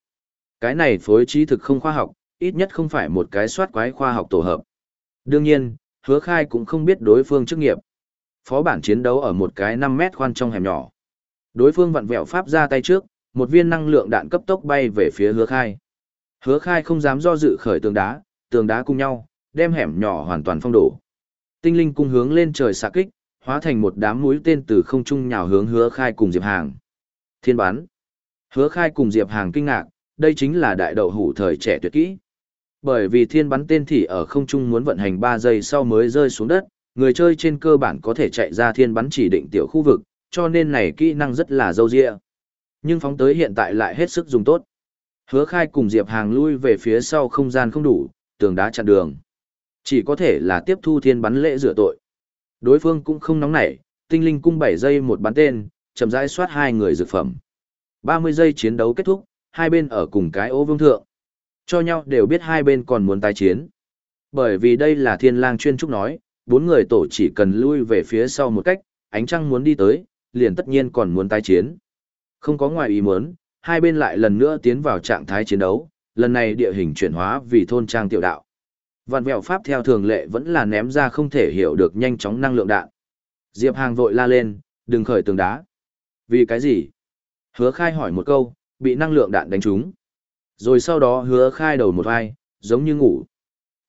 Cái này phối trí thực không khoa học, ít nhất không phải một cái soát quái khoa học tổ hợp. Đương nhiên, hứa khai cũng không biết đối phương chức nghiệp. Phó bản chiến đấu ở một cái 5 mét khoan trong hẻm nhỏ. Đối phương vặn vẹo pháp ra tay trước, một viên năng lượng đạn cấp tốc bay về phía hứa khai. Hứa khai không dám do dự khởi tường đá, tường đá cùng nhau, đem hẻm nhỏ hoàn toàn phong đổ. Tinh linh cung hướng lên trời xạ kích, hóa thành một đám mũi tên từ không trung nhào hướng hứa khai cùng Diệp Hàng. Thiên bắn. Hứa khai cùng Diệp Hàng kinh ngạc, đây chính là đại đậu hủ thời trẻ tuyệt kỹ. Bởi vì thiên bắn tên thì ở không trung muốn vận hành 3 giây sau mới rơi xuống đất, người chơi trên cơ bản có thể chạy ra thiên bắn chỉ định tiểu khu vực, cho nên này kỹ năng rất là dâu dịa. Nhưng phóng tới hiện tại lại hết sức dùng tốt. Hứa khai cùng Diệp Hàng lui về phía sau không gian không đủ, tường đá chặn đường. Chỉ có thể là tiếp thu thiên bắn lễ rửa tội. Đối phương cũng không nóng nảy, tinh linh cung 7 giây một bắn tên, chậm rãi soát hai người dược phẩm. 30 giây chiến đấu kết thúc, hai bên ở cùng cái ô vương thượng. Cho nhau đều biết hai bên còn muốn tái chiến. Bởi vì đây là thiên lang chuyên trúc nói, bốn người tổ chỉ cần lui về phía sau một cách, ánh trăng muốn đi tới, liền tất nhiên còn muốn tái chiến. Không có ngoài ý muốn, hai bên lại lần nữa tiến vào trạng thái chiến đấu, lần này địa hình chuyển hóa vì thôn trang tiểu đạo. Vạn vẹo pháp theo thường lệ vẫn là ném ra không thể hiểu được nhanh chóng năng lượng đạn. Diệp Hàng vội la lên, đừng khởi tường đá. Vì cái gì? Hứa khai hỏi một câu, bị năng lượng đạn đánh trúng. Rồi sau đó hứa khai đầu một vai, giống như ngủ.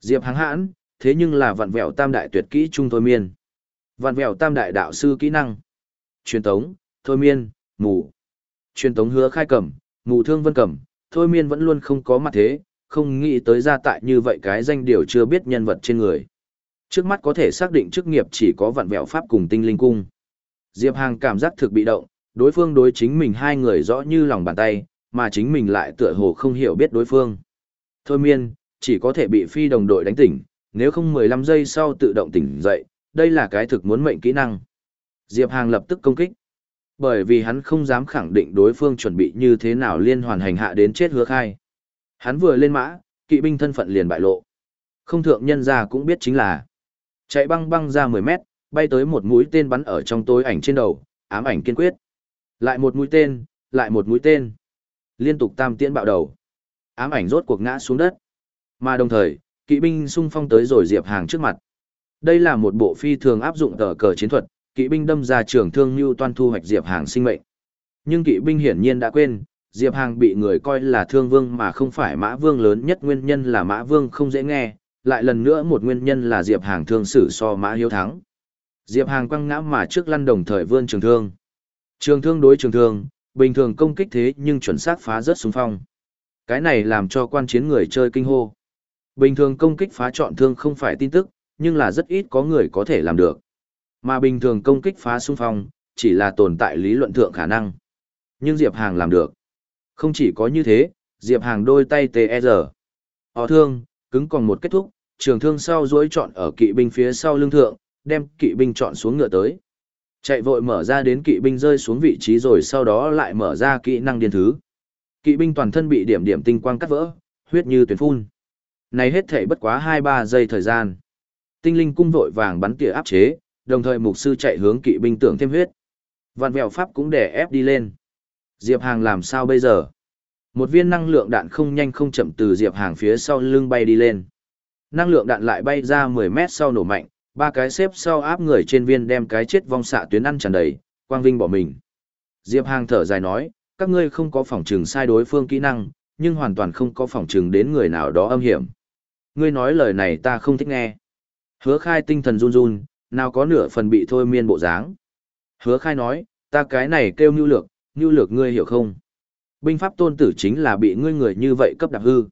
Diệp Hàng hãn, thế nhưng là vạn vẹo tam đại tuyệt kỹ trung thôi miên. Vạn vẹo tam đại đạo sư kỹ năng. Truyền tống, thôi miên, ngủ. Truyền tống hứa khai cầm, ngủ thương vân cầm, thôi miên vẫn luôn không có mặt thế, không nghĩ tới ra tại như vậy cái danh điều chưa biết nhân vật trên người. Trước mắt có thể xác định chức nghiệp chỉ có vạn vẹo pháp cùng tinh linh cung. Diệp Hàng cảm giác thực bị động, đối phương đối chính mình hai người rõ như lòng bàn tay, mà chính mình lại tựa hồ không hiểu biết đối phương. Thôi miên, chỉ có thể bị phi đồng đội đánh tỉnh, nếu không 15 giây sau tự động tỉnh dậy, đây là cái thực muốn mệnh kỹ năng. Diệp Hàng lập tức công kích. Bởi vì hắn không dám khẳng định đối phương chuẩn bị như thế nào liên hoàn hành hạ đến chết hứa khai. Hắn vừa lên mã, kỵ binh thân phận liền bại lộ. Không thượng nhân ra cũng biết chính là chạy băng băng ra 10 mét, bay tới một mũi tên bắn ở trong tối ảnh trên đầu, ám ảnh kiên quyết. Lại một mũi tên, lại một mũi tên. Liên tục tam tiễn bạo đầu. Ám ảnh rốt cuộc ngã xuống đất. Mà đồng thời, kỵ binh xung phong tới rồi Diệp Hàng trước mặt. Đây là một bộ phi thường áp dụng tờ cờ chiến thuật, kỵ binh đâm ra trường thương như toan thu hoạch Diệp Hàng sinh mệnh. Nhưng kỵ binh hiển nhiên đã quên, Diệp Hàng bị người coi là thương vương mà không phải mã vương lớn nhất nguyên nhân là mã vương không dễ nghe, lại lần nữa một nguyên nhân là Diệp Hàng thương xử so mã hiếu thắng. Diệp Hàng quăng ngã mà trước lăn đồng thời vươn trường thương. Trường thương đối trường thương, bình thường công kích thế nhưng chuẩn xác phá rất súng phong. Cái này làm cho quan chiến người chơi kinh hô. Bình thường công kích phá chọn thương không phải tin tức, nhưng là rất ít có người có thể làm được. Mà bình thường công kích phá xung phong, chỉ là tồn tại lý luận thượng khả năng. Nhưng Diệp Hàng làm được. Không chỉ có như thế, Diệp Hàng đôi tay TR. Họ thương, cứng còn một kết thúc, trường thương sau duỗi chọn ở kỵ binh phía sau lưng thượng, đem kỵ binh chọn xuống ngựa tới. Chạy vội mở ra đến kỵ binh rơi xuống vị trí rồi sau đó lại mở ra kỹ năng điên thứ. Kỵ binh toàn thân bị điểm điểm tinh quang cắt vỡ, huyết như tuyển phun. Này hết thể bất quá 2-3 giây thời gian. Tinh linh cung vội vàng bắn tỉa áp chế, đồng thời mục sư chạy hướng kỵ binh tưởng thêm huyết. Vạn vẹo pháp cũng đè ép đi lên. Diệp Hàng làm sao bây giờ? Một viên năng lượng đạn không nhanh không chậm từ Diệp Hàng phía sau lưng bay đi lên. Năng lượng đạn lại bay ra 10 mét sau nổ mạnh, ba cái xếp sau áp người trên viên đem cái chết vong xạ tuyến ăn tràn đầy, quang vinh bỏ mình. Diệp Hàng thở dài nói, các ngươi không có phòng trừng sai đối phương kỹ năng, nhưng hoàn toàn không có phòng trừng đến người nào đó âm hiểm. Ngươi nói lời này ta không thích nghe. Hứa khai tinh thần run run, nào có nửa phần bị thôi miên bộ dáng. Hứa khai nói, ta cái này kêu nhu lược, nhu lược ngươi hiểu không? Binh pháp tôn tử chính là bị ngươi người như vậy cấp đạp hư.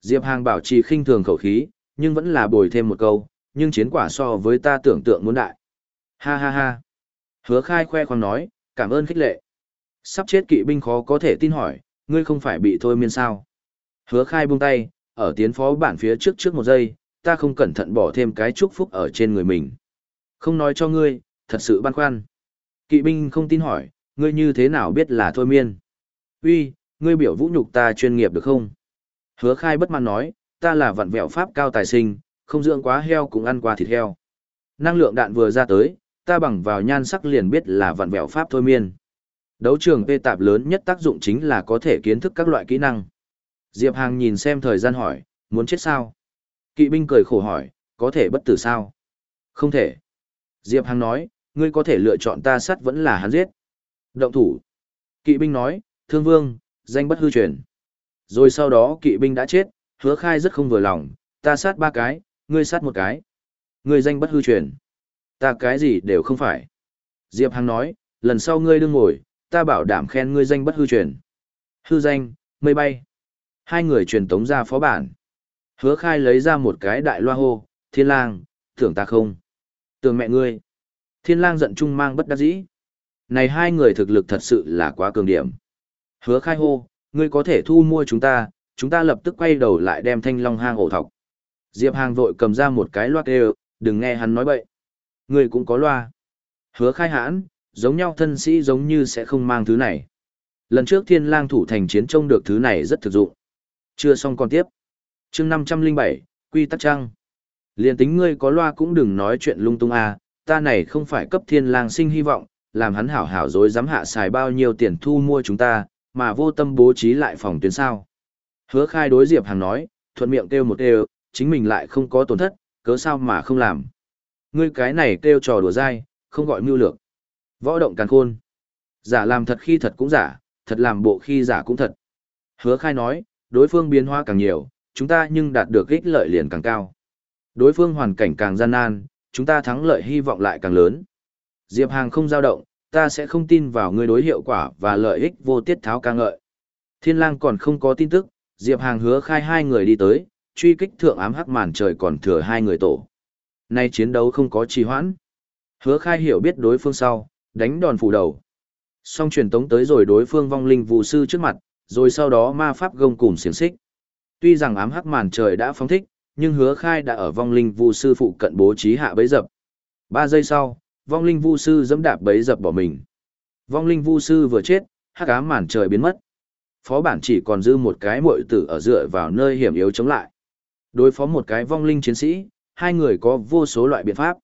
Diệp Hàng bảo trì khinh thường khẩu khí, nhưng vẫn là bồi thêm một câu, nhưng chiến quả so với ta tưởng tượng muốn đại. Ha ha ha. Hứa khai khoe khoang nói, cảm ơn khích lệ. Sắp chết kỵ binh khó có thể tin hỏi, ngươi không phải bị thôi miên sao. Hứa khai buông tay, ở tiến phó bản phía trước trước một giây, ta không cẩn thận bỏ thêm cái chúc phúc ở trên người mình. Không nói cho ngươi, thật sự băn khoăn. Kỵ binh không tin hỏi, ngươi như thế nào biết là thôi miên? Uy, ngươi biểu vũ nhục ta chuyên nghiệp được không? Hứa khai bất mãn nói, ta là vặn vẹo pháp cao tài sinh, không dưỡng quá heo cũng ăn qua thịt heo. Năng lượng đạn vừa ra tới, ta bằng vào nhan sắc liền biết là vặn vẹo pháp thôi miên. Đấu trường tê tạp lớn nhất tác dụng chính là có thể kiến thức các loại kỹ năng. Diệp Hàng nhìn xem thời gian hỏi, muốn chết sao? Kỵ binh cười khổ hỏi, có thể bất tử sao? Không thể. Diệp Hằng nói, ngươi có thể lựa chọn ta sát vẫn là hắn giết. Động thủ. Kỵ binh nói, Thương vương, danh bất hư truyền. Rồi sau đó kỵ binh đã chết, hứa khai rất không vừa lòng, ta sát ba cái, ngươi sát một cái. Ngươi danh bất hư truyền. Ta cái gì đều không phải. Diệp Hằng nói, lần sau ngươi đương ngồi, ta bảo đảm khen ngươi danh bất hư truyền. Hư danh, mây bay. Hai người truyền tống ra phó bản. Hứa khai lấy ra một cái đại loa hô, thiên lang, tưởng ta không tường mẹ ngươi. Thiên lang giận trung mang bất đắc dĩ. Này hai người thực lực thật sự là quá cường điểm. Hứa khai hô, ngươi có thể thu mua chúng ta, chúng ta lập tức quay đầu lại đem thanh long hang ổ thọc. Diệp Hàng vội cầm ra một cái loa kêu, đừng nghe hắn nói bậy. Ngươi cũng có loa. Hứa khai hãn, giống nhau thân sĩ giống như sẽ không mang thứ này. Lần trước thiên lang thủ thành chiến trông được thứ này rất thực dụng. Chưa xong còn tiếp. chương 507, Quy tắc trăng. Liên tính ngươi có loa cũng đừng nói chuyện lung tung à, ta này không phải cấp thiên lang sinh hy vọng, làm hắn hảo hảo dối dám hạ xài bao nhiêu tiền thu mua chúng ta, mà vô tâm bố trí lại phòng tuyến sao. Hứa khai đối Diệp Hàng nói, thuận miệng kêu một kêu, chính mình lại không có tổn thất, cớ sao mà không làm. Ngươi cái này kêu trò đùa dai, không gọi mưu lược. Võ động càng khôn. Giả làm thật khi thật cũng giả, thật làm bộ khi giả cũng thật. Hứa khai nói, đối phương biến hóa càng nhiều, chúng ta nhưng đạt được ích lợi liền càng cao. Đối phương hoàn cảnh càng gian nan, chúng ta thắng lợi hy vọng lại càng lớn. Diệp Hàng không dao động, ta sẽ không tin vào ngươi đối hiệu quả và lợi ích vô tiết tháo ca ngợi. Thiên lang còn không có tin tức, Diệp Hàng hứa khai hai người đi tới, truy kích thượng ám hắc màn trời còn thừa hai người tổ. Nay chiến đấu không có trì hoãn. Hứa khai hiểu biết đối phương sau, đánh đòn phủ đầu. Xong truyền tống tới rồi đối phương vong linh vụ sư trước mặt, rồi sau đó ma pháp gông cùng xiềng xích. Tuy rằng ám hắc màn trời đã phóng thích, nhưng hứa khai đã ở vong linh vu sư phụ cận bố trí hạ bấy dập. Ba giây sau, vong linh vu sư dẫm đạp bấy dập bỏ mình. Vong linh vu sư vừa chết, hắc ám màn trời biến mất. Phó bản chỉ còn dư một cái muội tử ở dựa vào nơi hiểm yếu chống lại. Đối phó một cái vong linh chiến sĩ, hai người có vô số loại biện pháp.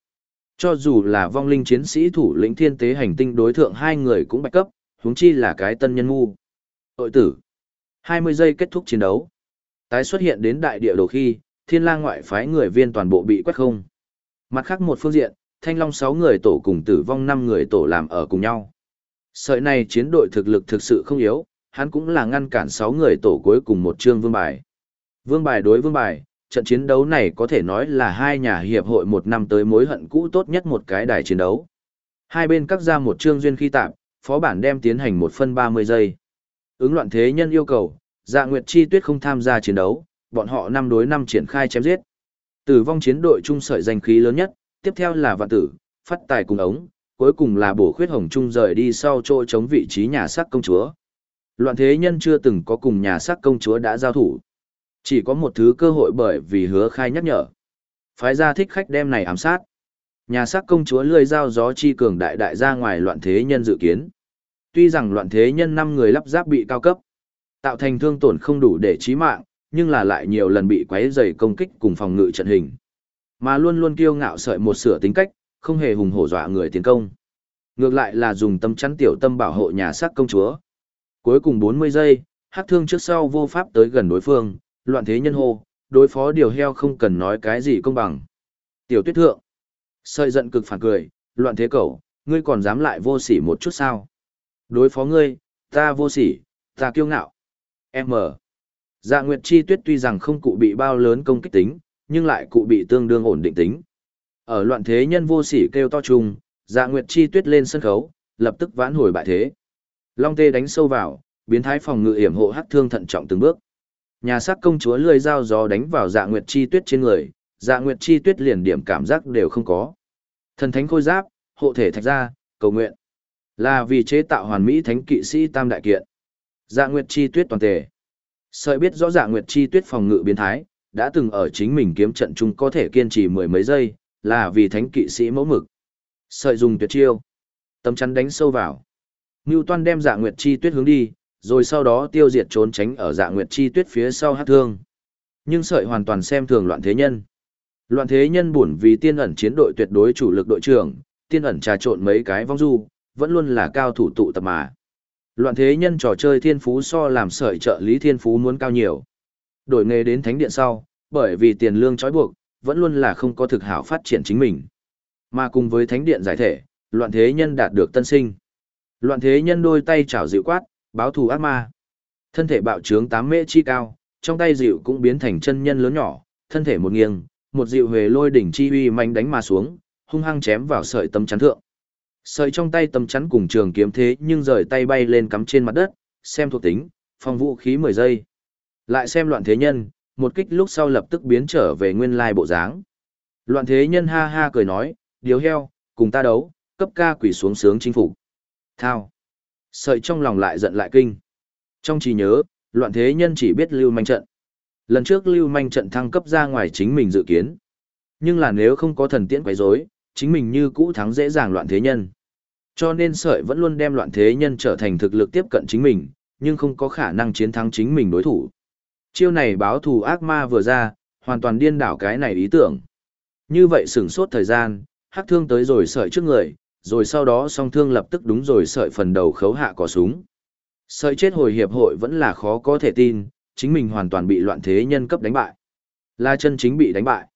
Cho dù là vong linh chiến sĩ thủ lĩnh thiên tế hành tinh đối thượng hai người cũng bạch cấp, huống chi là cái tân nhân ngu. Tội tử. 20 giây kết thúc chiến đấu. Tái xuất hiện đến đại địa đồ khi, thiên lang ngoại phái người viên toàn bộ bị quét không. Mặt khác một phương diện, thanh long 6 người tổ cùng tử vong 5 người tổ làm ở cùng nhau. Sợi này chiến đội thực lực thực sự không yếu, hắn cũng là ngăn cản 6 người tổ cuối cùng một chương vương bài. Vương bài đối vương bài, trận chiến đấu này có thể nói là hai nhà hiệp hội một năm tới mối hận cũ tốt nhất một cái đài chiến đấu. Hai bên cắt ra một chương duyên khi tạm, phó bản đem tiến hành một phân 30 giây. Ứng loạn thế nhân yêu cầu, dạ nguyệt chi tuyết không tham gia chiến đấu, bọn họ năm đối năm triển khai chém giết. Tử vong chiến đội trung sợi danh khí lớn nhất, tiếp theo là vạn tử, phát tài cùng ống, cuối cùng là bổ khuyết hồng trung rời đi sau chỗ chống vị trí nhà sắc công chúa. Loạn thế nhân chưa từng có cùng nhà sắc công chúa đã giao thủ. Chỉ có một thứ cơ hội bởi vì hứa khai nhắc nhở. Phái ra thích khách đem này ám sát. Nhà sắc công chúa lười giao gió chi cường đại đại ra ngoài loạn thế nhân dự kiến. Tuy rằng loạn thế nhân 5 người lắp giáp bị cao cấp, tạo thành thương tổn không đủ để chí mạng, nhưng là lại nhiều lần bị quấy rầy công kích cùng phòng ngự trận hình. Mà luôn luôn kiêu ngạo sợi một sửa tính cách, không hề hùng hổ dọa người tiến công. Ngược lại là dùng tâm chắn tiểu tâm bảo hộ nhà sắc công chúa. Cuối cùng 40 giây, hắc thương trước sau vô pháp tới gần đối phương, loạn thế nhân hô, đối phó điều heo không cần nói cái gì công bằng. Tiểu tuyết thượng, sợi giận cực phản cười, loạn thế cẩu, ngươi còn dám lại vô sỉ một chút sao? Đối phó ngươi, ta vô sỉ, ta kiêu ngạo. M. Dạ Nguyệt Chi Tuyết tuy rằng không cụ bị bao lớn công kích tính, nhưng lại cụ bị tương đương ổn định tính. Ở loạn thế nhân vô sỉ kêu to trùng, Dạ Nguyệt Chi Tuyết lên sân khấu, lập tức vãn hồi bại thế. Long tê đánh sâu vào, biến thái phòng ngự hiểm hộ hắc thương thận trọng từng bước. Nhà sắc công chúa lười dao gió đánh vào Dạ Nguyệt Chi Tuyết trên người, Dạ Nguyệt Chi Tuyết liền điểm cảm giác đều không có. Thần thánh khôi giáp, hộ thể thạch ra, cầu nguyện. Là vì chế tạo hoàn mỹ thánh kỵ sĩ tam đại kiện. Dạ Nguyệt Chi Tuyết toàn thể. Sợi biết rõ Dạ Nguyệt Chi Tuyết phòng ngự biến thái, đã từng ở chính mình kiếm trận chung có thể kiên trì mười mấy giây, là vì thánh kỵ sĩ mẫu mực. Sợi dùng tuyệt chiêu. Tấm chắn đánh sâu vào. Ngưu Toan đem dạ nguyệt chi tuyết hướng đi, rồi sau đó tiêu diệt trốn tránh ở dạ nguyệt chi tuyết phía sau hát thương. Nhưng sợi hoàn toàn xem thường loạn thế nhân. Loạn thế nhân buồn vì tiên ẩn chiến đội tuyệt đối chủ lực đội trưởng, tiên ẩn trà trộn mấy cái vong du, vẫn luôn là cao thủ tụ tập mà. Loạn thế nhân trò chơi thiên phú so làm sợi trợ lý thiên phú muốn cao nhiều. Đổi nghề đến thánh điện sau, bởi vì tiền lương trói buộc, vẫn luôn là không có thực hảo phát triển chính mình. Mà cùng với thánh điện giải thể, loạn thế nhân đạt được tân sinh. Loạn thế nhân đôi tay chảo dịu quát, Báo thù ác ma. Thân thể bạo trướng tám mễ chi cao, trong tay dịu cũng biến thành chân nhân lớn nhỏ, thân thể một nghiêng, một dịu về lôi đỉnh chi uy mạnh đánh mà xuống, hung hăng chém vào sợi tấm chắn thượng. Sợi trong tay tầm chắn cùng trường kiếm thế nhưng rời tay bay lên cắm trên mặt đất, xem thuộc tính, phong vũ khí 10 giây. Lại xem loạn thế nhân, một kích lúc sau lập tức biến trở về nguyên lai bộ dáng. Loạn thế nhân ha ha cười nói, điếu heo, cùng ta đấu, cấp ca quỷ xuống sướng chính phủ. Thao. Sợi trong lòng lại giận lại kinh. Trong trí nhớ, loạn thế nhân chỉ biết lưu manh trận. Lần trước lưu manh trận thăng cấp ra ngoài chính mình dự kiến. Nhưng là nếu không có thần tiễn quấy rối, chính mình như cũ thắng dễ dàng loạn thế nhân. Cho nên sợi vẫn luôn đem loạn thế nhân trở thành thực lực tiếp cận chính mình, nhưng không có khả năng chiến thắng chính mình đối thủ. Chiêu này báo thù ác ma vừa ra, hoàn toàn điên đảo cái này ý tưởng. Như vậy sửng sốt thời gian, hắc thương tới rồi sợi trước người, rồi sau đó song thương lập tức đúng rồi sợi phần đầu khấu hạ cò súng. Sợi chết hồi hiệp hội vẫn là khó có thể tin, chính mình hoàn toàn bị loạn thế nhân cấp đánh bại. la chân chính bị đánh bại.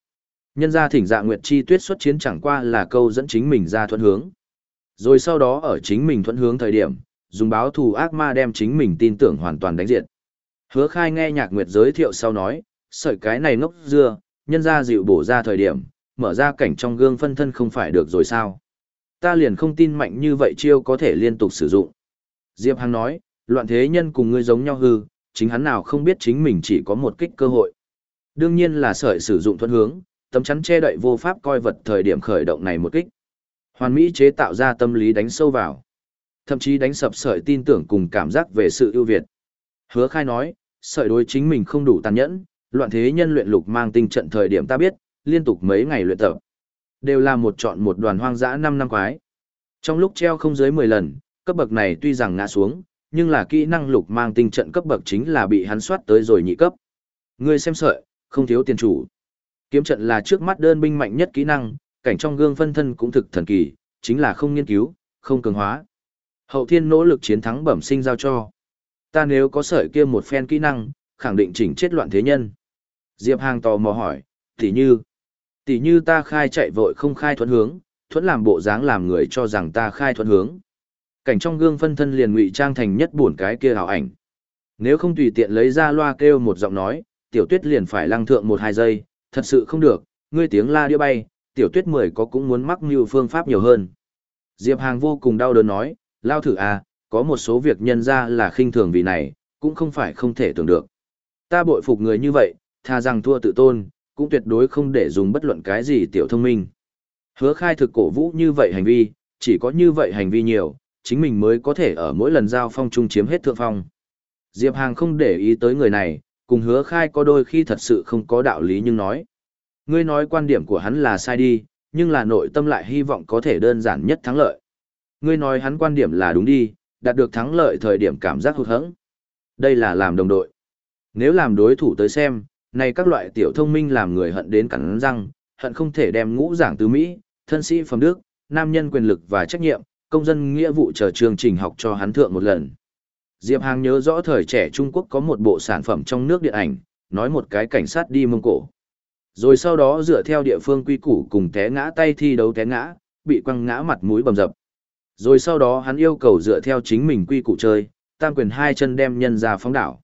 Nhân gia thỉnh dạ Nguyệt Chi tuyết xuất chiến chẳng qua là câu dẫn chính mình ra thuận hướng. Rồi sau đó ở chính mình thuận hướng thời điểm, dùng báo thù ác ma đem chính mình tin tưởng hoàn toàn đánh diệt. Hứa khai nghe nhạc Nguyệt giới thiệu sau nói, sợi cái này ngốc dưa, nhân ra dịu bổ ra thời điểm, mở ra cảnh trong gương phân thân không phải được rồi sao. Ta liền không tin mạnh như vậy chiêu có thể liên tục sử dụng. Diệp Hằng nói, loạn thế nhân cùng ngươi giống nhau hư, chính hắn nào không biết chính mình chỉ có một kích cơ hội. Đương nhiên là sợi sử dụng thuận hướng, tấm chắn che đậy vô pháp coi vật thời điểm khởi động này một kích. Hoàn Mỹ chế tạo ra tâm lý đánh sâu vào. Thậm chí đánh sập sợi tin tưởng cùng cảm giác về sự ưu việt. Hứa khai nói, sợi đối chính mình không đủ tàn nhẫn, loạn thế nhân luyện lục mang tinh trận thời điểm ta biết, liên tục mấy ngày luyện tập. Đều là một chọn một đoàn hoang dã 5 năm quái. Trong lúc treo không dưới 10 lần, cấp bậc này tuy rằng ngã xuống, nhưng là kỹ năng lục mang tinh trận cấp bậc chính là bị hắn soát tới rồi nhị cấp. Ngươi xem sợi, không thiếu tiền chủ. Kiếm trận là trước mắt đơn binh mạnh nhất kỹ năng, cảnh trong gương phân thân cũng thực thần kỳ, chính là không nghiên cứu, không cường hóa. Hậu thiên nỗ lực chiến thắng bẩm sinh giao cho. Ta nếu có sợi kia một phen kỹ năng, khẳng định chỉnh chết loạn thế nhân. Diệp Hàng tò mò hỏi, tỷ như, tỷ như ta khai chạy vội không khai thuận hướng, thuận làm bộ dáng làm người cho rằng ta khai thuận hướng. Cảnh trong gương phân thân liền ngụy trang thành nhất buồn cái kia hào ảnh. Nếu không tùy tiện lấy ra loa kêu một giọng nói, tiểu tuyết liền phải lăng thượng một hai giây, thật sự không được, ngươi tiếng la đĩa bay, tiểu tuyết mười có cũng muốn mắc mưu phương pháp nhiều hơn. Diệp Hàng vô cùng đau đớn nói, lao thử à, có một số việc nhân ra là khinh thường vì này, cũng không phải không thể tưởng được. Ta bội phục người như vậy, tha rằng thua tự tôn, cũng tuyệt đối không để dùng bất luận cái gì tiểu thông minh. Hứa khai thực cổ vũ như vậy hành vi, chỉ có như vậy hành vi nhiều, chính mình mới có thể ở mỗi lần giao phong chung chiếm hết thượng phong. Diệp Hàng không để ý tới người này, cùng hứa khai có đôi khi thật sự không có đạo lý nhưng nói. Ngươi nói quan điểm của hắn là sai đi, nhưng là nội tâm lại hy vọng có thể đơn giản nhất thắng lợi. Ngươi nói hắn quan điểm là đúng đi, đạt được thắng lợi thời điểm cảm giác hụt hẫng. Đây là làm đồng đội. Nếu làm đối thủ tới xem, này các loại tiểu thông minh làm người hận đến cắn răng, hận không thể đem ngũ giảng từ Mỹ, thân sĩ phẩm đức, nam nhân quyền lực và trách nhiệm, công dân nghĩa vụ chờ chương trình học cho hắn thượng một lần. Diệp Hàng nhớ rõ thời trẻ Trung Quốc có một bộ sản phẩm trong nước điện ảnh, nói một cái cảnh sát đi Mông Cổ. Rồi sau đó dựa theo địa phương quy củ cùng té ngã tay thi đấu té ngã, bị quăng ngã mặt mũi bầm dập. Rồi sau đó hắn yêu cầu dựa theo chính mình quy củ chơi, tam quyền hai chân đem nhân ra phóng đảo.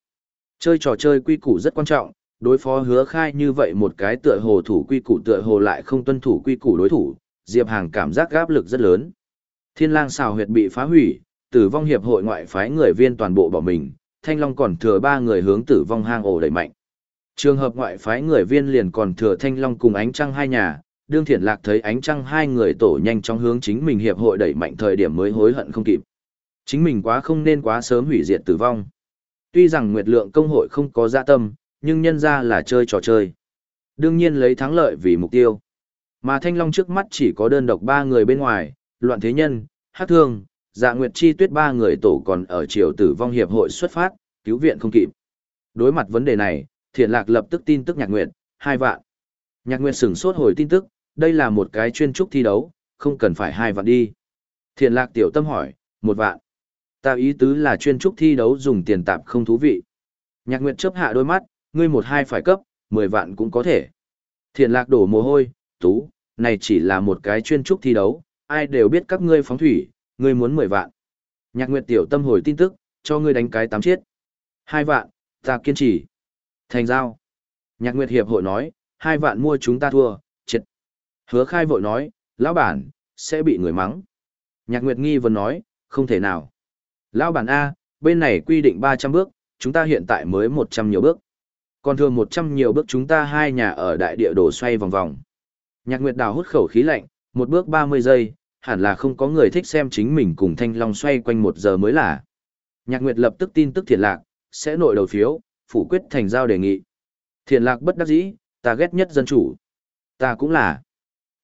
Chơi trò chơi quy củ rất quan trọng, đối phó hứa khai như vậy một cái tựa hồ thủ quy củ tựa hồ lại không tuân thủ quy củ đối thủ, Diệp Hàng cảm giác áp lực rất lớn. Thiên lang xào huyệt bị phá hủy, tử vong hiệp hội ngoại phái người viên toàn bộ bỏ mình, Thanh Long còn thừa ba người hướng tử vong hang ổ đẩy mạnh. Trường hợp ngoại phái người viên liền còn thừa Thanh Long cùng ánh trăng hai nhà, đương thiển lạc thấy ánh trăng hai người tổ nhanh chóng hướng chính mình hiệp hội đẩy mạnh thời điểm mới hối hận không kịp. Chính mình quá không nên quá sớm hủy diệt tử vong. Tuy rằng Nguyệt Lượng công hội không có dạ tâm, nhưng nhân ra là chơi trò chơi. Đương nhiên lấy thắng lợi vì mục tiêu. Mà Thanh Long trước mắt chỉ có đơn độc ba người bên ngoài, loạn thế nhân, hát thương, dạ nguyệt chi tuyết ba người tổ còn ở triều tử vong hiệp hội xuất phát, cứu viện không kịp. Đối mặt vấn đề này, thiện lạc lập tức tin tức nhạc nguyệt, hai vạn. Nhạc nguyệt sửng sốt hồi tin tức, đây là một cái chuyên trúc thi đấu, không cần phải hai vạn đi. Thiện lạc tiểu tâm hỏi, một vạn. Ta ý tứ là chuyên trúc thi đấu dùng tiền tạp không thú vị. Nhạc nguyệt chớp hạ đôi mắt, ngươi một hai phải cấp, mười vạn cũng có thể. Thiện lạc đổ mồ hôi, tú, này chỉ là một cái chuyên trúc thi đấu, ai đều biết các ngươi phóng thủy, ngươi muốn mười vạn. Nhạc Nguyệt tiểu tâm hồi tin tức, cho ngươi đánh cái tám chiết. Hai vạn, ta kiên trì. Thành giao. Nhạc Nguyệt Hiệp hội nói, hai vạn mua chúng ta thua, chết. Hứa khai vội nói, lão bản, sẽ bị người mắng. Nhạc Nguyệt nghi vấn nói, không thể nào. Lão bản A, bên này quy định 300 bước, chúng ta hiện tại mới 100 nhiều bước. Còn thường 100 nhiều bước chúng ta hai nhà ở đại địa đồ xoay vòng vòng. Nhạc Nguyệt Đào hút khẩu khí lạnh, một bước 30 giây, hẳn là không có người thích xem chính mình cùng Thanh Long xoay quanh một giờ mới là. Nhạc Nguyệt lập tức tin tức thiệt lạc, sẽ nội đầu phiếu, phủ quyết thành giao đề nghị. Thiện lạc bất đắc dĩ, ta ghét nhất dân chủ. Ta cũng là.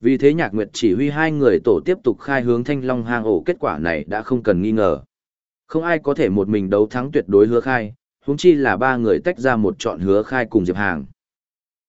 Vì thế Nhạc Nguyệt chỉ huy hai người tổ tiếp tục khai hướng Thanh Long hang ổ kết quả này đã không cần nghi ngờ. Không ai có thể một mình đấu thắng tuyệt đối hứa khai, huống chi là ba người tách ra một chọn hứa khai cùng Diệp Hàng.